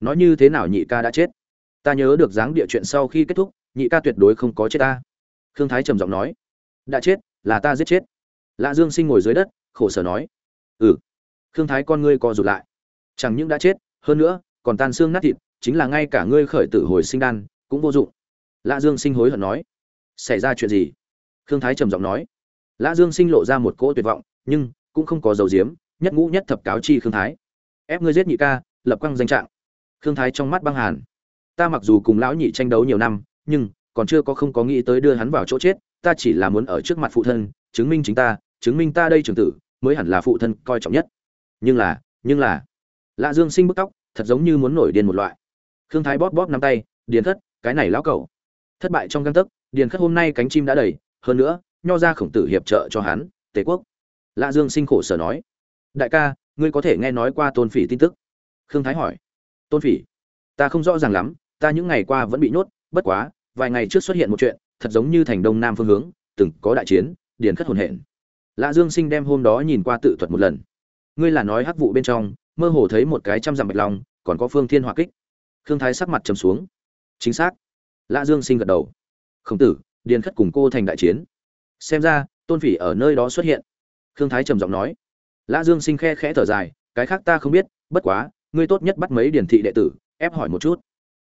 Nói như thế nào nhị ca đã chết? Ta nhớ được dáng địa chuyện sau khi kết thúc, nhị ca tuyệt đối không có chết ta. Khương thái trầm giọng nói, đã chết, là ta giết chết. Lã dương sinh ngồi dưới đất, khổ sở nói ừ. Khương thái con ngươi co rụt lại. Chẳng những đã chết, hơn nữa, còn tan xương nát thịt, chính là ngay cả ngươi khởi tử hồi sinh đan, cũng vô dụng. Lã dương sinh hối hận nói, xảy ra chuyện gì? Khương thái trầm giọng nói, lã dương sinh lộ ra một cỗ tuyệt vọng, nhưng cũng không có dầu diếm nhất ngũ nhất thập cáo chi khương thái. Ép ngươi giết nhị ca, lập quăng danh trạng. Khương thái trong mắt băng hàn ta mặc dù cùng lão nhị tranh đấu nhiều năm nhưng còn chưa có không có nghĩ tới đưa hắn vào chỗ chết ta chỉ là muốn ở trước mặt phụ thân chứng minh chính ta chứng minh ta đây trưởng tử mới hẳn là phụ thân coi trọng nhất. Nhưng là nhưng là lạ dương sinh bức tóc thật giống như muốn nổi điên một loại. Khương thái bóp bóp nắm tay điền Thất, cái này lão cẩu. Thất bại trong găng tấc điền khất hôm nay cánh chim đã đầy hơn nữa nho ra khổng tử hiệp trợ cho hắn tề quốc. Lạ dương sinh khổ sở nói đại ca ngươi có thể nghe nói qua tôn phỉ tin tức? Khương thái hỏi tôn phỉ ta không rõ ràng lắm ta những ngày qua vẫn bị nhốt, bất quá, vài ngày trước xuất hiện một chuyện, thật giống như thành đông nam phương hướng, từng có đại chiến, điền khất hồn hển. Lạ dương sinh đem hôm đó nhìn qua tự thuật một lần. Ngươi là nói hắc vụ bên trong, mơ hồ thấy một cái trăm dặm bạch long, còn có phương thiên hỏa kích. Khương thái sắc mặt trầm xuống. Chính xác. Lạ dương sinh gật đầu. Khổng tử, điền khất cùng cô thành đại chiến. Xem ra, tôn phỉ ở nơi đó xuất hiện. Khương thái trầm giọng nói. Lã dương sinh khe khẽ thở dài, cái khác ta không biết, bất quá, ngươi tốt nhất bắt mấy điển thị đệ tử, ép hỏi một chút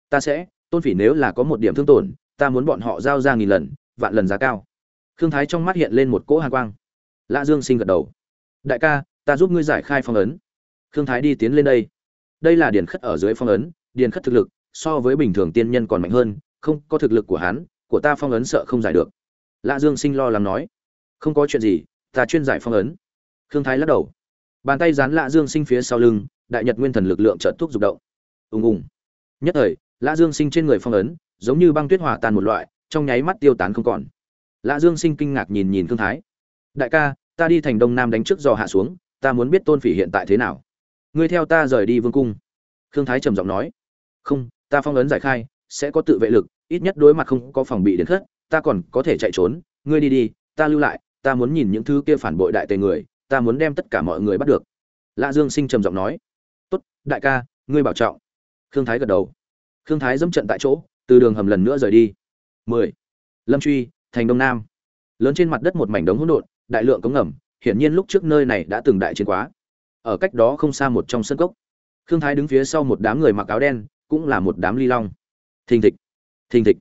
ta sẽ, tôn phỉ nếu là có một điểm thương tổn, ta muốn bọn họ giao ra nghìn lần, vạn lần giá cao. Khương thái trong mắt hiện lên một cỗ hàn quang. Lã dương sinh gật đầu. Đại ca, ta giúp ngươi giải khai phong ấn. Khương thái đi tiến lên đây. Đây là điền khất ở dưới phong ấn, điền khất thực lực, so với bình thường tiên nhân còn mạnh hơn, không có thực lực của hắn, của ta phong ấn sợ không giải được. Lã dương sinh lo lắng nói. Không có chuyện gì, ta chuyên giải phong ấn. Khương thái lắc đầu. Bàn tay dán lã dương sinh phía sau lưng, đại nhật nguyên thần lực lượng trợ thuốc dục động. Ùng ùng. Nhất thời lã dương sinh trên người phong ấn, giống như băng tuyết hòa tan một loại, trong nháy mắt tiêu tán không còn. Lã dương sinh kinh ngạc nhìn nhìn thương thái. Đại ca, ta đi thành đông nam đánh trước dò hạ xuống, ta muốn biết tôn phỉ hiện tại thế nào. Ngươi theo ta rời đi vương cung. Thương thái trầm giọng nói. Không, ta phong ấn giải khai, sẽ có tự vệ lực, ít nhất đối mặt không có phòng bị đến khất ta còn có thể chạy trốn. Ngươi đi đi, ta lưu lại, ta muốn nhìn những thứ kia phản bội đại tề người, ta muốn đem tất cả mọi người bắt được. Lã dương sinh trầm giọng nói. Tốt, đại ca, ngươi bảo trọng. Khương thái gật đầu khương thái dẫm trận tại chỗ, từ đường hầm lần nữa rời đi. Mười. Lâm truy, thành đông nam. Lớn trên mặt đất một mảnh đống hỗn độn, đại lượng cống ngầm, hiển nhiên lúc trước nơi này đã từng đại chiến quá. Ở cách đó không xa một trong sân cốc. Khương thái đứng phía sau một đám người mặc áo đen, cũng là một đám ly long. Thình thịch. Thình thịch.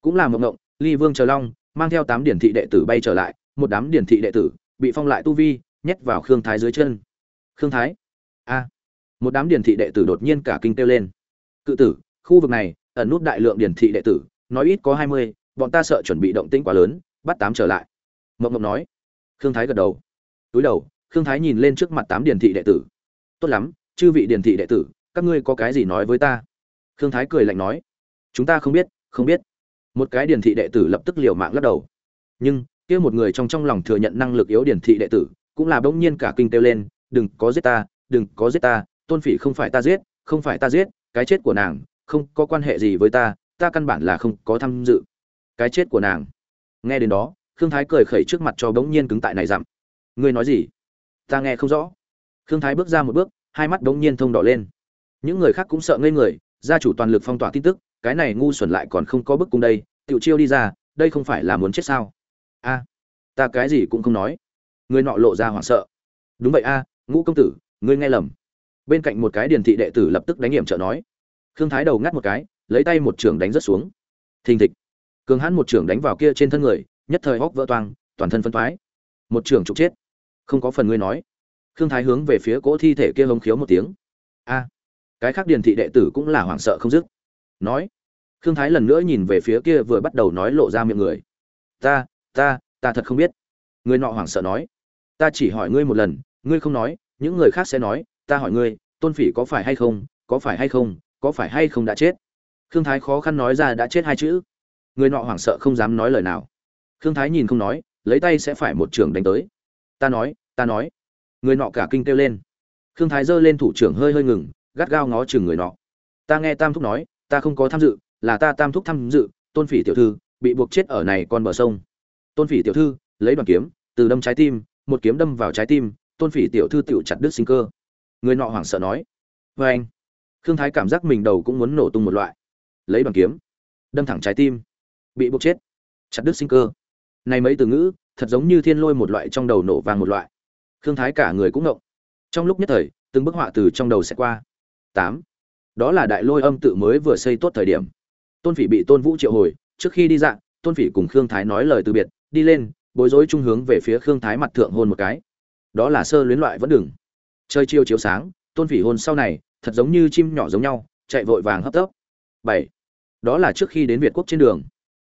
Cũng là mộng ngộng ly vương chờ long, mang theo tám điển thị đệ tử bay trở lại, một đám điển thị đệ tử, bị phong lại tu vi, nhét vào khương thái dưới chân. Khương thái. A. Một đám điển thị đệ tử đột nhiên cả kinh kêu lên. Cự tử khu vực này, ẩn nút đại lượng điển thị đệ tử, nói ít có hai mươi, bọn ta sợ chuẩn bị động tĩnh quá lớn, bắt tám trở lại. Mộng mộng nói. Khương thái gật đầu. Túi đầu, khương thái nhìn lên trước mặt tám điển thị đệ tử. Tốt lắm, chư vị điển thị đệ tử, các ngươi có cái gì nói với ta? Khương thái cười lạnh nói. Chúng ta không biết không biết. Một cái điển thị đệ tử lập tức liều mạng lắc đầu. Nhưng, kia một người trong trong lòng thừa nhận năng lực yếu điển thị đệ tử, cũng là bỗng nhiên cả kinh kêu lên, đừng có giết ta, đừng có giết ta, tôn phỉ không phải ta giết, không phải ta giết, cái chết của nàng không có quan hệ gì với ta ta căn bản là không có tham dự. Cái chết của nàng. Nghe đến đó, khương thái cười khẩy trước mặt cho bỗng nhiên cứng tại này dặm. Ngươi nói gì? Ta nghe không rõ. Khương thái bước ra một bước, hai mắt bỗng nhiên thông đỏ lên. Những người khác cũng sợ ngây người, gia chủ toàn lực phong tỏa tin tức, cái này ngu xuẩn lại còn không có bức cung đây, tiểu chiêu đi ra, đây không phải là muốn chết sao? A, ta cái gì cũng không nói. Người nọ lộ ra hoảng sợ. Đúng vậy a, ngũ công tử, ngươi nghe lầm. Bên cạnh một cái điền thị đệ tử lập tức đánh hiểm trợ nói khương thái đầu ngắt một cái, lấy tay một trường đánh rất xuống. Thình thịch. Cường hãn một trường đánh vào kia trên thân người, nhất thời hóc vỡ toang, toàn thân phân thoái một trường trục chết. Không có phần ngươi nói. Khương thái hướng về phía cỗ thi thể kia hống khiếu một tiếng. A. Cái khác điền thị đệ tử cũng là hoảng sợ không dứt. Nói. Khương thái lần nữa nhìn về phía kia vừa bắt đầu nói lộ ra miệng người. Ta ta ta thật không biết. Người nọ hoảng sợ nói. Ta chỉ hỏi ngươi một lần, ngươi không nói, những người khác sẽ nói, ta hỏi ngươi, tôn phỉ có phải hay không, có phải hay không có phải hay không đã chết? Khương thái khó khăn nói ra đã chết hai chữ. Người nọ hoảng sợ không dám nói lời nào. Khương thái nhìn không nói, lấy tay sẽ phải một trường đánh tới. Ta nói ta nói. Người nọ cả kinh kêu lên. Khương thái giơ lên thủ trưởng hơi hơi ngừng, gắt gao ngó chừng người nọ. Ta nghe tam thúc nói, ta không có tham dự, là ta tam thúc tham dự, tôn phỉ tiểu thư, bị buộc chết ở này con bờ sông. Tôn phỉ tiểu thư, lấy đoàn kiếm, từ đâm trái tim, một kiếm đâm vào trái tim, tôn phỉ tiểu thư tiểu chặt đứt sinh cơ. Người nọ hoảng sợ nói. Vê anh khương thái cảm giác mình đầu cũng muốn nổ tung một loại. Lấy bằng kiếm, đâm thẳng trái tim, bị buộc chết. Chặt đứt sinh cơ. Này mấy từ ngữ, thật giống như thiên lôi một loại trong đầu nổ vàng một loại. Khương thái cả người cũng ngộng. Trong lúc nhất thời, từng bức họa từ trong đầu sẽ qua. Tám. Đó là đại lôi âm tự mới vừa xây tốt thời điểm. Tôn phỉ bị tôn vũ triệu hồi, trước khi đi dạng tôn phỉ cùng khương thái nói lời từ biệt, đi lên, bối rối trung hướng về phía khương thái mặt thượng hôn một cái. Đó là sơ luyến loại vẫn đừng. Chơi chiêu chiếu sáng, tôn phỉ hôn sau này thật giống như chim nhỏ giống nhau, chạy vội vàng hấp tấp. Bảy. Đó là trước khi đến việt quốc trên đường.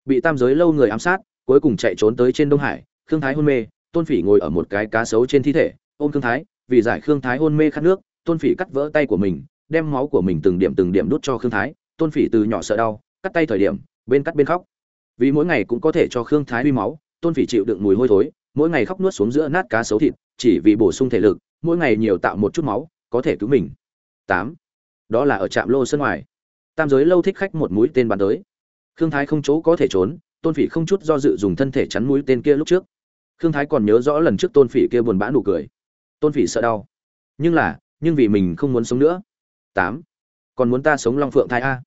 Bị tam giới lâu người ám sát, cuối cùng chạy trốn tới trên đông hải, khương thái hôn mê, tôn phỉ ngồi ở một cái cá sấu trên thi thể, ôm khương thái, vì giải khương thái hôn mê khát nước, tôn phỉ cắt vỡ tay của mình, đem máu của mình từng điểm từng điểm đút cho khương thái, tôn phỉ từ nhỏ sợ đau, cắt tay thời điểm, bên cắt bên khóc. Vì mỗi ngày cũng có thể cho khương thái huy máu, tôn phỉ chịu đựng mùi hôi thối, mỗi ngày khóc nuốt xuống giữa nát cá sấu thịt, chỉ vì bổ sung thể lực, mỗi ngày nhiều tạo một chút máu, có thể cứu mình tám. Đó là ở trạm lô sân ngoài. Tam giới lâu thích khách một mũi tên bắn tới. Khương thái không chỗ có thể trốn, tôn phỉ không chút do dự dùng thân thể chắn mũi tên kia lúc trước. Khương thái còn nhớ rõ lần trước tôn phỉ kia buồn bã nụ cười. Tôn phỉ sợ đau. Nhưng là, nhưng vì mình không muốn sống nữa. Tám. Còn muốn ta sống long phượng thai a.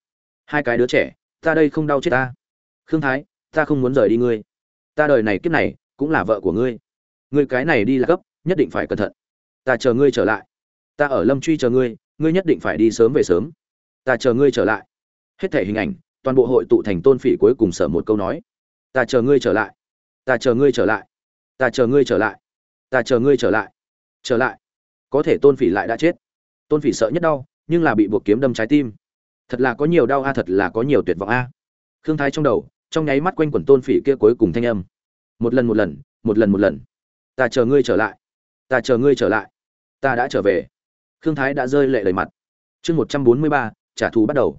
Hai cái đứa trẻ, ta đây không đau chết ta. Khương thái, ta không muốn rời đi ngươi. Ta đời này kiếp này, cũng là vợ của ngươi. Ngươi cái này đi là cấp nhất định phải cẩn thận. Ta chờ ngươi trở lại. Ta ở lâm truy chờ ngươi ngươi nhất định phải đi sớm về sớm. Ta chờ ngươi trở lại. Hết thể hình ảnh, toàn bộ hội tụ thành tôn phỉ cuối cùng sở một câu nói. Ta chờ ngươi trở lại. Ta chờ ngươi trở lại. Ta chờ ngươi trở lại. Ta chờ ngươi trở lại. Trở lại. Có thể tôn phỉ lại đã chết. Tôn phỉ sợ nhất đau, nhưng là bị buộc kiếm đâm trái tim. Thật là có nhiều đau a, thật là có nhiều tuyệt vọng a. Khương thái trong đầu, trong nháy mắt quanh quẩn tôn phỉ kia cuối cùng thanh âm. Một lần một lần một lần một lần. Ta chờ ngươi trở lại. Ta chờ ngươi trở lại. Ta đã trở về khương thái đã rơi lệ đầy mặt. Chương một trăm bốn mươi ba, trả thù bắt đầu.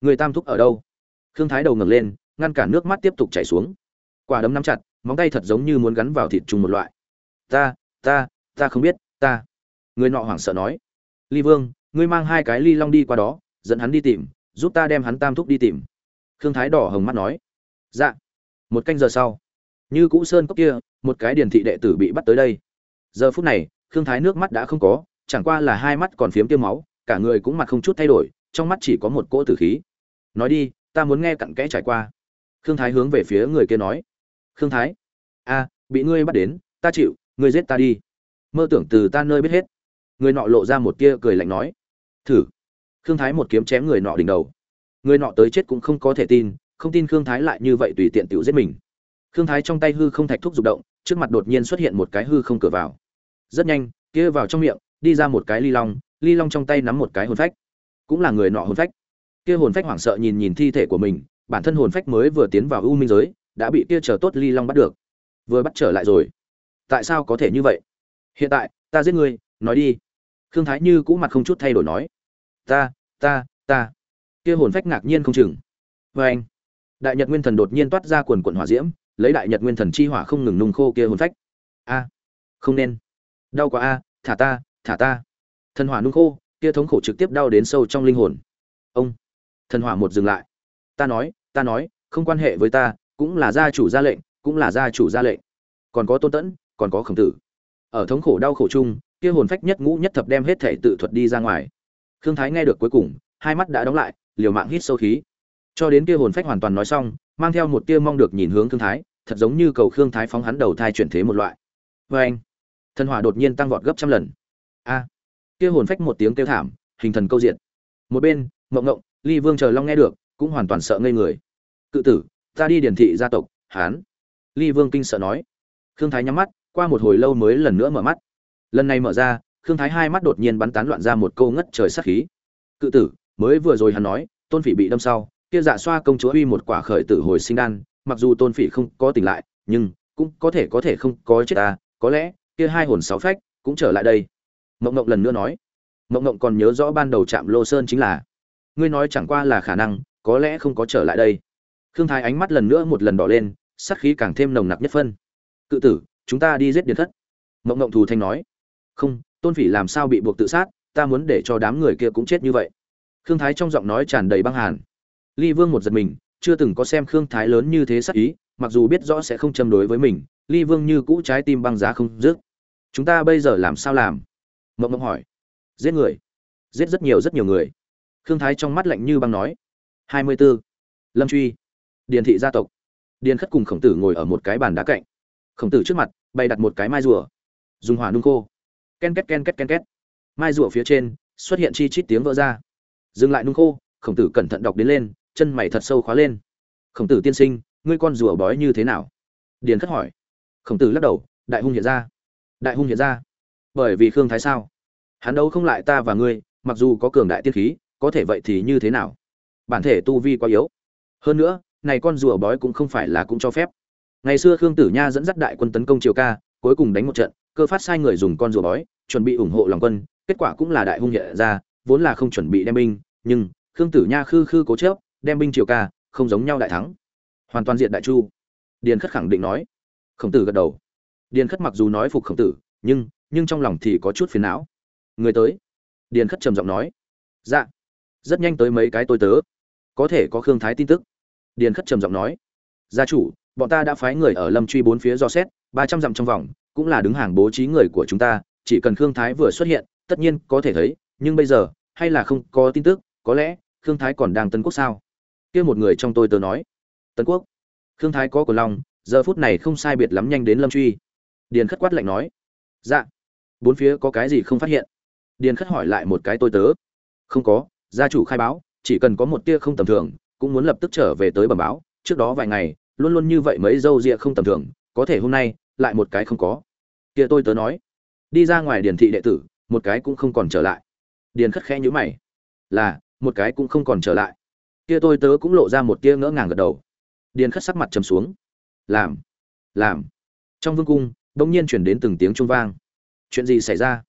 Người tam thúc ở đâu? Khương thái đầu ngẩng lên, ngăn cản nước mắt tiếp tục chảy xuống. Quả đấm nắm chặt, móng tay thật giống như muốn gắn vào thịt trùng một loại. Ta ta ta không biết, ta. Người nọ hoảng sợ nói. Ly vương, ngươi mang hai cái ly long đi qua đó, dẫn hắn đi tìm, giúp ta đem hắn tam thúc đi tìm. Khương thái đỏ hồng mắt nói. Dạ. Một canh giờ sau, như cũ sơn cốc kia, một cái điển thị đệ tử bị bắt tới đây. Giờ phút này, khương thái nước mắt đã không có chẳng qua là hai mắt còn phiếm tiêu máu, cả người cũng mặt không chút thay đổi, trong mắt chỉ có một cỗ tử khí. Nói đi, ta muốn nghe cặn kẽ trải qua. Khương thái hướng về phía người kia nói. Khương thái? A bị ngươi bắt đến, ta chịu, ngươi giết ta đi. Mơ tưởng từ ta nơi biết hết. Người nọ lộ ra một tia cười lạnh nói. Thử. Khương thái một kiếm chém người nọ đỉnh đầu. Người nọ tới chết cũng không có thể tin, không tin khương thái lại như vậy tùy tiện tự giết mình. Khương thái trong tay hư không thạch thuốc rụng động, trước mặt đột nhiên xuất hiện một cái hư không cửa vào. Rất nhanh, kia vào trong miệng đi ra một cái ly long ly long trong tay nắm một cái hồn phách. Cũng là người nọ hồn phách. Kia hồn phách hoảng sợ nhìn nhìn thi thể của mình, bản thân hồn phách mới vừa tiến vào u minh giới, đã bị kia chờ tốt ly long bắt được. Vừa bắt trở lại rồi. Tại sao có thể như vậy? Hiện tại, ta giết ngươi, nói đi. Khương thái như cũ mặt không chút thay đổi nói. Ta ta ta. Kia hồn phách ngạc nhiên không chừng. Vê anh, đại nhật nguyên thần đột nhiên toát ra quần quần hỏa diễm, lấy đại nhật nguyên thần chi hỏa không ngừng nung khô kia hồn phách. A, không nên. Đau quá a, thả ta thả ta. Thần hỏa nung khô, kia thống khổ trực tiếp đau đến sâu trong linh hồn. Ông, thần hỏa một dừng lại. Ta nói ta nói, không quan hệ với ta, cũng là gia chủ ra lệnh, cũng là gia chủ ra lệnh. Còn có tôn tẫn, còn có khổng tử. Ở thống khổ đau khổ chung, kia hồn phách nhất ngũ nhất thập đem hết thể tự thuật đi ra ngoài. Khương thái nghe được cuối cùng, hai mắt đã đóng lại, liều mạng hít sâu khí. Cho đến kia hồn phách hoàn toàn nói xong, mang theo một tia mong được nhìn hướng khương thái, thật giống như cầu khương thái phóng hắn đầu thai chuyển thế một loại. Vê anh thần hỏa đột nhiên tăng vọt gấp trăm lần a. Kia hồn phách một tiếng kêu thảm, hình thần câu diện một bên, mộng ngộng, ly vương chờ long nghe được, cũng hoàn toàn sợ ngây người. Cự tử, ta đi điển thị gia tộc, hán. Ly vương kinh sợ nói. Khương thái nhắm mắt, qua một hồi lâu mới lần nữa mở mắt. Lần này mở ra, khương thái hai mắt đột nhiên bắn tán loạn ra một câu ngất trời sát khí. Cự tử, mới vừa rồi hắn nói, tôn phỉ bị đâm sau, kia dạ xoa công chúa uy một quả khởi tử hồi sinh đan, mặc dù tôn phỉ không có tỉnh lại, nhưng cũng có thể có thể không có chết ta, có lẽ, kia hai hồn sáu phách cũng trở lại đây mộng mộng lần nữa nói, mộng mộng còn nhớ rõ ban đầu chạm lô sơn chính là. Ngươi nói chẳng qua là khả năng, có lẽ không có trở lại đây. Khương thái ánh mắt lần nữa một lần đỏ lên, sát khí càng thêm nồng nặc nhất phân. Cự tử, chúng ta đi giết điền thất. Mộng mộng thù thanh nói, không, tôn phỉ làm sao bị buộc tự sát, ta muốn để cho đám người kia cũng chết như vậy. Khương thái trong giọng nói tràn đầy băng hàn. Ly vương một giật mình, chưa từng có xem khương thái lớn như thế sắc ý, mặc dù biết rõ sẽ không châm đối với mình, ly vương như cũ trái tim băng giá không dứt. Chúng ta bây giờ làm sao làm? Mộng mộng hỏi. Giết người. Giết rất nhiều rất nhiều người. Khương thái trong mắt lạnh như băng nói. Hai mươi b ố lâm truy. Điền thị gia tộc. Điền khất cùng khổng tử ngồi ở một cái bàn đá cạnh. Khổng tử trước mặt, bày đặt một cái mai rùa. Dùng hỏa nung khô. Ken két ken két ken két. Mai rùa phía trên, xuất hiện chi chít tiếng vỡ ra. Dừng lại nung khô, khổng tử cẩn thận đọc đến lên, chân mày thật sâu khóa lên. Khổng tử tiên sinh, ngươi con rùa bói như thế nào? Điền khất hỏi. Khổng tử lắc đầu, đại hung hiện ra. Đại hung hiện ra bởi vì khương thái sao? Hắn đâu không lại ta và ngươi, mặc dù có cường đại tiên khí, có thể vậy thì như thế nào? Bản thể tu vi quá yếu. Hơn nữa, này con rùa bói cũng không phải là cũng cho phép. Ngày xưa khương tử nha dẫn dắt đại quân tấn công triều ca, cuối cùng đánh một trận, cơ phát sai người dùng con rùa bói, chuẩn bị ủng hộ lòng quân, kết quả cũng là đại hung hiện ra, vốn là không chuẩn bị đem binh, nhưng khương tử nha khư khư cố chớp đem binh triều ca, không giống nhau đại thắng. Hoàn toàn diện đại chu. Điền khất khẳng định nói. Khổng tử gật đầu. Điền khất mặc dù nói phục khổng tử, nhưng nhưng trong lòng thì có chút phiền não. Người tới. Điền khất trầm giọng nói. Dạ. Rất nhanh tới mấy cái tôi tớ. Có thể có khương thái tin tức. Điền khất trầm giọng nói. Gia chủ, bọn ta đã phái người ở lâm truy bốn phía do xét, ba trăm dặm trong vòng, cũng là đứng hàng bố trí người của chúng ta, chỉ cần khương thái vừa xuất hiện, tất nhiên có thể thấy, nhưng bây giờ, hay là không có tin tức, có lẽ, khương thái còn đang tân quốc sao? Kia một người trong tôi tớ nói. Tân quốc. Khương thái có của lòng, giờ phút này không sai biệt lắm nhanh đến lâm truy. Điền khất quát lạnh nói. Dạ bốn phía có cái gì không phát hiện? Điền khất hỏi lại một cái tôi tớ. Không có, gia chủ khai báo, chỉ cần có một tia không tầm thường, cũng muốn lập tức trở về tới bẩm báo. Trước đó vài ngày, luôn luôn như vậy mấy dâu rịa không tầm thường, có thể hôm nay, lại một cái không có. Kia tôi tớ nói. Đi ra ngoài điền thị đệ tử, một cái cũng không còn trở lại. Điền khất khẽ nhữ mày. Là, một cái cũng không còn trở lại. Kia tôi tớ cũng lộ ra một tia ngỡ ngàng gật đầu. Điền khất sắc mặt trầm xuống. Làm làm. Trong vương cung, bỗng nhiên chuyển đến từng tiếng trung vang chuyện gì xảy ra?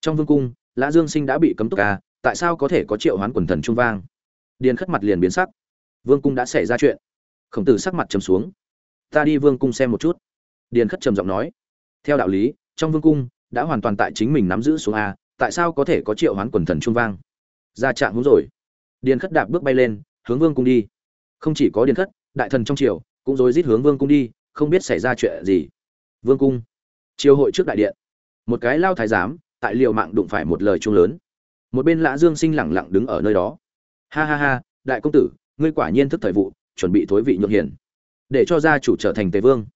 Trong vương cung, lã dương sinh đã bị cấm túc à tại sao có thể có triệu hoán quần thần trung vang? Điền khất mặt liền biến sắc. Vương cung đã xảy ra chuyện. Khổng tử sắc mặt trầm xuống. Ta đi vương cung xem một chút. Điền khất trầm giọng nói. Theo đạo lý, trong vương cung, đã hoàn toàn tại chính mình nắm giữ xuống a, tại sao có thể có triệu hoán quần thần trung vang? Ra trạng húng rồi. Điền khất đạp bước bay lên, hướng vương cung đi. Không chỉ có điền khất, đại thần trong triều cũng rối rít hướng vương cung đi, không biết xảy ra chuyện gì. Vương cung. Triều hội trước đại điện một cái lao thái giám, tại liều mạng đụng phải một lời chung lớn. Một bên lã dương sinh lẳng lặng đứng ở nơi đó. Ha ha ha, đại công tử, ngươi quả nhiên thức thời vụ, chuẩn bị thối vị nhượng hiền. Để cho gia chủ trở thành tề vương.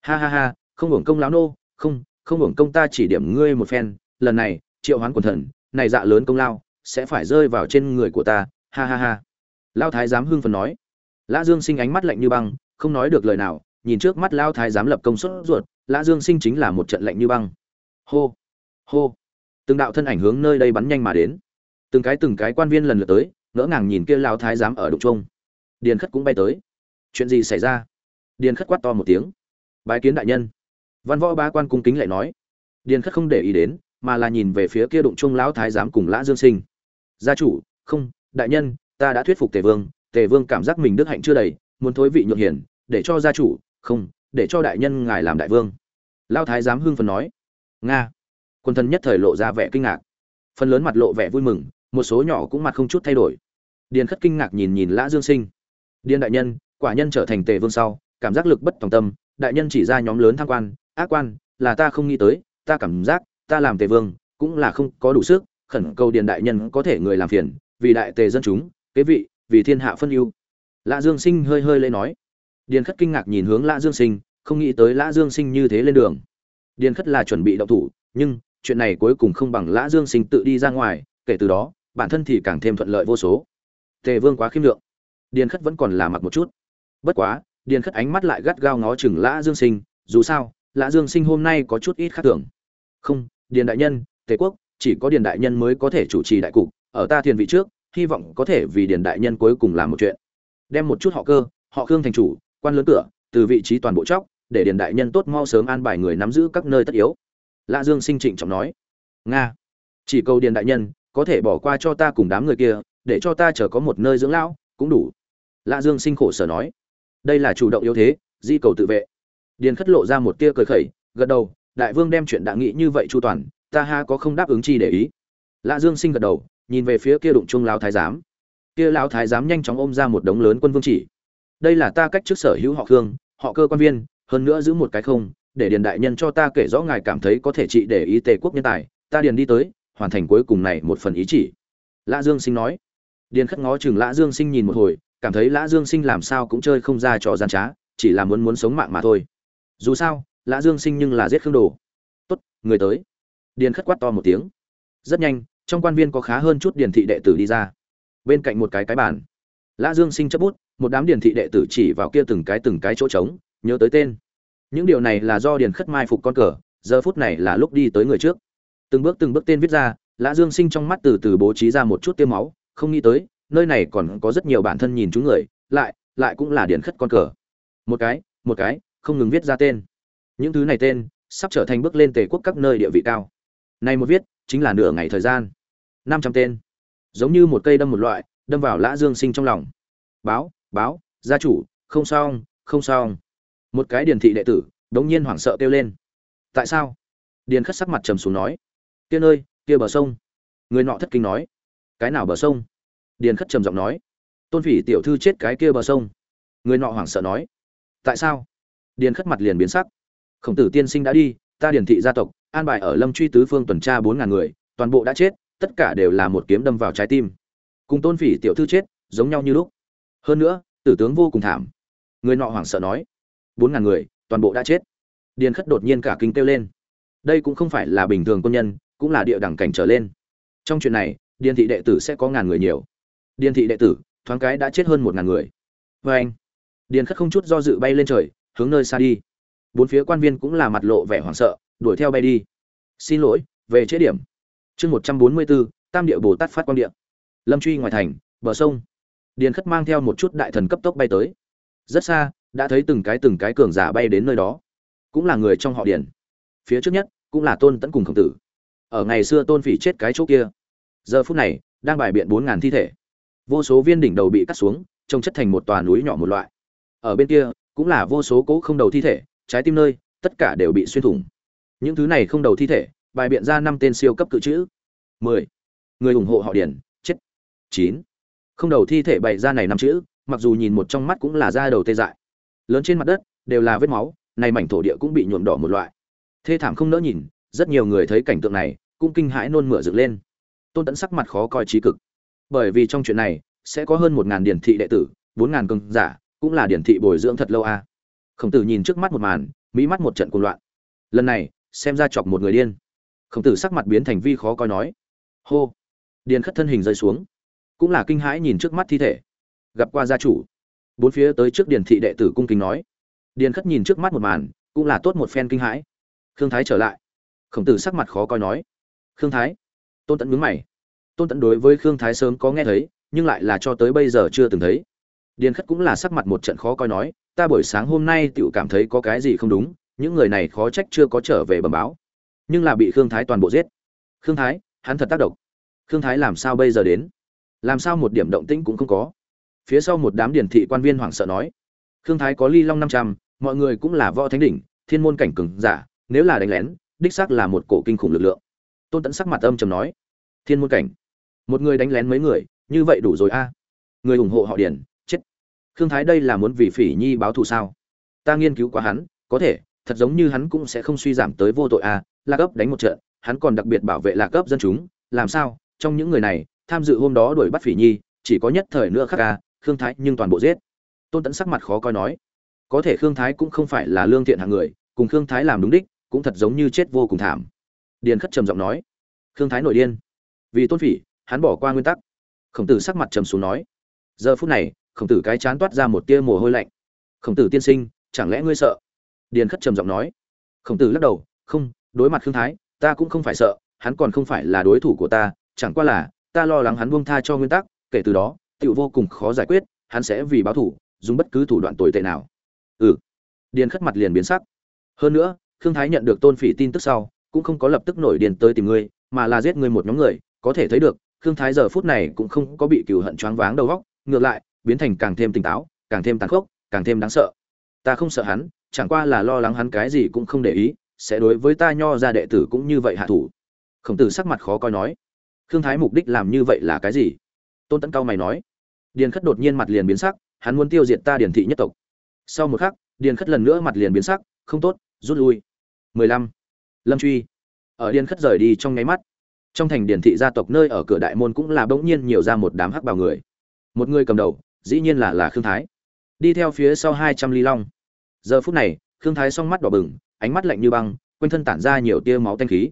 Ha ha ha, không hưởng công lão nô, không không hưởng công ta chỉ điểm ngươi một phen. Lần này, triệu hoán quần thần, này dạ lớn công lao, sẽ phải rơi vào trên người của ta. Ha ha ha. Lao thái giám hưng phần nói. Lã dương sinh ánh mắt lạnh như băng, không nói được lời nào, nhìn trước mắt lao thái giám lập công suất ruột, lã dương sinh chính là một trận lạnh như băng hô hô. Từng đạo thân ảnh hướng nơi đây bắn nhanh mà đến. Từng cái từng cái quan viên lần lượt tới, ngỡ ngàng nhìn kia lao thái giám ở đục trung điền khất cũng bay tới. Chuyện gì xảy ra? Điền khất quát to một tiếng. Bái kiến đại nhân. Văn võ ba quan cung kính lại nói. Điền khất không để ý đến, mà là nhìn về phía kia đụng chung lão thái giám cùng lã dương sinh. Gia chủ, không, đại nhân, ta đã thuyết phục tề vương. Tề vương cảm giác mình đức hạnh chưa đầy, muốn thối vị nhượng hiển để cho gia chủ, không, để cho đại nhân ngài làm đại vương. Lao thái giám hưng phần nói nga. Quân thần nhất thời lộ ra vẻ kinh ngạc. Phần lớn mặt lộ vẻ vui mừng, một số nhỏ cũng mặt không chút thay đổi. Điền khất kinh ngạc nhìn nhìn lã dương sinh. Điền đại nhân, quả nhân trở thành tề vương sau, cảm giác lực bất tòng tâm, đại nhân chỉ ra nhóm lớn tham quan, ác quan, là ta không nghĩ tới, ta cảm giác, ta làm tề vương, cũng là không có đủ sức, khẩn cầu điền đại nhân có thể người làm phiền, vì đại tề dân chúng, kế vị, vì thiên hạ phân ưu. Lã dương sinh hơi hơi lên nói. Điền khất kinh ngạc nhìn hướng lã dương sinh, không nghĩ tới lã dương sinh như thế lên đường điền khất là chuẩn bị động thủ, nhưng chuyện này cuối cùng không bằng lã dương sinh tự đi ra ngoài, kể từ đó, bản thân thì càng thêm thuận lợi vô số. Tề vương quá khiêm lượng. Điền khất vẫn còn là mặc một chút. Bất quá, điền khất ánh mắt lại gắt gao ngó chừng lã dương sinh, dù sao, lã dương sinh hôm nay có chút ít khác thường. Không, điền đại nhân, tề quốc, chỉ có điền đại nhân mới có thể chủ trì đại cục, ở ta thiền vị trước, hy vọng có thể vì điền đại nhân cuối cùng làm một chuyện. Đem một chút họ cơ, họ khương thành chủ, quan lớn cửa, từ vị trí toàn bộ chóc để điền đại nhân tốt mau sớm an bài người nắm giữ các nơi tất yếu. Lã dương sinh trịnh trọng nói. Nga, chỉ cầu điền đại nhân, có thể bỏ qua cho ta cùng đám người kia, để cho ta chờ có một nơi dưỡng lão, cũng đủ. Lã dương sinh khổ sở nói. Đây là chủ động yếu thế, di cầu tự vệ. Điền khất lộ ra một tia cười khẩy, gật đầu, đại vương đem chuyện đã nghĩ như vậy chu toàn, ta ha có không đáp ứng chi để ý. Lã dương sinh gật đầu, nhìn về phía kia đụng chung lão thái giám. Kia lão thái giám nhanh chóng ôm ra một đống lớn quân vương chỉ. Đây là ta cách trước sở hữu họ khương, họ cơ quan viên hơn nữa giữ một cái không, để điền đại nhân cho ta kể rõ ngài cảm thấy có thể trị để ý tề quốc nhân tài, ta điền đi tới, hoàn thành cuối cùng này một phần ý chỉ. Lã dương sinh nói. Điền khất ngó chừng lã dương sinh nhìn một hồi, cảm thấy lã dương sinh làm sao cũng chơi không ra trò gian trá, chỉ là muốn muốn sống mạng mà thôi. Dù sao, lã dương sinh nhưng là giết khương đồ. Tốt, người tới. Điền khất quát to một tiếng. Rất nhanh, trong quan viên có khá hơn chút điền thị đệ tử đi ra. Bên cạnh một cái cái bàn. Lã dương sinh chấp bút, một đám điền thị đệ tử chỉ vào kia từng cái từng cái chỗ trống nhớ tới tên. Những điều này là do điền khất mai phục con cờ, giờ phút này là lúc đi tới người trước. Từng bước từng bước tên viết ra, lã dương sinh trong mắt từ từ bố trí ra một chút tiêu máu, không nghĩ tới, nơi này còn có rất nhiều bản thân nhìn chúng người, lại lại cũng là điền khất con cờ. Một cái một cái, không ngừng viết ra tên. Những thứ này tên, sắp trở thành bước lên tề quốc các nơi địa vị cao. Này một viết, chính là nửa ngày thời gian. Năm trăm tên. Giống như một cây đâm một loại, đâm vào lã dương sinh trong lòng. Báo báo, gia chủ, không sao không sao một cái điền thị đệ tử, đống nhiên hoảng sợ kêu lên. Tại sao? Điền khất sắc mặt trầm xuống nói. Kia nơi, kia bờ sông. Người nọ thất kinh nói. Cái nào bờ sông? Điền khất trầm giọng nói. Tôn phỉ tiểu thư chết cái kia bờ sông. Người nọ hoảng sợ nói. Tại sao? Điền khất mặt liền biến sắc. Khổng tử tiên sinh đã đi, ta điền thị gia tộc, an bài ở lâm truy tứ phương tuần tra bốn ngàn người, toàn bộ đã chết, tất cả đều là một kiếm đâm vào trái tim. Cùng tôn phỉ tiểu thư chết, giống nhau như lúc. Hơn nữa, tử tướng vô cùng thảm. Người nọ hoảng sợ nói bốn ngàn người, toàn bộ đã chết. Điền khất đột nhiên cả kinh kêu lên. Đây cũng không phải là bình thường quân nhân, cũng là địa đẳng cảnh trở lên. Trong chuyện này, điền thị đệ tử sẽ có ngàn người nhiều. Điền thị đệ tử, thoáng cái đã chết hơn một ngàn người. Vê anh, điền khất không chút do dự bay lên trời, hướng nơi xa đi. Bốn phía quan viên cũng là mặt lộ vẻ hoảng sợ, đuổi theo bay đi. Xin lỗi, về chế điểm. Chương một trăm bốn mươi bốn, tam địa bồ tát phát quang điện. Lâm truy ngoài thành, bờ sông. Điền khất mang theo một chút đại thần cấp tốc bay tới. Rất xa đã thấy từng cái từng cái cường giả bay đến nơi đó, cũng là người trong họ điền. Phía trước nhất cũng là tôn tẫn cùng khổng tử. Ở ngày xưa tôn phỉ chết cái chỗ kia, giờ phút này đang bài biện bốn ngàn thi thể. Vô số viên đỉnh đầu bị cắt xuống, trông chất thành một tòa núi nhỏ một loại. Ở bên kia cũng là vô số cỗ không đầu thi thể, trái tim nơi, tất cả đều bị xuyên thủng. Những thứ này không đầu thi thể, bài biện ra năm tên siêu cấp cự chữ mười. Người ủng hộ họ điền, chết. Chín. Không đầu thi thể bày ra này năm chữ, mặc dù nhìn một trong mắt cũng là da đầu tê dại lớn trên mặt đất, đều là vết máu này mảnh thổ địa cũng bị nhuộm đỏ một loại. Thê thảm không nỡ nhìn, rất nhiều người thấy cảnh tượng này, cũng kinh hãi nôn mửa dựng lên. Tôn tẫn sắc mặt khó coi trí cực. Bởi vì trong chuyện này, sẽ có hơn một ngàn điển thị đệ tử, bốn ngàn cường giả, cũng là điển thị bồi dưỡng thật lâu a. À. khổng tử nhìn trước mắt một màn mỹ mắt một trận cuồng loạn. Lần này, xem ra chọc một người điên. Khổng tử sắc mặt biến thành vi khó coi nói. Hô. Điền khất thân hình rơi xuống. Cũng là kinh hãi nhìn trước mắt thi thể. Gặp qua gia chủ bốn phía tới trước điền thị đệ tử cung kính nói. Điền khất nhìn trước mắt một màn, cũng là tốt một phen kinh hãi. Khương thái trở lại. Khổng tử sắc mặt khó coi nói. Khương thái. Tôn tẫn mướn mày. Tôn tẫn đối với khương thái sớm có nghe thấy, nhưng lại là cho tới bây giờ chưa từng thấy. Điền khất cũng là sắc mặt một trận khó coi nói, ta buổi sáng hôm nay tựu cảm thấy có cái gì không đúng, những người này khó trách chưa có trở về bẩm báo. Nhưng là bị khương thái toàn bộ giết. Khương thái, hắn thật tác động. Khương thái làm sao bây giờ đến? Làm sao một điểm động tĩnh cũng không có? Phía sau một đám điển thị quan viên hoảng sợ nói, khương thái có ly long năm trăm, mọi người cũng là võ thánh đỉnh, thiên môn cảnh cường giả, nếu là đánh lén, đích xác là một cổ kinh khủng lực lượng. Tôn tẫn sắc mặt âm trầm nói, thiên môn cảnh, một người đánh lén mấy người, như vậy đủ rồi a. Người ủng hộ họ điển, chết. Khương thái đây là muốn vì phỉ nhi báo thù sao? Ta nghiên cứu quá hắn, có thể, thật giống như hắn cũng sẽ không suy giảm tới vô tội a. La cấp đánh một trận, hắn còn đặc biệt bảo vệ lạc cấp dân chúng, làm sao? Trong những người này, tham dự hôm đó đuổi bắt phỉ nhi, chỉ có nhất thời nữa khác a khương thái nhưng toàn bộ giết. Tôn tẫn sắc mặt khó coi nói, có thể khương thái cũng không phải là lương thiện hạng người, cùng khương thái làm đúng đích, cũng thật giống như chết vô cùng thảm. Điền khất trầm giọng nói, khương thái nổi điên. Vì tôn phỉ, hắn bỏ qua nguyên tắc. Khổng tử sắc mặt trầm xuống nói, giờ phút này, khổng tử cái chán toát ra một tia mồ hôi lạnh. Khổng tử tiên sinh, chẳng lẽ ngươi sợ? Điền khất trầm giọng nói. Khổng tử lắc đầu, không, đối mặt khương thái, ta cũng không phải sợ, hắn còn không phải là đối thủ của ta, chẳng qua là, ta lo lắng hắn buông tha cho nguyên tắc, kể từ đó tiểu vô cùng khó giải quyết, hắn sẽ vì báo thủ, dùng bất cứ thủ đoạn tồi tệ nào. Ừ. Điền khất mặt liền biến sắc. Hơn nữa, khương thái nhận được tôn phỉ tin tức sau, cũng không có lập tức nổi điền tới tìm ngươi, mà là giết ngươi một nhóm người, có thể thấy được, khương thái giờ phút này cũng không có bị cừu hận choáng váng đầu óc, ngược lại, biến thành càng thêm tỉnh táo, càng thêm tàn khốc, càng thêm đáng sợ. Ta không sợ hắn, chẳng qua là lo lắng hắn cái gì cũng không để ý, sẽ đối với ta nho ra đệ tử cũng như vậy hạ thủ. Khổng tử sắc mặt khó coi nói. Khương thái mục đích làm như vậy là cái gì? Tôn tấn cao mày nói điền khất đột nhiên mặt liền biến sắc, hắn muốn tiêu diệt ta điền thị nhất tộc. Sau một khắc, điền khất lần nữa mặt liền biến sắc, không tốt, rút lui. 15. lâm truy. Ở điền khất rời đi trong nháy mắt, trong thành điền thị gia tộc nơi ở cửa đại môn cũng là bỗng nhiên nhiều ra một đám hắc bào người. Một người cầm đầu, dĩ nhiên là là khương thái. Đi theo phía sau hai trăm ly long. Giờ phút này, khương thái song mắt đỏ bừng, ánh mắt lạnh như băng, quanh thân tản ra nhiều tia máu tanh khí.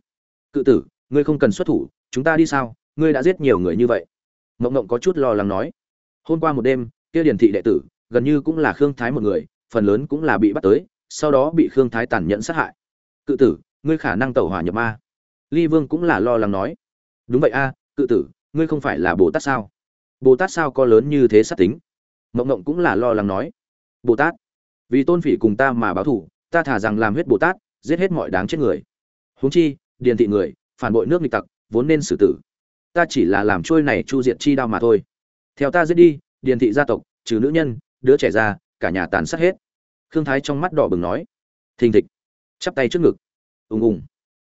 Cự tử, ngươi không cần xuất thủ, chúng ta đi sao? Ngươi đã giết nhiều người như vậy. Mộng mộng có chút lo lắng nói hôm qua một đêm, kia điển thị đệ tử, gần như cũng là khương thái một người, phần lớn cũng là bị bắt tới, sau đó bị khương thái tàn nhẫn sát hại. Cự tử, ngươi khả năng tẩu hỏa nhập ma. Ly vương cũng là lo lắng nói. Đúng vậy a, cự tử, ngươi không phải là bồ tát sao? Bồ tát sao có lớn như thế sát tính? Mộng mộng cũng là lo lắng nói. Bồ tát, vì tôn phỉ cùng ta mà báo thù, ta thả rằng làm huyết bồ tát, giết hết mọi đáng chết người. Huống chi điền thị người, phản bội nước nghịch tặc, vốn nên xử tử. Ta chỉ là làm trôi này chu diệt chi đao mà thôi theo ta giết đi, điền thị gia tộc, trừ nữ nhân, đứa trẻ ra cả nhà tàn sát hết. Khương thái trong mắt đỏ bừng nói. Thình thịch. Chắp tay trước ngực. Ùng ùng.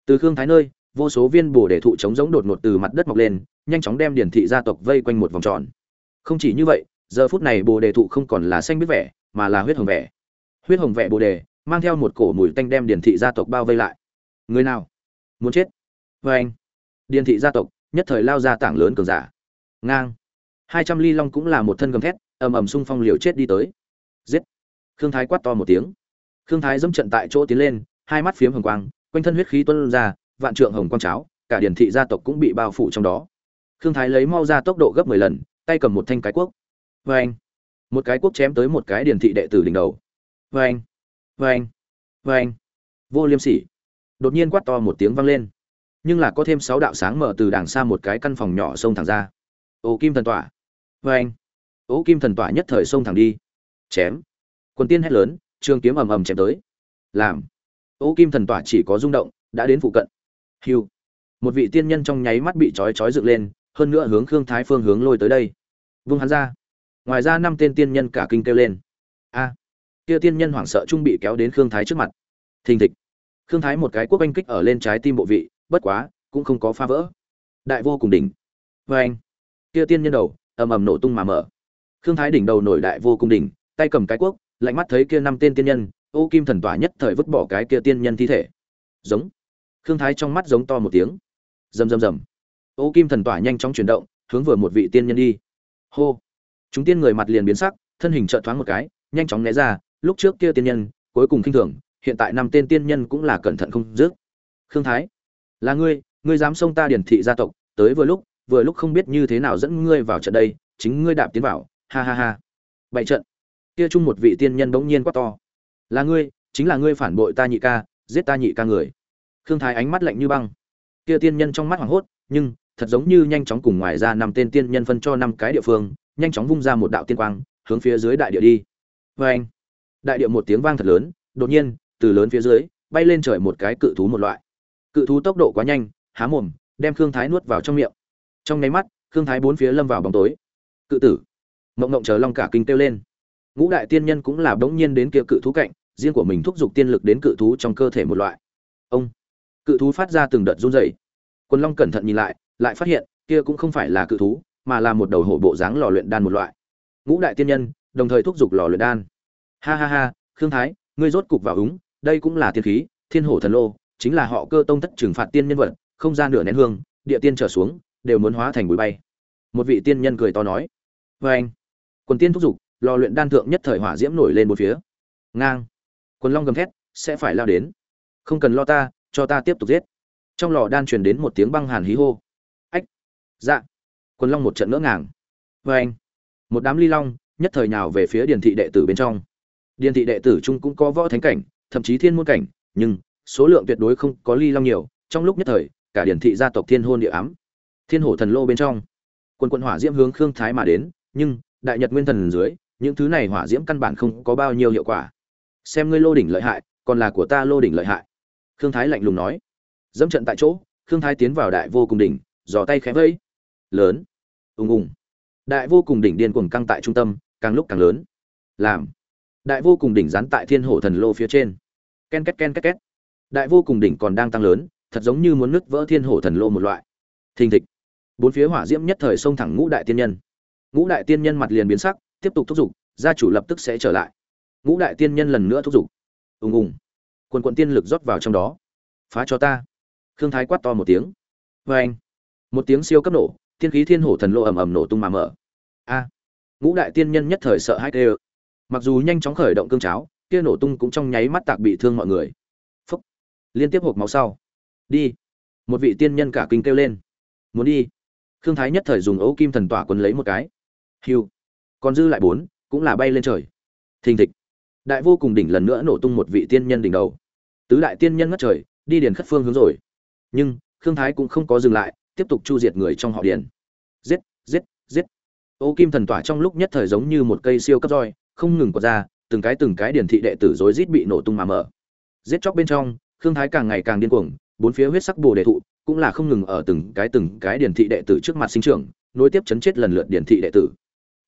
Từ khương thái nơi, vô số viên bồ để thụ chống giống đột ngột từ mặt đất mọc lên, nhanh chóng đem điền thị gia tộc vây quanh một vòng tròn. Không chỉ như vậy, giờ phút này bồ đề thụ không còn là xanh biết vẻ, mà là huyết hồng vẻ. Huyết hồng vẻ bồ đề, mang theo một cổ mùi tanh đem điền thị gia tộc bao vây lại. Người nào? Muốn chết? Vê anh điền thị gia tộc, nhất thời lao ra tảng lớn cường giả. Ngang hai trăm ly long cũng là một thân gầm thét, ầm ầm xung phong liều chết đi tới. Giết! Khương thái quát to một tiếng. Khương thái dẫm trận tại chỗ tiến lên, hai mắt phiếm hồng quang, quanh thân huyết khí tuân ra, vạn trượng hồng quang cháo, cả điển thị gia tộc cũng bị bao phủ trong đó. Khương thái lấy mau ra tốc độ gấp mười lần, tay cầm một thanh cái quốc vê vâng! anh một cái quốc chém tới một cái điển thị đệ tử đỉnh đầu. Vê anh vê anh vê anh vô liêm sỉ. Đột nhiên quát to một tiếng vang lên. Nhưng là có thêm sáu đạo sáng mở từ đàng xa một cái căn phòng nhỏ xông thẳng ra. Ô kim thần tỏa vê anh. Ố kim thần tỏa nhất thời xông thẳng đi. Chém. Quần tiên hét lớn, trường kiếm ầm ầm chém tới. Làm. Ố kim thần tỏa chỉ có rung động, đã đến phụ cận. Hiu một vị tiên nhân trong nháy mắt bị trói trói dựng lên, hơn nữa hướng khương thái phương hướng lôi tới đây. Vung hắn ra. Ngoài ra năm tên tiên nhân cả kinh kêu lên. A. Kia tiên nhân hoảng sợ trung bị kéo đến khương thái trước mặt. Thình thịch. Khương thái một cái quốc anh kích ở lên trái tim bộ vị, bất quá, cũng không có phá vỡ. Đại vô cùng đỉnh. Vê anh. Kia tiên nhân đầu ầm ầm nổ tung mà mở. Khương thái đỉnh đầu nổi đại vô cùng đỉnh, tay cầm cái quốc lạnh mắt thấy kia năm tên tiên nhân, ô kim thần tỏa nhất thời vứt bỏ cái kia tiên nhân thi thể. Giống. Khương thái trong mắt giống to một tiếng. Rầm rầm rầm. Ô kim thần tỏa nhanh chóng chuyển động, hướng vừa một vị tiên nhân đi. Hô. Chúng tiên người mặt liền biến sắc, thân hình trợn thoáng một cái, nhanh chóng né ra, lúc trước kia tiên nhân, cuối cùng khinh thường, hiện tại năm tên tiên nhân cũng là cẩn thận không dứt. Khương thái. Là ngươi ngươi dám xông ta điển thị gia tộc, tới vừa lúc vừa lúc không biết như thế nào dẫn ngươi vào trận đây, chính ngươi đạp tiến vào, ha ha ha. Bảy trận. Kia chung một vị tiên nhân bỗng nhiên quát to. Là ngươi, chính là ngươi phản bội ta nhị ca, giết ta nhị ca người. Khương thái ánh mắt lạnh như băng. Kia tiên nhân trong mắt hoảng hốt, nhưng, thật giống như nhanh chóng cùng ngoài ra năm tên tiên nhân phân cho năm cái địa phương, nhanh chóng vung ra một đạo tiên quang, hướng phía dưới đại địa đi. Vê anh, đại địa một tiếng vang thật lớn, đột nhiên, từ lớn phía dưới, bay lên trời một cái cự thú một loại. Cự thú tốc độ quá nhanh, há mồm, đem khương thái nuốt vào trong miệng trong nháy mắt, khương thái bốn phía lâm vào bóng tối. Cự tử. Mộng mộng chờ long cả kinh kêu lên. Ngũ đại tiên nhân cũng là bỗng nhiên đến kia cự thú cạnh, riêng của mình thúc giục tiên lực đến cự thú trong cơ thể một loại. Ông. Cự thú phát ra từng đợt run rẩy. Quân long cẩn thận nhìn lại lại phát hiện, kia cũng không phải là cự thú, mà là một đầu hổ bộ dáng lò luyện đan một loại. Ngũ đại tiên nhân, đồng thời thúc giục lò luyện đan. Ha ha ha, khương thái, ngươi rốt cục vào ứng đây cũng là tiên khí, thiên hổ thần lô, chính là họ cơ tông thất trừng phạt tiên nhân vật, không gian nửa nén hương, địa tiên trở xuống đều muốn hóa thành bụi bay. Một vị tiên nhân cười to nói vê anh. Quần tiên thúc giục, lò luyện đan thượng nhất thời hỏa diễm nổi lên một phía. Ngang. Quần long gầm thét, sẽ phải lao đến. Không cần lo ta, cho ta tiếp tục giết. Trong lò đan truyền đến một tiếng băng hàn hí hô. Ách. Dạ. Quần long một trận ngỡ ngàng. Vê anh. Một đám ly long nhất thời nào về phía điền thị đệ tử bên trong. Điền thị đệ tử chung cũng có võ thánh cảnh, thậm chí thiên môn cảnh, nhưng số lượng tuyệt đối không có ly long nhiều. Trong lúc nhất thời, cả điển thị gia tộc thiên hôn địa ám thiên hổ thần lô bên trong. Quân quân hỏa diễm hướng khương thái mà đến, nhưng, đại nhật nguyên thần dưới, những thứ này hỏa diễm căn bản không có bao nhiêu hiệu quả. Xem ngươi lô đỉnh lợi hại, còn là của ta lô đỉnh lợi hại. Khương thái lạnh lùng nói. Dẫm trận tại chỗ, khương thái tiến vào đại vô cùng đỉnh, giò tay khẽ vẫy lớn. Ùng ùng. Đại vô cùng đỉnh điên cuồng căng tại trung tâm, càng lúc càng lớn. Làm. Đại vô cùng đỉnh dán tại thiên hổ thần lô phía trên. Ken két ken két két. Đại vô cùng đỉnh còn đang tăng lớn, thật giống như muốn nứt vỡ thiên hổ thần lô một loại. Thình thịch bốn phía hỏa diễm nhất thời xông thẳng ngũ đại tiên nhân. Ngũ đại tiên nhân mặt liền biến sắc, tiếp tục thúc giục, gia chủ lập tức sẽ trở lại. Ngũ đại tiên nhân lần nữa thúc giục. Ùng ùng. Quần quận tiên lực rót vào trong đó. Phá cho ta. Khương thái quát to một tiếng. Vê anh một tiếng siêu cấp nổ, tiên khí thiên hổ thần lộ ầm ầm nổ tung mà mở. A. Ngũ đại tiên nhân nhất thời sợ hai tê mặc dù nhanh chóng khởi động cương cháo, kia nổ tung cũng trong nháy mắt tạc bị thương mọi người. Phúc. Liên tiếp hộp máu sau. Đi. Một vị tiên nhân cả kinh kêu lên. Muốn đi khương thái nhất thời dùng ấu kim thần tỏa quân lấy một cái. Hiu. Còn dư lại bốn, cũng là bay lên trời. Thình thịch. Đại vô cùng đỉnh lần nữa nổ tung một vị tiên nhân đỉnh đầu. Tứ đại tiên nhân ngất trời, đi điền khất phương hướng rồi. Nhưng, khương thái cũng không có dừng lại, tiếp tục chu diệt người trong họ điền. Giết giết giết. Ô kim thần tỏa trong lúc nhất thời giống như một cây siêu cấp roi, không ngừng có ra, từng cái từng cái điển thị đệ tử rối rít bị nổ tung mà mở. Giết chóc bên trong, khương thái càng ngày càng điên cuồng bốn phía huyết sắc bồ đề thụ, cũng là không ngừng ở từng cái từng cái điển thị đệ tử trước mặt sinh trưởng, nối tiếp chấn chết lần lượt điển thị đệ tử.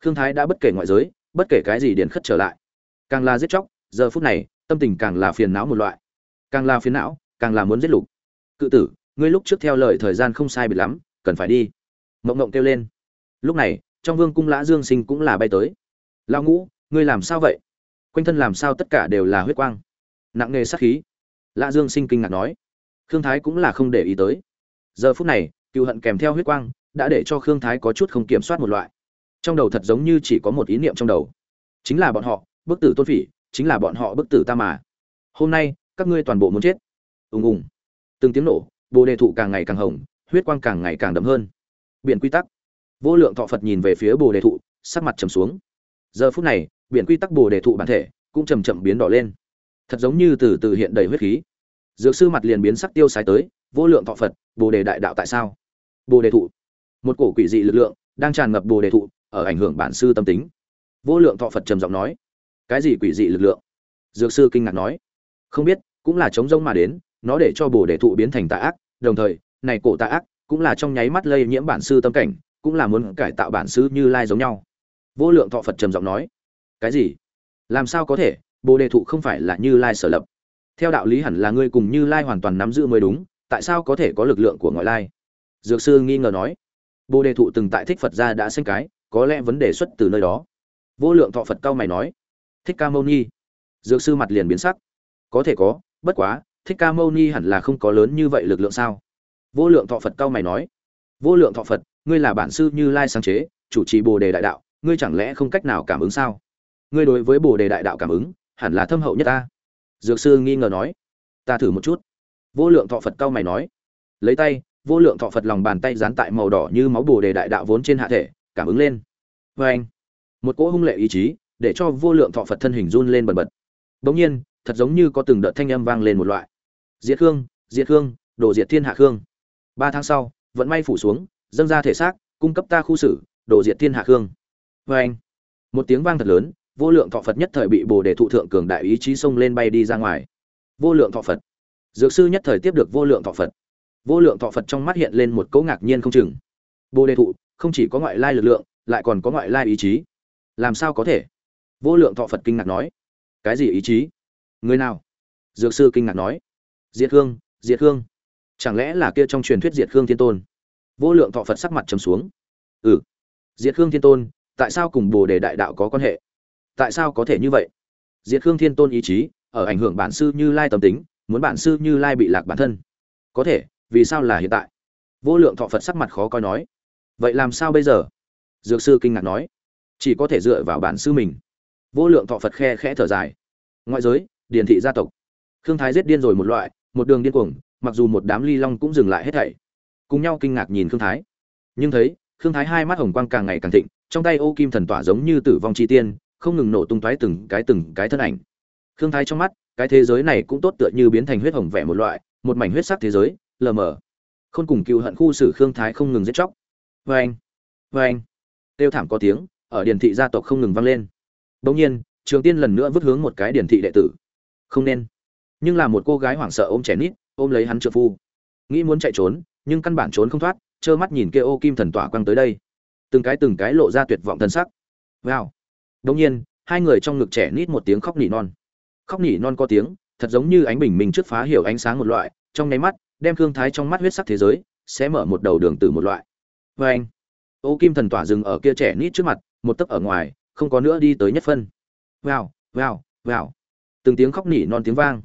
Khương thái đã bất kể ngoại giới, bất kể cái gì điển khất trở lại. Càng là giết chóc, giờ phút này, tâm tình càng là phiền não một loại. Càng là phiền não, càng là muốn giết lục. Cự tử, ngươi lúc trước theo lời thời gian không sai biệt lắm, cần phải đi. Mộng mộng kêu lên. Lúc này, trong vương cung lã dương sinh cũng là bay tới. Lao ngũ, ngươi làm sao vậy? Quanh thân làm sao tất cả đều là huyết quang? Nặng nề sát khí. Lã dương sinh kinh ngạc nói khương thái cũng là không để ý tới. Giờ phút này cựu hận kèm theo huyết quang, đã để cho khương thái có chút không kiểm soát một loại. Trong đầu thật giống như chỉ có một ý niệm trong đầu. Chính là bọn họ, bức tử tôn phỉ, chính là bọn họ bức tử ta mà. Hôm nay, các ngươi toàn bộ muốn chết. Ùng ùng. Từng tiếng nổ, bồ đề thụ càng ngày càng hồng, huyết quang càng ngày càng đậm hơn. Biển quy tắc. Vô lượng thọ phật nhìn về phía bồ đề thụ, sắc mặt trầm xuống. Giờ phút này, biển quy tắc bồ đề thụ bản thể cũng chầm chậm biến đỏ lên. Thật giống như từ từ hiện đầy huyết khí dược sư mặt liền biến sắc tiêu sái tới, vô lượng thọ phật, bồ đề đại đạo tại sao? Bồ đề thụ. Một cổ quỷ dị lực lượng đang tràn ngập bồ đề thụ, ở ảnh hưởng bản sư tâm tính. Vô lượng thọ phật trầm giọng nói, cái gì quỷ dị lực lượng? Dược sư kinh ngạc nói, không biết, cũng là chống rông mà đến, nó để cho bồ đề thụ biến thành tà ác, đồng thời, này cổ tà ác cũng là trong nháy mắt lây nhiễm bản sư tâm cảnh, cũng là muốn cải tạo bản sư như lai giống nhau. Vô lượng thọ phật trầm giọng nói, cái gì? Làm sao có thể? Bồ đề thụ không phải là như lai sở lập theo đạo lý hẳn là ngươi cùng như lai hoàn toàn nắm giữ mới đúng, tại sao có thể có lực lượng của ngoại lai? Dược sư nghi ngờ nói. Bồ đề thụ từng tại thích phật gia đã sinh cái, có lẽ vấn đề xuất từ nơi đó. Vô lượng thọ phật cao mày nói. Thích ca mâu ni. Dược sư mặt liền biến sắc. Có thể có, bất quá, thích ca mâu ni hẳn là không có lớn như vậy lực lượng sao? Vô lượng thọ phật cao mày nói. Vô lượng thọ phật, ngươi là bản sư như lai sáng chế, chủ trì bồ đề đại đạo, ngươi chẳng lẽ không cách nào cảm ứng sao? Ngươi đối với bồ đề đại đạo cảm ứng, hẳn là thâm hậu nhất ta dược sư nghi ngờ nói, ta thử một chút. Vô lượng thọ phật cao mày nói, lấy tay, vô lượng thọ phật lòng bàn tay dán tại màu đỏ như máu bồ đề đại đạo vốn trên hạ thể, cảm ứng lên. Vê anh, một cỗ hung lệ ý chí để cho vô lượng thọ phật thân hình run lên bần bật. Bỗng nhiên, thật giống như có từng đợt thanh âm vang lên một loại. Diệt khương diệt khương, đổ diệt thiên hạ khương. Ba tháng sau, vận may phủ xuống, dâng ra thể xác, cung cấp ta khu xử, đổ diệt thiên hạ khương. Vê anh, một tiếng vang thật lớn vô lượng thọ phật nhất thời bị bồ đề thụ thượng cường đại ý chí xông lên bay đi ra ngoài. Vô lượng thọ phật. Dược sư nhất thời tiếp được vô lượng thọ phật. Vô lượng thọ phật trong mắt hiện lên một cỗ ngạc nhiên không chừng. Bồ đề thụ, không chỉ có ngoại lai lực lượng, lại còn có ngoại lai ý chí. Làm sao có thể? Vô lượng thọ phật kinh ngạc nói. Cái gì ý chí? Người nào? Dược sư kinh ngạc nói. Diệt hương diệt hương. Chẳng lẽ là kia trong truyền thuyết diệt hương thiên tôn? Vô lượng thọ phật sắc mặt trầm xuống. Ừ. Diệt hương thiên tôn, tại sao cùng bồ đề đại đạo có quan hệ? Tại sao có thể như vậy? Diệt hương thiên tôn ý chí, ở ảnh hưởng bản sư như lai tâm tính, muốn bản sư như lai bị lạc bản thân. Có thể, vì sao là hiện tại? Vô lượng thọ phật sắc mặt khó coi nói. Vậy làm sao bây giờ? Dược sư kinh ngạc nói. Chỉ có thể dựa vào bản sư mình. Vô lượng thọ phật khe khẽ thở dài. Ngoại giới, điển thị gia tộc. Khương thái giết điên rồi một loại, một đường điên cuồng, mặc dù một đám ly long cũng dừng lại hết thảy. Cùng nhau kinh ngạc nhìn khương thái. Nhưng thấy, khương thái hai mắt hồng quang càng ngày càng thịnh, trong tay ô kim thần tỏa giống như tử vong chi tiên không ngừng nổ tung toái từng cái từng cái thân ảnh. Khương thái trong mắt, cái thế giới này cũng tốt tựa như biến thành huyết hồng vẻ một loại, một mảnh huyết sắc thế giới, lờ mờ. Khôn cùng cựu hận khu xử khương thái không ngừng giết chóc. Vê anh vê anh tiêu thảm có tiếng, ở điển thị gia tộc không ngừng vang lên. Bỗng nhiên, trường tiên lần nữa vứt hướng một cái điển thị đệ tử. Không nên. Nhưng là một cô gái hoảng sợ ôm trẻ nít, ôm lấy hắn trợ phu. Nghĩ muốn chạy trốn, nhưng căn bản trốn không thoát, trơ mắt nhìn kia ô kim thần tỏa quăng tới đây. Từng cái từng cái lộ ra tuyệt vọng thân sắc. Wow đống nhiên, hai người trong ngực trẻ nít một tiếng khóc nỉ non. Khóc nỉ non có tiếng, thật giống như ánh bình minh trước phá hiểu ánh sáng một loại, trong nháy mắt, đem thương thái trong mắt huyết sắc thế giới, sẽ mở một đầu đường từ một loại. Vê anh, ô kim thần tỏa dừng ở kia trẻ nít trước mặt, một tấc ở ngoài, không có nữa đi tới nhất phân. Vào vào vào từng tiếng khóc nỉ non tiếng vang.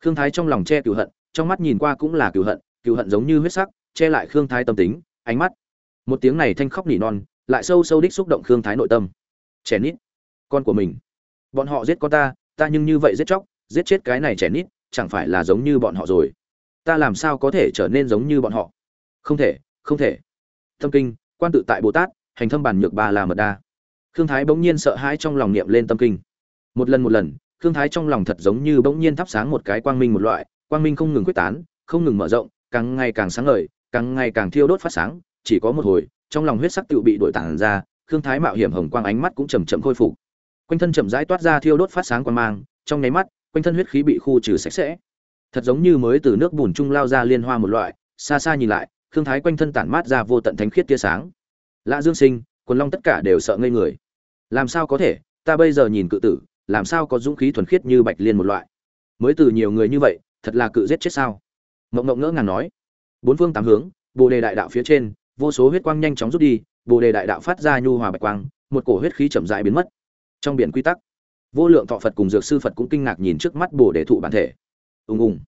Khương thái trong lòng che cựu hận, trong mắt nhìn qua cũng là cựu hận cựu hận giống như huyết sắc, che lại khương thái tâm tính, ánh mắt. Một tiếng này thanh khóc nỉ non, lại sâu sâu đích xúc động khương thái nội tâm. Trẻ nít con của mình. Bọn họ giết con ta ta nhưng như vậy giết chóc, giết chết cái này trẻ nít, chẳng phải là giống như bọn họ rồi. Ta làm sao có thể trở nên giống như bọn họ? Không thể không thể. Tâm kinh, quan tự tại bồ tát, hành thâm bản nhược ba là mật đa. Khương thái bỗng nhiên sợ hãi trong lòng niệm lên tâm kinh. Một lần một lần, khương thái trong lòng thật giống như bỗng nhiên thắp sáng một cái quang minh một loại, quang minh không ngừng quyết tán, không ngừng mở rộng, càng ngày càng sáng ngời, càng ngày càng thiêu đốt phát sáng, chỉ có một hồi, trong lòng huyết sắc tự bị đổi tản ra, khương thái mạo hiểm hồng quang ánh mắt cũng chầm chậm khôi phục quanh thân chậm rãi toát ra thiêu đốt phát sáng quang mang, trong nháy mắt, quanh thân huyết khí bị khu trừ sạch sẽ. Thật giống như mới từ nước bùn trung lao ra liên hoa một loại, xa xa nhìn lại thương thái quanh thân tản mát ra vô tận thánh khiết tia sáng. Lã dương sinh, quần long tất cả đều sợ ngây người. Làm sao có thể? Ta bây giờ nhìn cự tử, làm sao có dũng khí thuần khiết như bạch liên một loại? Mới từ nhiều người như vậy, thật là cự giết chết sao? Mộng mộng ngỡ ngàng nói. Bốn phương tám hướng, bồ đề đại đạo phía trên, vô số huyết quang nhanh chóng rút đi, bồ đề đại đạo phát ra nhu hòa bạch quang, một cổ huyết khí chậm rãi biến mất trong biển quy tắc, vô lượng thọ phật cùng dược sư phật cũng kinh ngạc nhìn trước mắt bồ đề thụ bản thể. Ùng ùng.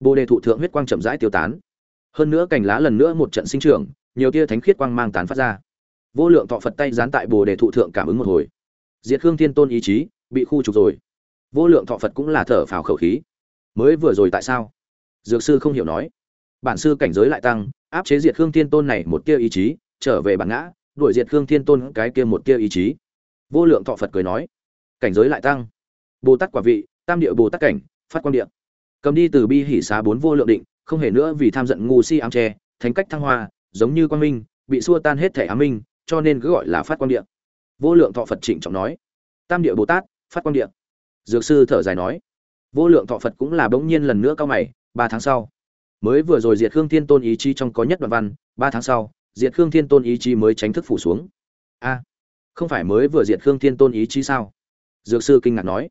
Bồ đề thụ thượng huyết quang chậm rãi tiêu tán. Hơn nữa cành lá lần nữa một trận sinh trưởng, nhiều tia thánh khiết quang mang tán phát ra. Vô lượng thọ phật tay dán tại bồ đề thụ thượng cảm ứng một hồi. Diệt hương thiên tôn ý chí bị khu trục rồi. Vô lượng thọ phật cũng là thở phào khẩu khí. Mới vừa rồi tại sao? Dược sư không hiểu nói. Bản sư cảnh giới lại tăng, áp chế diệt hương thiên tôn này một tia ý chí, trở về bản ngã, đuổi diệt hương thiên tôn cái kia một tia ý chí vô lượng thọ phật cười nói, cảnh giới lại tăng bồ tát quả vị, tam địa bồ tát cảnh, phát quan Điện. cầm đi từ bi hỉ xá bốn vô lượng định, không hề nữa vì tham giận ngu si ám tre thánh cách thăng hoa, giống như quan minh, bị xua tan hết thể ám minh, cho nên cứ gọi là phát quan Điện. vô lượng thọ phật trịnh trọng nói, tam địa bồ tát phát quan Điện. dược sư thở dài nói, vô lượng thọ phật cũng là bỗng nhiên lần nữa cao mày, ba tháng sau, mới vừa rồi diệt khương thiên tôn ý chí trong có nhất đoạn văn, ba tháng sau, diệt khương thiên tôn ý chí mới tránh thức phủ xuống a không phải mới vừa diệt khương thiên tôn ý chí sao? Dược sư kinh ngạc nói.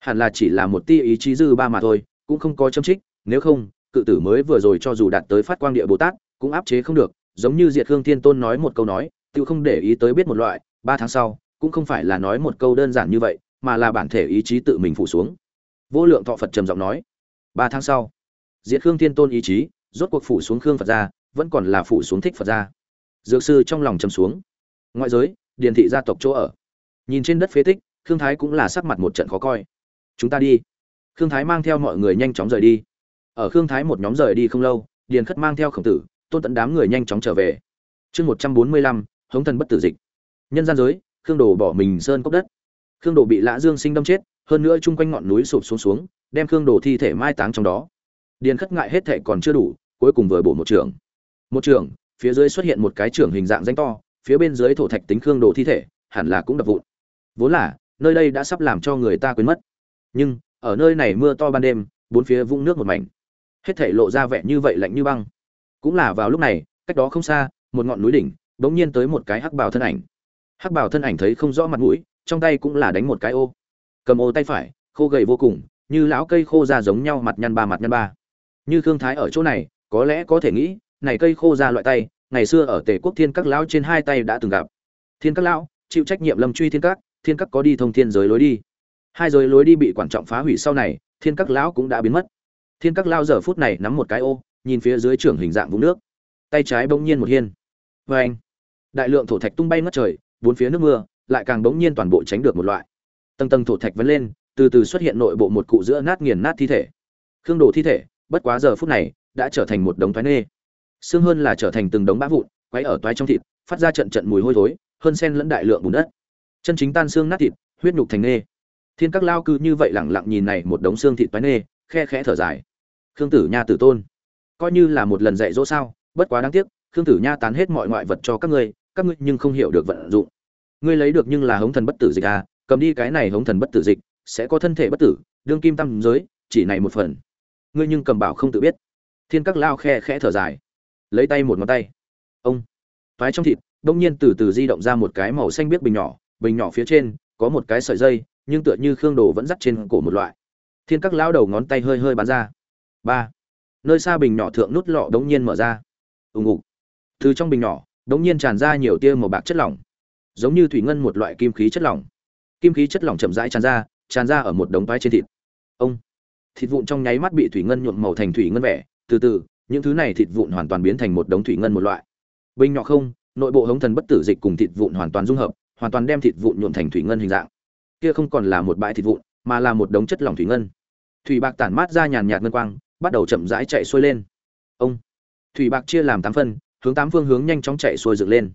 Hẳn là chỉ là một tia ý chí dư ba mà thôi, cũng không có châm trích, nếu không, cự tử mới vừa rồi cho dù đạt tới phát quang địa bồ tát, cũng áp chế không được, giống như diệt khương thiên tôn nói một câu nói, tự không để ý tới biết một loại, ba tháng sau, cũng không phải là nói một câu đơn giản như vậy, mà là bản thể ý chí tự mình phủ xuống. Vô lượng thọ phật trầm giọng nói. Ba tháng sau, diệt khương thiên tôn ý chí, rốt cuộc phủ xuống khương phật gia, vẫn còn là phủ xuống thích phật gia. Dược sư trong lòng trầm xuống. Ngoại giới điền thị gia tộc chỗ ở. Nhìn trên đất phế tích, khương thái cũng là sắc mặt một trận khó coi. Chúng ta đi. Khương thái mang theo mọi người nhanh chóng rời đi. Ở khương thái một nhóm rời đi không lâu, điền khất mang theo khổng tử, tôn tận đám người nhanh chóng trở về. Chương một trăm bốn mươi lăm, hống thần bất tử dịch. Nhân gian giới, khương đồ bỏ mình sơn cốc đất. Khương đồ bị lã dương sinh đâm chết, hơn nữa chung quanh ngọn núi sụp xuống xuống, đem khương đồ thi thể mai táng trong đó. Điền khất ngại hết thệ còn chưa đủ, cuối cùng vừa bổ một trường một trường phía dưới xuất hiện một cái trường hình dạng danh to phía bên dưới thổ thạch tính khương đồ thi thể, hẳn là cũng đập vụn. Vốn là, nơi đây đã sắp làm cho người ta quên mất. Nhưng, ở nơi này mưa to ban đêm, bốn phía vũng nước một mảnh. Hết thảy lộ ra vẻ như vậy lạnh như băng. Cũng là vào lúc này, cách đó không xa, một ngọn núi đỉnh, bỗng nhiên tới một cái hắc bào thân ảnh. Hắc bào thân ảnh thấy không rõ mặt mũi, trong tay cũng là đánh một cái ô. Cầm ô tay phải, khô gầy vô cùng, như lão cây khô ra giống nhau mặt nhăn ba mặt nhăn ba. Như thương thái ở chỗ này, có lẽ có thể nghĩ, này cây khô ra loại tay ngày xưa ở tề quốc thiên các lão trên hai tay đã từng gặp. Thiên các lão, chịu trách nhiệm lâm truy thiên các thiên các có đi thông thiên giới lối đi. Hai giới lối đi bị quản trọng phá hủy sau này, thiên các lão cũng đã biến mất. Thiên các lão giờ phút này nắm một cái ô, nhìn phía dưới trưởng hình dạng vũng nước. Tay trái bỗng nhiên một hiên. Vê anh, đại lượng thổ thạch tung bay mất trời, bốn phía nước mưa, lại càng bỗng nhiên toàn bộ tránh được một loại. Tầng tầng thổ thạch vấn lên, từ từ xuất hiện nội bộ một cụ giữa nát nghiền nát thi thể. Khương đồ thi thể, bất quá giờ phút này, đã trở thành một đống thoái nê xương hơn là trở thành từng đống bã vụn quay ở toái trong thịt, phát ra trận trận mùi hôi thối, hơn sen lẫn đại lượng bùn đất. Chân chính tan xương nát thịt, huyết nhục thành nê thiên các lao cư như vậy lẳng lặng nhìn này một đống xương thịt toái nê khe khẽ thở dài. Khương tử nha tử tôn, coi như là một lần dạy dỗ sao, bất quá đáng tiếc, khương tử nha tán hết mọi ngoại vật cho các ngươi các ngươi nhưng không hiểu được vận dụng. Ngươi lấy được nhưng là hống thần bất tử dịch à cầm đi cái này hống thần bất tử dịch, sẽ có thân thể bất tử, đương kim tam giới, chỉ này một phần. Ngươi nhưng cầm bảo không tự biết. Thiên các lao khe khẽ thở dài lấy tay một ngón tay. Ông. Toái trong thịt, đông nhiên từ từ di động ra một cái màu xanh biếc bình nhỏ. Bình nhỏ phía trên, có một cái sợi dây, nhưng tựa như khương đồ vẫn dắt trên cổ một loại. Thiên các lão đầu ngón tay hơi hơi bắn ra. Ba. Nơi xa bình nhỏ thượng nút lọ đống nhiên mở ra. Ùng ục từ trong bình nhỏ, đống nhiên tràn ra nhiều tia màu bạc chất lỏng. Giống như thủy ngân một loại kim khí chất lỏng. Kim khí chất lỏng chậm rãi tràn ra tràn ra ở một đống vai trên thịt. Ông. Thịt vụn trong nháy mắt bị thủy ngân nhuộm màu thành thủy ngân vẻ. Từ từ những thứ này thịt vụn hoàn toàn biến thành một đống thủy ngân một loại. Bình nhỏ không, nội bộ hống thần bất tử dịch cùng thịt vụn hoàn toàn dung hợp, hoàn toàn đem thịt vụn nhuộm thành thủy ngân hình dạng. Kia không còn là một bãi thịt vụn, mà là một đống chất lỏng thủy ngân. Thủy bạc tản mát ra nhàn nhạt ngân quang, bắt đầu chậm rãi chạy xuôi lên. Ông, thủy bạc chia làm tám phân, hướng tám phương hướng nhanh chóng chạy xuôi dựng lên.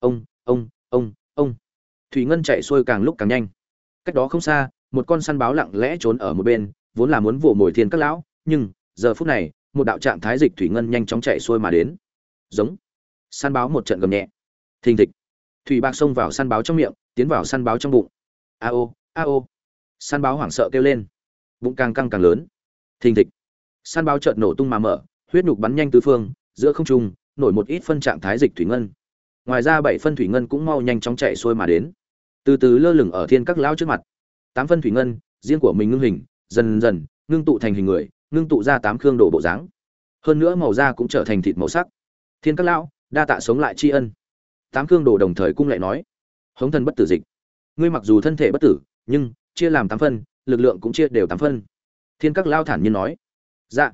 Ông ông ông ông. Thủy ngân chạy xuôi càng lúc càng nhanh. Cách đó không xa, một con săn báo lặng lẽ trốn ở một bên, vốn là muốn vụ mồi thiên các lão, nhưng giờ phút này một đạo trạng thái dịch thủy ngân nhanh chóng chạy xuôi mà đến. Giống. Săn báo một trận gầm nhẹ. Thình thịch. Thủy bạc xông vào săn báo trong miệng, tiến vào săn báo trong bụng. A ô a ô. Săn báo hoảng sợ kêu lên. Bụng càng căng càng lớn. Thình thịch. Săn báo chợt nổ tung mà mở, huyết nhục bắn nhanh tứ phương, giữa không trung, nổi một ít phân trạng thái dịch thủy ngân. Ngoài ra bảy phân thủy ngân cũng mau nhanh chóng chạy xuôi mà đến. Từ từ lơ lửng ở thiên các lão trước mặt. Tám phân thủy ngân, riêng của mình ngưng hình, dần dần, ngưng tụ thành hình người ngưng tụ ra tám khương đồ bộ dáng. Hơn nữa màu da cũng trở thành thịt màu sắc. Thiên các lão, đa tạ sống lại tri ân. Tám khương đồ đồng thời cung lại nói, hống thân bất tử dịch. Ngươi mặc dù thân thể bất tử, nhưng chia làm tám phân, lực lượng cũng chia đều tám phân. Thiên các lao thản nhiên nói dạ.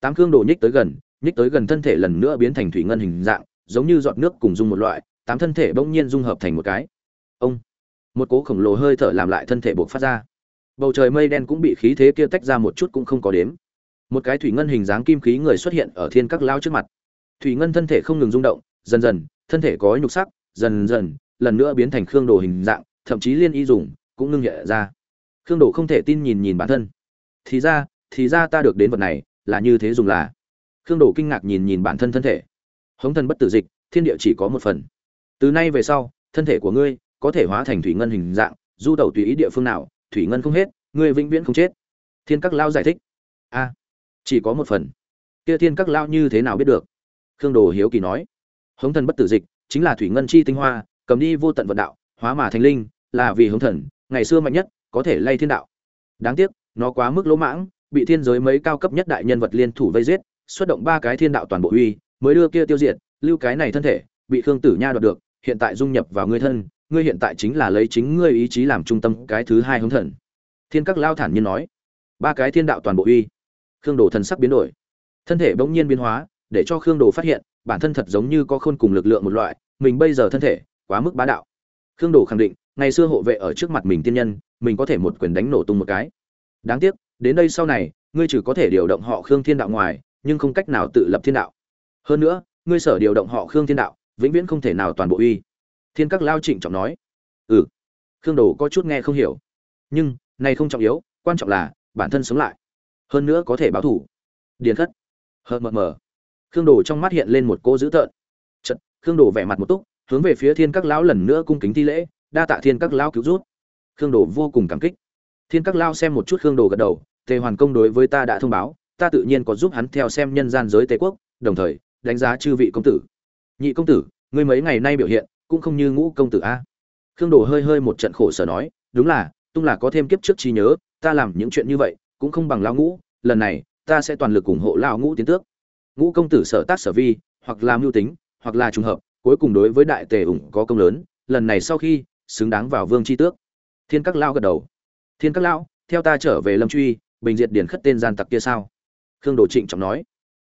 Tám khương đồ nhích tới gần, nhích tới gần thân thể lần nữa biến thành thủy ngân hình dạng, giống như giọt nước cùng dung một loại, tám thân thể bỗng nhiên dung hợp thành một cái. Ông, một cố khổng lồ hơi thở làm lại thân thể buộc phát ra. Bầu trời mây đen cũng bị khí thế kia tách ra một chút cũng không có đếm một cái thủy ngân hình dáng kim khí người xuất hiện ở thiên các lao trước mặt. Thủy ngân thân thể không ngừng rung động, dần dần, thân thể có nhục sắc, dần dần, lần nữa biến thành khương đồ hình dạng, thậm chí liên y dùng, cũng ngưng nhẹ ra. Khương đồ không thể tin nhìn nhìn bản thân. Thì ra thì ra ta được đến vật này, là như thế dùng là. Khương đồ kinh ngạc nhìn nhìn bản thân thân thể. Hống thân bất tử dịch, thiên địa chỉ có một phần. Từ nay về sau, thân thể của ngươi có thể hóa thành thủy ngân hình dạng, du tẩu tùy ý địa phương nào, thủy ngân không hết, ngươi vĩnh viễn không chết. Thiên các lao giải thích. A chỉ có một phần. Kia thiên các lao như thế nào biết được? Khương đồ hiếu kỳ nói. Hống thần bất tử dịch, chính là thủy ngân chi tinh hoa, cầm đi vô tận vận đạo, hóa mà thành linh, là vì hống thần, ngày xưa mạnh nhất, có thể lay thiên đạo. Đáng tiếc, nó quá mức lỗ mãng, bị thiên giới mấy cao cấp nhất đại nhân vật liên thủ vây giết, xuất động ba cái thiên đạo toàn bộ uy, mới đưa kia tiêu diệt, lưu cái này thân thể, bị khương tử nha đoạt được, hiện tại dung nhập vào ngươi thân, ngươi hiện tại chính là lấy chính ngươi ý chí làm trung tâm cái thứ hai hướng thần. Thiên các lao thản nhiên nói. Ba cái thiên đạo toàn bộ uy khương đồ thần sắc biến đổi. Thân thể bỗng nhiên biến hóa, để cho khương đồ phát hiện, bản thân thật giống như có khôn cùng lực lượng một loại, mình bây giờ thân thể, quá mức bá đạo. Khương đồ khẳng định, ngày xưa hộ vệ ở trước mặt mình tiên nhân, mình có thể một quyền đánh nổ tung một cái. Đáng tiếc, đến đây sau này, ngươi chỉ có thể điều động họ khương thiên đạo ngoài, nhưng không cách nào tự lập thiên đạo. Hơn nữa, ngươi sở điều động họ khương thiên đạo, vĩnh viễn không thể nào toàn bộ uy. Thiên các lao trịnh trọng nói. Ừ. Khương đồ có chút nghe không hiểu. Nhưng, này không trọng yếu, quan trọng là, bản thân sống lại hơn nữa có thể báo thủ. Điền khất. Hờ mờ mờ. Khương đồ trong mắt hiện lên một cô dữ tợn. Chật khương đồ vẻ mặt một túc, hướng về phía thiên các lão lần nữa cung kính thi lễ, đa tạ thiên các lão cứu rút khương đồ vô cùng cảm kích. Thiên các lao xem một chút khương đồ gật đầu, tề hoàn công đối với ta đã thông báo, ta tự nhiên có giúp hắn theo xem nhân gian giới tề quốc, đồng thời, đánh giá chư vị công tử. Nhị công tử, ngươi mấy ngày nay biểu hiện, cũng không như ngũ công tử a. Khương đồ hơi hơi một trận khổ sở nói, đúng là, tung là có thêm kiếp trước trí nhớ, ta làm những chuyện như vậy cũng không bằng Lão ngũ, lần này, ta sẽ toàn lực ủng hộ Lão ngũ tiến tước. Ngũ công tử sở tác sở vi, hoặc là mưu tính, hoặc là trùng hợp, cuối cùng đối với đại tề ủng có công lớn, lần này sau khi, xứng đáng vào vương tri tước. Thiên các lao gật đầu. Thiên các lão, theo ta trở về lâm truy, bình diệt điển khất tên gian tặc kia sao? Khương đồ trịnh trọng nói.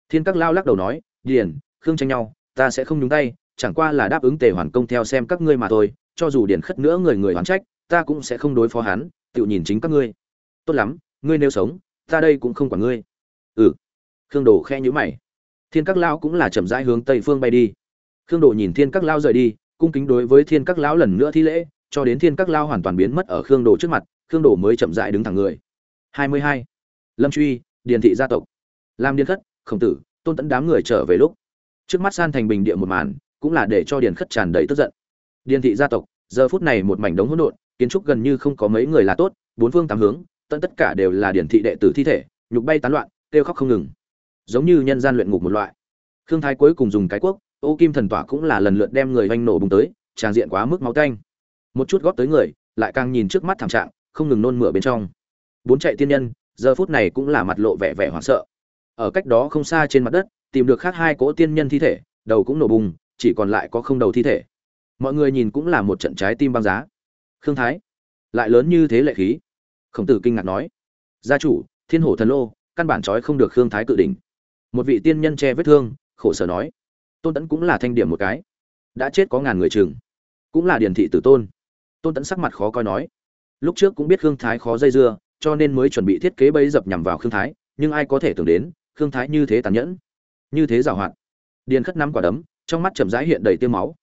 Thiên các lao lắc đầu nói, điển, khương tranh nhau, ta sẽ không nhúng tay, chẳng qua là đáp ứng tề hoàn công theo xem các ngươi mà thôi, cho dù điển khất nữa người người oán trách, ta cũng sẽ không đối phó hắn, tự nhìn chính các ngươi. Tốt lắm ngươi nếu sống, ta đây cũng không quản ngươi. Ừ. Khương đồ khe nhữ mày. Thiên các lao cũng là chậm rãi hướng tây phương bay đi. Khương đồ nhìn thiên các lao rời đi, cung kính đối với thiên các lão lần nữa thi lễ, cho đến thiên các lao hoàn toàn biến mất ở khương đồ trước mặt, khương đồ mới chậm rãi đứng thẳng người. 22. lâm truy, điền thị gia tộc. Lam điền khất, khổng tử, tôn tẫn đám người trở về lúc. Trước mắt san thành bình địa một màn, cũng là để cho điền khất tràn đầy tức giận. Điền thị gia tộc, giờ phút này một mảnh đống hỗn độn, kiến trúc gần như không có mấy người là tốt, bốn phương tám hướng tận tất cả đều là điển thị đệ tử thi thể, nhục bay tán loạn, kêu khóc không ngừng. Giống như nhân gian luyện ngục một loại. Khương thái cuối cùng dùng cái quốc, ô kim thần tỏa cũng là lần lượt đem người oanh nổ bùng tới, tràn diện quá mức máu tanh. Một chút góp tới người, lại càng nhìn trước mắt thảm trạng, không ngừng nôn mửa bên trong. Bốn chạy tiên nhân, giờ phút này cũng là mặt lộ vẻ vẻ hoảng sợ. Ở cách đó không xa trên mặt đất, tìm được khác hai cỗ tiên nhân thi thể, đầu cũng nổ bùng, chỉ còn lại có không đầu thi thể. Mọi người nhìn cũng là một trận trái tim băng giá. Khương thái, lại lớn như thế lệ khí khổng tử kinh ngạc nói, gia chủ, thiên hổ thần lô, căn bản trói không được khương thái cự đỉnh. Một vị tiên nhân che vết thương, khổ sở nói, tôn tẫn cũng là thanh điểm một cái, đã chết có ngàn người chừng, cũng là điển thị tử tôn. Tôn tẫn sắc mặt khó coi nói, lúc trước cũng biết khương thái khó dây dưa, cho nên mới chuẩn bị thiết kế bẫy dập nhằm vào khương thái, nhưng ai có thể tưởng đến, khương thái như thế tàn nhẫn, như thế giàu hạn. Điền khất năm quả đấm, trong mắt chậm rãi hiện đầy tiêu máu.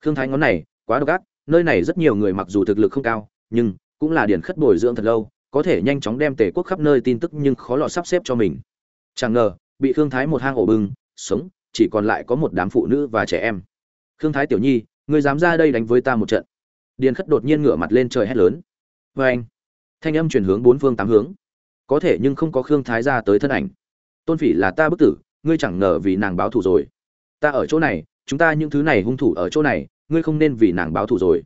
Khương thái ngón này, quá độc ác, nơi này rất nhiều người mặc dù thực lực không cao, nhưng cũng là điền khất bồi dưỡng thật lâu có thể nhanh chóng đem tề quốc khắp nơi tin tức nhưng khó lọt sắp xếp cho mình. Chẳng ngờ, bị khương thái một hang ổ bưng, sống, chỉ còn lại có một đám phụ nữ và trẻ em. Khương thái tiểu nhi, người dám ra đây đánh với ta một trận. Điền khất đột nhiên ngửa mặt lên trời hét lớn. Vê anh, thanh âm chuyển hướng bốn phương tám hướng. Có thể nhưng không có khương thái ra tới thân ảnh. Tôn phỉ là ta bức tử, ngươi chẳng ngờ vì nàng báo thù rồi. Ta ở chỗ này, chúng ta những thứ này hung thủ ở chỗ này, ngươi không nên vì nàng báo thù rồi.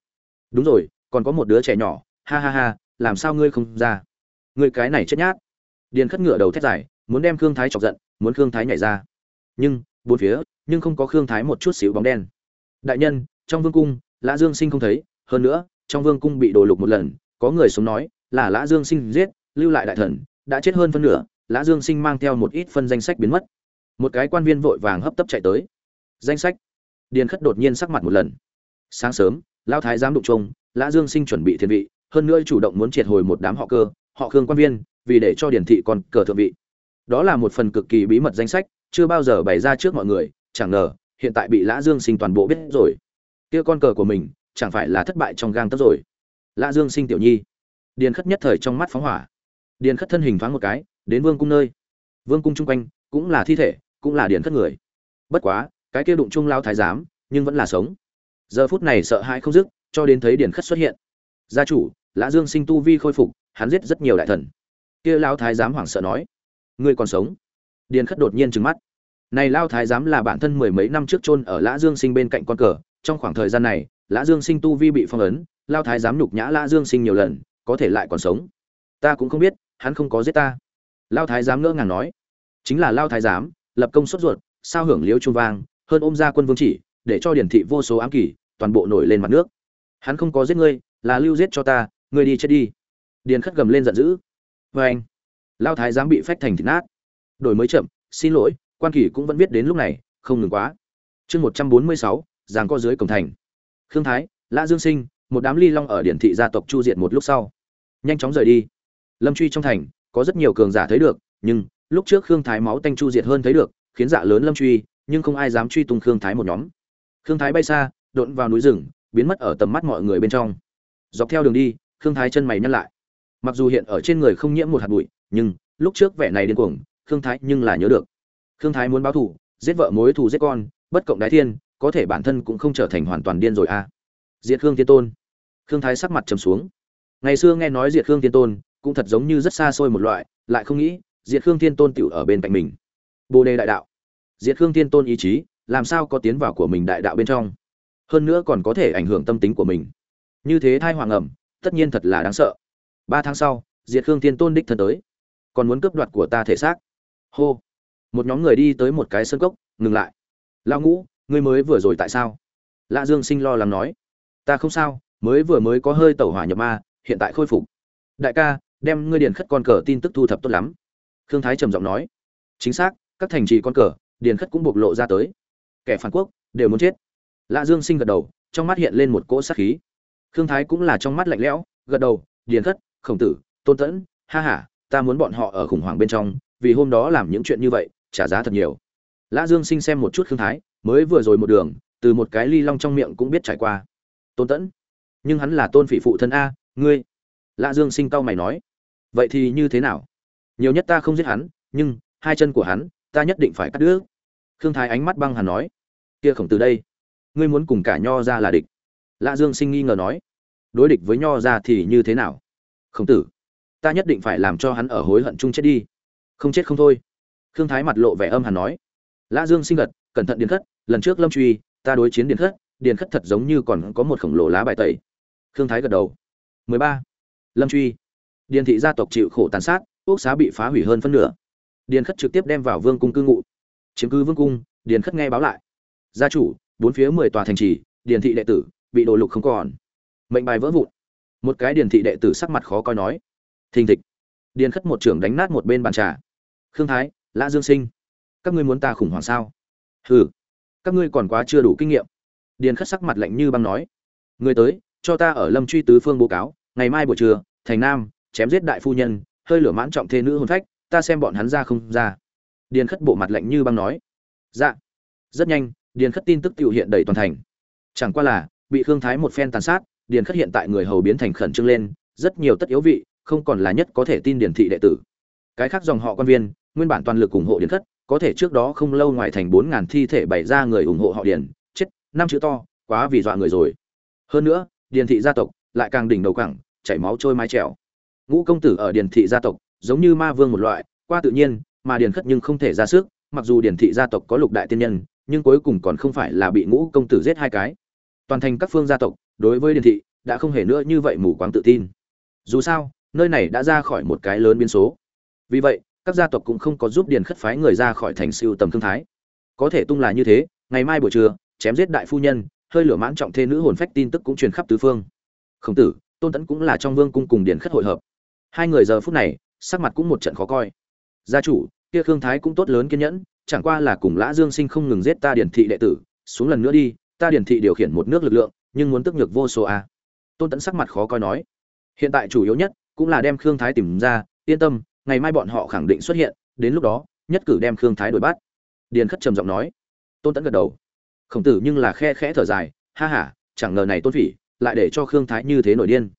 Đúng rồi, còn có một đứa trẻ nhỏ, ha ha ha làm sao ngươi không ra? Ngươi cái này chết nhát. Điền khất ngựa đầu thét dài, muốn đem khương thái chọc giận, muốn khương thái nhảy ra. Nhưng, bốn phía, nhưng không có khương thái một chút xíu bóng đen. Đại nhân, trong vương cung, lã dương sinh không thấy, hơn nữa, trong vương cung bị đổ lục một lần, có người sống nói là lã dương sinh giết, lưu lại đại thần, đã chết hơn phân nửa, lã dương sinh mang theo một ít phân danh sách biến mất. Một cái quan viên vội vàng hấp tấp chạy tới. Danh sách. Điền khất đột nhiên sắc mặt một lần. Sáng sớm lao thái giám đụng trông lã dương sinh chuẩn bị thiên vị hơn nữa chủ động muốn triệt hồi một đám họ cơ, họ khương quan viên, vì để cho điển thị còn cờ thượng vị. Đó là một phần cực kỳ bí mật danh sách, chưa bao giờ bày ra trước mọi người, chẳng ngờ, hiện tại bị lã dương sinh toàn bộ biết rồi. Kia con cờ của mình, chẳng phải là thất bại trong gang tấc rồi. Lã dương sinh tiểu nhi. Điền khất nhất thời trong mắt phóng hỏa. Điền khất thân hình thoáng một cái, đến vương cung nơi. Vương cung chung quanh, cũng là thi thể, cũng là điền khất người. Bất quá, cái kia đụng chung lao thái giám, nhưng vẫn là sống. Giờ phút này sợ hãi không dứt, cho đến thấy điền khất xuất hiện. Gia chủ lã dương sinh tu vi khôi phục hắn giết rất nhiều đại thần. Kia lao thái giám hoảng sợ nói ngươi còn sống? Điền khất đột nhiên trừng mắt. Này lao thái giám là bản thân mười mấy năm trước chôn ở lã dương sinh bên cạnh con cờ trong khoảng thời gian này lã dương sinh tu vi bị phong ấn lao thái giám nhục nhã lã dương sinh nhiều lần có thể lại còn sống. Ta cũng không biết hắn không có giết ta. Lao thái giám ngỡ ngàng nói chính là lao thái giám lập công xuất ruột sao hưởng liếu trung vang hơn ôm ra quân vương chỉ để cho điển thị vô số ám kỷ, toàn bộ nổi lên mặt nước. Hắn không có giết ngươi là lưu giết cho ta ngươi đi chết đi. Điền khất gầm lên giận dữ. Vê anh, lao thái giám bị phách thành thịt nát. Đổi mới chậm, xin lỗi, quan kỳ cũng vẫn biết đến lúc này, không ngừng quá. Chương một trăm bốn mươi sáu giáng co dưới cổng thành. Khương thái, lã dương sinh, một đám ly long ở điển thị gia tộc chu diệt một lúc sau. Nhanh chóng rời đi. Lâm truy trong thành, có rất nhiều cường giả thấy được, nhưng lúc trước khương thái máu tanh chu diệt hơn thấy được, khiến dạ lớn lâm truy, nhưng không ai dám truy tung khương thái một nhóm. Khương thái bay xa đột vào núi rừng, biến mất ở tầm mắt mọi người bên trong. Dọc theo đường đi khương thái chân mày nhăn lại. Mặc dù hiện ở trên người không nhiễm một hạt bụi, nhưng lúc trước vẻ này điên cuồng, khương thái nhưng là nhớ được. Khương thái muốn báo thù, giết vợ mối thù giết con, bất cộng đái thiên, có thể bản thân cũng không trở thành hoàn toàn điên rồi à. Diệt khương thiên tôn. Khương thái sắc mặt trầm xuống. Ngày xưa nghe nói diệt khương thiên tôn cũng thật giống như rất xa xôi một loại, lại không nghĩ diệt khương thiên tôn tiểu ở bên cạnh mình. Bồ đề đại đạo. Diệt khương thiên tôn ý chí, làm sao có tiến vào của mình đại đạo bên trong? Hơn nữa còn có thể ảnh hưởng tâm tính của mình. Như thế thai hoàng ẩm tất nhiên thật là đáng sợ. Ba tháng sau, diệt khương thiên tôn đích thân tới. Còn muốn cướp đoạt của ta thể xác. Hô. Một nhóm người đi tới một cái sân cốc, ngừng lại. Lao ngũ, ngươi mới vừa rồi tại sao? Lạ dương sinh lo lắng nói. Ta không sao, mới vừa mới có hơi tẩu hỏa nhập ma, hiện tại khôi phục. Đại ca, đem ngươi điền khất con cờ tin tức thu thập tốt lắm. Khương thái trầm giọng nói. Chính xác, các thành trì con cờ, điền khất cũng bộc lộ ra tới. Kẻ phản quốc, đều muốn chết. Lạ dương sinh gật đầu, trong mắt hiện lên một cỗ sát khí khương thái cũng là trong mắt lạnh lẽo, gật đầu, điền khất, khổng tử, tôn tẫn, ha ha, ta muốn bọn họ ở khủng hoảng bên trong, vì hôm đó làm những chuyện như vậy, trả giá thật nhiều. Lã dương sinh xem một chút khương thái, mới vừa rồi một đường, từ một cái ly long trong miệng cũng biết trải qua. Tôn tẫn, nhưng hắn là tôn phỉ phụ thân a, ngươi? Lã dương sinh cau mày nói. Vậy thì như thế nào? Nhiều nhất ta không giết hắn, nhưng hai chân của hắn, ta nhất định phải cắt đứt. Khương thái ánh mắt băng hà nói. Kia khổng Tử đây, ngươi muốn cùng cả nho ra là địch lã dương sinh nghi ngờ nói, đối địch với nho ra thì như thế nào? Khổng tử, ta nhất định phải làm cho hắn ở hối hận chung chết đi. Không chết không thôi. Khương thái mặt lộ vẻ âm hàn nói. Lã dương sinh gật, cẩn thận điền khất, lần trước lâm truy, ta đối chiến điền khất điền khất thật giống như còn có một khổng lồ lá bài tẩy. Khương thái gật đầu. 13. lâm truy. Điền thị gia tộc chịu khổ tàn sát, quốc xá bị phá hủy hơn phân nửa. Điền khất trực tiếp đem vào vương cung cư ngụ. Chiếm cứ vương cung, điền khất nghe báo lại. Gia chủ, bốn phía mười tòa thành trì, điền thị đệ tử bị đổ lục không còn. Mệnh bài vỡ vụn. Một cái điền thị đệ tử sắc mặt khó coi nói. Thình thịch. Điền khất một trưởng đánh nát một bên bàn trà. Khương thái, lã dương sinh, các ngươi muốn ta khủng hoảng sao? Hừ, các ngươi còn quá chưa đủ kinh nghiệm. Điền khất sắc mặt lạnh như băng nói. Người tới, cho ta ở lâm truy tứ phương báo cáo, ngày mai buổi trưa, thành nam, chém giết đại phu nhân, hơi lửa mãn trọng thê nữ hôn phách, ta xem bọn hắn ra không ra. Điền khất bộ mặt lạnh như băng nói. Dạ. Rất nhanh, điền khất tin tức tự hiện đầy toàn thành. Chẳng qua là bị khương thái một phen tàn sát, điền khất hiện tại người hầu biến thành khẩn trương lên, rất nhiều tất yếu vị, không còn là nhất có thể tin điền thị đệ tử. Cái khác dòng họ quan viên, nguyên bản toàn lực ủng hộ điền khất, có thể trước đó không lâu ngoài thành bốn ngàn thi thể bày ra người ủng hộ họ điền, chết, năm chữ to, quá vì dọa người rồi. Hơn nữa, điền thị gia tộc lại càng đỉnh đầu cẳng chảy máu trôi mái trèo ngũ công tử ở điền thị gia tộc, giống như ma vương một loại, qua tự nhiên, mà điền khất nhưng không thể ra sức, mặc dù điền thị gia tộc có lục đại tiên nhân, nhưng cuối cùng còn không phải là bị ngũ công tử giết hai cái toàn thành các phương gia tộc, đối với điền thị, đã không hề nữa như vậy mù quáng tự tin. Dù sao, nơi này đã ra khỏi một cái lớn biến số. Vì vậy, các gia tộc cũng không có giúp điền khất phái người ra khỏi thành siêu tầm thương thái. Có thể tung là như thế, ngày mai buổi trưa, chém giết đại phu nhân, hơi lửa mãn trọng thê nữ hồn phách tin tức cũng truyền khắp tứ phương. Khổng tử, tôn tẫn cũng là trong vương cung cùng điền khất hội hợp. Hai người giờ phút này, sắc mặt cũng một trận khó coi. Gia chủ, kia khương thái cũng tốt lớn kiên nhẫn, chẳng qua là cùng lã dương sinh không ngừng giết ta điển thị đệ tử, xuống lần nữa đi ta điển thị điều khiển một nước lực lượng, nhưng muốn tức nhược vô số a. Tôn tẫn sắc mặt khó coi nói. Hiện tại chủ yếu nhất cũng là đem khương thái tìm ra, yên tâm, ngày mai bọn họ khẳng định xuất hiện, đến lúc đó, nhất cử đem khương thái đuổi bắt. Điền khất trầm giọng nói. Tôn tẫn gật đầu. Khổng tử nhưng là khe khẽ thở dài, ha ha, chẳng ngờ này tôn phỉ lại để cho khương thái như thế nổi điên.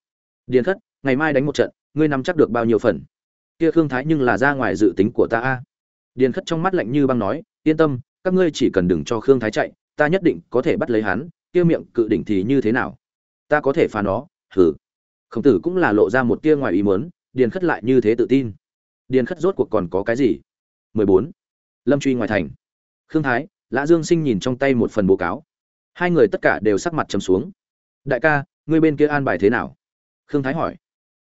Điền khất, ngày mai đánh một trận, ngươi nắm chắc được bao nhiêu phần? Kia khương thái nhưng là ra ngoài dự tính của ta a. Điền khất trong mắt lạnh như băng nói, yên tâm, các ngươi chỉ cần đừng cho khương thái chạy ta nhất định có thể bắt lấy hắn, kia miệng cự đỉnh thì như thế nào? Ta có thể phá nó hử khổng tử cũng là lộ ra một tia ngoài ý muốn, điền khất lại như thế tự tin. Điền khất rốt cuộc còn có cái gì? 14. lâm truy ngoài thành. Khương thái, lã dương sinh nhìn trong tay một phần báo cáo. Hai người tất cả đều sắc mặt trầm xuống. Đại ca, ngươi bên kia an bài thế nào? Khương thái hỏi.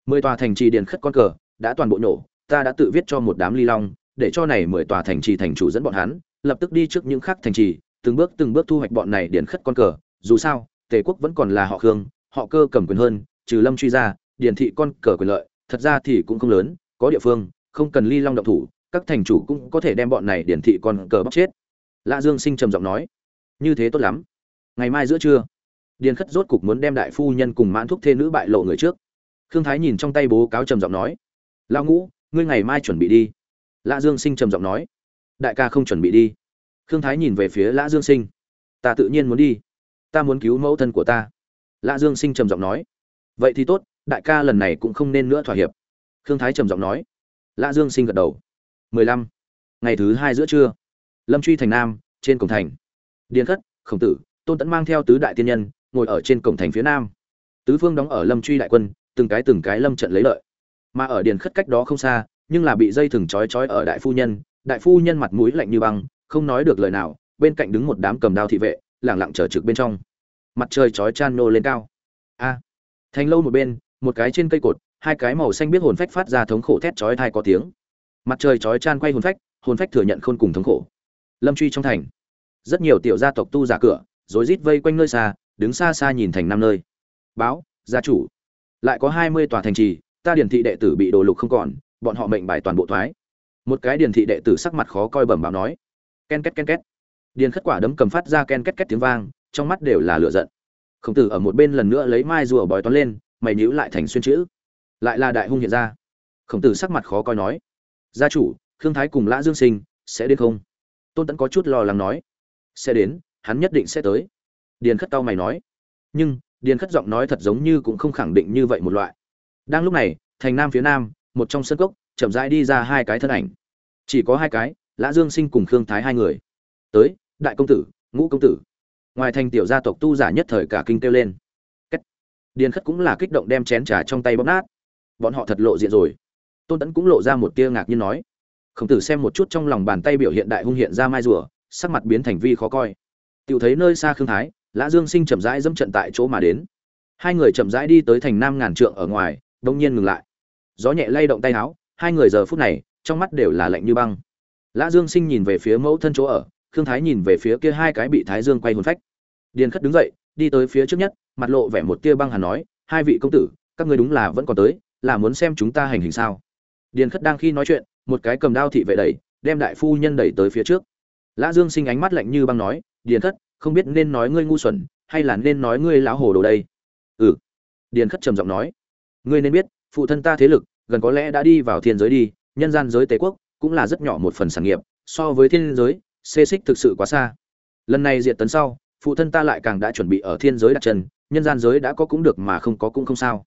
Mười tòa thành trì điền khất con cờ, đã toàn bộ nổ, ta đã tự viết cho một đám ly long, để cho này mười tòa thành trì thành chủ dẫn bọn hắn, lập tức đi trước những khác thành trì từng bước từng bước thu hoạch bọn này điền khất con cờ, dù sao, tề quốc vẫn còn là họ khương, họ cơ cầm quyền hơn, trừ lâm truy ra điền thị con cờ quyền lợi, thật ra thì cũng không lớn, có địa phương, không cần ly long động thủ, các thành chủ cũng có thể đem bọn này điền thị con cờ bóc chết. Lạ dương sinh trầm giọng nói. Như thế tốt lắm. Ngày mai giữa trưa điền khất rốt cục muốn đem đại phu nhân cùng mãn thuốc thê nữ bại lộ người trước. Khương thái nhìn trong tay bố cáo trầm giọng nói. Lão ngũ, ngươi ngày mai chuẩn bị đi. Lã dương sinh trầm giọng nói. Đại ca không chuẩn bị đi khương thái nhìn về phía lã dương sinh. Ta tự nhiên muốn đi. Ta muốn cứu mẫu thân của ta. Lã dương sinh trầm giọng nói. Vậy thì tốt, đại ca lần này cũng không nên nữa thỏa hiệp. Khương thái trầm giọng nói. Lã dương sinh gật đầu. Mười lăm. Ngày thứ hai giữa trưa. Lâm truy thành nam, trên cổng thành. Điền khất, khổng tử, tôn tẫn mang theo tứ đại tiên nhân, ngồi ở trên cổng thành phía nam. Tứ phương đóng ở lâm truy đại quân, từng cái từng cái lâm trận lấy lợi. Mà ở điền khất cách đó không xa, nhưng là bị dây thừng trói trói ở đại phu nhân. Đại phu nhân mặt mũi lạnh như băng không nói được lời nào, bên cạnh đứng một đám cầm đao thị vệ, lẳng lặng chờ trực bên trong. Mặt trời chói chan nô lên cao. A. Thành lâu một bên, một cái trên cây cột, hai cái màu xanh biết hồn phách phát ra thống khổ thét chói thai có tiếng. Mặt trời chói chan quay hồn phách hồn phách thừa nhận khôn cùng thống khổ. Lâm truy trong thành. Rất nhiều tiểu gia tộc tu giả cửa, rối rít vây quanh nơi xa, đứng xa xa nhìn thành năm nơi. Báo, gia chủ. Lại có hai mươi tòa thành trì, ta điển thị đệ tử bị đồ lục không còn, bọn họ mệnh bài toàn bộ thoái. Một cái điển thị đệ tử sắc mặt khó coi bẩm báo nói ken két ken két. Điền khất quả đấm cầm phát ra ken két két tiếng vang, trong mắt đều là lửa giận. Khổng tử ở một bên lần nữa lấy mai rùa bói toán lên, mày nhíu lại thành xuyên chữ. Lại là đại hung hiện ra. Khổng tử sắc mặt khó coi nói, gia chủ, khương thái cùng lã dương sinh, sẽ đến không? Tôn tẫn có chút lo lắng nói, sẽ đến, hắn nhất định sẽ tới. Điền khất tao mày nói, nhưng, điền khất giọng nói thật giống như cũng không khẳng định như vậy một loại. Đang lúc này, thành nam phía nam, một trong sân cốc, chậm rãi đi ra hai cái thân ảnh. Chỉ có hai cái lã dương sinh cùng khương thái hai người. Tới, đại công tử, ngũ công tử. Ngoài thành tiểu gia tộc tu giả nhất thời cả kinh kêu lên. Cách. điền khất cũng là kích động đem chén trà trong tay bóp nát. Bọn họ thật lộ diện rồi. Tôn tẫn cũng lộ ra một tia ngạc nhiên nói. Khổng tử xem một chút trong lòng bàn tay biểu hiện đại hung hiện ra mai rùa, sắc mặt biến thành vi khó coi. Tiểu thấy nơi xa khương thái, lã dương sinh chậm rãi dẫm trận tại chỗ mà đến. Hai người chậm rãi đi tới thành nam ngàn trượng ở ngoài, đông nhiên ngừng lại. Gió nhẹ lay động tay áo, hai người giờ phút này, trong mắt đều là lạnh như băng lã dương sinh nhìn về phía mẫu thân chỗ ở, khương thái nhìn về phía kia hai cái bị thái dương quay hồn phách. Điền khất đứng dậy, đi tới phía trước nhất, mặt lộ vẻ một tia băng hàn nói, hai vị công tử, các ngươi đúng là vẫn còn tới, là muốn xem chúng ta hành hình sao? Điền khất đang khi nói chuyện, một cái cầm đao thị vệ đẩy, đem đại phu nhân đẩy tới phía trước. Lã dương sinh ánh mắt lạnh như băng nói, điền khất, không biết nên nói ngươi ngu xuẩn, hay là nên nói ngươi lão hồ đồ đây? Ừ. Điền khất trầm giọng nói, ngươi nên biết, phụ thân ta thế lực, gần có lẽ đã đi vào thiên giới đi, nhân gian giới tế quốc cũng là rất nhỏ một phần sản nghiệp, so với thiên giới, xê xích thực sự quá xa. Lần này diệt tấn sau, phụ thân ta lại càng đã chuẩn bị ở thiên giới đặt chân, nhân gian giới đã có cũng được mà không có cũng không sao.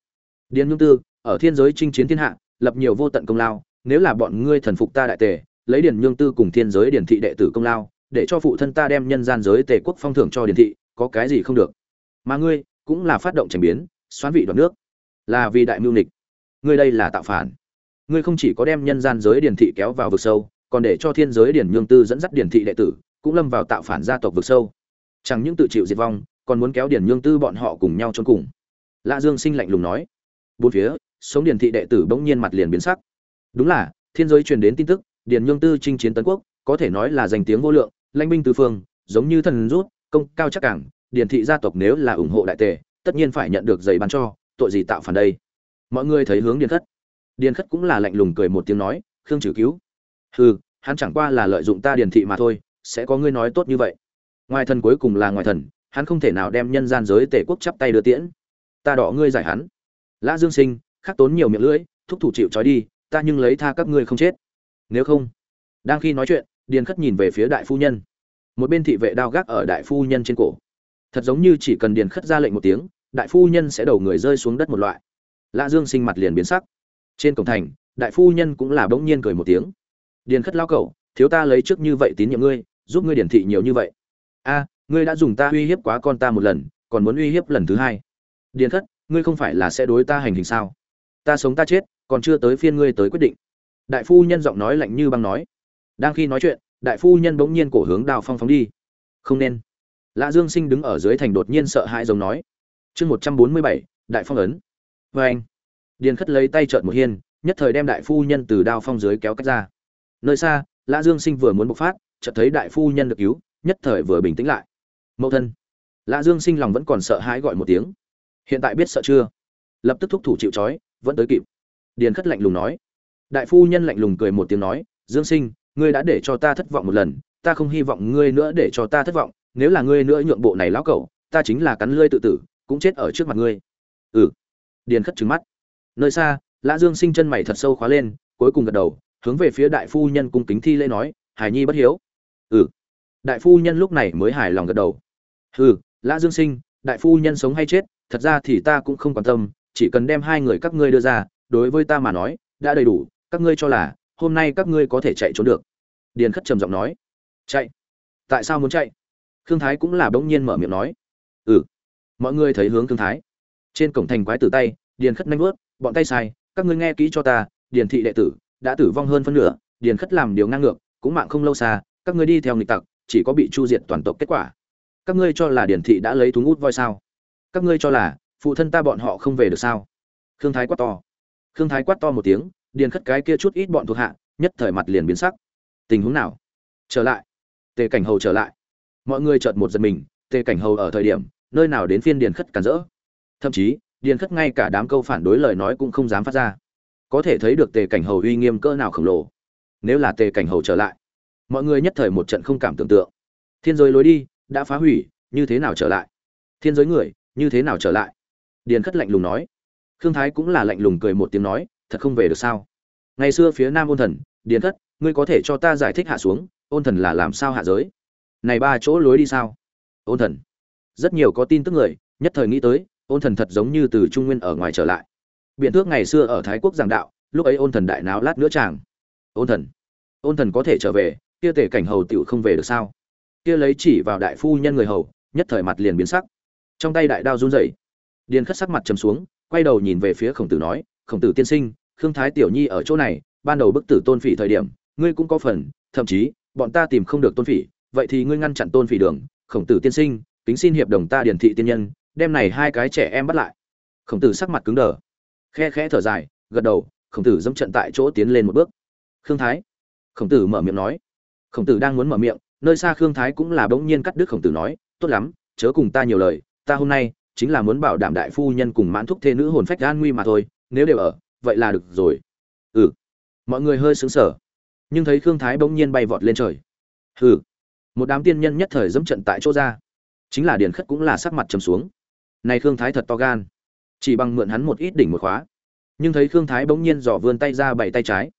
Điền nhung tư, ở thiên giới chinh chiến thiên hạ, lập nhiều vô tận công lao, nếu là bọn ngươi thần phục ta đại tề, lấy điền nhung tư cùng thiên giới điển thị đệ tử công lao, để cho phụ thân ta đem nhân gian giới tề quốc phong thưởng cho điển thị, có cái gì không được. Mà ngươi, cũng là phát động tranh biến, xoán vị đoạt nước. Là vì đại mưu nịch ngươi đây là tạo phản ngươi không chỉ có đem nhân gian giới điển thị kéo vào vực sâu, còn để cho thiên giới điển nhương tư dẫn dắt điển thị đệ tử, cũng lâm vào tạo phản gia tộc vực sâu. Chẳng những tự chịu diệt vong, còn muốn kéo điển nhương tư bọn họ cùng nhau trốn cùng. Lạ dương sinh lạnh lùng nói. Bốn phía, sống điển thị đệ tử bỗng nhiên mặt liền biến sắc. Đúng là, thiên giới truyền đến tin tức, điển nhương tư chinh chiến tấn quốc, có thể nói là danh tiếng vô lượng, lãnh binh tứ phương, giống như thần rút, công cao chắc cảng, điển thị gia tộc nếu là ủng hộ đại tề, tất nhiên phải nhận được giày bán cho, tội gì tạo phản đây? Mọi người thấy hướng điển thất điền khất cũng là lạnh lùng cười một tiếng nói, khương trừ cứu, hừ, hắn chẳng qua là lợi dụng ta điền thị mà thôi, sẽ có ngươi nói tốt như vậy. Ngoài thần cuối cùng là ngoài thần, hắn không thể nào đem nhân gian giới tể quốc chắp tay đưa tiễn. Ta đỏ ngươi giải hắn. Lã dương sinh, khắc tốn nhiều miệng lưỡi, thúc thủ chịu trói đi, ta nhưng lấy tha các ngươi không chết. Nếu không. Đang khi nói chuyện, điền khất nhìn về phía đại phu nhân. Một bên thị vệ đao gác ở đại phu nhân trên cổ. Thật giống như chỉ cần điền khất ra lệnh một tiếng, đại phu nhân sẽ đầu người rơi xuống đất một loại. Lã dương sinh mặt liền biến sắc trên cổng thành, đại phu nhân cũng là bỗng nhiên cười một tiếng. Điền khất lao cậu, thiếu ta lấy trước như vậy tín nhiệm ngươi, giúp ngươi điển thị nhiều như vậy. A, ngươi đã dùng ta uy hiếp quá con ta một lần, còn muốn uy hiếp lần thứ hai. Điền khất, ngươi không phải là sẽ đối ta hành hình sao? Ta sống ta chết, còn chưa tới phiên ngươi tới quyết định. Đại phu nhân giọng nói lạnh như băng nói. Đang khi nói chuyện, đại phu nhân bỗng nhiên cổ hướng đào phong phóng đi. Không nên. Lã dương sinh đứng ở dưới thành đột nhiên sợ hãi giống nói. Chương một trăm bốn mươi bảy, đại phong ấn. Vê anh điền khất lấy tay trợn một hiên, nhất thời đem đại phu nhân từ đao phong dưới kéo cách ra. Nơi xa, lã dương sinh vừa muốn bộc phát, chợt thấy đại phu nhân được cứu, nhất thời vừa bình tĩnh lại. Mẫu thân. Lã dương sinh lòng vẫn còn sợ hãi gọi một tiếng. Hiện tại biết sợ chưa? Lập tức thúc thủ chịu trói, vẫn tới kịp. Điền khất lạnh lùng nói. Đại phu nhân lạnh lùng cười một tiếng nói, dương sinh, ngươi đã để cho ta thất vọng một lần, ta không hy vọng ngươi nữa để cho ta thất vọng, nếu là ngươi nữa nhượng bộ này lão cẩu, ta chính là cắn lưỡi tự tử, cũng chết ở trước mặt ngươi. Ừ. Điền khất trừng mắt nơi xa, lã dương sinh chân mày thật sâu khóa lên, cuối cùng gật đầu, hướng về phía đại phu nhân cung kính thi lễ nói, hải nhi bất hiếu. Ừ. Đại phu nhân lúc này mới hài lòng gật đầu. Ừ lã dương sinh, đại phu nhân sống hay chết, thật ra thì ta cũng không quan tâm, chỉ cần đem hai người các ngươi đưa ra, đối với ta mà nói, đã đầy đủ, các ngươi cho là, hôm nay các ngươi có thể chạy trốn được. Điền khất trầm giọng nói. Chạy? Tại sao muốn chạy? Khương thái cũng là bỗng nhiên mở miệng nói. Ừ. Mọi người thấy hướng khương thái. Trên cổng thành quái tử tay, điền khất nanh vớt bọn tay sai, các ngươi nghe kỹ cho ta, điền thị đệ tử, đã tử vong hơn phân nửa, điền khất làm điều ngang ngược, cũng mạng không lâu xa, các ngươi đi theo nghịch tặc, chỉ có bị chu diệt toàn tộc kết quả. Các ngươi cho là điền thị đã lấy thú ngút voi sao? Các ngươi cho là, phụ thân ta bọn họ không về được sao? Khương thái quát to. Khương thái quát to một tiếng, điền khất cái kia chút ít bọn thuộc hạ, nhất thời mặt liền biến sắc. Tình huống nào? Trở lại. Tề cảnh hầu trở lại. Mọi người chợt một giật mình, tề cảnh hầu ở thời điểm, nơi nào đến phiên điền khất cản rỡ? Thậm chí điền khất ngay cả đám câu phản đối lời nói cũng không dám phát ra. Có thể thấy được tề cảnh hầu uy nghiêm cỡ nào khổng lồ. Nếu là tề cảnh hầu trở lại, mọi người nhất thời một trận không cảm tưởng tượng. Thiên giới lối đi, đã phá hủy, như thế nào trở lại? Thiên giới người, như thế nào trở lại? Điền khất lạnh lùng nói. Khương thái cũng là lạnh lùng cười một tiếng nói, thật không về được sao? Ngày xưa phía nam ôn thần, điền khất, ngươi có thể cho ta giải thích hạ xuống, ôn thần là làm sao hạ giới? Này ba chỗ lối đi sao? Ôn thần. Rất nhiều có tin tức người, nhất thời nghĩ tới ôn thần thật giống như từ trung nguyên ở ngoài trở lại. Biện thước ngày xưa ở thái quốc giảng đạo, lúc ấy ôn thần đại náo lát nữa chàng. Ôn thần ôn thần có thể trở về, kia tể cảnh hầu tiểu không về được sao? Kia lấy chỉ vào đại phu nhân người hầu, nhất thời mặt liền biến sắc. Trong tay đại đao run rẩy. Điền khất sắc mặt trầm xuống, quay đầu nhìn về phía khổng tử nói, khổng tử tiên sinh, khương thái tiểu nhi ở chỗ này, ban đầu bức tử tôn phỉ thời điểm, ngươi cũng có phần, thậm chí, bọn ta tìm không được tôn phỉ, vậy thì ngươi ngăn chặn tôn phỉ đường. Khổng tử tiên sinh tính xin hiệp đồng ta điển thị tiên nhân đem này hai cái trẻ em bắt lại. Khổng tử sắc mặt cứng đờ. Khe khẽ thở dài, gật đầu, khổng tử dẫm trận tại chỗ tiến lên một bước. Khương thái. Khổng tử mở miệng nói. Khổng tử đang muốn mở miệng, nơi xa khương thái cũng là bỗng nhiên cắt đứt khổng tử nói, tốt lắm, chớ cùng ta nhiều lời, ta hôm nay chính là muốn bảo đảm đại phu nhân cùng mãn thúc thê nữ hồn phách an nguy mà thôi, nếu đều ở, vậy là được rồi. Ừ. Mọi người hơi sững sờ, nhưng thấy khương thái bỗng nhiên bay vọt lên trời. Hừ. Một đám tiên nhân nhất thời dẫm trận tại chỗ ra. Chính là điền khất cũng là sắc mặt trầm xuống này khương thái thật to gan. Chỉ bằng mượn hắn một ít đỉnh một khóa. Nhưng thấy khương thái bỗng nhiên dò vươn tay ra bảy tay trái.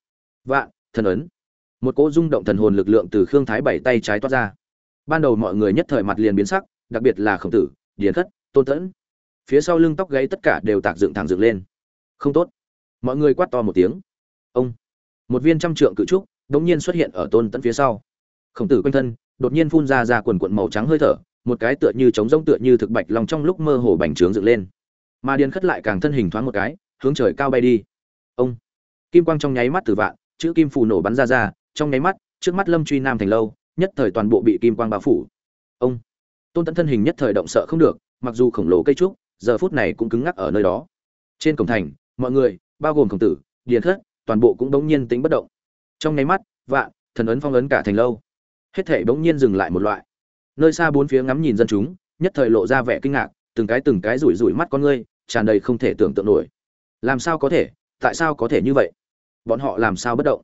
Vạn thần ấn. Một cỗ rung động thần hồn lực lượng từ khương thái bảy tay trái toát ra. Ban đầu mọi người nhất thời mặt liền biến sắc, đặc biệt là khổng tử, điền khất, tôn tẫn. Phía sau lưng tóc gáy tất cả đều tạc dựng thẳng dựng lên. Không tốt. Mọi người quát to một tiếng. Ông. Một viên trăm trượng cự trúc đống nhiên xuất hiện ở tôn tẫn phía sau. Khổng tử quanh thân đột nhiên phun ra ra quần quận màu trắng hơi thở một cái tựa như trống rỗng tựa như thực bạch lòng trong lúc mơ hồ bành trướng dựng lên. Mà điền khất lại càng thân hình thoáng một cái, hướng trời cao bay đi. Ông! Kim quang trong nháy mắt từ vạn, chữ kim phù nổ bắn ra ra, trong nháy mắt, trước mắt lâm truy nam thành lâu, nhất thời toàn bộ bị kim quang bao phủ. Ông! Tôn tẫn thân hình nhất thời động sợ không được, mặc dù khổng lồ cây trúc, giờ phút này cũng cứng ngắc ở nơi đó. Trên cổng thành, mọi người, bao gồm khổng tử, điền khất, toàn bộ cũng đống nhiên tính bất động. Trong nháy mắt, vạn, thần ấn phong ấn cả thành lâu. Hết thể bỗng nhiên dừng lại một loại nơi xa bốn phía ngắm nhìn dân chúng, nhất thời lộ ra vẻ kinh ngạc, từng cái từng cái rủi rủi mắt con ngươi, tràn đầy không thể tưởng tượng nổi. Làm sao có thể? Tại sao có thể như vậy? Bọn họ làm sao bất động?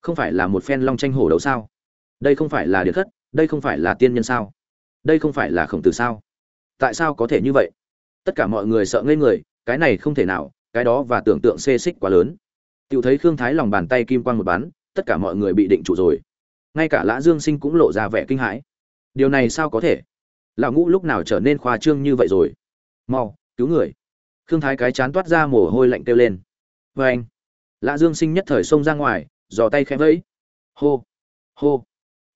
Không phải là một phen long tranh hổ đấu sao? Đây không phải là điệt thất đây không phải là tiên nhân sao? Đây không phải là khổng tử sao? Tại sao có thể như vậy? Tất cả mọi người sợ ngây người, cái này không thể nào, cái đó và tưởng tượng xê xích quá lớn. Tự thấy khương thái lòng bàn tay kim quang một bắn, tất cả mọi người bị định trụ rồi. Ngay cả lã dương sinh cũng lộ ra vẻ kinh hãi điều này sao có thể? Lão ngũ lúc nào trở nên khoa trương như vậy rồi? Mau, cứu người. Khương thái cái chán toát ra mồ hôi lạnh kêu lên. Vê anh, lã dương sinh nhất thời xông ra ngoài, giò tay khẽ vẫy. Hô hô.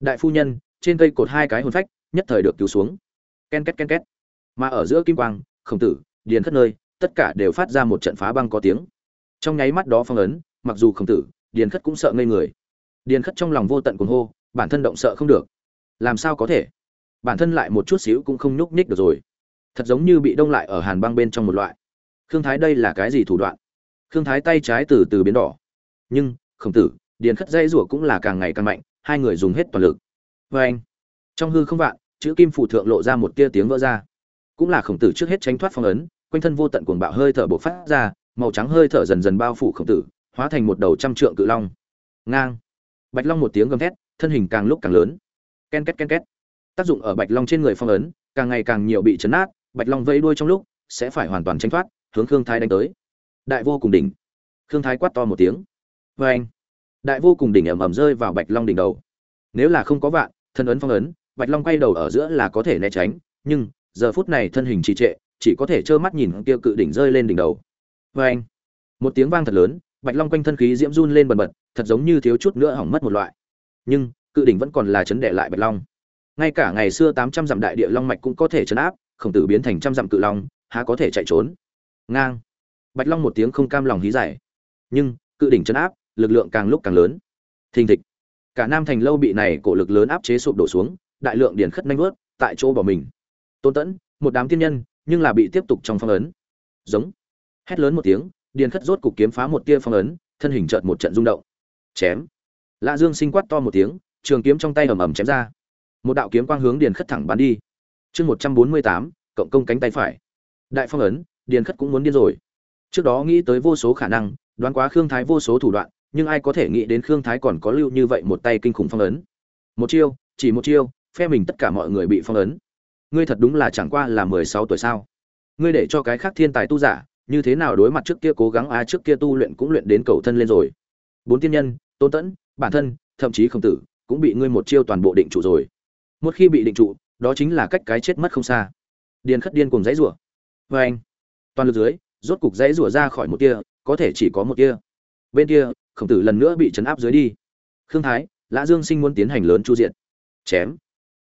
Đại phu nhân, trên cây cột hai cái hồn phách, nhất thời được cứu xuống. Ken két ken két. Mà ở giữa kim quang, khổng tử, điền khất nơi, tất cả đều phát ra một trận phá băng có tiếng. Trong nháy mắt đó phong ấn, mặc dù khổng tử, điền khất cũng sợ ngây người. Điền khất trong lòng vô tận cuồng hô, bản thân động sợ không được làm sao có thể? Bản thân lại một chút xíu cũng không nhúc nhích được rồi. Thật giống như bị đông lại ở hàn băng bên trong một loại. Khương thái đây là cái gì thủ đoạn? Khương thái tay trái từ từ biến đỏ. Nhưng, khổng tử, điền khất dây rủa cũng là càng ngày càng mạnh, hai người dùng hết toàn lực. Vê anh, trong hư không vạn, chữ kim phụ thượng lộ ra một tia tiếng vỡ ra. Cũng là khổng tử trước hết tránh thoát phong ấn, quanh thân vô tận cuồng bạo hơi thở bộc phát ra, màu trắng hơi thở dần dần bao phủ khổng tử, hóa thành một đầu trăm trượng cự long. Ngang. Bạch long một tiếng gầm thét, thân hình càng lúc càng lớn ken két ken két. Tác dụng ở bạch long trên người phong ấn, càng ngày càng nhiều bị chấn át bạch long vẫy đuôi trong lúc, sẽ phải hoàn toàn tranh thoát, hướng khương thái đánh tới. Đại vô cùng đỉnh. Khương thái quát to một tiếng. Vê anh, đại vô cùng đỉnh ẩm ẩm rơi vào bạch long đỉnh đầu. Nếu là không có vạn, thân ấn phong ấn, bạch long quay đầu ở giữa là có thể né tránh, nhưng, giờ phút này thân hình trì trệ, chỉ có thể trơ mắt nhìn kia cự đỉnh rơi lên đỉnh đầu. Vê anh, một tiếng vang thật lớn, bạch long quanh thân khí diễm run lên bần bật, thật giống như thiếu chút nữa hỏng mất một loại. Nhưng cự đỉnh vẫn còn là chấn đệ lại bạch long. Ngay cả ngày xưa tám trăm dặm đại địa long mạch cũng có thể chấn áp, khổng tử biến thành trăm dặm cự long, há có thể chạy trốn. Ngang. Bạch long một tiếng không cam lòng hí giải nhưng, cự đỉnh chấn áp, lực lượng càng lúc càng lớn. Thình thịch. Cả nam thành lâu bị này cổ lực lớn áp chế sụp đổ xuống, đại lượng điển khất nanh vớt, tại chỗ bỏ mình. Tôn tẫn, một đám tiên nhân, nhưng là bị tiếp tục trong phong ấn. Giống. Hét lớn một tiếng, điền khất rốt cục kiếm phá một tia phong ấn, thân hình chợt một trận rung động. Chém. Lạ dương sinh quát to một tiếng trường kiếm trong tay ầm ầm chém ra. Một đạo kiếm quang hướng điền khất thẳng bắn đi. Chương một trăm bốn mươi tám, cộng công cánh tay phải. Đại phong ấn, điền khất cũng muốn điên rồi. Trước đó nghĩ tới vô số khả năng, đoán quá khương thái vô số thủ đoạn, nhưng ai có thể nghĩ đến khương thái còn có lưu như vậy một tay kinh khủng phong ấn. Một chiêu, chỉ một chiêu, phe mình tất cả mọi người bị phong ấn. Ngươi thật đúng là chẳng qua là mười sáu tuổi sao? Ngươi để cho cái khác thiên tài tu giả, như thế nào đối mặt trước kia cố gắng a trước kia tu luyện cũng luyện đến cầu thân lên rồi. Bốn tiên nhân, tôn tẫn, bản thân, thậm chí khổng tử cũng bị ngươi một chiêu toàn bộ định trụ rồi. Một khi bị định trụ, đó chính là cách cái chết mất không xa. Điền khất điên cùng dãy rủa. Vê anh, toàn lực dưới, rốt cục dãy rủa ra khỏi một tia, có thể chỉ có một tia. Bên kia, khổng tử lần nữa bị chấn áp dưới đi. Khương thái, lã dương sinh muốn tiến hành lớn chu diện. Chém.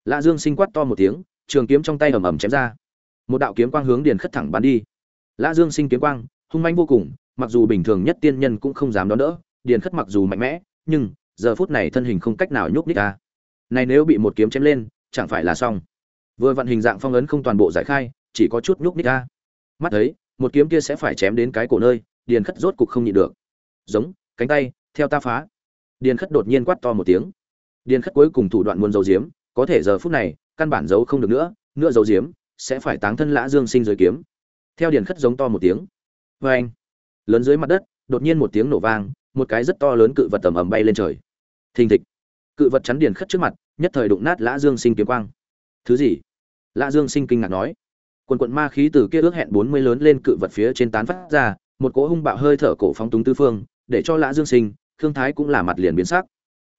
Lã dương sinh quát to một tiếng, trường kiếm trong tay ầm ầm chém ra. Một đạo kiếm quang hướng điền khất thẳng bắn đi. Lã dương sinh kiếm quang, hung manh vô cùng, mặc dù bình thường nhất tiên nhân cũng không dám đón đỡ, điền khất mặc dù mạnh mẽ, nhưng giờ phút này thân hình không cách nào nhúc nhích a này nếu bị một kiếm chém lên, chẳng phải là xong. Vừa vận hình dạng phong ấn không toàn bộ giải khai, chỉ có chút nhúc nhích a mắt thấy, một kiếm kia sẽ phải chém đến cái cổ nơi, điền khất rốt cục không nhịn được. Giống, cánh tay, theo ta phá. Điền khất đột nhiên quát to một tiếng. Điền khất cuối cùng thủ đoạn muốn giấu diếm có thể giờ phút này, căn bản giấu không được nữa nữa giấu diếm sẽ phải táng thân lã dương sinh dưới kiếm. Theo điền khất giống to một tiếng. Vê anh lớn dưới mặt đất, đột nhiên một tiếng nổ vang, một cái rất to lớn cự vật tầm ầm bay lên trời thình thịch. Cự vật chắn điền khất trước mặt, nhất thời đụng nát lã dương sinh kiếm quang. Thứ gì? Lã dương sinh kinh ngạc nói. Quần quận ma khí từ kia ước hẹn bốn mươi lớn lên cự vật phía trên tán phát ra, một cỗ hung bạo hơi thở cổ phóng túng tư phương, để cho lã dương sinh thương thái cũng là mặt liền biến sắc.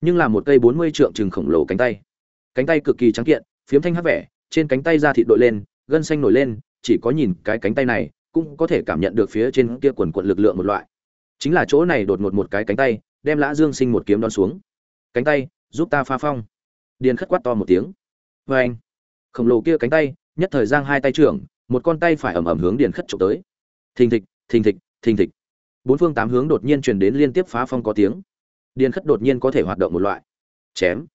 Nhưng là một cây bốn mươi trượng chừng khổng lồ cánh tay. Cánh tay cực kỳ trắng kiện, phiếm thanh hắc vẻ, trên cánh tay da thịt đội lên, gân xanh nổi lên, chỉ có nhìn cái cánh tay này, cũng có thể cảm nhận được phía trên kia quần quận lực lượng một loại. Chính là chỗ này đột ngột một cái cánh tay, đem lã dương sinh một kiếm đón xuống cánh tay, giúp ta pha phong. Điền khất quát to một tiếng. Vê anh, khổng lồ kia cánh tay, nhất thời giang hai tay trưởng, một con tay phải ẩm ẩm hướng điền khất trộm tới. Thình thịch thình thịch thình thịch. Bốn phương tám hướng đột nhiên truyền đến liên tiếp phá phong có tiếng. Điền khất đột nhiên có thể hoạt động một loại. Chém.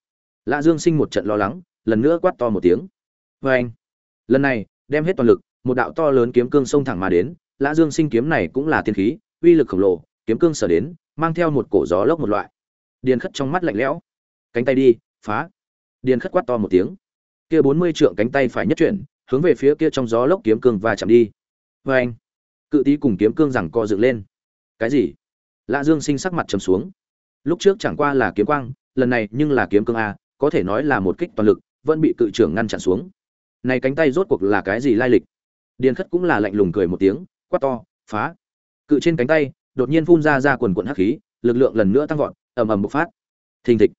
Lã dương sinh một trận lo lắng, lần nữa quát to một tiếng. Vê anh, lần này, đem hết toàn lực, một đạo to lớn kiếm cương xông thẳng mà đến. Lã dương sinh kiếm này cũng là tiên khí, uy lực khổng lồ, kiếm cương sở đến, mang theo một cổ gió lốc một loại điền khất trong mắt lạnh lẽo. Cánh tay đi, phá. Điền khất quát to một tiếng. Kia bốn mươi trượng cánh tay phải nhất chuyển, hướng về phía kia trong gió lốc kiếm cương và chạm đi. Vê anh, cự tý cùng kiếm cương rằng co dựng lên. Cái gì? Lã dương sinh sắc mặt trầm xuống. Lúc trước chẳng qua là kiếm quang, lần này nhưng là kiếm cương a, có thể nói là một kích toàn lực, vẫn bị cự trưởng ngăn chặn xuống. Này cánh tay rốt cuộc là cái gì lai lịch? Điền khất cũng là lạnh lùng cười một tiếng, quát to, phá. Cự trên cánh tay, đột nhiên phun ra ra quần quần hắc khí, lực lượng lần nữa tăng vọt ầm ầm bộc phát. Thình thịch.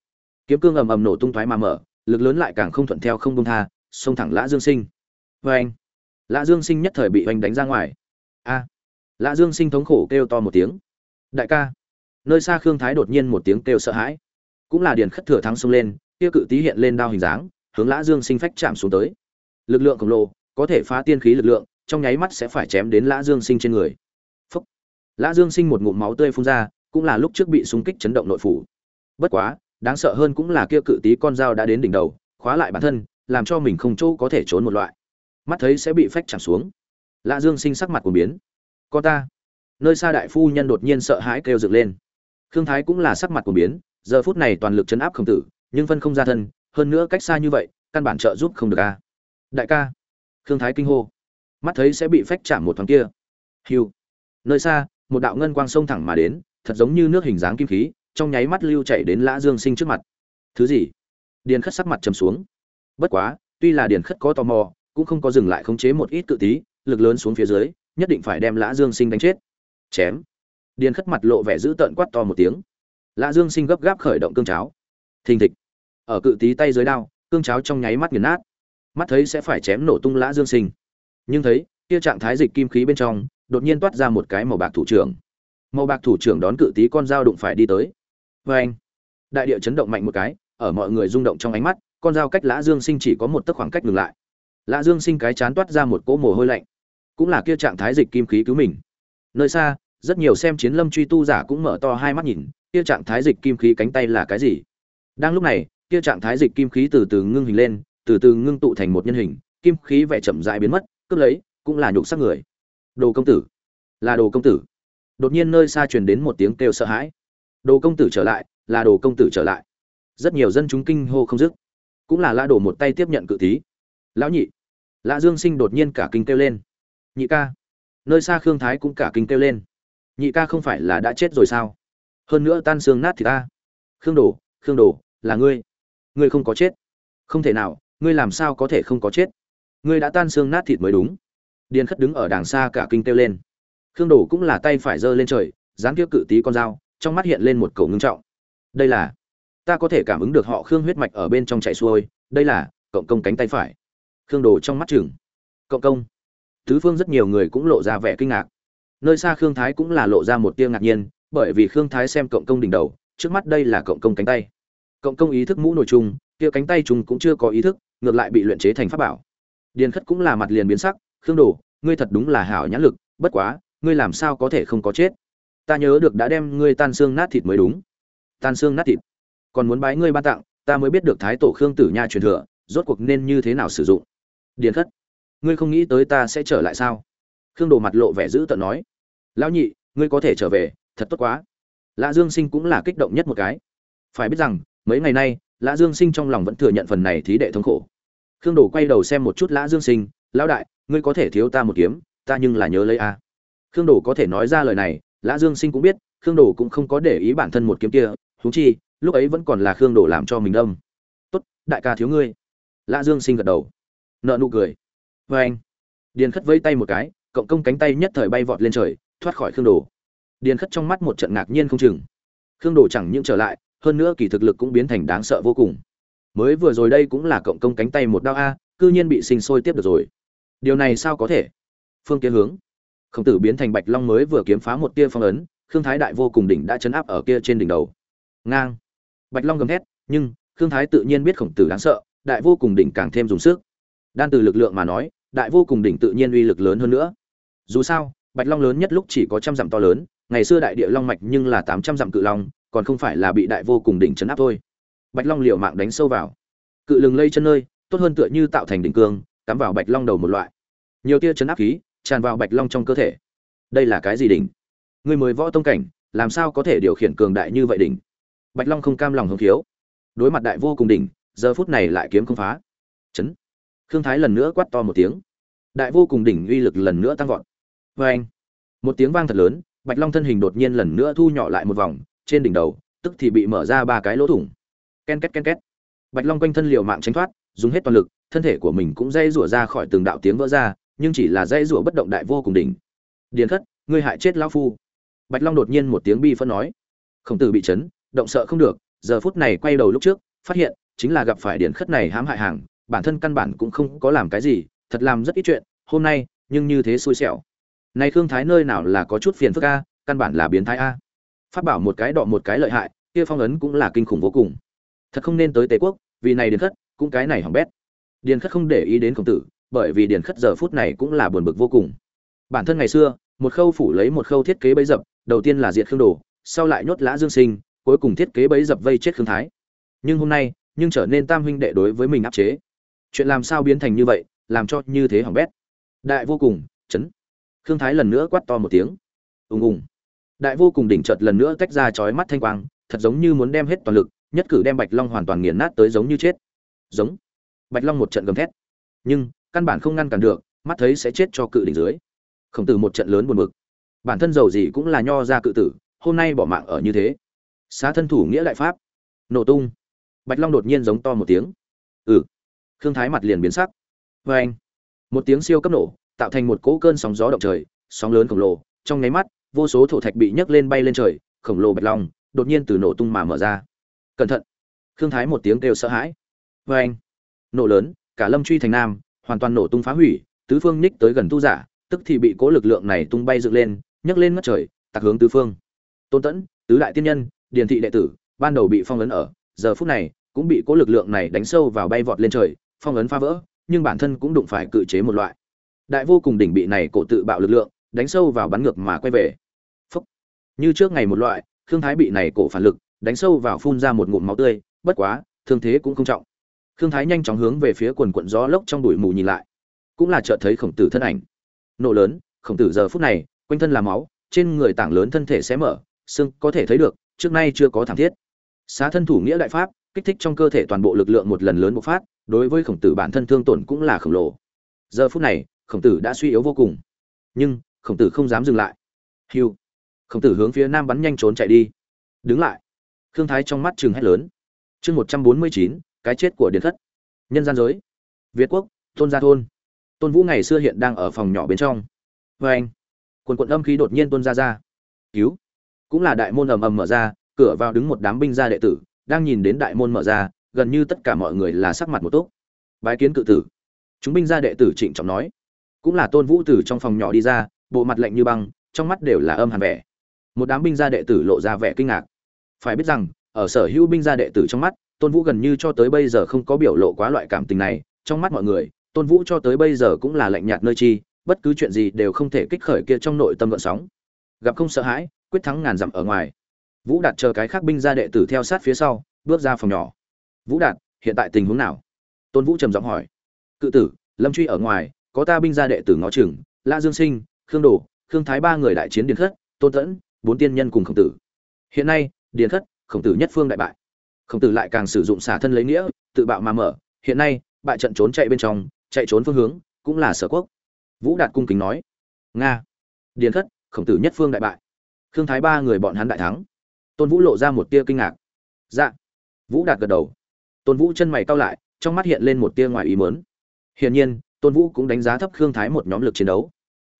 Kiếm cương ầm ầm nổ tung thoái mà mở, lực lớn lại càng không thuận theo không buông tha, xông thẳng lã dương sinh. Vê anh, lã dương sinh nhất thời bị oanh đánh ra ngoài. A, lã dương sinh thống khổ kêu to một tiếng. Đại ca, nơi xa khương thái đột nhiên một tiếng kêu sợ hãi. Cũng là điền khất thừa thắng xông lên, kia cự tí hiện lên đao hình dáng, hướng lã dương sinh phách chạm xuống tới. Lực lượng khổng lồ, có thể phá tiên khí lực lượng, trong nháy mắt sẽ phải chém đến lã dương sinh trên người. Phúc. lã dương sinh một ngụm máu tươi phun ra cũng là lúc trước bị xung kích chấn động nội phủ. Bất quá, đáng sợ hơn cũng là kia cự tí con dao đã đến đỉnh đầu, khóa lại bản thân, làm cho mình không chỗ có thể trốn một loại. Mắt thấy sẽ bị phách chạm xuống. Lã dương sinh sắc mặt của biến. Con ta. Nơi xa đại phu nhân đột nhiên sợ hãi kêu dựng lên. Khương thái cũng là sắc mặt của biến, giờ phút này toàn lực chấn áp không tử, nhưng phân không ra thân, hơn nữa cách xa như vậy, căn bản trợ giúp không được a. Đại ca. Khương thái kinh hô. Mắt thấy sẽ bị phách chạm một thoáng kia. Hiu. Nơi xa, một đạo ngân quang sông thẳng mà đến thật giống như nước hình dáng kim khí, trong nháy mắt lưu chạy đến lã dương sinh trước mặt. Thứ gì? Điền khất sắc mặt trầm xuống. Bất quá, tuy là điền khất có tò mò, cũng không có dừng lại khống chế một ít cự tí, lực lớn xuống phía dưới, nhất định phải đem lã dương sinh đánh chết. Chém. Điền khất mặt lộ vẻ dữ tợn quát to một tiếng. Lã dương sinh gấp gáp khởi động cương cháo. Thình thịch. Ở cự tí tay dưới đao, cương cháo trong nháy mắt nghiền nát. Mắt thấy sẽ phải chém nổ tung lã dương sinh. Nhưng thấy, kia trạng thái dịch kim khí bên trong, đột nhiên toát ra một cái màu bạc thủ trưởng màu bạc thủ trưởng đón cự tí con dao đụng phải đi tới. Vê anh, đại địa chấn động mạnh một cái, ở mọi người rung động trong ánh mắt, con dao cách lã dương sinh chỉ có một tấc khoảng cách ngừng lại. Lã dương sinh cái chán toát ra một cỗ mồ hôi lạnh, cũng là kia trạng thái dịch kim khí cứu mình. Nơi xa, rất nhiều xem chiến lâm truy tu giả cũng mở to hai mắt nhìn, kia trạng thái dịch kim khí cánh tay là cái gì? Đang lúc này, kia trạng thái dịch kim khí từ từ ngưng hình lên, từ từ ngưng tụ thành một nhân hình, kim khí vẻ chậm rãi biến mất, cướp lấy, cũng là nhục sắc người. Đồ công tử, là đồ công tử đột nhiên nơi xa truyền đến một tiếng kêu sợ hãi. Đồ công tử trở lại, là đồ công tử trở lại. Rất nhiều dân chúng kinh hô không dứt. Cũng là la đổ một tay tiếp nhận cự tí lão nhị. Lã dương sinh đột nhiên cả kinh kêu lên. Nhị ca. Nơi xa khương thái cũng cả kinh kêu lên. Nhị ca không phải là đã chết rồi sao? Hơn nữa tan xương nát thì ta. Khương đồ khương đồ, là ngươi. Ngươi không có chết. Không thể nào, ngươi làm sao có thể không có chết? Ngươi đã tan xương nát thịt mới đúng. Điền khất đứng ở đàng xa cả kinh kêu lên khương đồ cũng là tay phải giơ lên trời dán kiếp cự tí con dao, trong mắt hiện lên một cầu ngưng trọng. Đây là, ta có thể cảm ứng được họ khương huyết mạch ở bên trong chạy xuôi, đây là, cộng công cánh tay phải. Khương đồ trong mắt chừng. Cộng công. Tứ phương rất nhiều người cũng lộ ra vẻ kinh ngạc. Nơi xa khương thái cũng là lộ ra một tia ngạc nhiên, bởi vì khương thái xem cộng công đỉnh đầu, trước mắt đây là cộng công cánh tay. Cộng công ý thức mũ nổi chung kia cánh tay chúng cũng chưa có ý thức, ngược lại bị luyện chế thành pháp bảo. Điền khất cũng là mặt liền biến sắc, khương đồ, ngươi thật đúng là hảo nhãn lực, bất quá ngươi làm sao có thể không có chết? Ta nhớ được đã đem ngươi tan xương nát thịt mới đúng. Tan xương nát thịt. Còn muốn bái ngươi ban tặng, ta mới biết được thái tổ khương tử nha truyền thừa, rốt cuộc nên như thế nào sử dụng. Điền khất, ngươi không nghĩ tới ta sẽ trở lại sao? Khương đồ mặt lộ vẻ dữ tợn nói. Lão nhị, ngươi có thể trở về, thật tốt quá. Lã dương sinh cũng là kích động nhất một cái. Phải biết rằng, mấy ngày nay, lã dương sinh trong lòng vẫn thừa nhận phần này thí đệ thống khổ. Khương đồ quay đầu xem một chút lã dương sinh, lão đại, ngươi có thể thiếu ta một kiếm, ta nhưng là nhớ lấy a khương đồ có thể nói ra lời này, lã dương sinh cũng biết, khương đồ cũng không có để ý bản thân một kiếm kia, huống chi, lúc ấy vẫn còn là khương đồ làm cho mình đâm. Tốt, đại ca thiếu ngươi. Lã dương sinh gật đầu. Nợ nụ cười. Vê anh. Điền khất vây tay một cái, cộng công cánh tay nhất thời bay vọt lên trời, thoát khỏi khương đồ. Điền khất trong mắt một trận ngạc nhiên không chừng. Khương đồ chẳng những trở lại, hơn nữa kỳ thực lực cũng biến thành đáng sợ vô cùng. Mới vừa rồi đây cũng là cộng công cánh tay một đao a, cư nhiên bị sinh sôi tiếp được rồi. Điều này sao có thể? Phương kia hướng khổng tử biến thành bạch long mới vừa kiếm phá một tia phong ấn, khương thái đại vô cùng đỉnh đã chấn áp ở kia trên đỉnh đầu. Ngang. Bạch long gầm thét, nhưng khương thái tự nhiên biết khổng tử đáng sợ, đại vô cùng đỉnh càng thêm dùng sức. Đan từ lực lượng mà nói, đại vô cùng đỉnh tự nhiên uy lực lớn hơn nữa. Dù sao, bạch long lớn nhất lúc chỉ có trăm dặm to lớn, ngày xưa đại địa long mạch nhưng là tám trăm dặm cự long, còn không phải là bị đại vô cùng đỉnh chấn áp thôi. Bạch long liều mạng đánh sâu vào. Cự lừng lây chân nơi, tốt hơn tựa như tạo thành đỉnh cương, cắm vào bạch long đầu một loại. Nhiều tia chấn áp khí tràn vào bạch long trong cơ thể. Đây là cái gì đỉnh? Người mới võ tông cảnh, làm sao có thể điều khiển cường đại như vậy đỉnh? Bạch long không cam lòng hứng thiếu đối mặt đại vô cùng đỉnh, giờ phút này lại kiếm không phá. Chấn. Khương thái lần nữa quát to một tiếng. Đại vô cùng đỉnh uy lực lần nữa tăng vọt. Vê anh, một tiếng vang thật lớn, bạch long thân hình đột nhiên lần nữa thu nhỏ lại một vòng, trên đỉnh đầu, tức thì bị mở ra ba cái lỗ thủng. Ken két ken két. Bạch long quanh thân liều mạng tránh thoát, dùng hết toàn lực, thân thể của mình cũng dây rủa ra khỏi từng đạo tiếng vỡ ra nhưng chỉ là dây rủa bất động đại vô cùng đỉnh. Điền khất, ngươi hại chết lao phu. Bạch long đột nhiên một tiếng bi phân nói. Khổng tử bị chấn, động sợ không được, giờ phút này quay đầu lúc trước, phát hiện, chính là gặp phải điền khất này hãm hại hàng, bản thân căn bản cũng không có làm cái gì, thật làm rất ít chuyện, hôm nay, nhưng như thế xui xẻo. Này khương thái nơi nào là có chút phiền phức a, căn bản là biến thái a. Phát bảo một cái đọ một cái lợi hại, kia phong ấn cũng là kinh khủng vô cùng. Thật không nên tới tề quốc, vì này điền khất, cũng cái này hỏng bét. Điền khất không để ý đến khổng tử bởi vì điền khất giờ phút này cũng là buồn bực vô cùng. Bản thân ngày xưa, một khâu phủ lấy một khâu thiết kế bấy dập, đầu tiên là diệt khương đồ, sau lại nhốt lã dương sinh, cuối cùng thiết kế bấy dập vây chết khương thái. Nhưng hôm nay, nhưng trở nên tam huynh đệ đối với mình áp chế. Chuyện làm sao biến thành như vậy, làm cho như thế hỏng bét. Đại vô cùng, chấn. Khương thái lần nữa quát to một tiếng. Ùng ùng. Đại vô cùng đỉnh chợt lần nữa tách ra chói mắt thanh quang, thật giống như muốn đem hết toàn lực, nhất cử đem bạch long hoàn toàn nghiền nát tới giống như chết. Giống. Bạch long một trận gầm thét. Nhưng căn bản không ngăn cản được, mắt thấy sẽ chết cho cự đỉnh dưới. Khổng tử một trận lớn buồn bực. Bản thân giàu gì cũng là nho ra cự tử, hôm nay bỏ mạng ở như thế. Xá thân thủ nghĩa đại pháp. Nổ tung. Bạch long đột nhiên giống to một tiếng. Ừ. Khương thái mặt liền biến sắc. Vê anh. Một tiếng siêu cấp nổ, tạo thành một cỗ cơn sóng gió động trời, sóng lớn khổng lồ, trong nháy mắt, vô số thổ thạch bị nhấc lên bay lên trời, khổng lồ bạch long đột nhiên từ nổ tung mà mở ra. Cẩn thận. Khương thái một tiếng kêu sợ hãi. Vê anh. Nổ lớn, cả lâm truy thành nam hoàn toàn nổ tung phá hủy, tứ phương nhích tới gần tu giả, tức thì bị cố lực lượng này tung bay dựng lên, nhấc lên ngất trời, tạc hướng tứ phương. Tôn tẫn, tứ đại tiên nhân, điền thị đệ tử, ban đầu bị phong ấn ở, giờ phút này, cũng bị cố lực lượng này đánh sâu vào bay vọt lên trời, phong ấn phá vỡ, nhưng bản thân cũng đụng phải cự chế một loại. Đại vô cùng đỉnh bị này cổ tự bạo lực lượng, đánh sâu vào bắn ngược mà quay về. Phúc. như trước ngày một loại, khương thái bị này cổ phản lực, đánh sâu vào phun ra một ngụm máu tươi, bất quá, thương thế cũng không trọng khương thái nhanh chóng hướng về phía quần quận gió lốc trong đuổi mù nhìn lại. Cũng là chợt thấy khổng tử thân ảnh. Nổ lớn, khổng tử giờ phút này, quanh thân là máu, trên người tảng lớn thân thể xé mở, xương có thể thấy được, trước nay chưa có thảm thiết. Xá thân thủ nghĩa đại pháp, kích thích trong cơ thể toàn bộ lực lượng một lần lớn bộc phát, đối với khổng tử bản thân thương tổn cũng là khổng lồ. Giờ phút này, khổng tử đã suy yếu vô cùng. Nhưng, khổng tử không dám dừng lại. Hiu. Khổng tử hướng phía nam bắn nhanh trốn chạy đi. Đứng lại. Khương thái trong mắt chừng hét lớn. Chương một trăm bốn mươi chín cái chết của điện thất. Nhân gian giới. Việt quốc, tôn gia thôn. Tôn vũ ngày xưa hiện đang ở phòng nhỏ bên trong. Vê anh, quần quận âm khí đột nhiên tôn ra ra. Cứu. Cũng là đại môn ầm ầm mở ra, cửa vào đứng một đám binh gia đệ tử, đang nhìn đến đại môn mở ra, gần như tất cả mọi người là sắc mặt một tốt bái kiến cự tử. Chúng binh gia đệ tử trịnh trọng nói. Cũng là tôn vũ từ trong phòng nhỏ đi ra, bộ mặt lạnh như băng, trong mắt đều là âm hàn vẻ. Một đám binh gia đệ tử lộ ra vẻ kinh ngạc. Phải biết rằng, ở sở hữu binh gia đệ tử trong mắt tôn vũ gần như cho tới bây giờ không có biểu lộ quá loại cảm tình này, trong mắt mọi người, tôn vũ cho tới bây giờ cũng là lạnh nhạt nơi chi, bất cứ chuyện gì đều không thể kích khởi kia trong nội tâm gợn sóng. Gặp không sợ hãi, quyết thắng ngàn dặm ở ngoài. Vũ đạt chờ cái khác binh gia đệ tử theo sát phía sau, bước ra phòng nhỏ. Vũ đạt, hiện tại tình huống nào? Tôn vũ trầm giọng hỏi. Cự tử, lâm truy ở ngoài, có ta binh gia đệ tử ngó trưởng. la dương sinh, khương đồ, khương thái ba người đại chiến điền khất, tôn tẫn, bốn tiên nhân cùng khổng tử. Hiện nay, điền khất, khổng tử nhất phương đại bại khổng tử lại càng sử dụng xả thân lấy nghĩa tự bạo mà mở. Hiện nay bại trận trốn chạy bên trong chạy trốn phương hướng cũng là sở quốc. Vũ đạt cung kính nói nga điền thất, khổng tử nhất phương đại bại. Khương thái ba người bọn hắn đại thắng. Tôn vũ lộ ra một tia kinh ngạc. Dạ. Vũ đạt gật đầu. Tôn vũ chân mày cau lại trong mắt hiện lên một tia ngoài ý mớn hiển nhiên tôn vũ cũng đánh giá thấp khương thái một nhóm lực chiến đấu.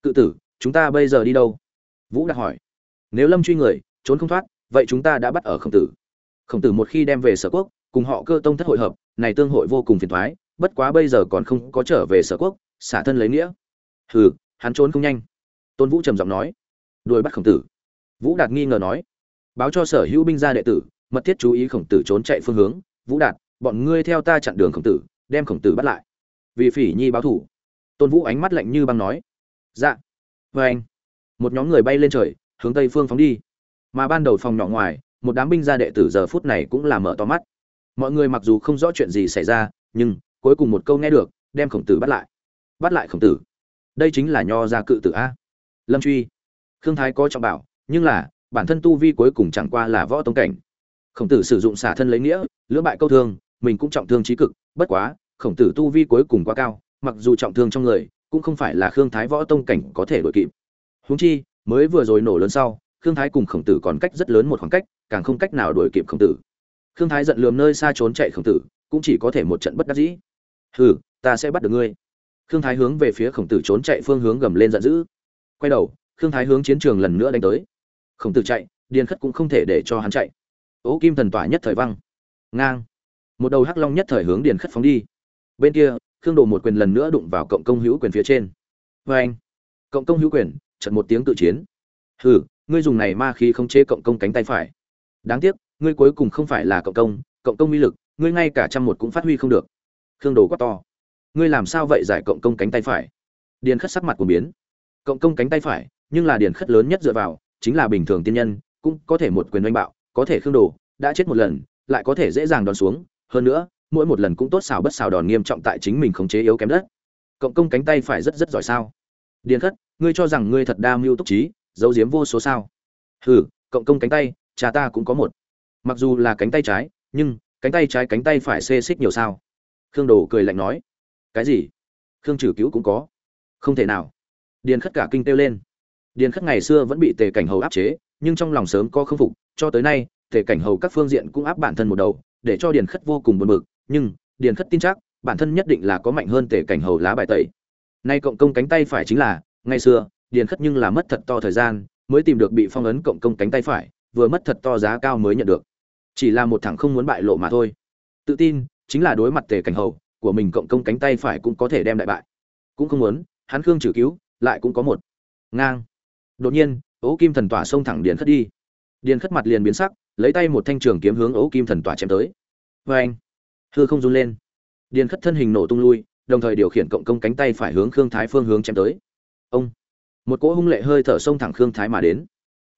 Cự tử chúng ta bây giờ đi đâu? Vũ đạt hỏi. Nếu lâm truy người trốn không thoát vậy chúng ta đã bắt ở khổng tử khổng tử một khi đem về sở quốc, cùng họ cơ tông thất hội hợp, này tương hội vô cùng phiền thoái bất quá bây giờ còn không có trở về sở quốc, xả thân lấy nghĩa. Hừ, hắn trốn không nhanh. Tôn vũ trầm giọng nói. Đuổi bắt khổng tử. Vũ đạt nghi ngờ nói. Báo cho sở hữu binh gia đệ tử, mật thiết chú ý khổng tử trốn chạy phương hướng. Vũ đạt, bọn ngươi theo ta chặn đường khổng tử, đem khổng tử bắt lại. Vì phỉ nhi báo thủ. Tôn vũ ánh mắt lạnh như băng nói. Dạ. Vê anh. Một nhóm người bay lên trời, hướng tây phương phóng đi. Mà ban đầu phòng nhỏ ngoài một đám binh gia đệ tử giờ phút này cũng là mở to mắt. Mọi người mặc dù không rõ chuyện gì xảy ra, nhưng cuối cùng một câu nghe được, đem khổng tử bắt lại. Bắt lại khổng tử. Đây chính là nho gia cự tử a. Lâm truy. Khương thái có trọng bảo, nhưng là, bản thân tu vi cuối cùng chẳng qua là võ tông cảnh. Khổng tử sử dụng xả thân lấy nghĩa, lưỡng bại câu thương, mình cũng trọng thương trí cực, bất quá, khổng tử tu vi cuối cùng quá cao, mặc dù trọng thương trong người, cũng không phải là khương thái võ tông cảnh có thể đội kịp. Huống chi, mới vừa rồi nổ lớn sau khương thái cùng khổng tử còn cách rất lớn một khoảng cách, càng không cách nào đuổi kịp khổng tử. Khương thái giận lườm nơi xa trốn chạy khổng tử, cũng chỉ có thể một trận bất đắc dĩ. Hừ, ta sẽ bắt được ngươi. Khương thái hướng về phía khổng tử trốn chạy phương hướng gầm lên giận dữ. Quay đầu, khương thái hướng chiến trường lần nữa đánh tới. Khổng tử chạy, điền khất cũng không thể để cho hắn chạy. Ố kim thần tỏa nhất thời văng. Ngang. Một đầu hắc long nhất thời hướng điền khất phóng đi. Bên kia, khương đồ một quyền lần nữa đụng vào cộng công hữu quyền phía trên. Vê anh cộng công hữu quyền trận một tiếng tự chiến. Hừ ngươi dùng này ma khí khống chế cộng công cánh tay phải. Đáng tiếc, ngươi cuối cùng không phải là cộng công cộng công uy lực, ngươi ngay cả trăm một cũng phát huy không được. Khương đồ quá to. Ngươi làm sao vậy giải cộng công cánh tay phải? Điền khất sắc mặt của biến. Cộng công cánh tay phải, nhưng là điền khất lớn nhất dựa vào, chính là bình thường tiên nhân, cũng có thể một quyền đánh bạo, có thể khương đồ đã chết một lần, lại có thể dễ dàng đòn xuống. Hơn nữa, mỗi một lần cũng tốt xào bất xào đòn nghiêm trọng tại chính mình khống chế yếu kém đất. Cộng công cánh tay phải rất rất giỏi sao? Điền khất, ngươi cho rằng ngươi thật đa mưu túc trí giấu giếm vô số sao. Hừ, cộng công cánh tay, cha ta cũng có một. Mặc dù là cánh tay trái, nhưng cánh tay trái cánh tay phải xê xích nhiều sao. Khương đồ cười lạnh nói. Cái gì? Khương trừ cứu cũng có. Không thể nào. Điền khất cả kinh kêu lên. Điền khất ngày xưa vẫn bị tề cảnh hầu áp chế, nhưng trong lòng sớm có khâm phục, cho tới nay, tề cảnh hầu các phương diện cũng áp bản thân một đầu, để cho điền khất vô cùng buồn bực, nhưng điền khất tin chắc, bản thân nhất định là có mạnh hơn tề cảnh hầu lá bài tẩy. Nay cộng công cánh tay phải chính là, ngày xưa điền khất nhưng là mất thật to thời gian, mới tìm được bị phong ấn cộng công cánh tay phải, vừa mất thật to giá cao mới nhận được. Chỉ là một thằng không muốn bại lộ mà thôi. Tự tin, chính là đối mặt tề cảnh hầu của mình cộng công cánh tay phải cũng có thể đem đại bại. Cũng không muốn, hắn khương trừ cứu, lại cũng có một. Ngang. Đột nhiên, ố kim thần tỏa xông thẳng điền khất đi. Điền khất mặt liền biến sắc, lấy tay một thanh trường kiếm hướng ố kim thần tỏa chém tới. Vê anh hư không run lên. Điền khất thân hình nổ tung lui, đồng thời điều khiển cộng công cánh tay phải hướng khương thái phương hướng chém tới. Ông một cỗ hung lệ hơi thở sông thẳng khương thái mà đến.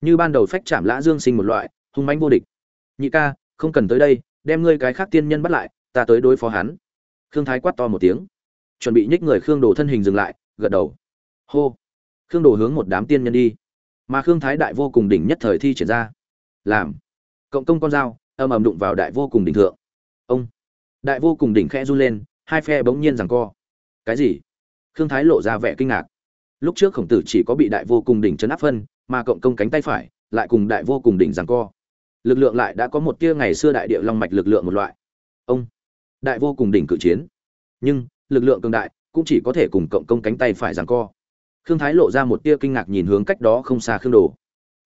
Như ban đầu phách chạm lã dương sinh một loại, hung mãnh vô địch. Nhị ca, không cần tới đây, đem ngươi cái khác tiên nhân bắt lại, ta tới đối phó hắn. Khương thái quát to một tiếng. Chuẩn bị nhích người khương đồ thân hình dừng lại, gật đầu. Hô. Khương đồ hướng một đám tiên nhân đi. Mà khương thái đại vô cùng đỉnh nhất thời thi triển ra. Làm. Cộng công con dao, âm ầm đụng vào đại vô cùng đỉnh thượng. Ông. Đại vô cùng đỉnh khẽ run lên, hai phe bỗng nhiên rằng co. Cái gì? Khương thái lộ ra vẻ kinh ngạc lúc trước khổng tử chỉ có bị đại vô cùng đỉnh chấn áp phân, mà cộng công cánh tay phải, lại cùng đại vô cùng đỉnh rằng co. Lực lượng lại đã có một tia ngày xưa đại địa long mạch lực lượng một loại. Ông, đại vô cùng đỉnh cự chiến. Nhưng, lực lượng cường đại cũng chỉ có thể cùng cộng công cánh tay phải rằng co. Khương thái lộ ra một tia kinh ngạc nhìn hướng cách đó không xa khương đồ.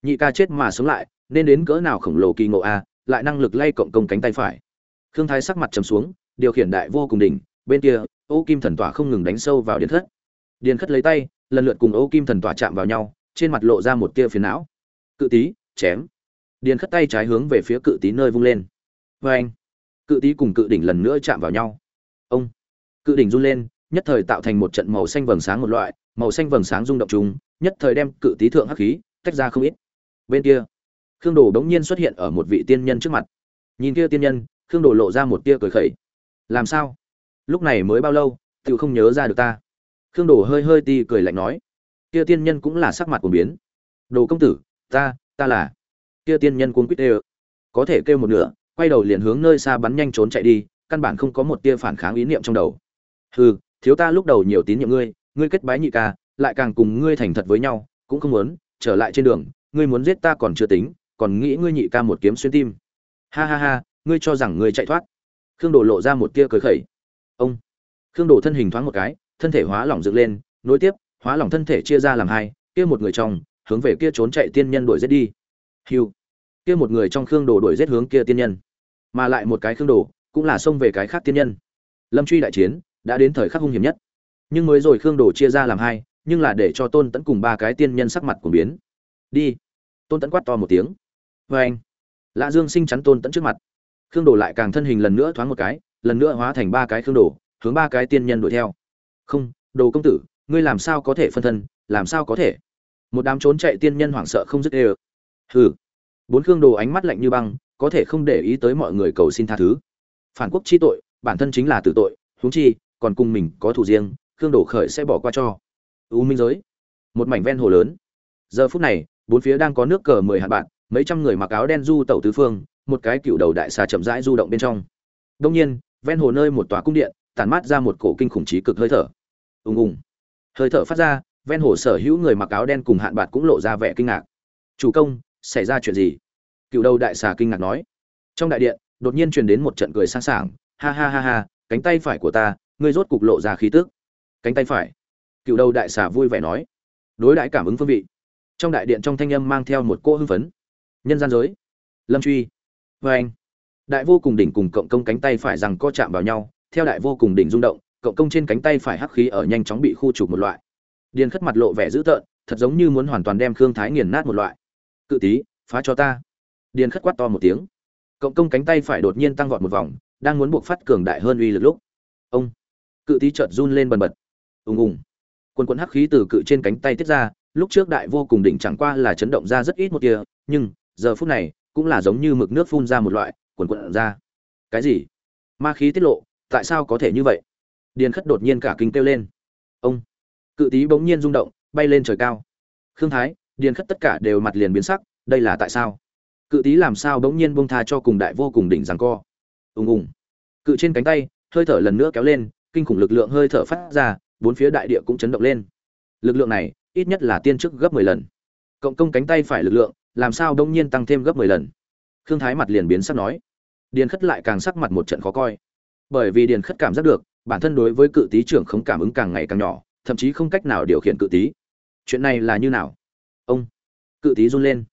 Nhị ca chết mà sống lại, nên đến cỡ nào khổng lồ kỳ ngộ a lại năng lực lay cộng công cánh tay phải. Khương thái sắc mặt trầm xuống, điều khiển đại vô cùng đỉnh, bên kia, ô kim thần tỏa không ngừng đánh sâu vào điện thất. Điền khất lấy tay lần lượt cùng ô kim thần tỏa chạm vào nhau trên mặt lộ ra một tia phiền não. Cự tý chém. Điền khất tay trái hướng về phía cự tý nơi vung lên. Oeng. anh cự tý cùng cự đỉnh lần nữa chạm vào nhau. Ông. Cự đỉnh run lên nhất thời tạo thành một trận màu xanh vầng sáng một loại màu xanh vầng sáng rung động trùng, nhất thời đem cự tý thượng hắc khí tách ra không ít. Bên kia khương đồ đống nhiên xuất hiện ở một vị tiên nhân trước mặt. Nhìn kia tiên nhân khương đồ lộ ra một tia cười khẩy. Làm sao? Lúc này mới bao lâu tiểu không nhớ ra được ta khương đồ hơi hơi ti cười lạnh nói, kia tiên nhân cũng là sắc mặt của biến. Đồ công tử, ta ta là. Kia tiên nhân cuốn quýt đê có thể kêu một nửa, quay đầu liền hướng nơi xa bắn nhanh trốn chạy đi, căn bản không có một tia phản kháng ý niệm trong đầu. Hừ, thiếu ta lúc đầu nhiều tín nhiệm ngươi ngươi kết bái nhị ca, lại càng cùng ngươi thành thật với nhau, cũng không muốn trở lại trên đường, ngươi muốn giết ta còn chưa tính, còn nghĩ ngươi nhị ca một kiếm xuyên tim. Ha ha ha, ngươi cho rằng ngươi chạy thoát? Khương đồ lộ ra một tia cười khẩy. Ông. Khương đồ thân hình thoáng một cái thân thể hóa lỏng dựng lên, nối tiếp, hóa lỏng thân thể chia ra làm hai, kia một người trong, hướng về kia trốn chạy tiên nhân đuổi giết đi. Hiu. Kia một người trong khương đồ đuổi giết hướng kia tiên nhân. Mà lại một cái khương đồ, cũng là xông về cái khác tiên nhân. Lâm truy đại chiến, đã đến thời khắc hung hiểm nhất. Nhưng mới rồi khương đồ chia ra làm hai, nhưng là để cho tôn tẫn cùng ba cái tiên nhân sắc mặt của biến. Đi. Tôn tẫn quát to một tiếng. Vâng. Vê anh lạ dương sinh chắn tôn tẫn trước mặt. Khương đồ lại càng thân hình lần nữa thoáng một cái, lần nữa hóa thành ba cái khương đồ, hướng ba cái tiên nhân đuổi theo không, đồ công tử, ngươi làm sao có thể phân thân, làm sao có thể? Một đám trốn chạy tiên nhân hoảng sợ không dứt ê ơ. Hừ. Bốn khương đồ ánh mắt lạnh như băng, có thể không để ý tới mọi người cầu xin tha thứ. Phản quốc chi tội, bản thân chính là tử tội, huống chi, còn cùng mình có thủ riêng, khương đồ khởi sẽ bỏ qua cho. U minh giới. Một mảnh ven hồ lớn. Giờ phút này, bốn phía đang có nước cờ mười hạt bạn, mấy trăm người mặc áo đen du tẩu tứ phương, một cái cựu đầu đại xà chậm rãi du động bên trong. Đông nhiên, ven hồ nơi một tòa cung điện tản mát ra một cổ kinh khủng trí cực hơi thở. Ùng ùng. Hơi thở phát ra, ven hồ sở hữu người mặc áo đen cùng hạn bạc cũng lộ ra vẻ kinh ngạc. Chủ công, xảy ra chuyện gì? Cựu đầu đại xà kinh ngạc nói. Trong đại điện, đột nhiên truyền đến một trận cười sang sảng. Ha ha ha ha, cánh tay phải của ta, ngươi rốt cục lộ ra khí tức. Cánh tay phải? Cựu đầu đại xà vui vẻ nói. Đối đãi cảm ứng phương vị. Trong đại điện trong thanh âm mang theo một cô hưng phấn. Nhân gian giới. Lâm truy. Vê anh đại vô cùng đỉnh cùng cộng công cánh tay phải rằng co chạm vào nhau theo đại vô cùng đỉnh rung động, cộng công trên cánh tay phải hắc khí ở nhanh chóng bị khu trục một loại. Điền khất mặt lộ vẻ dữ tợn, thật giống như muốn hoàn toàn đem khương thái nghiền nát một loại. Cự tí, phá cho ta. Điền khất quát to một tiếng. Cộng công cánh tay phải đột nhiên tăng vọt một vòng, đang muốn buộc phát cường đại hơn uy lực lúc. Ông! Cự tí chợt run lên bần bật. Ùng ùng. Quần quần hắc khí từ cự trên cánh tay tiết ra, lúc trước đại vô cùng đỉnh chẳng qua là chấn động ra rất ít một kia nhưng giờ phút này cũng là giống như mực nước phun ra một loại, quần quần ra. Cái gì? Ma khí tiết lộ tại sao có thể như vậy? Điền khất đột nhiên cả kinh kêu lên. Ông! Cự Tý bỗng nhiên rung động, bay lên trời cao. Khương thái, điền khất tất cả đều mặt liền biến sắc, đây là tại sao? Cự Tý làm sao bỗng nhiên bông tha cho cùng đại vô cùng đỉnh rằng co? Ùng ùng. Cự trên cánh tay, hơi thở lần nữa kéo lên, kinh khủng lực lượng hơi thở phát ra, bốn phía đại địa cũng chấn động lên. Lực lượng này, ít nhất là tiên chức gấp mười lần. Cộng công cánh tay phải lực lượng, làm sao đông nhiên tăng thêm gấp mười lần? Khương thái mặt liền biến sắc nói. Điền khất lại càng sắc mặt một trận khó coi bởi vì điền khất cảm giác được, bản thân đối với cự tý trưởng không cảm ứng càng ngày càng nhỏ, thậm chí không cách nào điều khiển cự tý chuyện này là như nào? Ông, cự tý run lên.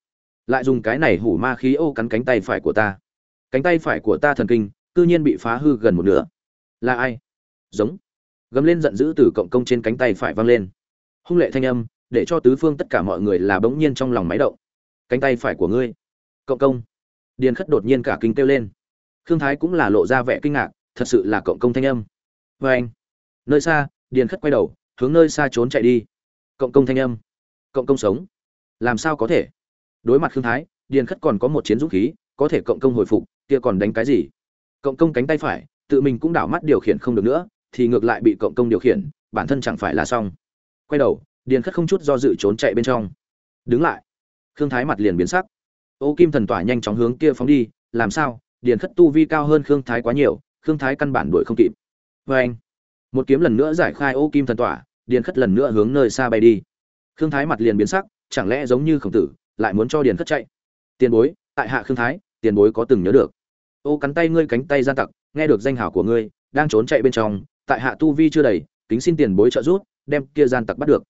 Lại dùng cái này hủ ma khí ô cắn cánh tay phải của ta. Cánh tay phải của ta thần kinh, cư nhiên bị phá hư gần một nửa. Là ai? Giống. Gầm lên giận dữ từ cộng công trên cánh tay phải vang lên. Hung lệ thanh âm, để cho tứ phương tất cả mọi người là bỗng nhiên trong lòng máy động. Cánh tay phải của ngươi. Cộng công. Điền khất đột nhiên cả kinh kêu lên. Khương thái cũng là lộ ra vẻ kinh ngạc thật sự là cộng công thanh âm. Vê anh, nơi xa, điền khất quay đầu, hướng nơi xa trốn chạy đi. Cộng công thanh âm. Cộng công sống. Làm sao có thể? Đối mặt khương thái, điền khất còn có một chiến dũng khí, có thể cộng công hồi phục, kia còn đánh cái gì? Cộng công cánh tay phải, tự mình cũng đảo mắt điều khiển không được nữa, thì ngược lại bị cộng công điều khiển, bản thân chẳng phải là xong. Quay đầu, điền khất không chút do dự trốn chạy bên trong. Đứng lại. Khương thái mặt liền biến sắc. Ô kim thần tỏa nhanh chóng hướng kia phóng đi, làm sao? Điền khất tu vi cao hơn khương thái quá nhiều khương thái căn bản đuổi không kịp. Vê anh, một kiếm lần nữa giải khai ô kim thần tỏa, điền khất lần nữa hướng nơi xa bay đi. Khương thái mặt liền biến sắc, chẳng lẽ giống như khổng tử, lại muốn cho điền khất chạy? Tiền bối, tại hạ khương thái, tiền bối có từng nhớ được. Ô cắn tay ngươi cánh tay gian tặc, nghe được danh hảo của ngươi, đang trốn chạy bên trong, tại hạ tu vi chưa đầy, kính xin tiền bối trợ giúp, đem kia gian tặc bắt được.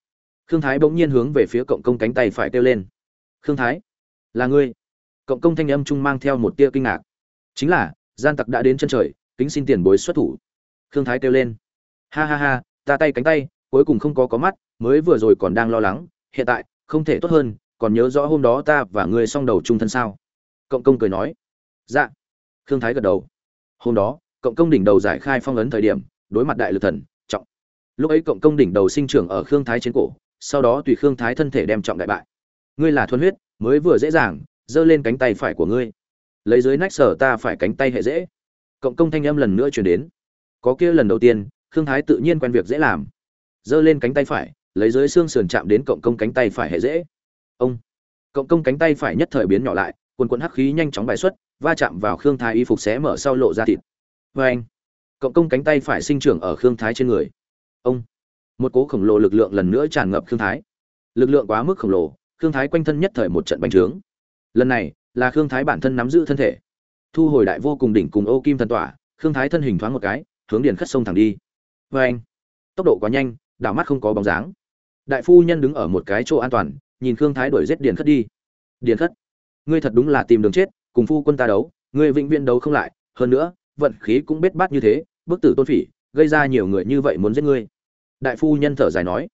Khương thái bỗng nhiên hướng về phía cộng công cánh tay phải kêu lên. Khương thái, là ngươi. Cộng công thanh âm trung mang theo một tia kinh ngạc. Chính là, gian tặc đã đến chân trời kính xin tiền bối xuất thủ. Khương thái kêu lên. Ha ha ha, ta tay cánh tay, cuối cùng không có có mắt, mới vừa rồi còn đang lo lắng, hiện tại, không thể tốt hơn, còn nhớ rõ hôm đó ta và ngươi song đầu chung thân sao? Cộng công cười nói. Dạ. Khương thái gật đầu. Hôm đó, cộng công đỉnh đầu giải khai phong ấn thời điểm, đối mặt đại lực thần, trọng. Lúc ấy cộng công đỉnh đầu sinh trưởng ở khương thái trên cổ, sau đó tùy khương thái thân thể đem trọng đại bại. Ngươi là thuần huyết, mới vừa dễ dàng, giơ lên cánh tay phải của ngươi. Lấy dưới nách sở ta phải cánh tay hệ dễ cộng công thanh âm lần nữa chuyển đến. Có kia lần đầu tiên, khương thái tự nhiên quen việc dễ làm. Giơ lên cánh tay phải, lấy dưới xương sườn chạm đến cộng công cánh tay phải hệ dễ. Ông! Cộng công cánh tay phải nhất thời biến nhỏ lại, quần quần hắc khí nhanh chóng bài xuất, va chạm vào khương thái y phục xé mở sau lộ ra thịt. Vê anh! Cộng công cánh tay phải sinh trưởng ở khương thái trên người. Ông! Một cố khổng lồ lực lượng lần nữa tràn ngập khương thái. Lực lượng quá mức khổng lồ, khương thái quanh thân nhất thời một trận bành trướng. Lần này, là khương thái bản thân nắm giữ thân thể thu hồi đại vô cùng đỉnh cùng ô kim thần tỏa, khương thái thân hình thoáng một cái, hướng điền khất sông thẳng đi. Vê anh, tốc độ quá nhanh, đảo mắt không có bóng dáng. Đại phu nhân đứng ở một cái chỗ an toàn, nhìn khương thái đuổi giết điền khất đi. Điền khất, ngươi thật đúng là tìm đường chết, cùng phu quân ta đấu, ngươi vĩnh viễn đấu không lại, hơn nữa, vận khí cũng bết bát như thế, bức tử tôn phỉ, gây ra nhiều người như vậy muốn giết ngươi. Đại phu nhân thở dài nói,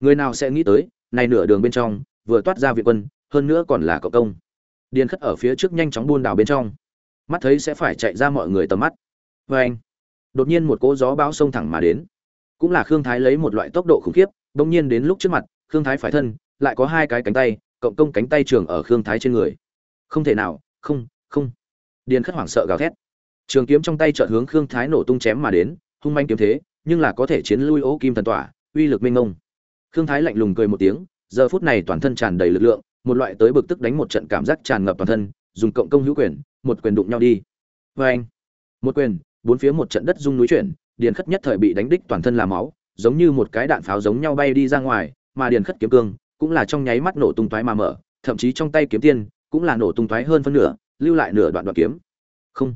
người nào sẽ nghĩ tới, này nửa đường bên trong, vừa toát ra viện quân, hơn nữa còn là cậu công. Điền khất ở phía trước nhanh chóng buôn đào bên trong mắt thấy sẽ phải chạy ra mọi người tầm mắt. Vê anh, đột nhiên một cỗ gió bão xông thẳng mà đến. Cũng là khương thái lấy một loại tốc độ khủng khiếp, bỗng nhiên đến lúc trước mặt, khương thái phải thân, lại có hai cái cánh tay, cộng công cánh tay trường ở khương thái trên người. Không thể nào, không không. Điền khất hoảng sợ gào thét. Trường kiếm trong tay chợt hướng khương thái nổ tung chém mà đến, hung manh kiếm thế, nhưng là có thể chiến lui ố kim thần tỏa, uy lực minh ngông khương thái lạnh lùng cười một tiếng, giờ phút này toàn thân tràn đầy lực lượng, một loại tới bực tức đánh một trận cảm giác tràn ngập toàn thân, dùng cộng công hữu quyền một quyền đụng nhau đi. Vê anh, một quyền, bốn phía một trận đất rung núi chuyển, điền khất nhất thời bị đánh đích toàn thân là máu, giống như một cái đạn pháo giống nhau bay đi ra ngoài, mà điền khất kiếm cương cũng là trong nháy mắt nổ tung toái mà mở, thậm chí trong tay kiếm tiên cũng là nổ tung toái hơn phân nửa, lưu lại nửa đoạn đoạn kiếm. Không.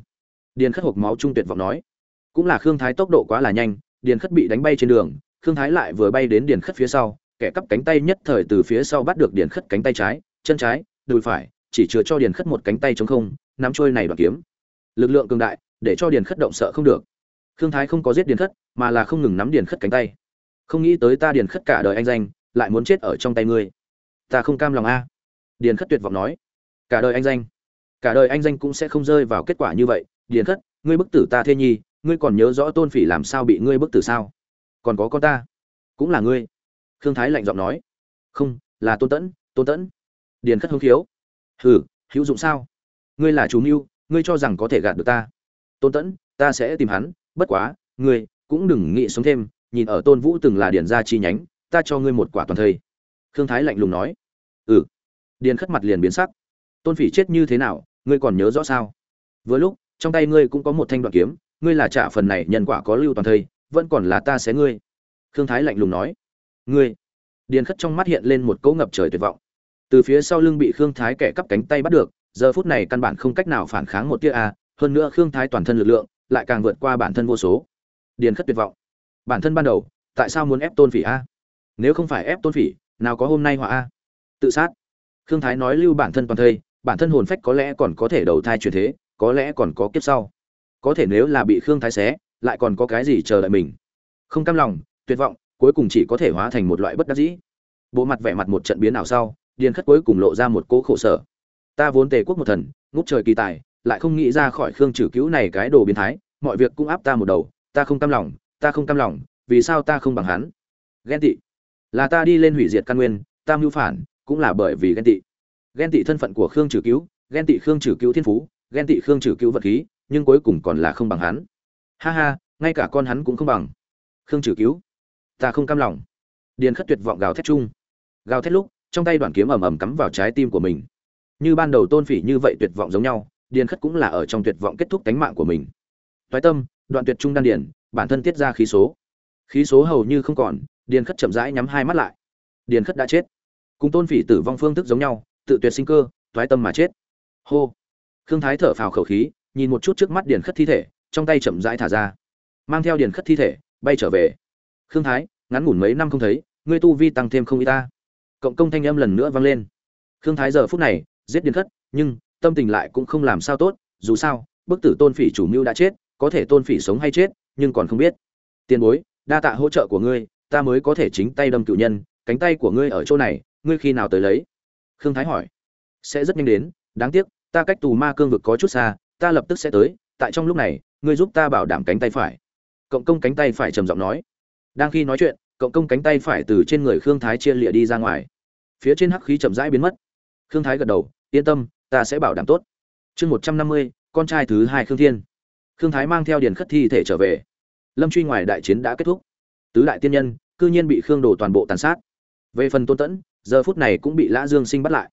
Điền khất hộp máu trung tuyệt vọng nói. Cũng là khương thái tốc độ quá là nhanh, điền khất bị đánh bay trên đường, khương thái lại vừa bay đến điền khất phía sau, kẻ cắp cánh tay nhất thời từ phía sau bắt được điền khất cánh tay trái, chân trái, đùi phải, chỉ chừa cho điền khất một cánh tay chống không nắm trôi này đoạn kiếm. Lực lượng cường đại, để cho điền khất động sợ không được. Khương thái không có giết điền khất, mà là không ngừng nắm điền khất cánh tay. Không nghĩ tới ta điền khất cả đời anh danh, lại muốn chết ở trong tay ngươi. Ta không cam lòng a. Điền khất tuyệt vọng nói. Cả đời anh danh. Cả đời anh danh cũng sẽ không rơi vào kết quả như vậy. Điền khất, ngươi bức tử ta thê nhi, ngươi còn nhớ rõ tôn phỉ làm sao bị ngươi bức tử sao? Còn có con ta. Cũng là ngươi. Khương thái lạnh giọng nói. Không, là tôn tẫn tôn tẫn. Điền khất hứng khiếu. Hừ, hữu dụng sao? Ngươi là chú mưu, ngươi cho rằng có thể gạt được ta. Tôn tẫn, ta sẽ tìm hắn, bất quá, ngươi cũng đừng nghĩ sống thêm, nhìn ở tôn vũ từng là điền gia chi nhánh, ta cho ngươi một quả toàn thây. Khương thái lạnh lùng nói. Ừ. Điền khất mặt liền biến sắc. Tôn phỉ chết như thế nào, ngươi còn nhớ rõ sao? Vừa lúc, trong tay ngươi cũng có một thanh đoạn kiếm, ngươi là trả phần này nhân quả có lưu toàn thây, vẫn còn là ta sẽ ngươi. Khương thái lạnh lùng nói. Ngươi. Điền khất trong mắt hiện lên một cỗ ngập trời tuyệt vọng. Từ phía sau lưng bị khương thái kẻ cắp cánh tay bắt được giờ phút này căn bản không cách nào phản kháng một tia a, hơn nữa khương thái toàn thân lực lượng lại càng vượt qua bản thân vô số. Điền khất tuyệt vọng. Bản thân ban đầu, tại sao muốn ép tôn phỉ a? Nếu không phải ép tôn phỉ, nào có hôm nay họa a? Tự sát. Khương thái nói lưu bản thân toàn thây, bản thân hồn phách có lẽ còn có thể đầu thai chuyển thế, có lẽ còn có kiếp sau. Có thể nếu là bị khương thái xé, lại còn có cái gì chờ đợi mình? Không cam lòng, tuyệt vọng, cuối cùng chỉ có thể hóa thành một loại bất đắc dĩ. Bộ mặt vẻ mặt một trận biến nào sau, điền khất cuối cùng lộ ra một cỗ khổ sở ta vốn tề quốc một thần, ngút trời kỳ tài, lại không nghĩ ra khỏi khương trừ cứu này cái đồ biến thái, mọi việc cũng áp ta một đầu, ta không cam lòng, ta không cam lòng, vì sao ta không bằng hắn? Ghen tị. Là ta đi lên hủy diệt căn nguyên, ta mưu phản, cũng là bởi vì ghen tị. Ghen tị thân phận của khương trừ cứu ghen tị khương trừ cứu thiên phú, ghen tị khương trừ cứu vật khí, nhưng cuối cùng còn là không bằng hắn. Ha ha, ngay cả con hắn cũng không bằng. Khương trừ cứu ta không cam lòng. Điền khất tuyệt vọng gào thét chung. Gào thét lúc, trong tay đoạn kiếm ầm ầm cắm vào trái tim của mình như ban đầu tôn phỉ như vậy tuyệt vọng giống nhau, điền khất cũng là ở trong tuyệt vọng kết thúc tánh mạng của mình. Toái tâm, đoạn tuyệt trung đan điền, bản thân tiết ra khí số. Khí số hầu như không còn, điền khất chậm rãi nhắm hai mắt lại. Điền khất đã chết. Cùng tôn phỉ tử vong phương thức giống nhau, tự tuyệt sinh cơ, toái tâm mà chết. Hô. Khương thái thở phào khẩu khí, nhìn một chút trước mắt điền khất thi thể, trong tay chậm rãi thả ra. Mang theo điền khất thi thể, bay trở về. Khương thái, ngắn ngủn mấy năm không thấy, ngươi tu vi tăng thêm không y ta. Cộng công thanh âm lần nữa vang lên. Khương thái giờ phút này giết điên khất, nhưng tâm tình lại cũng không làm sao tốt, dù sao, bức tử tôn phỉ chủ mưu đã chết, có thể tôn phỉ sống hay chết, nhưng còn không biết. Tiền bối, đa tạ hỗ trợ của ngươi, ta mới có thể chính tay đâm cựu nhân, cánh tay của ngươi ở chỗ này, ngươi khi nào tới lấy? Khương thái hỏi. Sẽ rất nhanh đến, đáng tiếc, ta cách tù ma cương vực có chút xa, ta lập tức sẽ tới, tại trong lúc này, ngươi giúp ta bảo đảm cánh tay phải. Cộng công cánh tay phải trầm giọng nói. Đang khi nói chuyện, cộng công cánh tay phải từ trên người khương thái chia lịa đi ra ngoài. Phía trên hắc khí chậm rãi biến mất khương thái gật đầu, yên tâm, ta sẽ bảo đảm tốt. Chương một trăm năm mươi, con trai thứ hai khương thiên. Khương thái mang theo điền khất thi thể trở về. Lâm truy ngoài đại chiến đã kết thúc. Tứ đại tiên nhân, cư nhiên bị khương đồ toàn bộ tàn sát. Về phần tôn tẫn, giờ phút này cũng bị lã dương sinh bắt lại.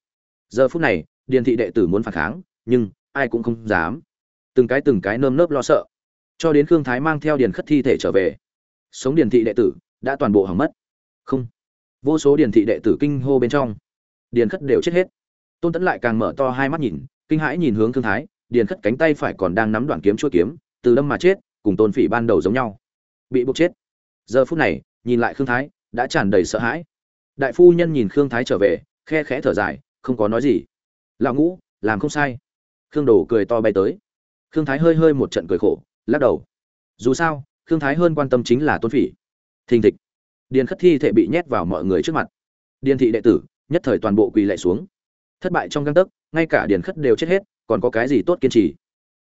Giờ phút này, điền thị đệ tử muốn phản kháng, nhưng ai cũng không dám. Từng cái từng cái nơm nớp lo sợ. Cho đến khương thái mang theo điền khất thi thể trở về, sống điền thị đệ tử đã toàn bộ hỏng mất. Không. Vô số điền thị đệ tử kinh hô bên trong. Điền khất đều chết hết tôn tẫn lại càng mở to hai mắt nhìn, kinh hãi nhìn hướng thương thái, điền khất cánh tay phải còn đang nắm đoạn kiếm chuôi kiếm, từ đâm mà chết, cùng tôn phỉ ban đầu giống nhau. Bị buộc chết. Giờ phút này, nhìn lại khương thái, đã tràn đầy sợ hãi. Đại phu nhân nhìn khương thái trở về, khe khẽ thở dài, không có nói gì. Lão ngũ, làm không sai. Khương đồ cười to bay tới. Khương thái hơi hơi một trận cười khổ, lắc đầu. Dù sao, khương thái hơn quan tâm chính là tôn phỉ. Thình thịch. Điền khất thi thể bị nhét vào mọi người trước mặt. Điền thị đệ tử, nhất thời toàn bộ quỳ lạy xuống thất bại trong găng tấc, ngay cả điền khất đều chết hết, còn có cái gì tốt kiên trì?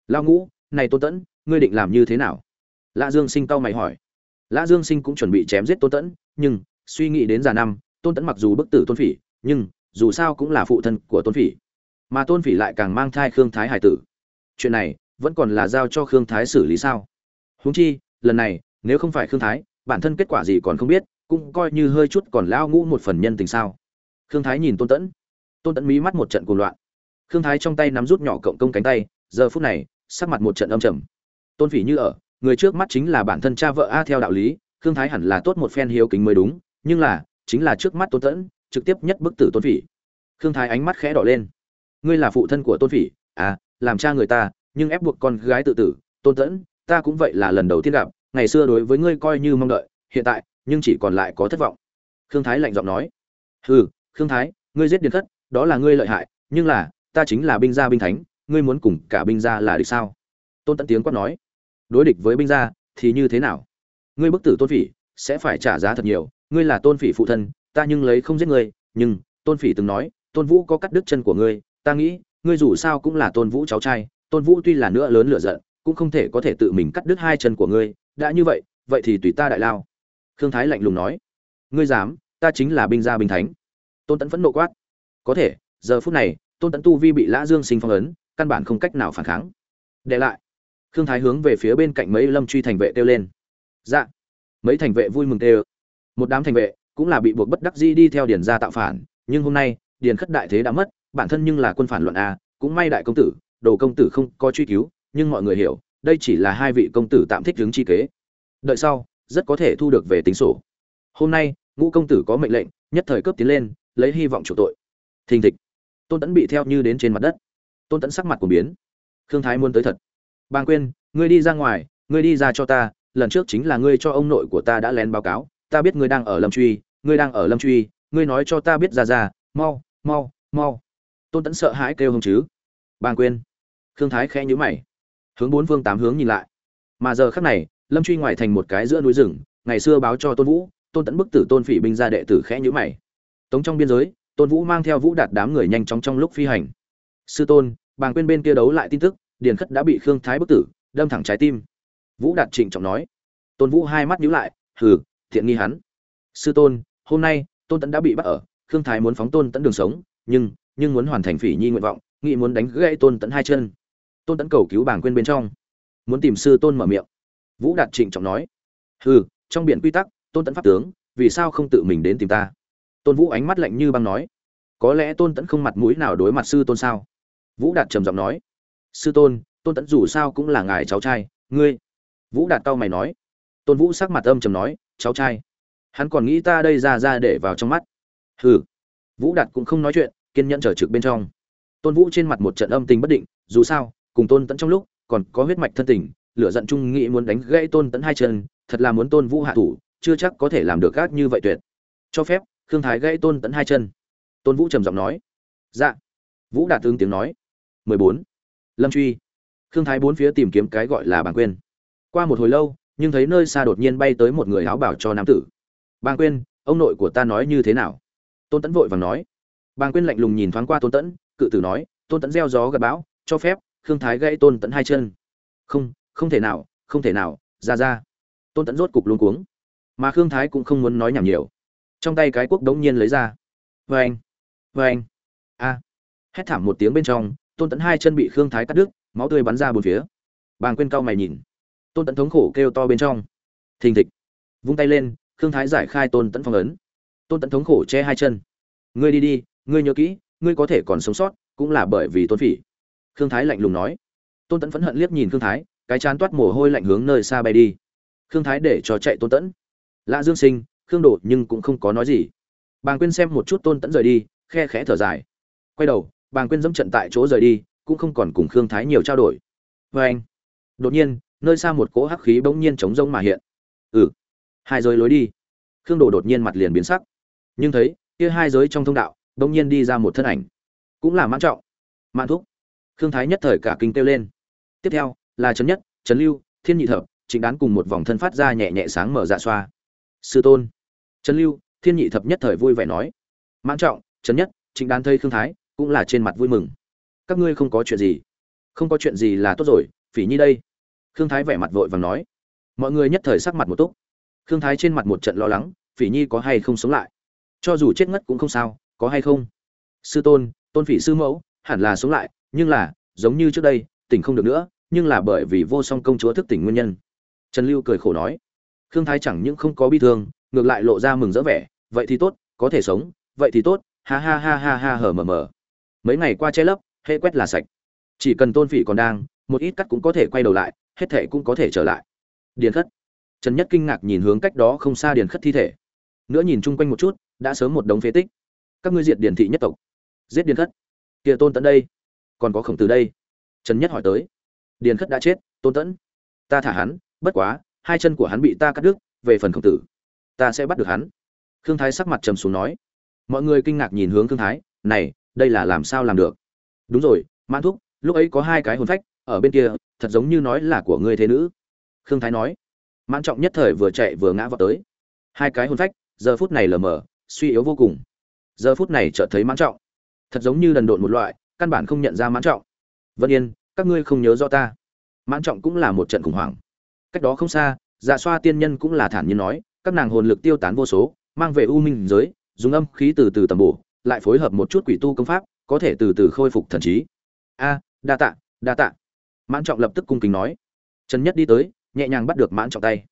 Lao ngũ, này tôn tẫn, ngươi định làm như thế nào? Lã dương sinh cau mày hỏi. Lã dương sinh cũng chuẩn bị chém giết tôn tẫn, nhưng, suy nghĩ đến già năm, tôn tẫn mặc dù bức tử tôn phỉ, nhưng, dù sao cũng là phụ thân của tôn phỉ. Mà tôn phỉ lại càng mang thai khương thái hải tử. Chuyện này, vẫn còn là giao cho khương thái xử lý sao? Huống chi, lần này, nếu không phải khương thái, bản thân kết quả gì còn không biết, cũng coi như hơi chút còn lao ngũ một phần nhân tình sao. Khương thái nhìn tôn tẫn tôn tẫn mí mắt một trận cuồng loạn. Khương thái trong tay nắm rút nhỏ cộng công cánh tay, giờ phút này, sắc mặt một trận âm trầm. Tôn phỉ như ở, người trước mắt chính là bản thân cha vợ a theo đạo lý, khương thái hẳn là tốt một phen hiếu kính mới đúng, nhưng là, chính là trước mắt tôn tẫn trực tiếp nhất bức tử tôn phỉ. Khương thái ánh mắt khẽ đỏ lên. Ngươi là phụ thân của tôn phỉ? À làm cha người ta, nhưng ép buộc con gái tự tử. Tôn tẫn ta cũng vậy là lần đầu tiên gặp, ngày xưa đối với ngươi coi như mong đợi, hiện tại, nhưng chỉ còn lại có thất vọng. Khương thái lạnh giọng nói. Hừ, khương thái, ngươi giết điền khất đó là ngươi lợi hại, nhưng là, ta chính là binh gia binh thánh, ngươi muốn cùng cả binh gia là địch sao? Tôn tẫn tiếng quát nói. Đối địch với binh gia thì như thế nào? Ngươi bức tử tôn phỉ sẽ phải trả giá thật nhiều, ngươi là tôn phỉ phụ thân, ta nhưng lấy không giết ngươi, nhưng, tôn phỉ từng nói, tôn vũ có cắt đứt chân của ngươi, ta nghĩ, ngươi dù sao cũng là tôn vũ cháu trai, tôn vũ tuy là nữa lớn lựa giận, cũng không thể có thể tự mình cắt đứt hai chân của ngươi, đã như vậy vậy thì tùy ta đại lao. Khương thái lạnh lùng nói. Ngươi dám, ta chính là binh gia binh thánh. Tôn tẫn phẫn nộ quát có thể, giờ phút này, tôn tẫn tu vi bị lã dương sinh phong ấn, căn bản không cách nào phản kháng. Để lại. Khương thái hướng về phía bên cạnh mấy lâm truy thành vệ kêu lên. Dạ. Mấy thành vệ vui mừng kêu. Một đám thành vệ cũng là bị buộc bất đắc dĩ đi theo điền gia tạo phản, nhưng hôm nay, điền khất đại thế đã mất, bản thân nhưng là quân phản luận a, cũng may đại công tử, đồ công tử không có truy cứu, nhưng mọi người hiểu, đây chỉ là hai vị công tử tạm thích hướng chi kế. Đợi sau, rất có thể thu được về tính sổ. Hôm nay, ngũ công tử có mệnh lệnh, nhất thời cướp tiến lên, lấy hy vọng chủ tội thình thịch. Tôn tẫn bị theo như đến trên mặt đất. Tôn tẫn sắc mặt của biến. Khương thái muốn tới thật. Bàng quên ngươi đi ra ngoài, ngươi đi ra cho ta, lần trước chính là ngươi cho ông nội của ta đã lén báo cáo, ta biết ngươi đang ở lâm truy, ngươi đang ở lâm truy, ngươi nói cho ta biết ra ra, mau mau mau. Tôn tẫn sợ hãi kêu hông chứ. Bàng quên khương thái khẽ nhíu mày. Hướng bốn phương tám hướng nhìn lại. Mà giờ khắc này, lâm truy ngoài thành một cái giữa núi rừng, ngày xưa báo cho tôn vũ, tôn tẫn bức tử tôn phỉ binh ra đệ tử khẽ nhữ mày. Tống trong biên giới tôn vũ mang theo vũ đạt đám người nhanh chóng trong lúc phi hành. Sư tôn, bàng quên bên kia đấu lại tin tức, điền khất đã bị khương thái bức tử, đâm thẳng trái tim. Vũ đạt trịnh trọng nói. Tôn vũ hai mắt nhíu lại, hừ, thiện nghi hắn. Sư tôn, hôm nay, tôn tẫn đã bị bắt ở, khương thái muốn phóng tôn tẫn đường sống, nhưng nhưng muốn hoàn thành phỉ nhi nguyện vọng nghị muốn đánh gãy tôn tẫn hai chân. Tôn tẫn cầu cứu bàng quên bên trong. Muốn tìm sư tôn mở miệng. Vũ đạt trịnh trọng nói. Hừ, trong biển quy tắc, tôn tẫn pháp tướng, vì sao không tự mình đến tìm ta? Tôn vũ ánh mắt lạnh như băng nói, có lẽ tôn tẫn không mặt mũi nào đối mặt sư tôn sao? Vũ đạt trầm giọng nói, sư tôn tôn tẫn dù sao cũng là ngài cháu trai, ngươi. Vũ đạt tao mày nói, tôn vũ sắc mặt âm trầm nói, cháu trai, hắn còn nghĩ ta đây ra ra để vào trong mắt. Hừ. Vũ đạt cũng không nói chuyện, kiên nhẫn trở trực bên trong. Tôn vũ trên mặt một trận âm tình bất định, dù sao, cùng tôn tẫn trong lúc, còn có huyết mạch thân tình, lửa giận trung nghĩ muốn đánh gãy tôn tẫn hai chân, thật là muốn tôn vũ hạ thủ, chưa chắc có thể làm được gác như vậy tuyệt. Cho phép khương thái gãy tôn tẫn hai chân. Tôn vũ trầm giọng nói dạ. Vũ đạt tương tiếng nói, mười bốn. Lâm truy. Khương thái bốn phía tìm kiếm cái gọi là bàn quên. Qua một hồi lâu, nhưng thấy nơi xa đột nhiên bay tới một người áo bảo cho nam tử. Bàn quên, ông nội của ta nói như thế nào? Tôn tẫn vội vàng nói. Bàn quên lạnh lùng nhìn thoáng qua tôn tẫn cự tử nói, tôn tẫn gieo gió gặp bão, cho phép khương thái gãy tôn tẫn hai chân. Không không thể nào, không thể nào, ra ra. Tôn tẫn rốt cục luôn cuống. Mà khương thái cũng không muốn nói nhảm nhiều trong tay cái cuốc đống nhiên lấy ra. Vê anh vê anh. A, hét thảm một tiếng bên trong, tôn tẫn hai chân bị khương thái cắt đứt, máu tươi bắn ra bốn phía. Bàng quên cao mày nhìn. Tôn tẫn thống khổ kêu to bên trong. Thình thịch. Vung tay lên, khương thái giải khai tôn tẫn phong ấn. Tôn tẫn thống khổ che hai chân. Ngươi đi đi, ngươi nhớ kỹ, ngươi có thể còn sống sót, cũng là bởi vì tôn phỉ. Khương thái lạnh lùng nói. Tôn tẫn phẫn hận liếc nhìn khương thái, cái chán toát mồ hôi lạnh hướng nơi xa bay đi. Khương thái để cho chạy tôn tẫn lã dương sinh khương Đồ nhưng cũng không có nói gì. Bàng quyên xem một chút tôn tẫn rời đi, khe khẽ thở dài. Quay đầu, bàng quyên dẫm trận tại chỗ rời đi, cũng không còn cùng khương thái nhiều trao đổi. Vê anh, đột nhiên, nơi xa một cỗ hắc khí bỗng nhiên chống rông mà hiện. Ừ hai giới lối đi. Khương đồ đột nhiên mặt liền biến sắc. Nhưng thấy, kia hai giới trong thông đạo, bỗng nhiên đi ra một thân ảnh. Cũng là mãn trọng, mãn thúc. Khương thái nhất thời cả kinh kêu lên. Tiếp theo, là trấn nhất, trấn lưu, thiên nhị thập chính đán cùng một vòng thân phát ra nhẹ nhẹ sáng mở dạ xoa. Sư tôn trấn lưu, thiên nhị thập nhất thời vui vẻ nói. Mãn trọng trấn nhất, chính đán thấy khương thái, cũng là trên mặt vui mừng. Các ngươi không có chuyện gì? Không có chuyện gì là tốt rồi, phỉ nhi đây. Khương thái vẻ mặt vội vàng nói. Mọi người nhất thời sắc mặt một túc. Khương thái trên mặt một trận lo lắng, phỉ nhi có hay không sống lại? Cho dù chết ngất cũng không sao, có hay không? Sư tôn tôn phỉ sư mẫu, hẳn là sống lại, nhưng là, giống như trước đây, tỉnh không được nữa, nhưng là bởi vì vô song công chúa thức tỉnh nguyên nhân. Trần lưu cười khổ nói. Khương thái chẳng những không có bi thương ngược lại lộ ra mừng rỡ vẻ, vậy thì tốt, có thể sống, vậy thì tốt. Ha ha ha ha ha hở mờ mờ. Mấy ngày qua che lấp hệ quét là sạch. Chỉ cần tôn phỉ còn đang, một ít cắt cũng có thể quay đầu lại, hết thệ cũng có thể trở lại. Điền khất. Trần nhất kinh ngạc nhìn hướng cách đó không xa điền khất thi thể. Nữa nhìn chung quanh một chút, đã sớm một đống phế tích. Các ngươi diệt điền thị nhất tộc. Giết điền khất. Kia tôn tận đây. Còn có khổng từ đây. Trần nhất hỏi tới. Điền khất đã chết, tôn tẫn. Ta thả hắn, bất quá, hai chân của hắn bị ta cắt đứt, về phần khổng tử ta sẽ bắt được hắn. Khương thái sắc mặt trầm xuống nói. Mọi người kinh ngạc nhìn hướng khương thái, này, đây là làm sao làm được? Đúng rồi, mãn thúc, lúc ấy có hai cái hồn phách, ở bên kia, thật giống như nói là của ngươi thế nữ. Khương thái nói. Mãn trọng nhất thời vừa chạy vừa ngã vào tới. Hai cái hồn phách, giờ phút này lờ mờ, suy yếu vô cùng. Giờ phút này chợt thấy mãn trọng. Thật giống như đần độn một loại, căn bản không nhận ra mãn trọng. Vân yên, các ngươi không nhớ rõ ta. Mãn trọng cũng là một trận khủng hoảng. Cách đó không xa dạ xoa tiên nhân cũng là thản nhiên nói các nàng hồn lực tiêu tán vô số, mang về u minh giới, dùng âm khí từ từ tầm bổ, lại phối hợp một chút quỷ tu công pháp, có thể từ từ khôi phục thần trí. A, đa tạ đa tạ. Mãn trọng lập tức cung kính nói. Trần nhất đi tới, nhẹ nhàng bắt được mãn trọng tay.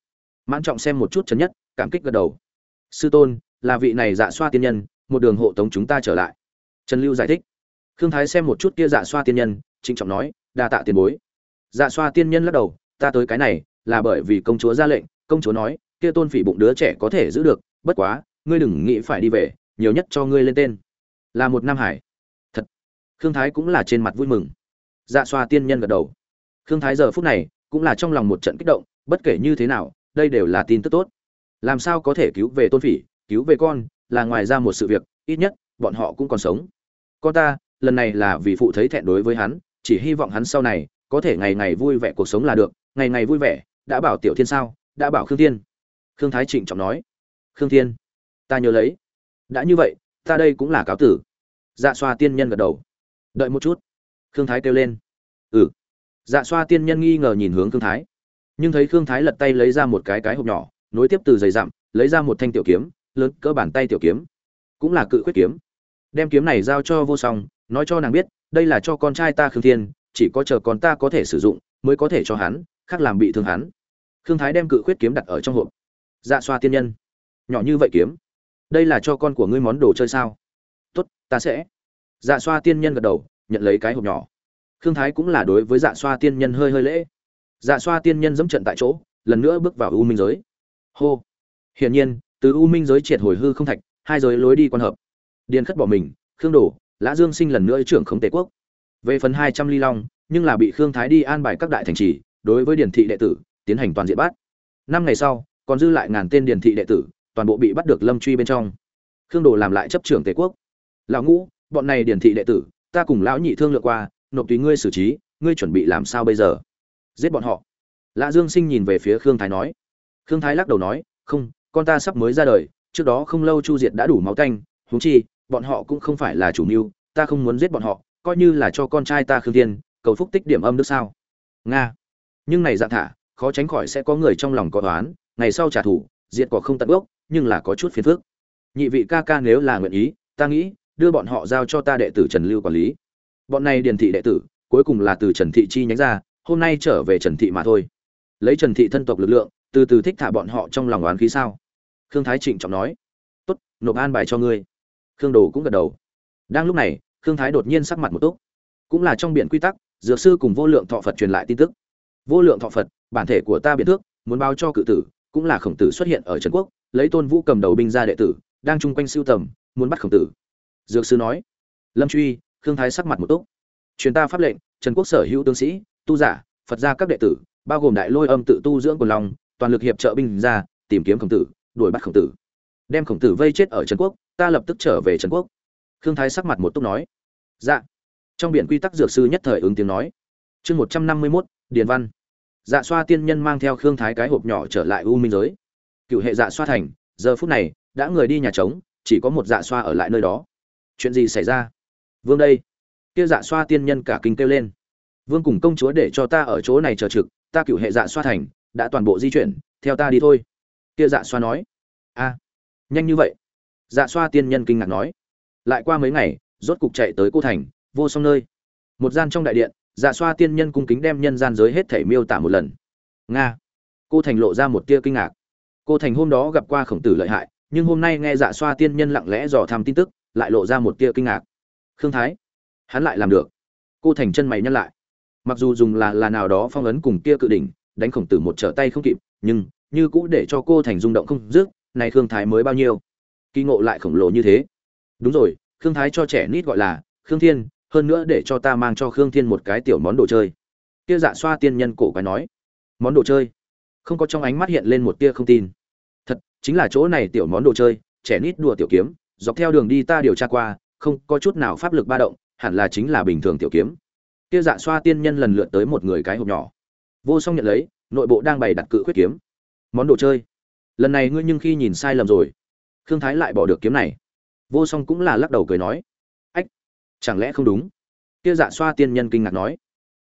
Mãn trọng xem một chút trần nhất, cảm kích gật đầu. Sư tôn, là vị này dạ xoa tiên nhân, một đường hộ tống chúng ta trở lại. Trần lưu giải thích. Khương thái xem một chút kia dạ xoa tiên nhân, trịnh trọng nói, đa tạ tiền bối. Dạ xoa tiên nhân lắc đầu, ta tới cái này, là bởi vì công chúa ra lệnh, công chúa nói kia tôn phỉ bụng đứa trẻ có thể giữ được, bất quá, ngươi đừng nghĩ phải đi về, nhiều nhất cho ngươi lên tên. Là một nam hải. Thật. Khương thái cũng là trên mặt vui mừng. Dạ xoa tiên nhân gật đầu. Khương thái giờ phút này, cũng là trong lòng một trận kích động, bất kể như thế nào, đây đều là tin tức tốt. Làm sao có thể cứu về tôn phỉ, cứu về con, là ngoài ra một sự việc, ít nhất, bọn họ cũng còn sống. Con ta, lần này là vì phụ thấy thẹn đối với hắn, chỉ hy vọng hắn sau này, có thể ngày ngày vui vẻ cuộc sống là được, ngày ngày vui vẻ, đã bảo tiểu thiên sao, đã bảo khương thiên khương thái trịnh trọng nói. Khương thiên, ta nhớ lấy. Đã như vậy, ta đây cũng là cáo tử. Dạ xoa tiên nhân gật đầu. Đợi một chút. Khương thái kêu lên. Ừ. Dạ xoa tiên nhân nghi ngờ nhìn hướng khương thái. Nhưng thấy khương thái lật tay lấy ra một cái cái hộp nhỏ, nối tiếp từ giày dặm, lấy ra một thanh tiểu kiếm, lớn cỡ bàn tay tiểu kiếm. Cũng là cự khuyết kiếm. Đem kiếm này giao cho vô song, nói cho nàng biết, đây là cho con trai ta khương thiên, chỉ có chờ con ta có thể sử dụng, mới có thể cho hắn, khác làm bị thương hắn. Khương thái đem cự khuyết kiếm đặt ở trong hộp dạ xoa tiên nhân. Nhỏ như vậy kiếm. Đây là cho con của ngươi món đồ chơi sao? Tốt, ta sẽ. Dạ xoa tiên nhân gật đầu, nhận lấy cái hộp nhỏ. Khương thái cũng là đối với dạ xoa tiên nhân hơi hơi lễ. Dạ xoa tiên nhân dẫm trận tại chỗ, lần nữa bước vào u minh giới. Hô. Hiển nhiên, từ u minh giới triệt hồi hư không thạch, hai giới lối đi quan hợp. Điền khất bỏ mình, khương đổ lã dương sinh lần nữa trưởng khống tề quốc. Về phần hai trăm ly long, nhưng là bị khương thái đi an bài các đại thành trì, đối với điền thị đệ tử, tiến hành toàn diện bắt. Năm ngày sau còn dư lại ngàn tên điền thị đệ tử, toàn bộ bị bắt được lâm truy bên trong. Khương đồ làm lại chấp trưởng tề quốc. Lão ngũ, bọn này điền thị đệ tử, ta cùng lão nhị thương lượng qua, nộp tùy ngươi xử trí, ngươi chuẩn bị làm sao bây giờ? Giết bọn họ. Lã dương sinh nhìn về phía khương thái nói. Khương thái lắc đầu nói, không, con ta sắp mới ra đời, trước đó không lâu chu diệt đã đủ máu tanh, huống chi, bọn họ cũng không phải là chủ mưu, ta không muốn giết bọn họ, coi như là cho con trai ta khương tiên cầu phúc tích điểm âm đức sao? Nga. Nhưng này dạng thả, khó tránh khỏi sẽ có người trong lòng có toán ngày sau trả thù, diệt cỏ không tận gốc, nhưng là có chút phiền phức. Nhị vị ca ca nếu là nguyện ý, ta nghĩ, đưa bọn họ giao cho ta đệ tử trần lưu quản lý. Bọn này điền thị đệ tử, cuối cùng là từ trần thị chi nhánh ra, hôm nay trở về trần thị mà thôi. Lấy trần thị thân tộc lực lượng, từ từ thích thả bọn họ trong lòng oán khí sao? Khương thái trịnh trọng nói. Tốt, nộp an bài cho ngươi. Khương đồ cũng gật đầu. Đang lúc này, khương thái đột nhiên sắc mặt một túc. Cũng là trong biển quy tắc, dược sư cùng vô lượng thọ phật truyền lại tin tức. Vô lượng thọ phật, bản thể của ta biện thước, muốn báo cho cự tử cũng là khổng tử xuất hiện ở trần quốc, lấy tôn vũ cầm đầu binh ra đệ tử, đang chung quanh siêu tầm, muốn bắt khổng tử. Dược sư nói, lâm truy, khương thái sắc mặt một túc. Truyền ta pháp lệnh, trần quốc sở hữu tướng sĩ, tu giả, phật gia các đệ tử, bao gồm đại lôi âm tự tu dưỡng quần lòng toàn lực hiệp trợ binh ra tìm kiếm khổng tử, đuổi bắt khổng tử. Đem khổng tử vây chết ở trần quốc, ta lập tức trở về trần quốc. Khương thái sắc mặt một túc nói dạ. Trong biển quy tắc dược sư nhất thời ứng tiếng nói. Chương một trăm năm mươi mốt, điền văn dạ xoa tiên nhân mang theo khương thái cái hộp nhỏ trở lại u minh giới. Cựu hệ dạ xoa thành, giờ phút này, đã người đi nhà trống, chỉ có một dạ xoa ở lại nơi đó. Chuyện gì xảy ra? Vương đây. Kia dạ xoa tiên nhân cả kinh kêu lên. Vương cùng công chúa để cho ta ở chỗ này chờ trực, ta cựu hệ dạ xoa thành, đã toàn bộ di chuyển, theo ta đi thôi. Kia dạ xoa nói. A. Nhanh như vậy. Dạ xoa tiên nhân kinh ngạc nói. Lại qua mấy ngày, rốt cục chạy tới cô thành, vô song nơi. Một gian trong đại điện dạ xoa tiên nhân cung kính đem nhân gian giới hết thể miêu tả một lần. Nga. Cô thành lộ ra một tia kinh ngạc. Cô thành hôm đó gặp qua khổng tử lợi hại, nhưng hôm nay nghe dạ xoa tiên nhân lặng lẽ dò thăm tin tức, lại lộ ra một tia kinh ngạc. Khương thái. Hắn lại làm được. Cô thành chân mày nhân lại. Mặc dù dùng là là nào đó phong ấn cùng tia cự đỉnh, đánh khổng tử một trở tay không kịp, nhưng, như cũ để cho cô thành rung động không dứt, này khương thái mới bao nhiêu? Kỳ ngộ lại khổng lồ như thế. Đúng rồi, khương thái cho trẻ nít gọi là khương thiên hơn nữa để cho ta mang cho khương thiên một cái tiểu món đồ chơi. Kia dạ xoa tiên nhân cổ quái nói. Món đồ chơi? Không có trong ánh mắt hiện lên một tia không tin. Thật, chính là chỗ này tiểu món đồ chơi, trẻ nít đùa tiểu kiếm, dọc theo đường đi ta điều tra qua, không có chút nào pháp lực ba động, hẳn là chính là bình thường tiểu kiếm. Kia dạ xoa tiên nhân lần lượt tới một người cái hộp nhỏ. Vô song nhận lấy, nội bộ đang bày đặt cự khuyết kiếm. Món đồ chơi? Lần này ngươi nhưng khi nhìn sai lầm rồi. Khương thái lại bỏ được kiếm này. Vô song cũng là lắc đầu cười nói chẳng lẽ không đúng? Kia dạ xoa tiên nhân kinh ngạc nói.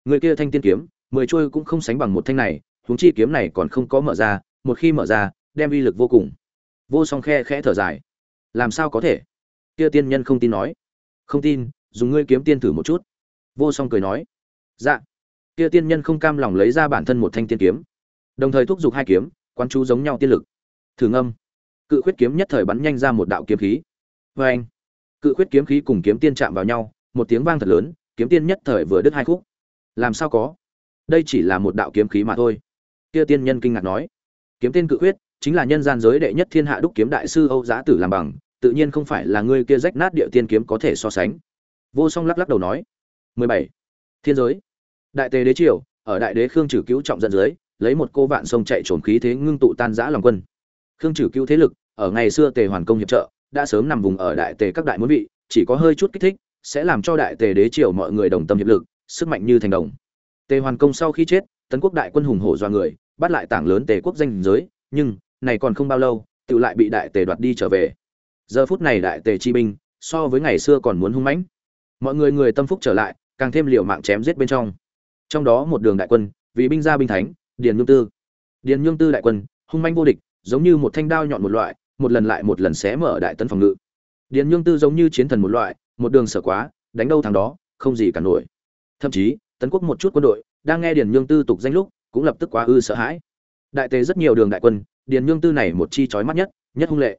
Người kia thanh tiên kiếm, mười trôi cũng không sánh bằng một thanh này, huống chi kiếm này còn không có mở ra, một khi mở ra, đem uy lực vô cùng. Vô song khe khẽ thở dài. Làm sao có thể? Kia tiên nhân không tin nói. Không tin, dùng ngươi kiếm tiên thử một chút. Vô song cười nói. Dạ. Kia tiên nhân không cam lòng lấy ra bản thân một thanh tiên kiếm. Đồng thời thúc giục hai kiếm, quán chú giống nhau tiên lực. Thử ngâm. Cự khuyết kiếm nhất thời bắn nhanh ra một đạo kiếm khí. Vê anh cự khuyết kiếm khí cùng kiếm tiên chạm vào nhau, một tiếng vang thật lớn, kiếm tiên nhất thời vừa đứt hai khúc. Làm sao có? Đây chỉ là một đạo kiếm khí mà thôi. Kia tiên nhân kinh ngạc nói. Kiếm tiên cự khuyết, chính là nhân gian giới đệ nhất thiên hạ đúc kiếm đại sư âu giá tử làm bằng, tự nhiên không phải là ngươi kia rách nát địa tiên kiếm có thể so sánh. Vô song lắc lắc đầu nói. 17. thiên giới. Đại tề đế triều, ở đại đế khương trừ cứu trọng dẫn dưới, lấy một cô vạn sông chạy trồn khí thế ngưng tụ tan giã lòng quân. Khương trừ cứu thế lực, ở ngày xưa tề hoàn công hiệp trợ đã sớm nằm vùng ở đại tề các đại muốn vị, chỉ có hơi chút kích thích, sẽ làm cho đại tề đế triều mọi người đồng tâm hiệp lực, sức mạnh như thành đồng. Tề hoàn công sau khi chết, tấn quốc đại quân hùng hổ do người, bắt lại tảng lớn tề quốc danh giới, nhưng, này còn không bao lâu, tự lại bị đại tề đoạt đi trở về. Giờ phút này đại tề chi binh, so với ngày xưa còn muốn hung mãnh. Mọi người người tâm phúc trở lại, càng thêm liều mạng chém giết bên trong. Trong đó một đường đại quân, vì binh gia binh thánh, điền nhương tư. Điền nhương tư đại quân, hung manh vô địch, giống như một thanh đao nhọn một loại một lần lại một lần xé mở đại tấn phòng ngự. Điền nhương tư giống như chiến thần một loại, một đường sở quá, đánh đâu thằng đó, không gì cả nổi. Thậm chí, tấn quốc một chút quân đội, đang nghe điền nhương tư tục danh lúc, cũng lập tức quá ư sợ hãi. Đại tế rất nhiều đường đại quân, điền nhương tư này một chi chói mắt nhất nhất hung lệ.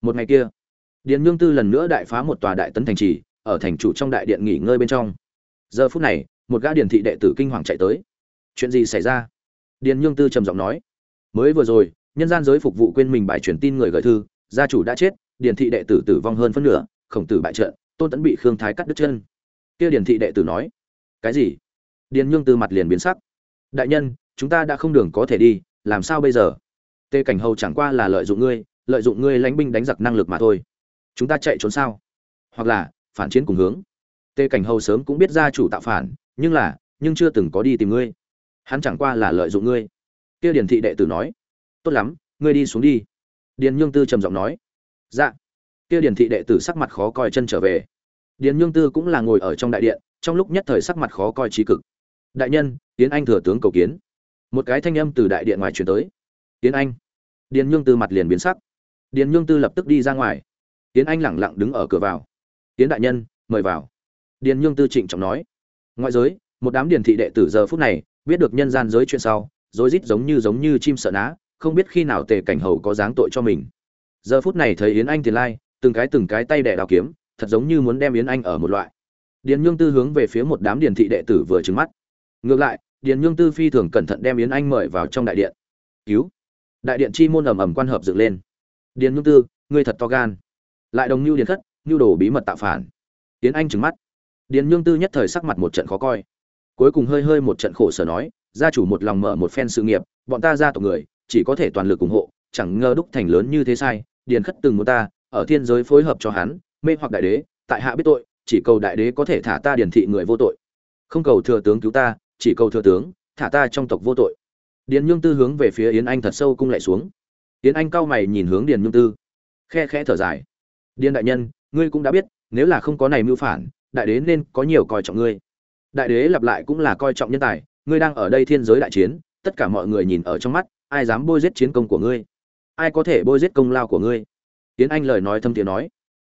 Một ngày kia, điền nhương tư lần nữa đại phá một tòa đại tấn thành trì, ở thành chủ trong đại điện nghỉ ngơi bên trong. Giờ phút này, một gã điền thị đệ tử kinh hoàng chạy tới. Chuyện gì xảy ra? Điền nhương tư trầm giọng nói. Mới vừa rồi nhân gian giới phục vụ quên mình bài truyền tin người gửi thư, gia chủ đã chết, điền thị đệ tử tử vong hơn phân nửa, khổng tử bại trận, tôn tẫn bị khương thái cắt đứt chân. Kia điền thị đệ tử nói, cái gì? Điền nhương tư mặt liền biến sắc. Đại nhân, chúng ta đã không đường có thể đi, làm sao bây giờ? Tê cảnh hầu chẳng qua là lợi dụng ngươi, lợi dụng ngươi lánh binh đánh giặc năng lực mà thôi. Chúng ta chạy trốn sao? Hoặc là, phản chiến cùng hướng. Tê cảnh hầu sớm cũng biết gia chủ tạo phản, nhưng là, nhưng chưa từng có đi tìm ngươi. Hắn chẳng qua là lợi dụng ngươi. Kia điền thị đệ tử nói tốt lắm, ngươi đi xuống đi. Điền nhương tư trầm giọng nói. Dạ. Kia điền thị đệ tử sắc mặt khó coi chân trở về. Điền nhương tư cũng là ngồi ở trong đại điện, trong lúc nhất thời sắc mặt khó coi trí cực. Đại nhân tiến anh thừa tướng cầu kiến. Một cái thanh âm từ đại điện ngoài truyền tới. Tiến anh. Điền nhương tư mặt liền biến sắc. Điền nhương tư lập tức đi ra ngoài. Tiến anh lẳng lặng đứng ở cửa vào. Tiến đại nhân, mời vào. Điền nhương tư trịnh trọng nói. Ngoại giới, một đám điền thị đệ tử giờ phút này, biết được nhân gian giới chuyện sau, rối rít giống như giống như chim sợ ná không biết khi nào tề cảnh hầu có dáng tội cho mình. Giờ phút này thấy yến anh tiền lai từng cái từng cái tay đẻ đào kiếm thật giống như muốn đem yến anh ở một loại. Điền nhương tư hướng về phía một đám điền thị đệ tử vừa trừng mắt. Ngược lại điền nhương tư phi thường cẩn thận đem yến anh mời vào trong đại điện. Cứu. Đại điện chi môn ầm ầm quan hợp dựng lên. Điền nhương tư ngươi thật to gan. Lại đồng nhu điền thất, nhu đồ bí mật tạo phản. Yến anh trừng mắt. Điền nhương tư nhất thời sắc mặt một trận khó coi. Cuối cùng hơi hơi một trận khổ sở nói gia chủ một lòng mở một phen sự nghiệp bọn ta ra tộc người chỉ có thể toàn lực ủng hộ, chẳng ngờ đúc thành lớn như thế sai, điền khất từng muốn ta, ở thiên giới phối hợp cho hắn, mê hoặc đại đế, tại hạ biết tội, chỉ cầu đại đế có thể thả ta điền thị người vô tội. Không cầu thừa tướng cứu ta, chỉ cầu thừa tướng, thả ta trong tộc vô tội. Điền nhương tư hướng về phía yến anh thật sâu cung lại xuống. Yến anh cau mày nhìn hướng điền nhương tư, khe khẽ thở dài. Điền đại nhân, ngươi cũng đã biết, nếu là không có này mưu phản, đại đế nên có nhiều coi trọng ngươi. Đại đế lặp lại cũng là coi trọng nhân tài, ngươi đang ở đây thiên giới đại chiến, tất cả mọi người nhìn ở trong mắt ai dám bôi giết chiến công của ngươi? Ai có thể bôi giết công lao của ngươi? Tiến anh lời nói thâm tiếng nói.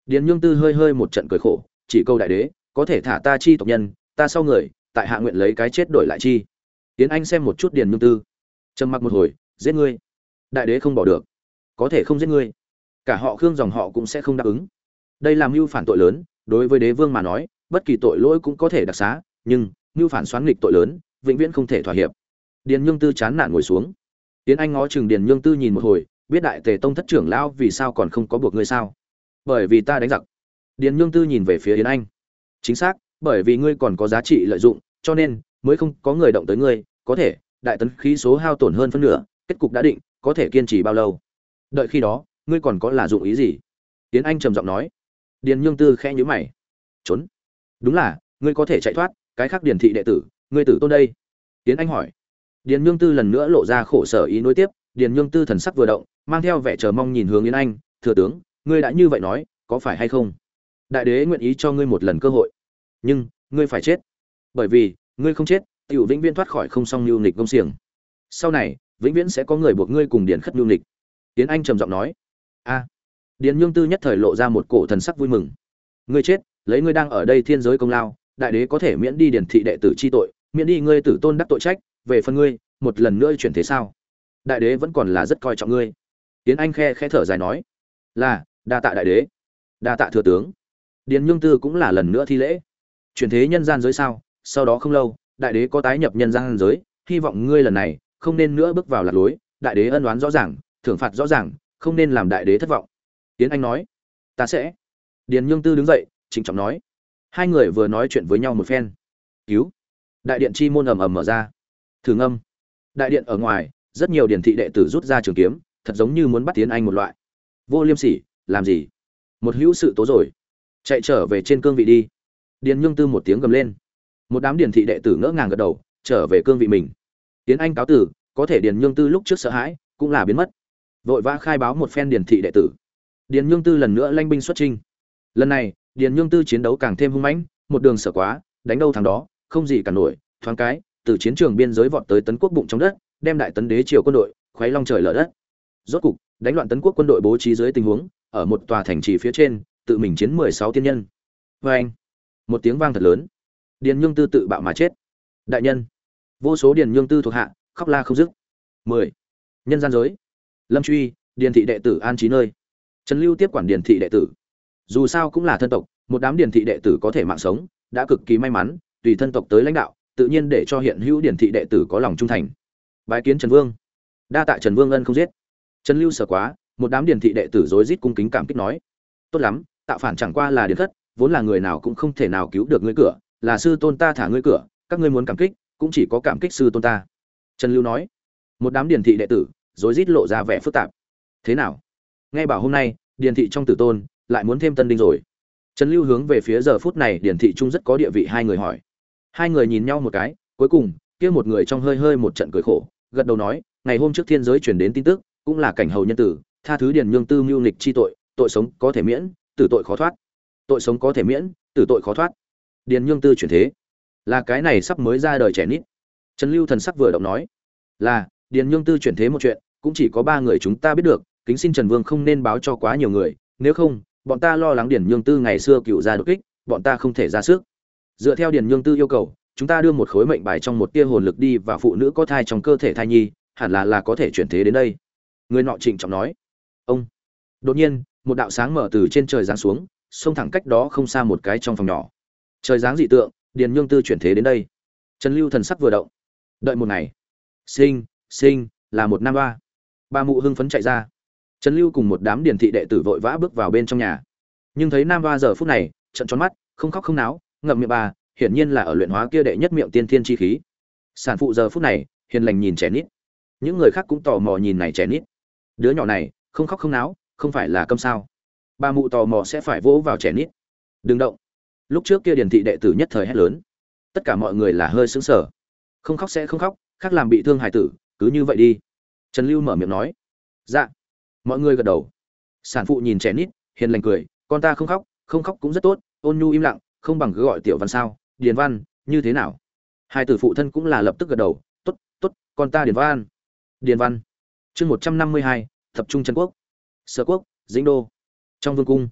Điền nhương tư hơi hơi một trận cười khổ, chỉ câu đại đế, có thể thả ta chi tộc nhân, ta sau người, tại hạ nguyện lấy cái chết đổi lại chi. Tiến anh xem một chút điền nhương tư, trầm mặc một hồi, giết ngươi. Đại đế không bỏ được. Có thể không giết ngươi. Cả họ khương dòng họ cũng sẽ không đáp ứng. Đây là mưu phản tội lớn, đối với đế vương mà nói, bất kỳ tội lỗi cũng có thể đặc xá, nhưng mưu phản xoán nghịch tội lớn, vĩnh viễn không thể thỏa hiệp. Điền nhương tư chán nản ngồi xuống tiến anh ngó chừng điền nhương tư nhìn một hồi, biết đại tề tông thất trưởng lão vì sao còn không có buộc ngươi sao? Bởi vì ta đánh giặc. Điền nhương tư nhìn về phía yến anh. Chính xác, bởi vì ngươi còn có giá trị lợi dụng, cho nên mới không có người động tới ngươi, có thể, đại tấn khí số hao tổn hơn phân nửa, kết cục đã định, có thể kiên trì bao lâu? Đợi khi đó, ngươi còn có là dụng ý gì? Yến anh trầm giọng nói. Điền nhương tư khẽ nhíu mày. Trốn. Đúng là, ngươi có thể chạy thoát, cái khác điền thị đệ tử, ngươi tử tôn đây. Yến anh hỏi điền nhương tư lần nữa lộ ra khổ sở ý nối tiếp điền nhương tư thần sắc vừa động, mang theo vẻ chờ mong nhìn hướng yến anh, thừa tướng, ngươi đã như vậy nói, có phải hay không? Đại đế nguyện ý cho ngươi một lần cơ hội. Nhưng, ngươi phải chết. Bởi vì, ngươi không chết, tiểu vĩnh viễn thoát khỏi không song lưu nghịch công xiềng. Sau này, vĩnh viễn sẽ có người buộc ngươi cùng điền khất lưu nghịch. Tiến anh trầm giọng nói. A. Điền nhương tư nhất thời lộ ra một cổ thần sắc vui mừng. Ngươi chết, lấy ngươi đang ở đây thiên giới công lao, đại đế có thể miễn đi điền thị đệ tử chi tội, miễn đi ngươi tử tôn đắc tội trách về phần ngươi, một lần nữa chuyển thế sao? Đại đế vẫn còn là rất coi trọng ngươi. Tiến anh khe khe thở dài nói, là, đa tạ đại đế. Đa tạ thừa tướng. Điền nhung tư cũng là lần nữa thi lễ. Chuyển thế nhân gian giới sao? Sau đó không lâu, đại đế có tái nhập nhân gian giới. Hy vọng ngươi lần này không nên nữa bước vào lạc lối. Đại đế ân oán rõ ràng, thưởng phạt rõ ràng, không nên làm đại đế thất vọng. Tiến anh nói, ta sẽ. Điền nhung tư đứng dậy, trịnh trọng nói, hai người vừa nói chuyện với nhau một phen. Cứu. Đại điện chi môn ầm ầm mở ra thử ngâm. Đại điện ở ngoài, rất nhiều điển thị đệ tử rút ra trường kiếm, thật giống như muốn bắt tiến anh một loại. Vô liêm sỉ, làm gì? Một hữu sự tố rồi. Chạy trở về trên cương vị đi. Điền nhung tư một tiếng gầm lên. Một đám điển thị đệ tử ngỡ ngàng gật đầu, trở về cương vị mình. Tiến anh cáo tử, có thể điền nhung tư lúc trước sợ hãi, cũng là biến mất. Vội vã khai báo một phen điển thị đệ tử. Điền nhung tư lần nữa lanh binh xuất trinh lần này, điền nhung tư chiến đấu càng thêm hung mãnh, một đường sợ quá, đánh đâu thằng đó, không gì cả nổi, thoáng cái từ chiến trường biên giới vọt tới tấn quốc bụng trong đất, đem đại tấn đế triều quân đội khoáy long trời lở đất. Rốt cục, đánh loạn tấn quốc quân đội bố trí dưới tình huống, ở một tòa thành trì phía trên, tự mình chiến mười sáu tiên nhân. Vê anh, một tiếng vang thật lớn. Điền nhương tư tự bạo mà chết. Đại nhân, vô số điền nhương tư thuộc hạ, khóc la không dứt. Mười, nhân gian giới. Lâm truy, điền thị đệ tử an trí nơi. Trần lưu tiếp quản điền thị đệ tử. Dù sao cũng là thân tộc, một đám điền thị đệ tử có thể mạng sống, đã cực kỳ may mắn, tùy thân tộc tới lãnh đạo tự nhiên để cho hiện hữu điển thị đệ tử có lòng trung thành. Bái kiến trần vương. Đa tạ trần vương ân không giết. Trần lưu sợ quá, một đám điển thị đệ tử rối rít cung kính cảm kích nói, tốt lắm tạo phản chẳng qua là điển thất, vốn là người nào cũng không thể nào cứu được ngươi cửa, là sư tôn ta thả ngươi cửa, các ngươi muốn cảm kích, cũng chỉ có cảm kích sư tôn ta. Trần lưu nói. Một đám điển thị đệ tử rối rít lộ ra vẻ phức tạp. Thế nào? Nghe bảo hôm nay, điển thị trong tử tôn lại muốn thêm tân đinh rồi. Trần lưu hướng về phía giờ phút này điển thị trung rất có địa vị hai người hỏi hai người nhìn nhau một cái, cuối cùng, kia một người trong hơi hơi một trận cười khổ, gật đầu nói, ngày hôm trước thiên giới truyền đến tin tức, cũng là cảnh hầu nhân tử, tha thứ điền nhương tư mưu nghịch chi tội tội sống có thể miễn, tử tội khó thoát. Tội sống có thể miễn, tử tội khó thoát. Điền nhương tư chuyển thế. Là cái này sắp mới ra đời trẻ nít. Trần lưu thần sắc vừa động nói, là, điền nhương tư chuyển thế một chuyện, cũng chỉ có ba người chúng ta biết được, kính xin trần vương không nên báo cho quá nhiều người, nếu không, bọn ta lo lắng điền nhương tư ngày xưa cựu ra đột kích, bọn ta không thể ra sức dựa theo điền nhương tư yêu cầu, chúng ta đưa một khối mệnh bài trong một tia hồn lực đi và phụ nữ có thai trong cơ thể thai nhi, hẳn là là có thể chuyển thế đến đây. Người nọ trịnh trọng nói. Ông. Đột nhiên, một đạo sáng mở từ trên trời giáng xuống, xông thẳng cách đó không xa một cái trong phòng nhỏ. Trời giáng dị tượng, điền nhương tư chuyển thế đến đây. Trần lưu thần sắc vừa động. Đợi một ngày. Sinh sinh, là một năm ba ba mụ hưng phấn chạy ra. Trần lưu cùng một đám điền thị đệ tử vội vã bước vào bên trong nhà. Nhưng thấy nam ba giờ phút này trận tròn mắt, không khóc không náo ngậm miệng bà hiển nhiên là ở luyện hóa kia đệ nhất miệng tiên thiên chi khí. Sản phụ giờ phút này, hiền lành nhìn trẻ nít. Những người khác cũng tò mò nhìn này trẻ nít. Đứa nhỏ này, không khóc không náo, không phải là câm sao. Ba mụ tò mò sẽ phải vỗ vào trẻ nít. Đừng động. Lúc trước kia điển thị đệ tử nhất thời hét lớn. Tất cả mọi người là hơi sững sờ. Không khóc sẽ không khóc, khác làm bị thương hài tử, cứ như vậy đi. Trần lưu mở miệng nói. Dạ. Mọi người gật đầu. Sản phụ nhìn trẻ nít, hiền lành cười. Con ta không khóc không khóc cũng rất tốt, ôn nhu im lặng không bằng cứ gọi tiểu văn sao, điền văn, như thế nào? Hai tử phụ thân cũng là lập tức gật đầu t ố t t ố t con ta điền văn. Điền văn. Chương một trăm năm mươi hai tập trung trần quốc. Sở quốc, dĩnh đô. Trong vương cung,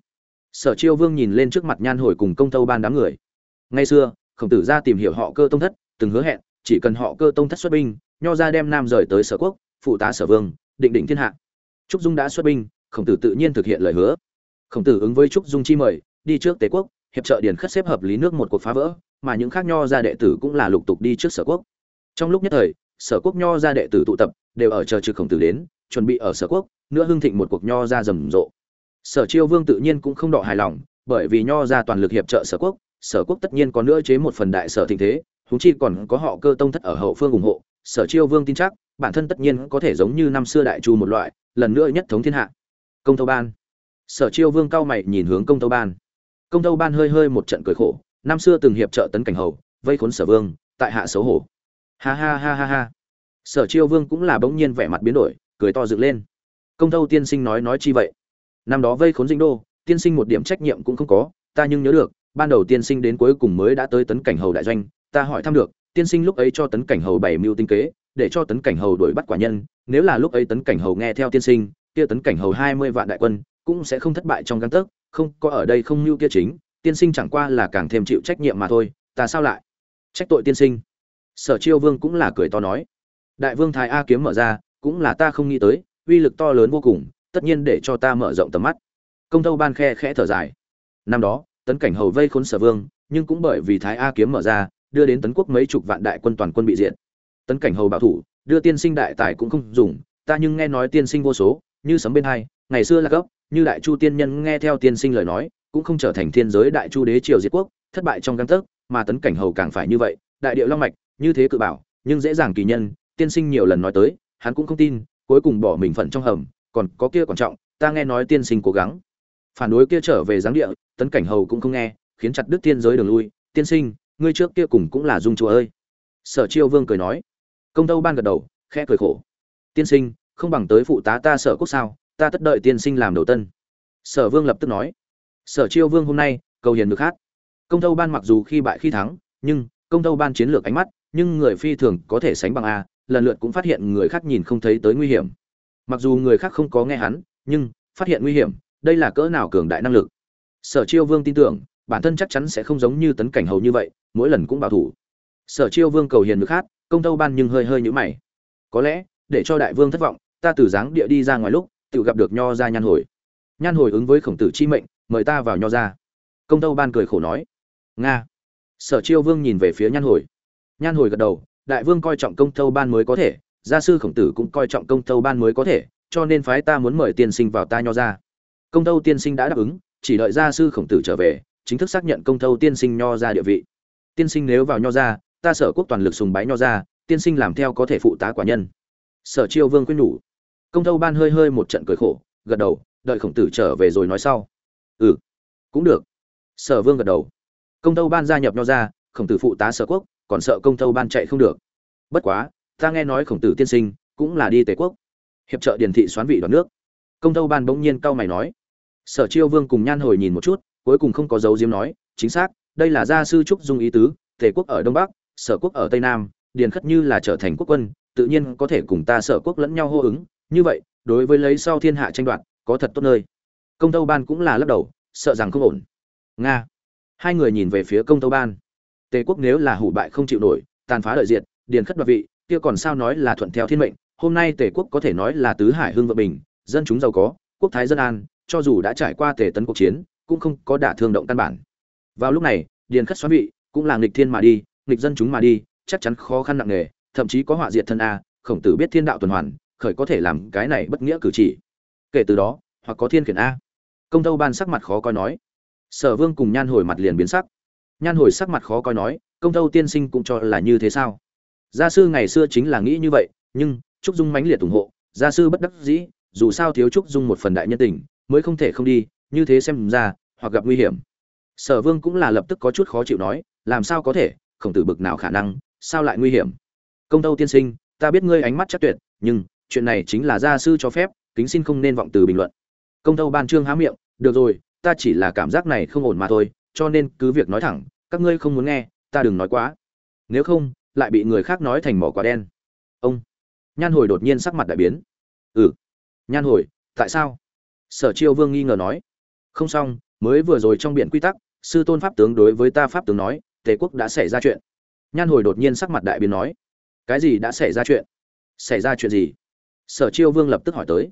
sở chiêu vương nhìn lên trước mặt nhan hồi cùng công tâu ban đám người. Ngay xưa, khổng tử ra tìm hiểu họ cơ tông thất, từng hứa hẹn, chỉ cần họ cơ tông thất xuất binh, nho ra đem nam rời tới sở quốc, phụ tá sở vương, định định thiên hạ. Trúc dung đã xuất binh, khổng tử tự nhiên thực hiện lời hứa. Khổng tử ứng với trúc dung chi mời, đi trước tế quốc hiệp trợ điền khất xếp hợp lý nước một cuộc phá vỡ, mà những khác nho gia đệ tử cũng là lục tục đi trước sở quốc. Trong lúc nhất thời, sở quốc nho gia đệ tử tụ tập, đều ở chờ trực khổng tử đến, chuẩn bị ở sở quốc, nữa hưng thịnh một cuộc nho gia rầm rộ. Sở chiêu vương tự nhiên cũng không đọ hài lòng, bởi vì nho gia toàn lực hiệp trợ sở quốc sở quốc tất nhiên có nữa chế một phần đại sở thịnh thế húng chi còn có họ cơ tông thất ở hậu phương ủng hộ. Sở chiêu vương tin chắc, bản thân tất nhiên có thể giống như năm xưa đại chu một loại, lần nữa nhất thống thiên hạ. Công tâu ban. Sở chiêu vương cao mày nhìn hướng công tâu ban công tâu ban hơi hơi một trận cười khổ, năm xưa từng hiệp trợ tấn cảnh hầu, vây khốn sở vương, tại hạ xấu hổ. Ha ha ha ha ha. Sở chiêu vương cũng là bỗng nhiên vẻ mặt biến đổi, cười to dựng lên. Công tâu tiên sinh nói nói chi vậy? Năm đó vây khốn dinh đô, tiên sinh một điểm trách nhiệm cũng không có, ta nhưng nhớ được, ban đầu tiên sinh đến cuối cùng mới đã tới tấn cảnh hầu đại doanh, ta hỏi thăm được, tiên sinh lúc ấy cho tấn cảnh hầu bảy mưu tinh kế, để cho tấn cảnh hầu đuổi bắt quả nhân, nếu là lúc ấy tấn cảnh hầu nghe theo tiên sinh, kia tấn cảnh hầu hai mươi vạn đại quân, cũng sẽ không thất bại trong găng tấc không có ở đây không như kia chính, tiên sinh chẳng qua là càng thêm chịu trách nhiệm mà thôi, ta sao lại? Trách tội tiên sinh. Sở chiêu vương cũng là cười to nói. Đại vương thái a kiếm mở ra, cũng là ta không nghĩ tới, uy lực to lớn vô cùng, tất nhiên để cho ta mở rộng tầm mắt. Công tâu ban khe khẽ thở dài. Năm đó, tấn cảnh hầu vây khốn sở vương, nhưng cũng bởi vì thái a kiếm mở ra, đưa đến tấn quốc mấy chục vạn đại quân toàn quân bị diện. tấn cảnh hầu bảo thủ, đưa tiên sinh đại tài cũng không dùng, ta nhưng nghe nói tiên sinh vô số, như sấm bên hai, ngày xưa là gốc như đại chu tiên nhân nghe theo tiên sinh lời nói, cũng không trở thành thiên giới đại chu đế triều diệt quốc, thất bại trong găng tấc, mà tấn cảnh hầu càng phải như vậy. Đại điệu long mạch, như thế cự bảo, nhưng dễ dàng kỳ nhân, tiên sinh nhiều lần nói tới, hắn cũng không tin, cuối cùng bỏ mình phận trong hầm, còn có kia quan trọng, ta nghe nói tiên sinh cố gắng. Phản đối kia trở về giáng địa, tấn cảnh hầu cũng không nghe, khiến chặt đứt tiên giới đường lui. Tiên sinh, ngươi trước kia cùng cũng là dung chúa ơi. Sở chiêu vương cười nói. Công tâu ban gật đầu, khẽ cười khổ. Tiên sinh, không bằng tới phụ tá ta sở quốc sao? Ta tất đợi tiên sinh làm đầu tân. Sở vương lập tức nói. Sở chiêu vương hôm nay, cầu hiền được hát. Công tâu ban mặc dù khi bại khi thắng, nhưng công tâu ban chiến lược ánh mắt, nhưng người phi thường có thể sánh bằng a, lần lượt cũng phát hiện người khác nhìn không thấy tới nguy hiểm. Mặc dù người khác không có nghe hắn, nhưng phát hiện nguy hiểm, đây là cỡ nào cường đại năng lực. Sở chiêu vương tin tưởng, bản thân chắc chắn sẽ không giống như tấn cảnh hầu như vậy, mỗi lần cũng bảo thủ. Sở chiêu vương cầu hiền được hát, công tâu ban nhưng hơi hơi nhũ mày. Có lẽ, để cho đại vương thất vọng, ta từ dáng địa đi ra ngoài lúc tự gặp được nho ra nhan hồi. Nhan hồi ứng với khổng tử chi mệnh, mời ta vào nho ra. Công tâu ban cười khổ nói, nga. Sở chiêu vương nhìn về phía nhan hồi. Nhan hồi gật đầu, đại vương coi trọng công tâu ban mới có thể, gia sư khổng tử cũng coi trọng công tâu ban mới có thể, cho nên phái ta muốn mời tiên sinh vào ta nho ra. Công tâu tiên sinh đã đáp ứng, chỉ đợi gia sư khổng tử trở về, chính thức xác nhận công tâu tiên sinh nho ra địa vị. Tiên sinh nếu vào nho ra, ta sở quốc toàn lực sùng bái nho ra, tiên sinh làm theo có thể phụ tá quả nhân. Sở chiêu vương quyết nhủ công Thâu ban hơi hơi một trận cười khổ, gật đầu, đợi khổng tử trở về rồi nói sau. Ừ cũng được. Sở vương gật đầu. Công Thâu ban gia nhập nho ra khổng tử phụ tá sở quốc, còn sợ công Thâu ban chạy không được. Bất quá, ta nghe nói khổng tử tiên sinh cũng là đi tề quốc. Hiệp trợ điền thị xoán vị đoạt nước. Công Thâu ban bỗng nhiên cau mày nói. Sở chiêu vương cùng nhan hồi nhìn một chút, cuối cùng không có dấu diếm nói, chính xác, đây là gia sư trúc dung ý tứ, tề quốc ở đông bắc, sở quốc ở tây nam, điền khất như là trở thành quốc quân, tự nhiên có thể cùng ta sở quốc lẫn nhau hô ứng như vậy, đối với lấy sau thiên hạ tranh đoạt, có thật tốt nơi. Công tâu ban cũng là lắc đầu, sợ rằng không ổn. Nga. Hai người nhìn về phía công tâu ban. Tề quốc nếu là hủ bại không chịu nổi, tàn phá lợi diệt, điền khất đoạt vị, kia còn sao nói là thuận theo thiên mệnh, hôm nay tề quốc có thể nói là tứ hải hương vợ bình, dân chúng giàu có, quốc thái dân an, cho dù đã trải qua tề tấn cuộc chiến, cũng không có đả thương động căn bản. Vào lúc này, điền khất xoắn vị, cũng là nghịch thiên mà đi, nghịch dân chúng mà đi, chắc chắn khó khăn nặng nề, thậm chí có họa diệt thân a, khổng tử biết thiên đạo tuần hoàn khởi có thể làm cái này bất nghĩa cử chỉ. Kể từ đó, hoặc có thiên khiển a. Công tâu ban sắc mặt khó coi nói. Sở vương cùng nhan hồi mặt liền biến sắc. Nhan hồi sắc mặt khó coi nói, công tâu tiên sinh cũng cho là như thế sao? Gia sư ngày xưa chính là nghĩ như vậy, nhưng, trúc dung mãnh liệt ủng hộ. Gia sư bất đắc dĩ, dù sao thiếu trúc dung một phần đại nhân tình, mới không thể không đi, như thế xem ra, hoặc gặp nguy hiểm. Sở vương cũng là lập tức có chút khó chịu nói, làm sao có thể, khổng tử bực nào khả năng, sao lại nguy hiểm? Công tâu tiên sinh, ta biết ngươi ánh mắt chắc tuyệt, nhưng chuyện này chính là gia sư cho phép, kính xin không nên vọng từ bình luận. Công tâu ban trương há miệng, được rồi, ta chỉ là cảm giác này không ổn mà thôi, cho nên cứ việc nói thẳng, các ngươi không muốn nghe, ta đừng nói quá. Nếu không, lại bị người khác nói thành mỏ quả đen. Ông nhan hồi đột nhiên sắc mặt đại biến. Ừ nhan hồi, tại sao? Sở chiêu vương nghi ngờ nói. Không xong, mới vừa rồi trong biển quy tắc, sư tôn pháp tướng đối với ta pháp tướng nói, tề quốc đã xảy ra chuyện. Nhan hồi đột nhiên sắc mặt đại biến nói. Cái gì đã xảy ra chuyện? Xảy ra chuyện gì? Sở chiêu vương lập tức hỏi tới.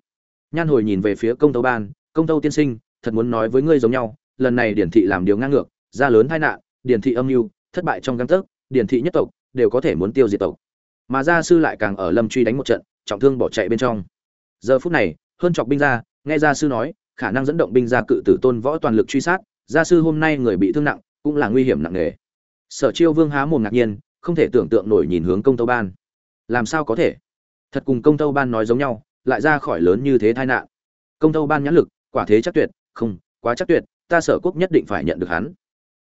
Nhan hồi nhìn về phía công tâu ban, công tâu tiên sinh, thật muốn nói với ngươi giống nhau, lần này điển thị làm điều ngang ngược ra lớn tai nạn, điển thị âm mưu, thất bại trong găng tấc, điển thị nhất tộc, đều có thể muốn tiêu diệt tộc. Mà gia sư lại càng ở lâm truy đánh một trận, trọng thương bỏ chạy bên trong. Giờ phút này, hơn chọc binh ra nghe gia sư nói, khả năng dẫn động binh ra cự tử tôn võ toàn lực truy sát, gia sư hôm nay người bị thương nặng, cũng là nguy hiểm nặng nề. Sở chiêu vương há mồm ngạc nhiên, không thể tưởng tượng nổi nhìn hướng công tâu ban. Làm sao có thể? Thật cùng công tâu ban nói giống nhau, lại ra khỏi lớn như thế tai nạn. Công tâu ban nhãn lực, quả thế chắc tuyệt, không, quá chắc tuyệt, ta sở quốc nhất định phải nhận được hắn.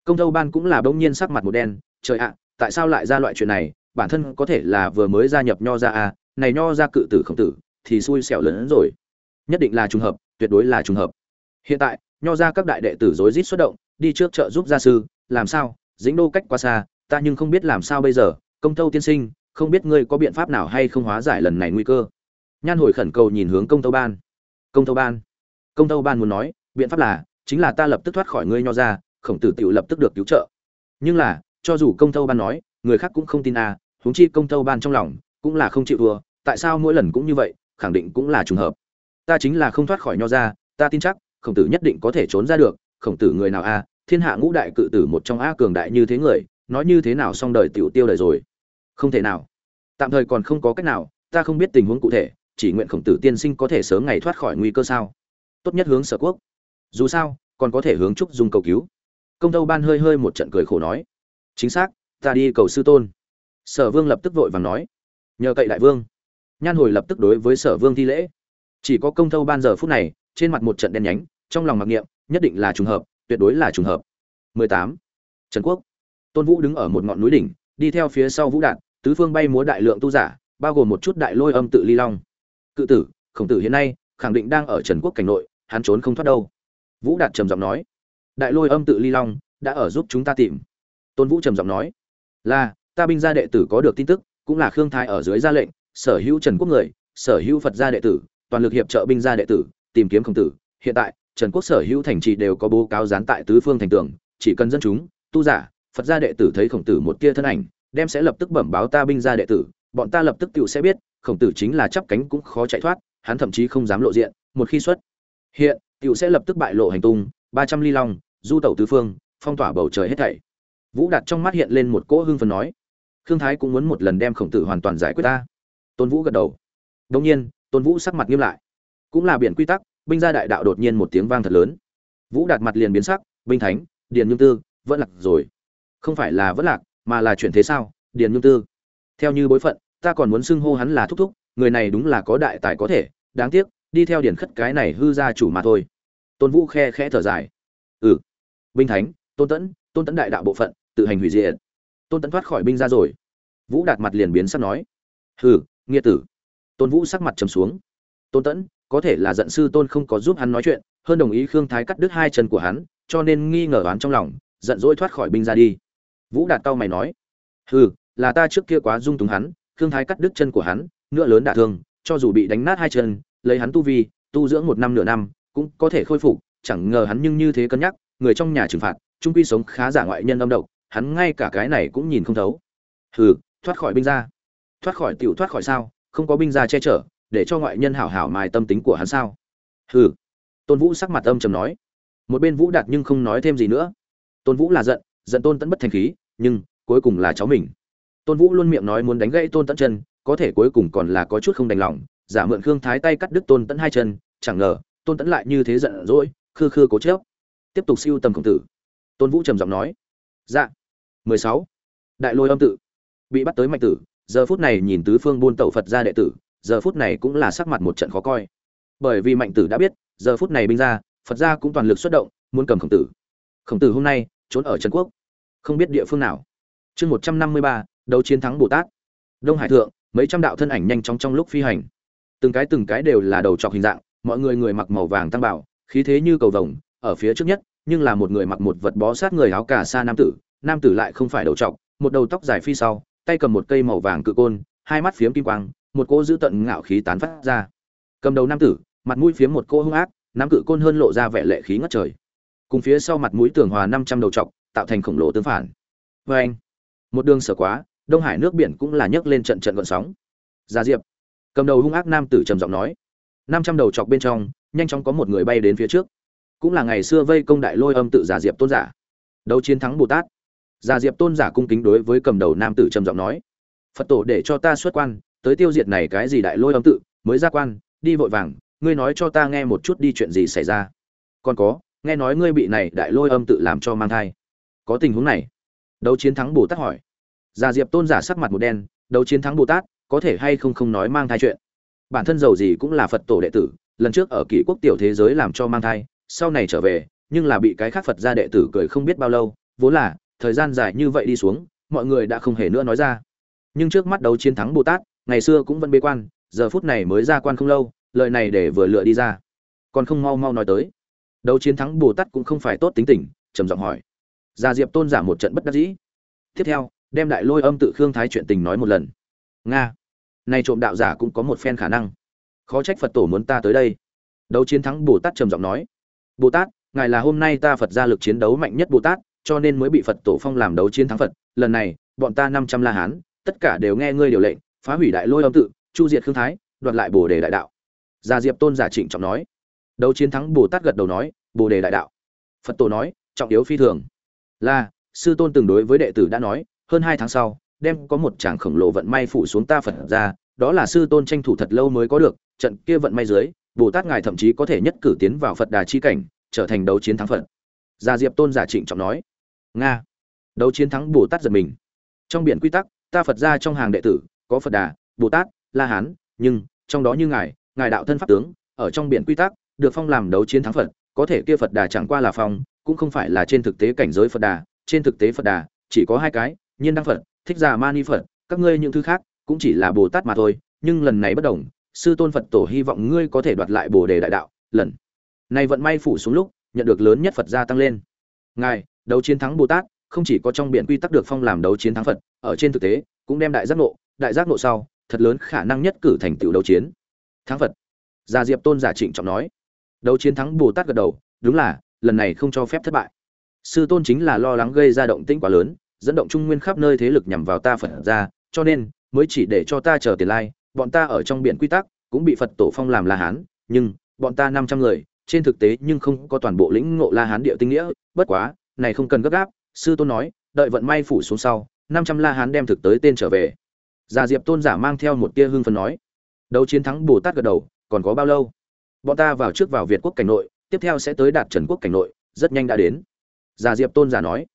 Công tâu ban cũng là bỗng nhiên sắc mặt một đen, trời ạ, tại sao lại ra loại chuyện này, bản thân có thể là vừa mới gia nhập nho ra à này nho ra cự tử không tử, thì xui xẻo lớn hơn rồi. Nhất định là trùng hợp, tuyệt đối là trùng hợp. Hiện tại, nho ra các đại đệ tử rối rít xuất động, đi trước chợ giúp gia sư, làm sao, dĩnh đô cách quá xa, ta nhưng không biết làm sao bây giờ, công tâu tiên sinh không biết ngươi có biện pháp nào hay không hóa giải lần này nguy cơ. Nhan hồi khẩn cầu nhìn hướng công tâu ban. Công tâu ban? Công tâu ban muốn nói, biện pháp là, chính là ta lập tức thoát khỏi ngươi nho ra, khổng tử tiểu lập tức được cứu trợ. Nhưng là, cho dù công tâu ban nói, người khác cũng không tin à huống chi công tâu ban trong lòng cũng là không chịu thua, tại sao mỗi lần cũng như vậy, khẳng định cũng là trùng hợp. Ta chính là không thoát khỏi nho ra, ta tin chắc, khổng tử nhất định có thể trốn ra được, khổng tử người nào a thiên hạ ngũ đại cự tử một trong a cường đại như thế người, nói như thế nào xong đời tiểu tiêu đời rồi không thể nào. Tạm thời còn không có cách nào, ta không biết tình huống cụ thể, chỉ nguyện khổng tử tiên sinh có thể sớm ngày thoát khỏi nguy cơ sao? Tốt nhất hướng sở quốc. Dù sao, còn có thể hướng trúc dung cầu cứu. Công tâu ban hơi hơi một trận cười khổ nói. Chính xác, ta đi cầu sư tôn. Sở vương lập tức vội vàng nói. Nhờ cậy đại vương. Nhan hồi lập tức đối với sở vương thi lễ. Chỉ có công tâu ban giờ phút này, trên mặt một trận đen nhánh, trong lòng mặc niệm, nhất định là trùng hợp, tuyệt đối là trùng hợp. 18. trần quốc. Tôn vũ đứng ở một ngọn núi đỉnh, đi theo phía sau vũ đạn tứ phương bay múa đại lượng tu giả, bao gồm một chút đại lôi âm tự ly long. Cự tử, khổng tử hiện nay, khẳng định đang ở trần quốc cảnh nội, hắn trốn không thoát đâu. Vũ đạt trầm giọng nói. Đại lôi âm tự ly long đã ở giúp chúng ta tìm. Tôn vũ trầm giọng nói. Là, ta binh gia đệ tử có được tin tức, cũng là khương thái ở dưới ra lệnh, sở hữu trần quốc người, sở hữu phật gia đệ tử, toàn lực hiệp trợ binh gia đệ tử, tìm kiếm khổng tử. Hiện tại, trần quốc sở hữu thành trì đều có bố cáo dán tại tứ phương thành tường, chỉ cần dân chúng, tu giả, phật gia đệ tử thấy khổng tử một tia thân ảnh đem sẽ lập tức bẩm báo ta binh gia đệ tử, bọn ta lập tức tựu sẽ biết, khổng tử chính là chắp cánh cũng khó chạy thoát, hắn thậm chí không dám lộ diện, một khi xuất hiện tựu sẽ lập tức bại lộ hành tung, ba trăm ly long, du tẩu tứ phương, phong tỏa bầu trời hết thảy. Vũ đạt trong mắt hiện lên một cỗ hương phần nói, khương thái cũng muốn một lần đem khổng tử hoàn toàn giải quyết ta. Tôn vũ gật đầu. Đông nhiên, tôn vũ sắc mặt nghiêm lại. Cũng là biển quy tắc, binh gia đại đạo đột nhiên một tiếng vang thật lớn. Vũ đạt mặt liền biến sắc, binh thánh, điền nhung tư, vẫn lạc rồi. Không phải là vẫn lạc mà là chuyển thế sao? Điền nhung tư. Theo như bối phận, ta còn muốn xưng hô hắn là thúc thúc, người này đúng là có đại tài có thể, đáng tiếc, đi theo điển khất cái này hư ra chủ mà thôi. Tôn vũ khe khẽ thở dài. Ừ. Binh thánh, tôn tẫn tôn tẫn đại đạo bộ phận, tự hành hủy diệt. Tôn tẫn thoát khỏi binh ra rồi. Vũ đạt mặt liền biến sắc nói. Hừ, nghĩa tử. Tôn vũ sắc mặt trầm xuống. Tôn tẫn, có thể là giận sư tôn không có giúp hắn nói chuyện, hơn đồng ý khương thái cắt đứt hai chân của hắn, cho nên nghi ngờ oán trong lòng, giận dỗi thoát khỏi binh ra đi vũ đạt tao mày nói, hừ, là ta trước kia quá dung túng hắn thương thái cắt đứt chân của hắn nữa lớn đả thương, cho dù bị đánh nát hai chân, lấy hắn tu vi, tu dưỡng một năm nửa năm, cũng có thể khôi phục, chẳng ngờ hắn nhưng như thế cân nhắc, người trong nhà trừng phạt, trung quy sống khá giả ngoại nhân âm độc, hắn ngay cả cái này cũng nhìn không thấu. Hừ, thoát khỏi binh gia. Thoát khỏi tiểu thoát khỏi sao? Không có binh gia che chở, để cho ngoại nhân hảo hảo mài tâm tính của hắn sao? Hừ. Tôn vũ sắc mặt âm trầm nói. Một bên vũ đạt nhưng không nói thêm gì nữa. Tôn vũ là giận giận tôn tẫn bất thành khí, nhưng cuối cùng là cháu mình. Tôn vũ luôn miệng nói muốn đánh gãy tôn tẫn chân, có thể cuối cùng còn là có chút không đành lòng, giả mượn khương thái tay cắt đứt tôn tẫn hai chân, chẳng ngờ, tôn tẫn lại như thế giận dỗi, khư khư cố chớp. Tiếp tục siêu tầm khổng tử. Tôn vũ trầm giọng nói dạ. Mười sáu. Đại lôi âm tự. Bị bắt tới mạnh tử, giờ phút này nhìn tứ phương buôn tẩu phật ra đệ tử, giờ phút này cũng là sắc mặt một trận khó coi. Bởi vì mạnh tử đã biết, giờ phút này binh ra phật gia cũng toàn lực xuất động, muốn cầm khổng tử. Khổng tử hôm nay trốn ở trần quốc. Không biết địa phương nào. Chương một trăm năm mươi ba, đấu chiến thắng bồ tát. Đông hải thượng, mấy trăm đạo thân ảnh nhanh chóng trong lúc phi hành. Từng cái từng cái đều là đầu trọc hình dạng, mọi người người mặc màu vàng tăng bảo, khí thế như cầu vồng, ở phía trước nhất, nhưng là một người mặc một vật bó sát người áo cà sa nam tử nam tử lại không phải đầu trọc, một đầu tóc dài phi sau, tay cầm một cây màu vàng cự côn, hai mắt phiếm kim quang, một cô giữ tận ngạo khí tán phát ra. Cầm đầu nam tử, mặt mũi phiếm một cô hung ác, nắm cự côn hơn lộ ra vẻ lệ khí ngất trời cùng phía sau mặt mũi tường hòa năm trăm đầu trọc, tạo thành khổng lồ tương phản. Vê anh, một đường sở quá, đông hải nước biển cũng là nhấc lên trận trận gợn sóng. Gia diệp, cầm đầu hung ác nam tử trầm giọng nói, năm trăm đầu chọc bên trong, nhanh chóng có một người bay đến phía trước. Cũng là ngày xưa vây công đại lôi âm tự giả diệp tôn giả. Đấu chiến thắng bồ tát. Giả diệp tôn giả cung kính đối với cầm đầu nam tử trầm giọng nói, phật tổ để cho ta xuất quan, tới tiêu diệt này cái gì đại lôi âm tự, mới ra quan, đi vội vàng, ngươi nói cho ta nghe một chút đi chuyện gì xảy ra. Còn có nghe nói ngươi bị này đại lôi âm tự làm cho mang thai. Có tình huống này? Đấu chiến thắng bồ tát hỏi. Giả diệp tôn giả sắc mặt một đen, đấu chiến thắng bồ tát, có thể hay không không nói mang thai chuyện? Bản thân giàu gì cũng là phật tổ đệ tử, lần trước ở kỷ quốc tiểu thế giới làm cho mang thai, sau này trở về, nhưng là bị cái khác phật gia đệ tử cười không biết bao lâu, vốn là, thời gian dài như vậy đi xuống, mọi người đã không hề nữa nói ra. Nhưng trước mắt đấu chiến thắng bồ tát, ngày xưa cũng vẫn bế quan, giờ phút này mới ra quan không lâu, lời này để vừa lựa đi ra. Còn không mau mau nói tới đấu chiến thắng bồ tát cũng không phải tốt tính tình, trầm giọng hỏi. Gia diệp tôn giả một trận bất đắc dĩ. Tiếp theo, đem đại lôi âm tự khương thái chuyện tình nói một lần. Nga. Nay trộm đạo giả cũng có một phen khả năng. Khó trách phật tổ muốn ta tới đây. Đấu chiến thắng bồ tát trầm giọng nói. Bồ tát, ngài là hôm nay ta phật gia lực chiến đấu mạnh nhất bồ tát, cho nên mới bị phật tổ phong làm đấu chiến thắng phật. Lần này, bọn ta năm trăm la hán, tất cả đều nghe ngươi điều lệnh, phá hủy đại lôi âm tự, chu diệt khương thái, đoạt lại bồ đề đại đạo. Gia diệp tôn giả trịnh trọng nói đấu chiến thắng bồ tát gật đầu nói, bồ đề đại đạo. Phật tổ nói, trọng yếu phi thường. Là, sư tôn từng đối với đệ tử đã nói, hơn hai tháng sau, đem có một chàng khổng lồ vận may phủ xuống ta phật ra, đó là sư tôn tranh thủ thật lâu mới có được, trận kia vận may dưới, bồ tát ngài thậm chí có thể nhất cử tiến vào phật đà chi cảnh, trở thành đấu chiến thắng phật. Gia diệp tôn giả trịnh trọng nói. Nga. Đấu chiến thắng bồ tát giật mình. Trong biển quy tắc, ta phật ra trong hàng đệ tử, có phật đà, bồ tát, la hán, nhưng trong đó như ngài ngài đạo thân pháp tướng, ở trong biển quy tắc được phong làm đấu chiến thắng phật, có thể kia phật đà chẳng qua là phong, cũng không phải là trên thực tế cảnh giới phật đà. Trên thực tế phật đà, chỉ có hai cái, nhiên đăng phật, thích giả ma ni phật, các ngươi những thứ khác cũng chỉ là bồ tát mà thôi, nhưng lần này bất đồng, sư tôn phật tổ hy vọng ngươi có thể đoạt lại bồ đề đại đạo, lần này vận may phủ xuống lúc, nhận được lớn nhất phật gia tăng lên. Ngài, đấu chiến thắng bồ tát, không chỉ có trong biển quy tắc được phong làm đấu chiến thắng phật, ở trên thực tế, cũng đem đại giác ngộ, đại giác ngộ sau, thật lớn khả năng nhất cử thành tựu đấu chiến. Thắng phật. Gia diệp tôn giả trịnh trọng nói đấu chiến thắng bồ tát gật đầu, đúng là, lần này không cho phép thất bại. Sư tôn chính là lo lắng gây ra động tĩnh quá lớn, dẫn động trung nguyên khắp nơi thế lực nhằm vào ta phật ra, cho nên, mới chỉ để cho ta chờ tiền lai, bọn ta ở trong biển quy tắc, cũng bị phật tổ phong làm la hán, nhưng, bọn ta năm trăm người, trên thực tế nhưng không có toàn bộ lĩnh ngộ la hán địa tinh nghĩa, bất quá, này không cần gấp gáp, sư tôn nói, đợi vận may phủ xuống sau, năm trăm la hán đem thực tới tên trở về. Già diệp tôn giả mang theo một tia hương phân nói. Đấu chiến thắng bồ tát gật đầu, còn có bao lâu? Bọn ta vào trước vào việt quốc cảnh nội, tiếp theo sẽ tới đạt trần quốc cảnh nội, rất nhanh đã đến. Già diệp tôn giả nói.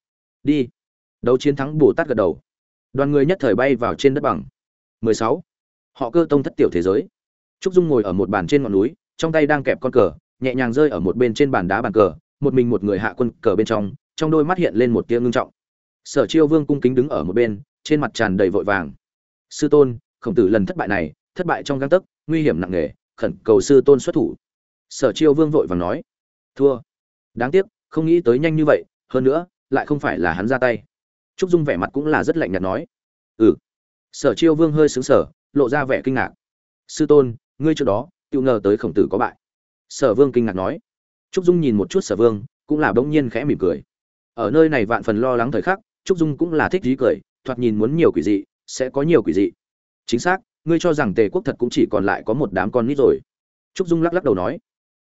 Đi. Đấu chiến thắng bồ tát gật đầu. Đoàn người nhất thời bay vào trên đất bằng. 16. họ cơ tông thất tiểu thế giới. Trúc dung ngồi ở một bàn trên ngọn núi, trong tay đang kẹp con cờ, nhẹ nhàng rơi ở một bên trên bàn đá bàn cờ, một mình một người hạ quân cờ bên trong trong đôi mắt hiện lên một tia ngưng trọng. Sở chiêu vương cung kính đứng ở một bên, trên mặt tràn đầy vội vàng. Sư tôn, khổng tử lần thất bại này, thất bại trong găng tấc, nguy hiểm nặng nề khẩn cầu sư tôn xuất thủ. Sở chiêu vương vội vàng nói, thua. Đáng tiếc, không nghĩ tới nhanh như vậy, hơn nữa, lại không phải là hắn ra tay. Trúc dung vẻ mặt cũng là rất lạnh nhạt nói ừ. Sở chiêu vương hơi xứng sở lộ ra vẻ kinh ngạc. Sư tôn, ngươi trước đó tự ngờ tới khổng tử có bại. Sở vương kinh ngạc nói. Trúc dung nhìn một chút sở vương, cũng là bỗng nhiên khẽ mỉm cười. Ở nơi này vạn phần lo lắng thời khắc, trúc dung cũng là thích dí cười, thoạt nhìn muốn nhiều quỷ dị, sẽ có nhiều quỷ dị. Chính xác ngươi cho rằng tề quốc thật cũng chỉ còn lại có một đám con nít rồi. Trúc dung lắc lắc đầu nói,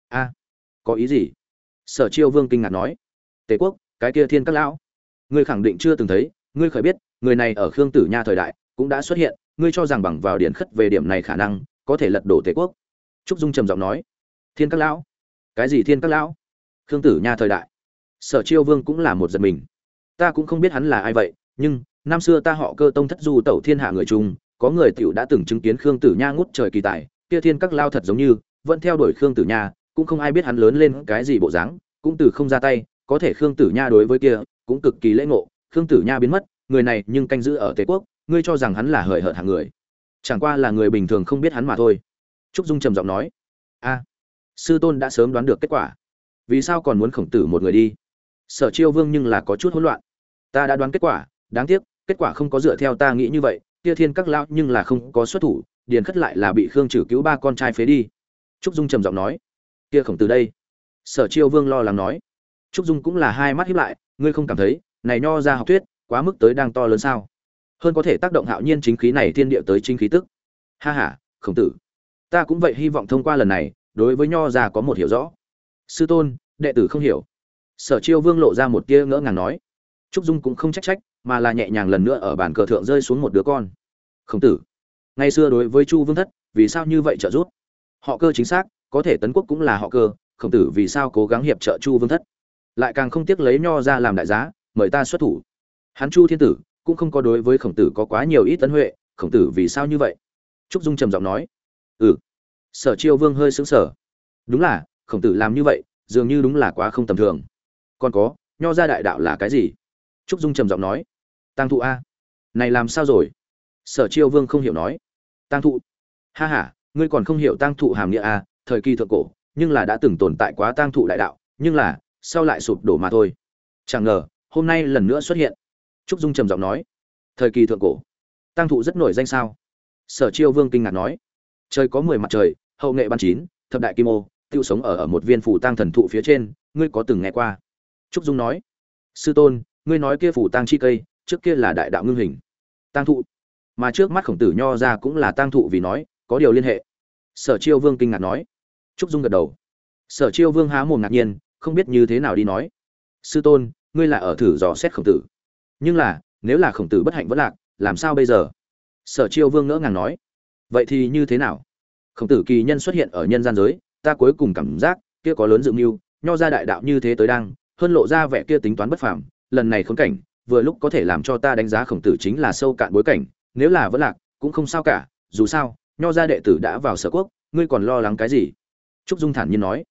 a, có ý gì? Sở chiêu vương kinh ngạc nói, tề quốc, cái kia thiên các lão, ngươi khẳng định chưa từng thấy, ngươi khởi biết, người này ở khương tử nha thời đại cũng đã xuất hiện, ngươi cho rằng bằng vào điển khất về điểm này khả năng có thể lật đổ tề quốc? Trúc dung trầm giọng nói, thiên các lão, cái gì thiên các lão? Khương tử nha thời đại. Sở chiêu vương cũng là một giật mình, ta cũng không biết hắn là ai vậy, nhưng năm xưa ta họ cơ tông thất du tẩu thiên hạ người trung có người tiểu đã từng chứng kiến khương tử nha ngút trời kỳ tài, kia thiên các lao thật giống như, vẫn theo đuổi khương tử nha, cũng không ai biết hắn lớn lên cái gì bộ dáng, cũng từ không ra tay, có thể khương tử nha đối với kia cũng cực kỳ lễ ngộ. Khương tử nha biến mất, người này nhưng canh giữ ở tề quốc, ngươi cho rằng hắn là hời hợt hạng người. Chẳng qua là người bình thường không biết hắn mà thôi. Trúc dung trầm giọng nói, a, sư tôn đã sớm đoán được kết quả. Vì sao còn muốn khổng tử một người đi? Sở chiêu vương nhưng là có chút hỗn loạn. Ta đã đoán kết quả, đáng tiếc, kết quả không có dựa theo ta nghĩ như vậy kia thiên các lão nhưng là không có xuất thủ, điền khất lại là bị khương trừ cứu ba con trai phế đi. Trúc dung trầm giọng nói, kia khổng tử đây. Sở chiêu vương lo lắng nói, trúc dung cũng là hai mắt hiếp lại, ngươi không cảm thấy, này nho ra học thuyết, quá mức tới đang to lớn sao? Hơn có thể tác động hạo nhiên chính khí này thiên địa tới chính khí tức. Ha ha, khổng tử, ta cũng vậy hy vọng thông qua lần này, đối với nho ra có một hiểu rõ. Sư tôn, đệ tử không hiểu. Sở chiêu vương lộ ra một tia ngỡ ngàng nói. Trúc dung cũng không trách trách mà là nhẹ nhàng lần nữa ở bàn cờ thượng rơi xuống một đứa con. Khổng tử, ngày xưa đối với chu vương thất, vì sao như vậy trợ giúp? Họ cơ chính xác, có thể tấn quốc cũng là họ cơ, khổng tử vì sao cố gắng hiệp trợ chu vương thất? Lại càng không tiếc lấy nho ra làm đại giá, mời ta xuất thủ. Hắn chu thiên tử, cũng không có đối với khổng tử có quá nhiều ít tấn huệ, khổng tử vì sao như vậy? Trúc dung trầm giọng nói. Ừ. Sở chiêu vương hơi sững sờ. Đúng là, khổng tử làm như vậy, dường như đúng là quá không tầm thường. Còn có, nho ra đại đạo là cái gì? Trúc dung trầm giọng nói tăng thụ a. Này làm sao rồi? Sở chiêu vương không hiểu nói. Tăng thụ. Ha h a ngươi còn không hiểu tăng thụ hàm nghĩa a, thời kỳ thượng cổ, nhưng là đã từng tồn tại quá tăng thụ đại đạo, nhưng là, sau lại sụp đổ mà thôi. Chẳng ngờ, hôm nay lần nữa xuất hiện. Trúc dung trầm giọng nói. Thời kỳ thượng cổ. Tăng thụ rất nổi danh sao? Sở chiêu vương kinh ngạc nói. Trời có mười mặt trời, hậu nghệ ban chín, thập đại kim ô, tiêu sống ở ở một viên phủ tăng thần thụ phía trên, ngươi có từng nghe qua? Trúc dung nói. Sư tôn, ngươi nói kia phủ tăng chi cây trước kia là đại đạo ngưng hình. Tăng thụ. Mà trước mắt khổng tử nho ra cũng là tăng thụ vì nói, có điều liên hệ. Sở chiêu vương kinh ngạc nói. Trúc dung gật đầu. Sở chiêu vương há mồm ngạc nhiên, không biết như thế nào đi nói. Sư tôn, ngươi là ở thử dò xét khổng tử. Nhưng là, nếu là khổng tử bất hạnh vẫn lạc, làm sao bây giờ? Sở chiêu vương ngỡ ngàng nói. Vậy thì như thế nào? Khổng tử kỳ nhân xuất hiện ở nhân gian giới, ta cuối cùng cảm giác, kia có lớn dự mưu, nho ra đại đạo như thế tới đang, hơn lộ ra vẻ kia tính toán bất phàm, lần này khốn cảnh vừa lúc có thể làm cho ta đánh giá khổng tử chính là sâu cạn bối cảnh, nếu là vẫn lạc, cũng không sao cả, dù sao, nho gia đệ tử đã vào sở quốc, ngươi còn lo lắng cái gì? Trúc dung thản nhiên nói.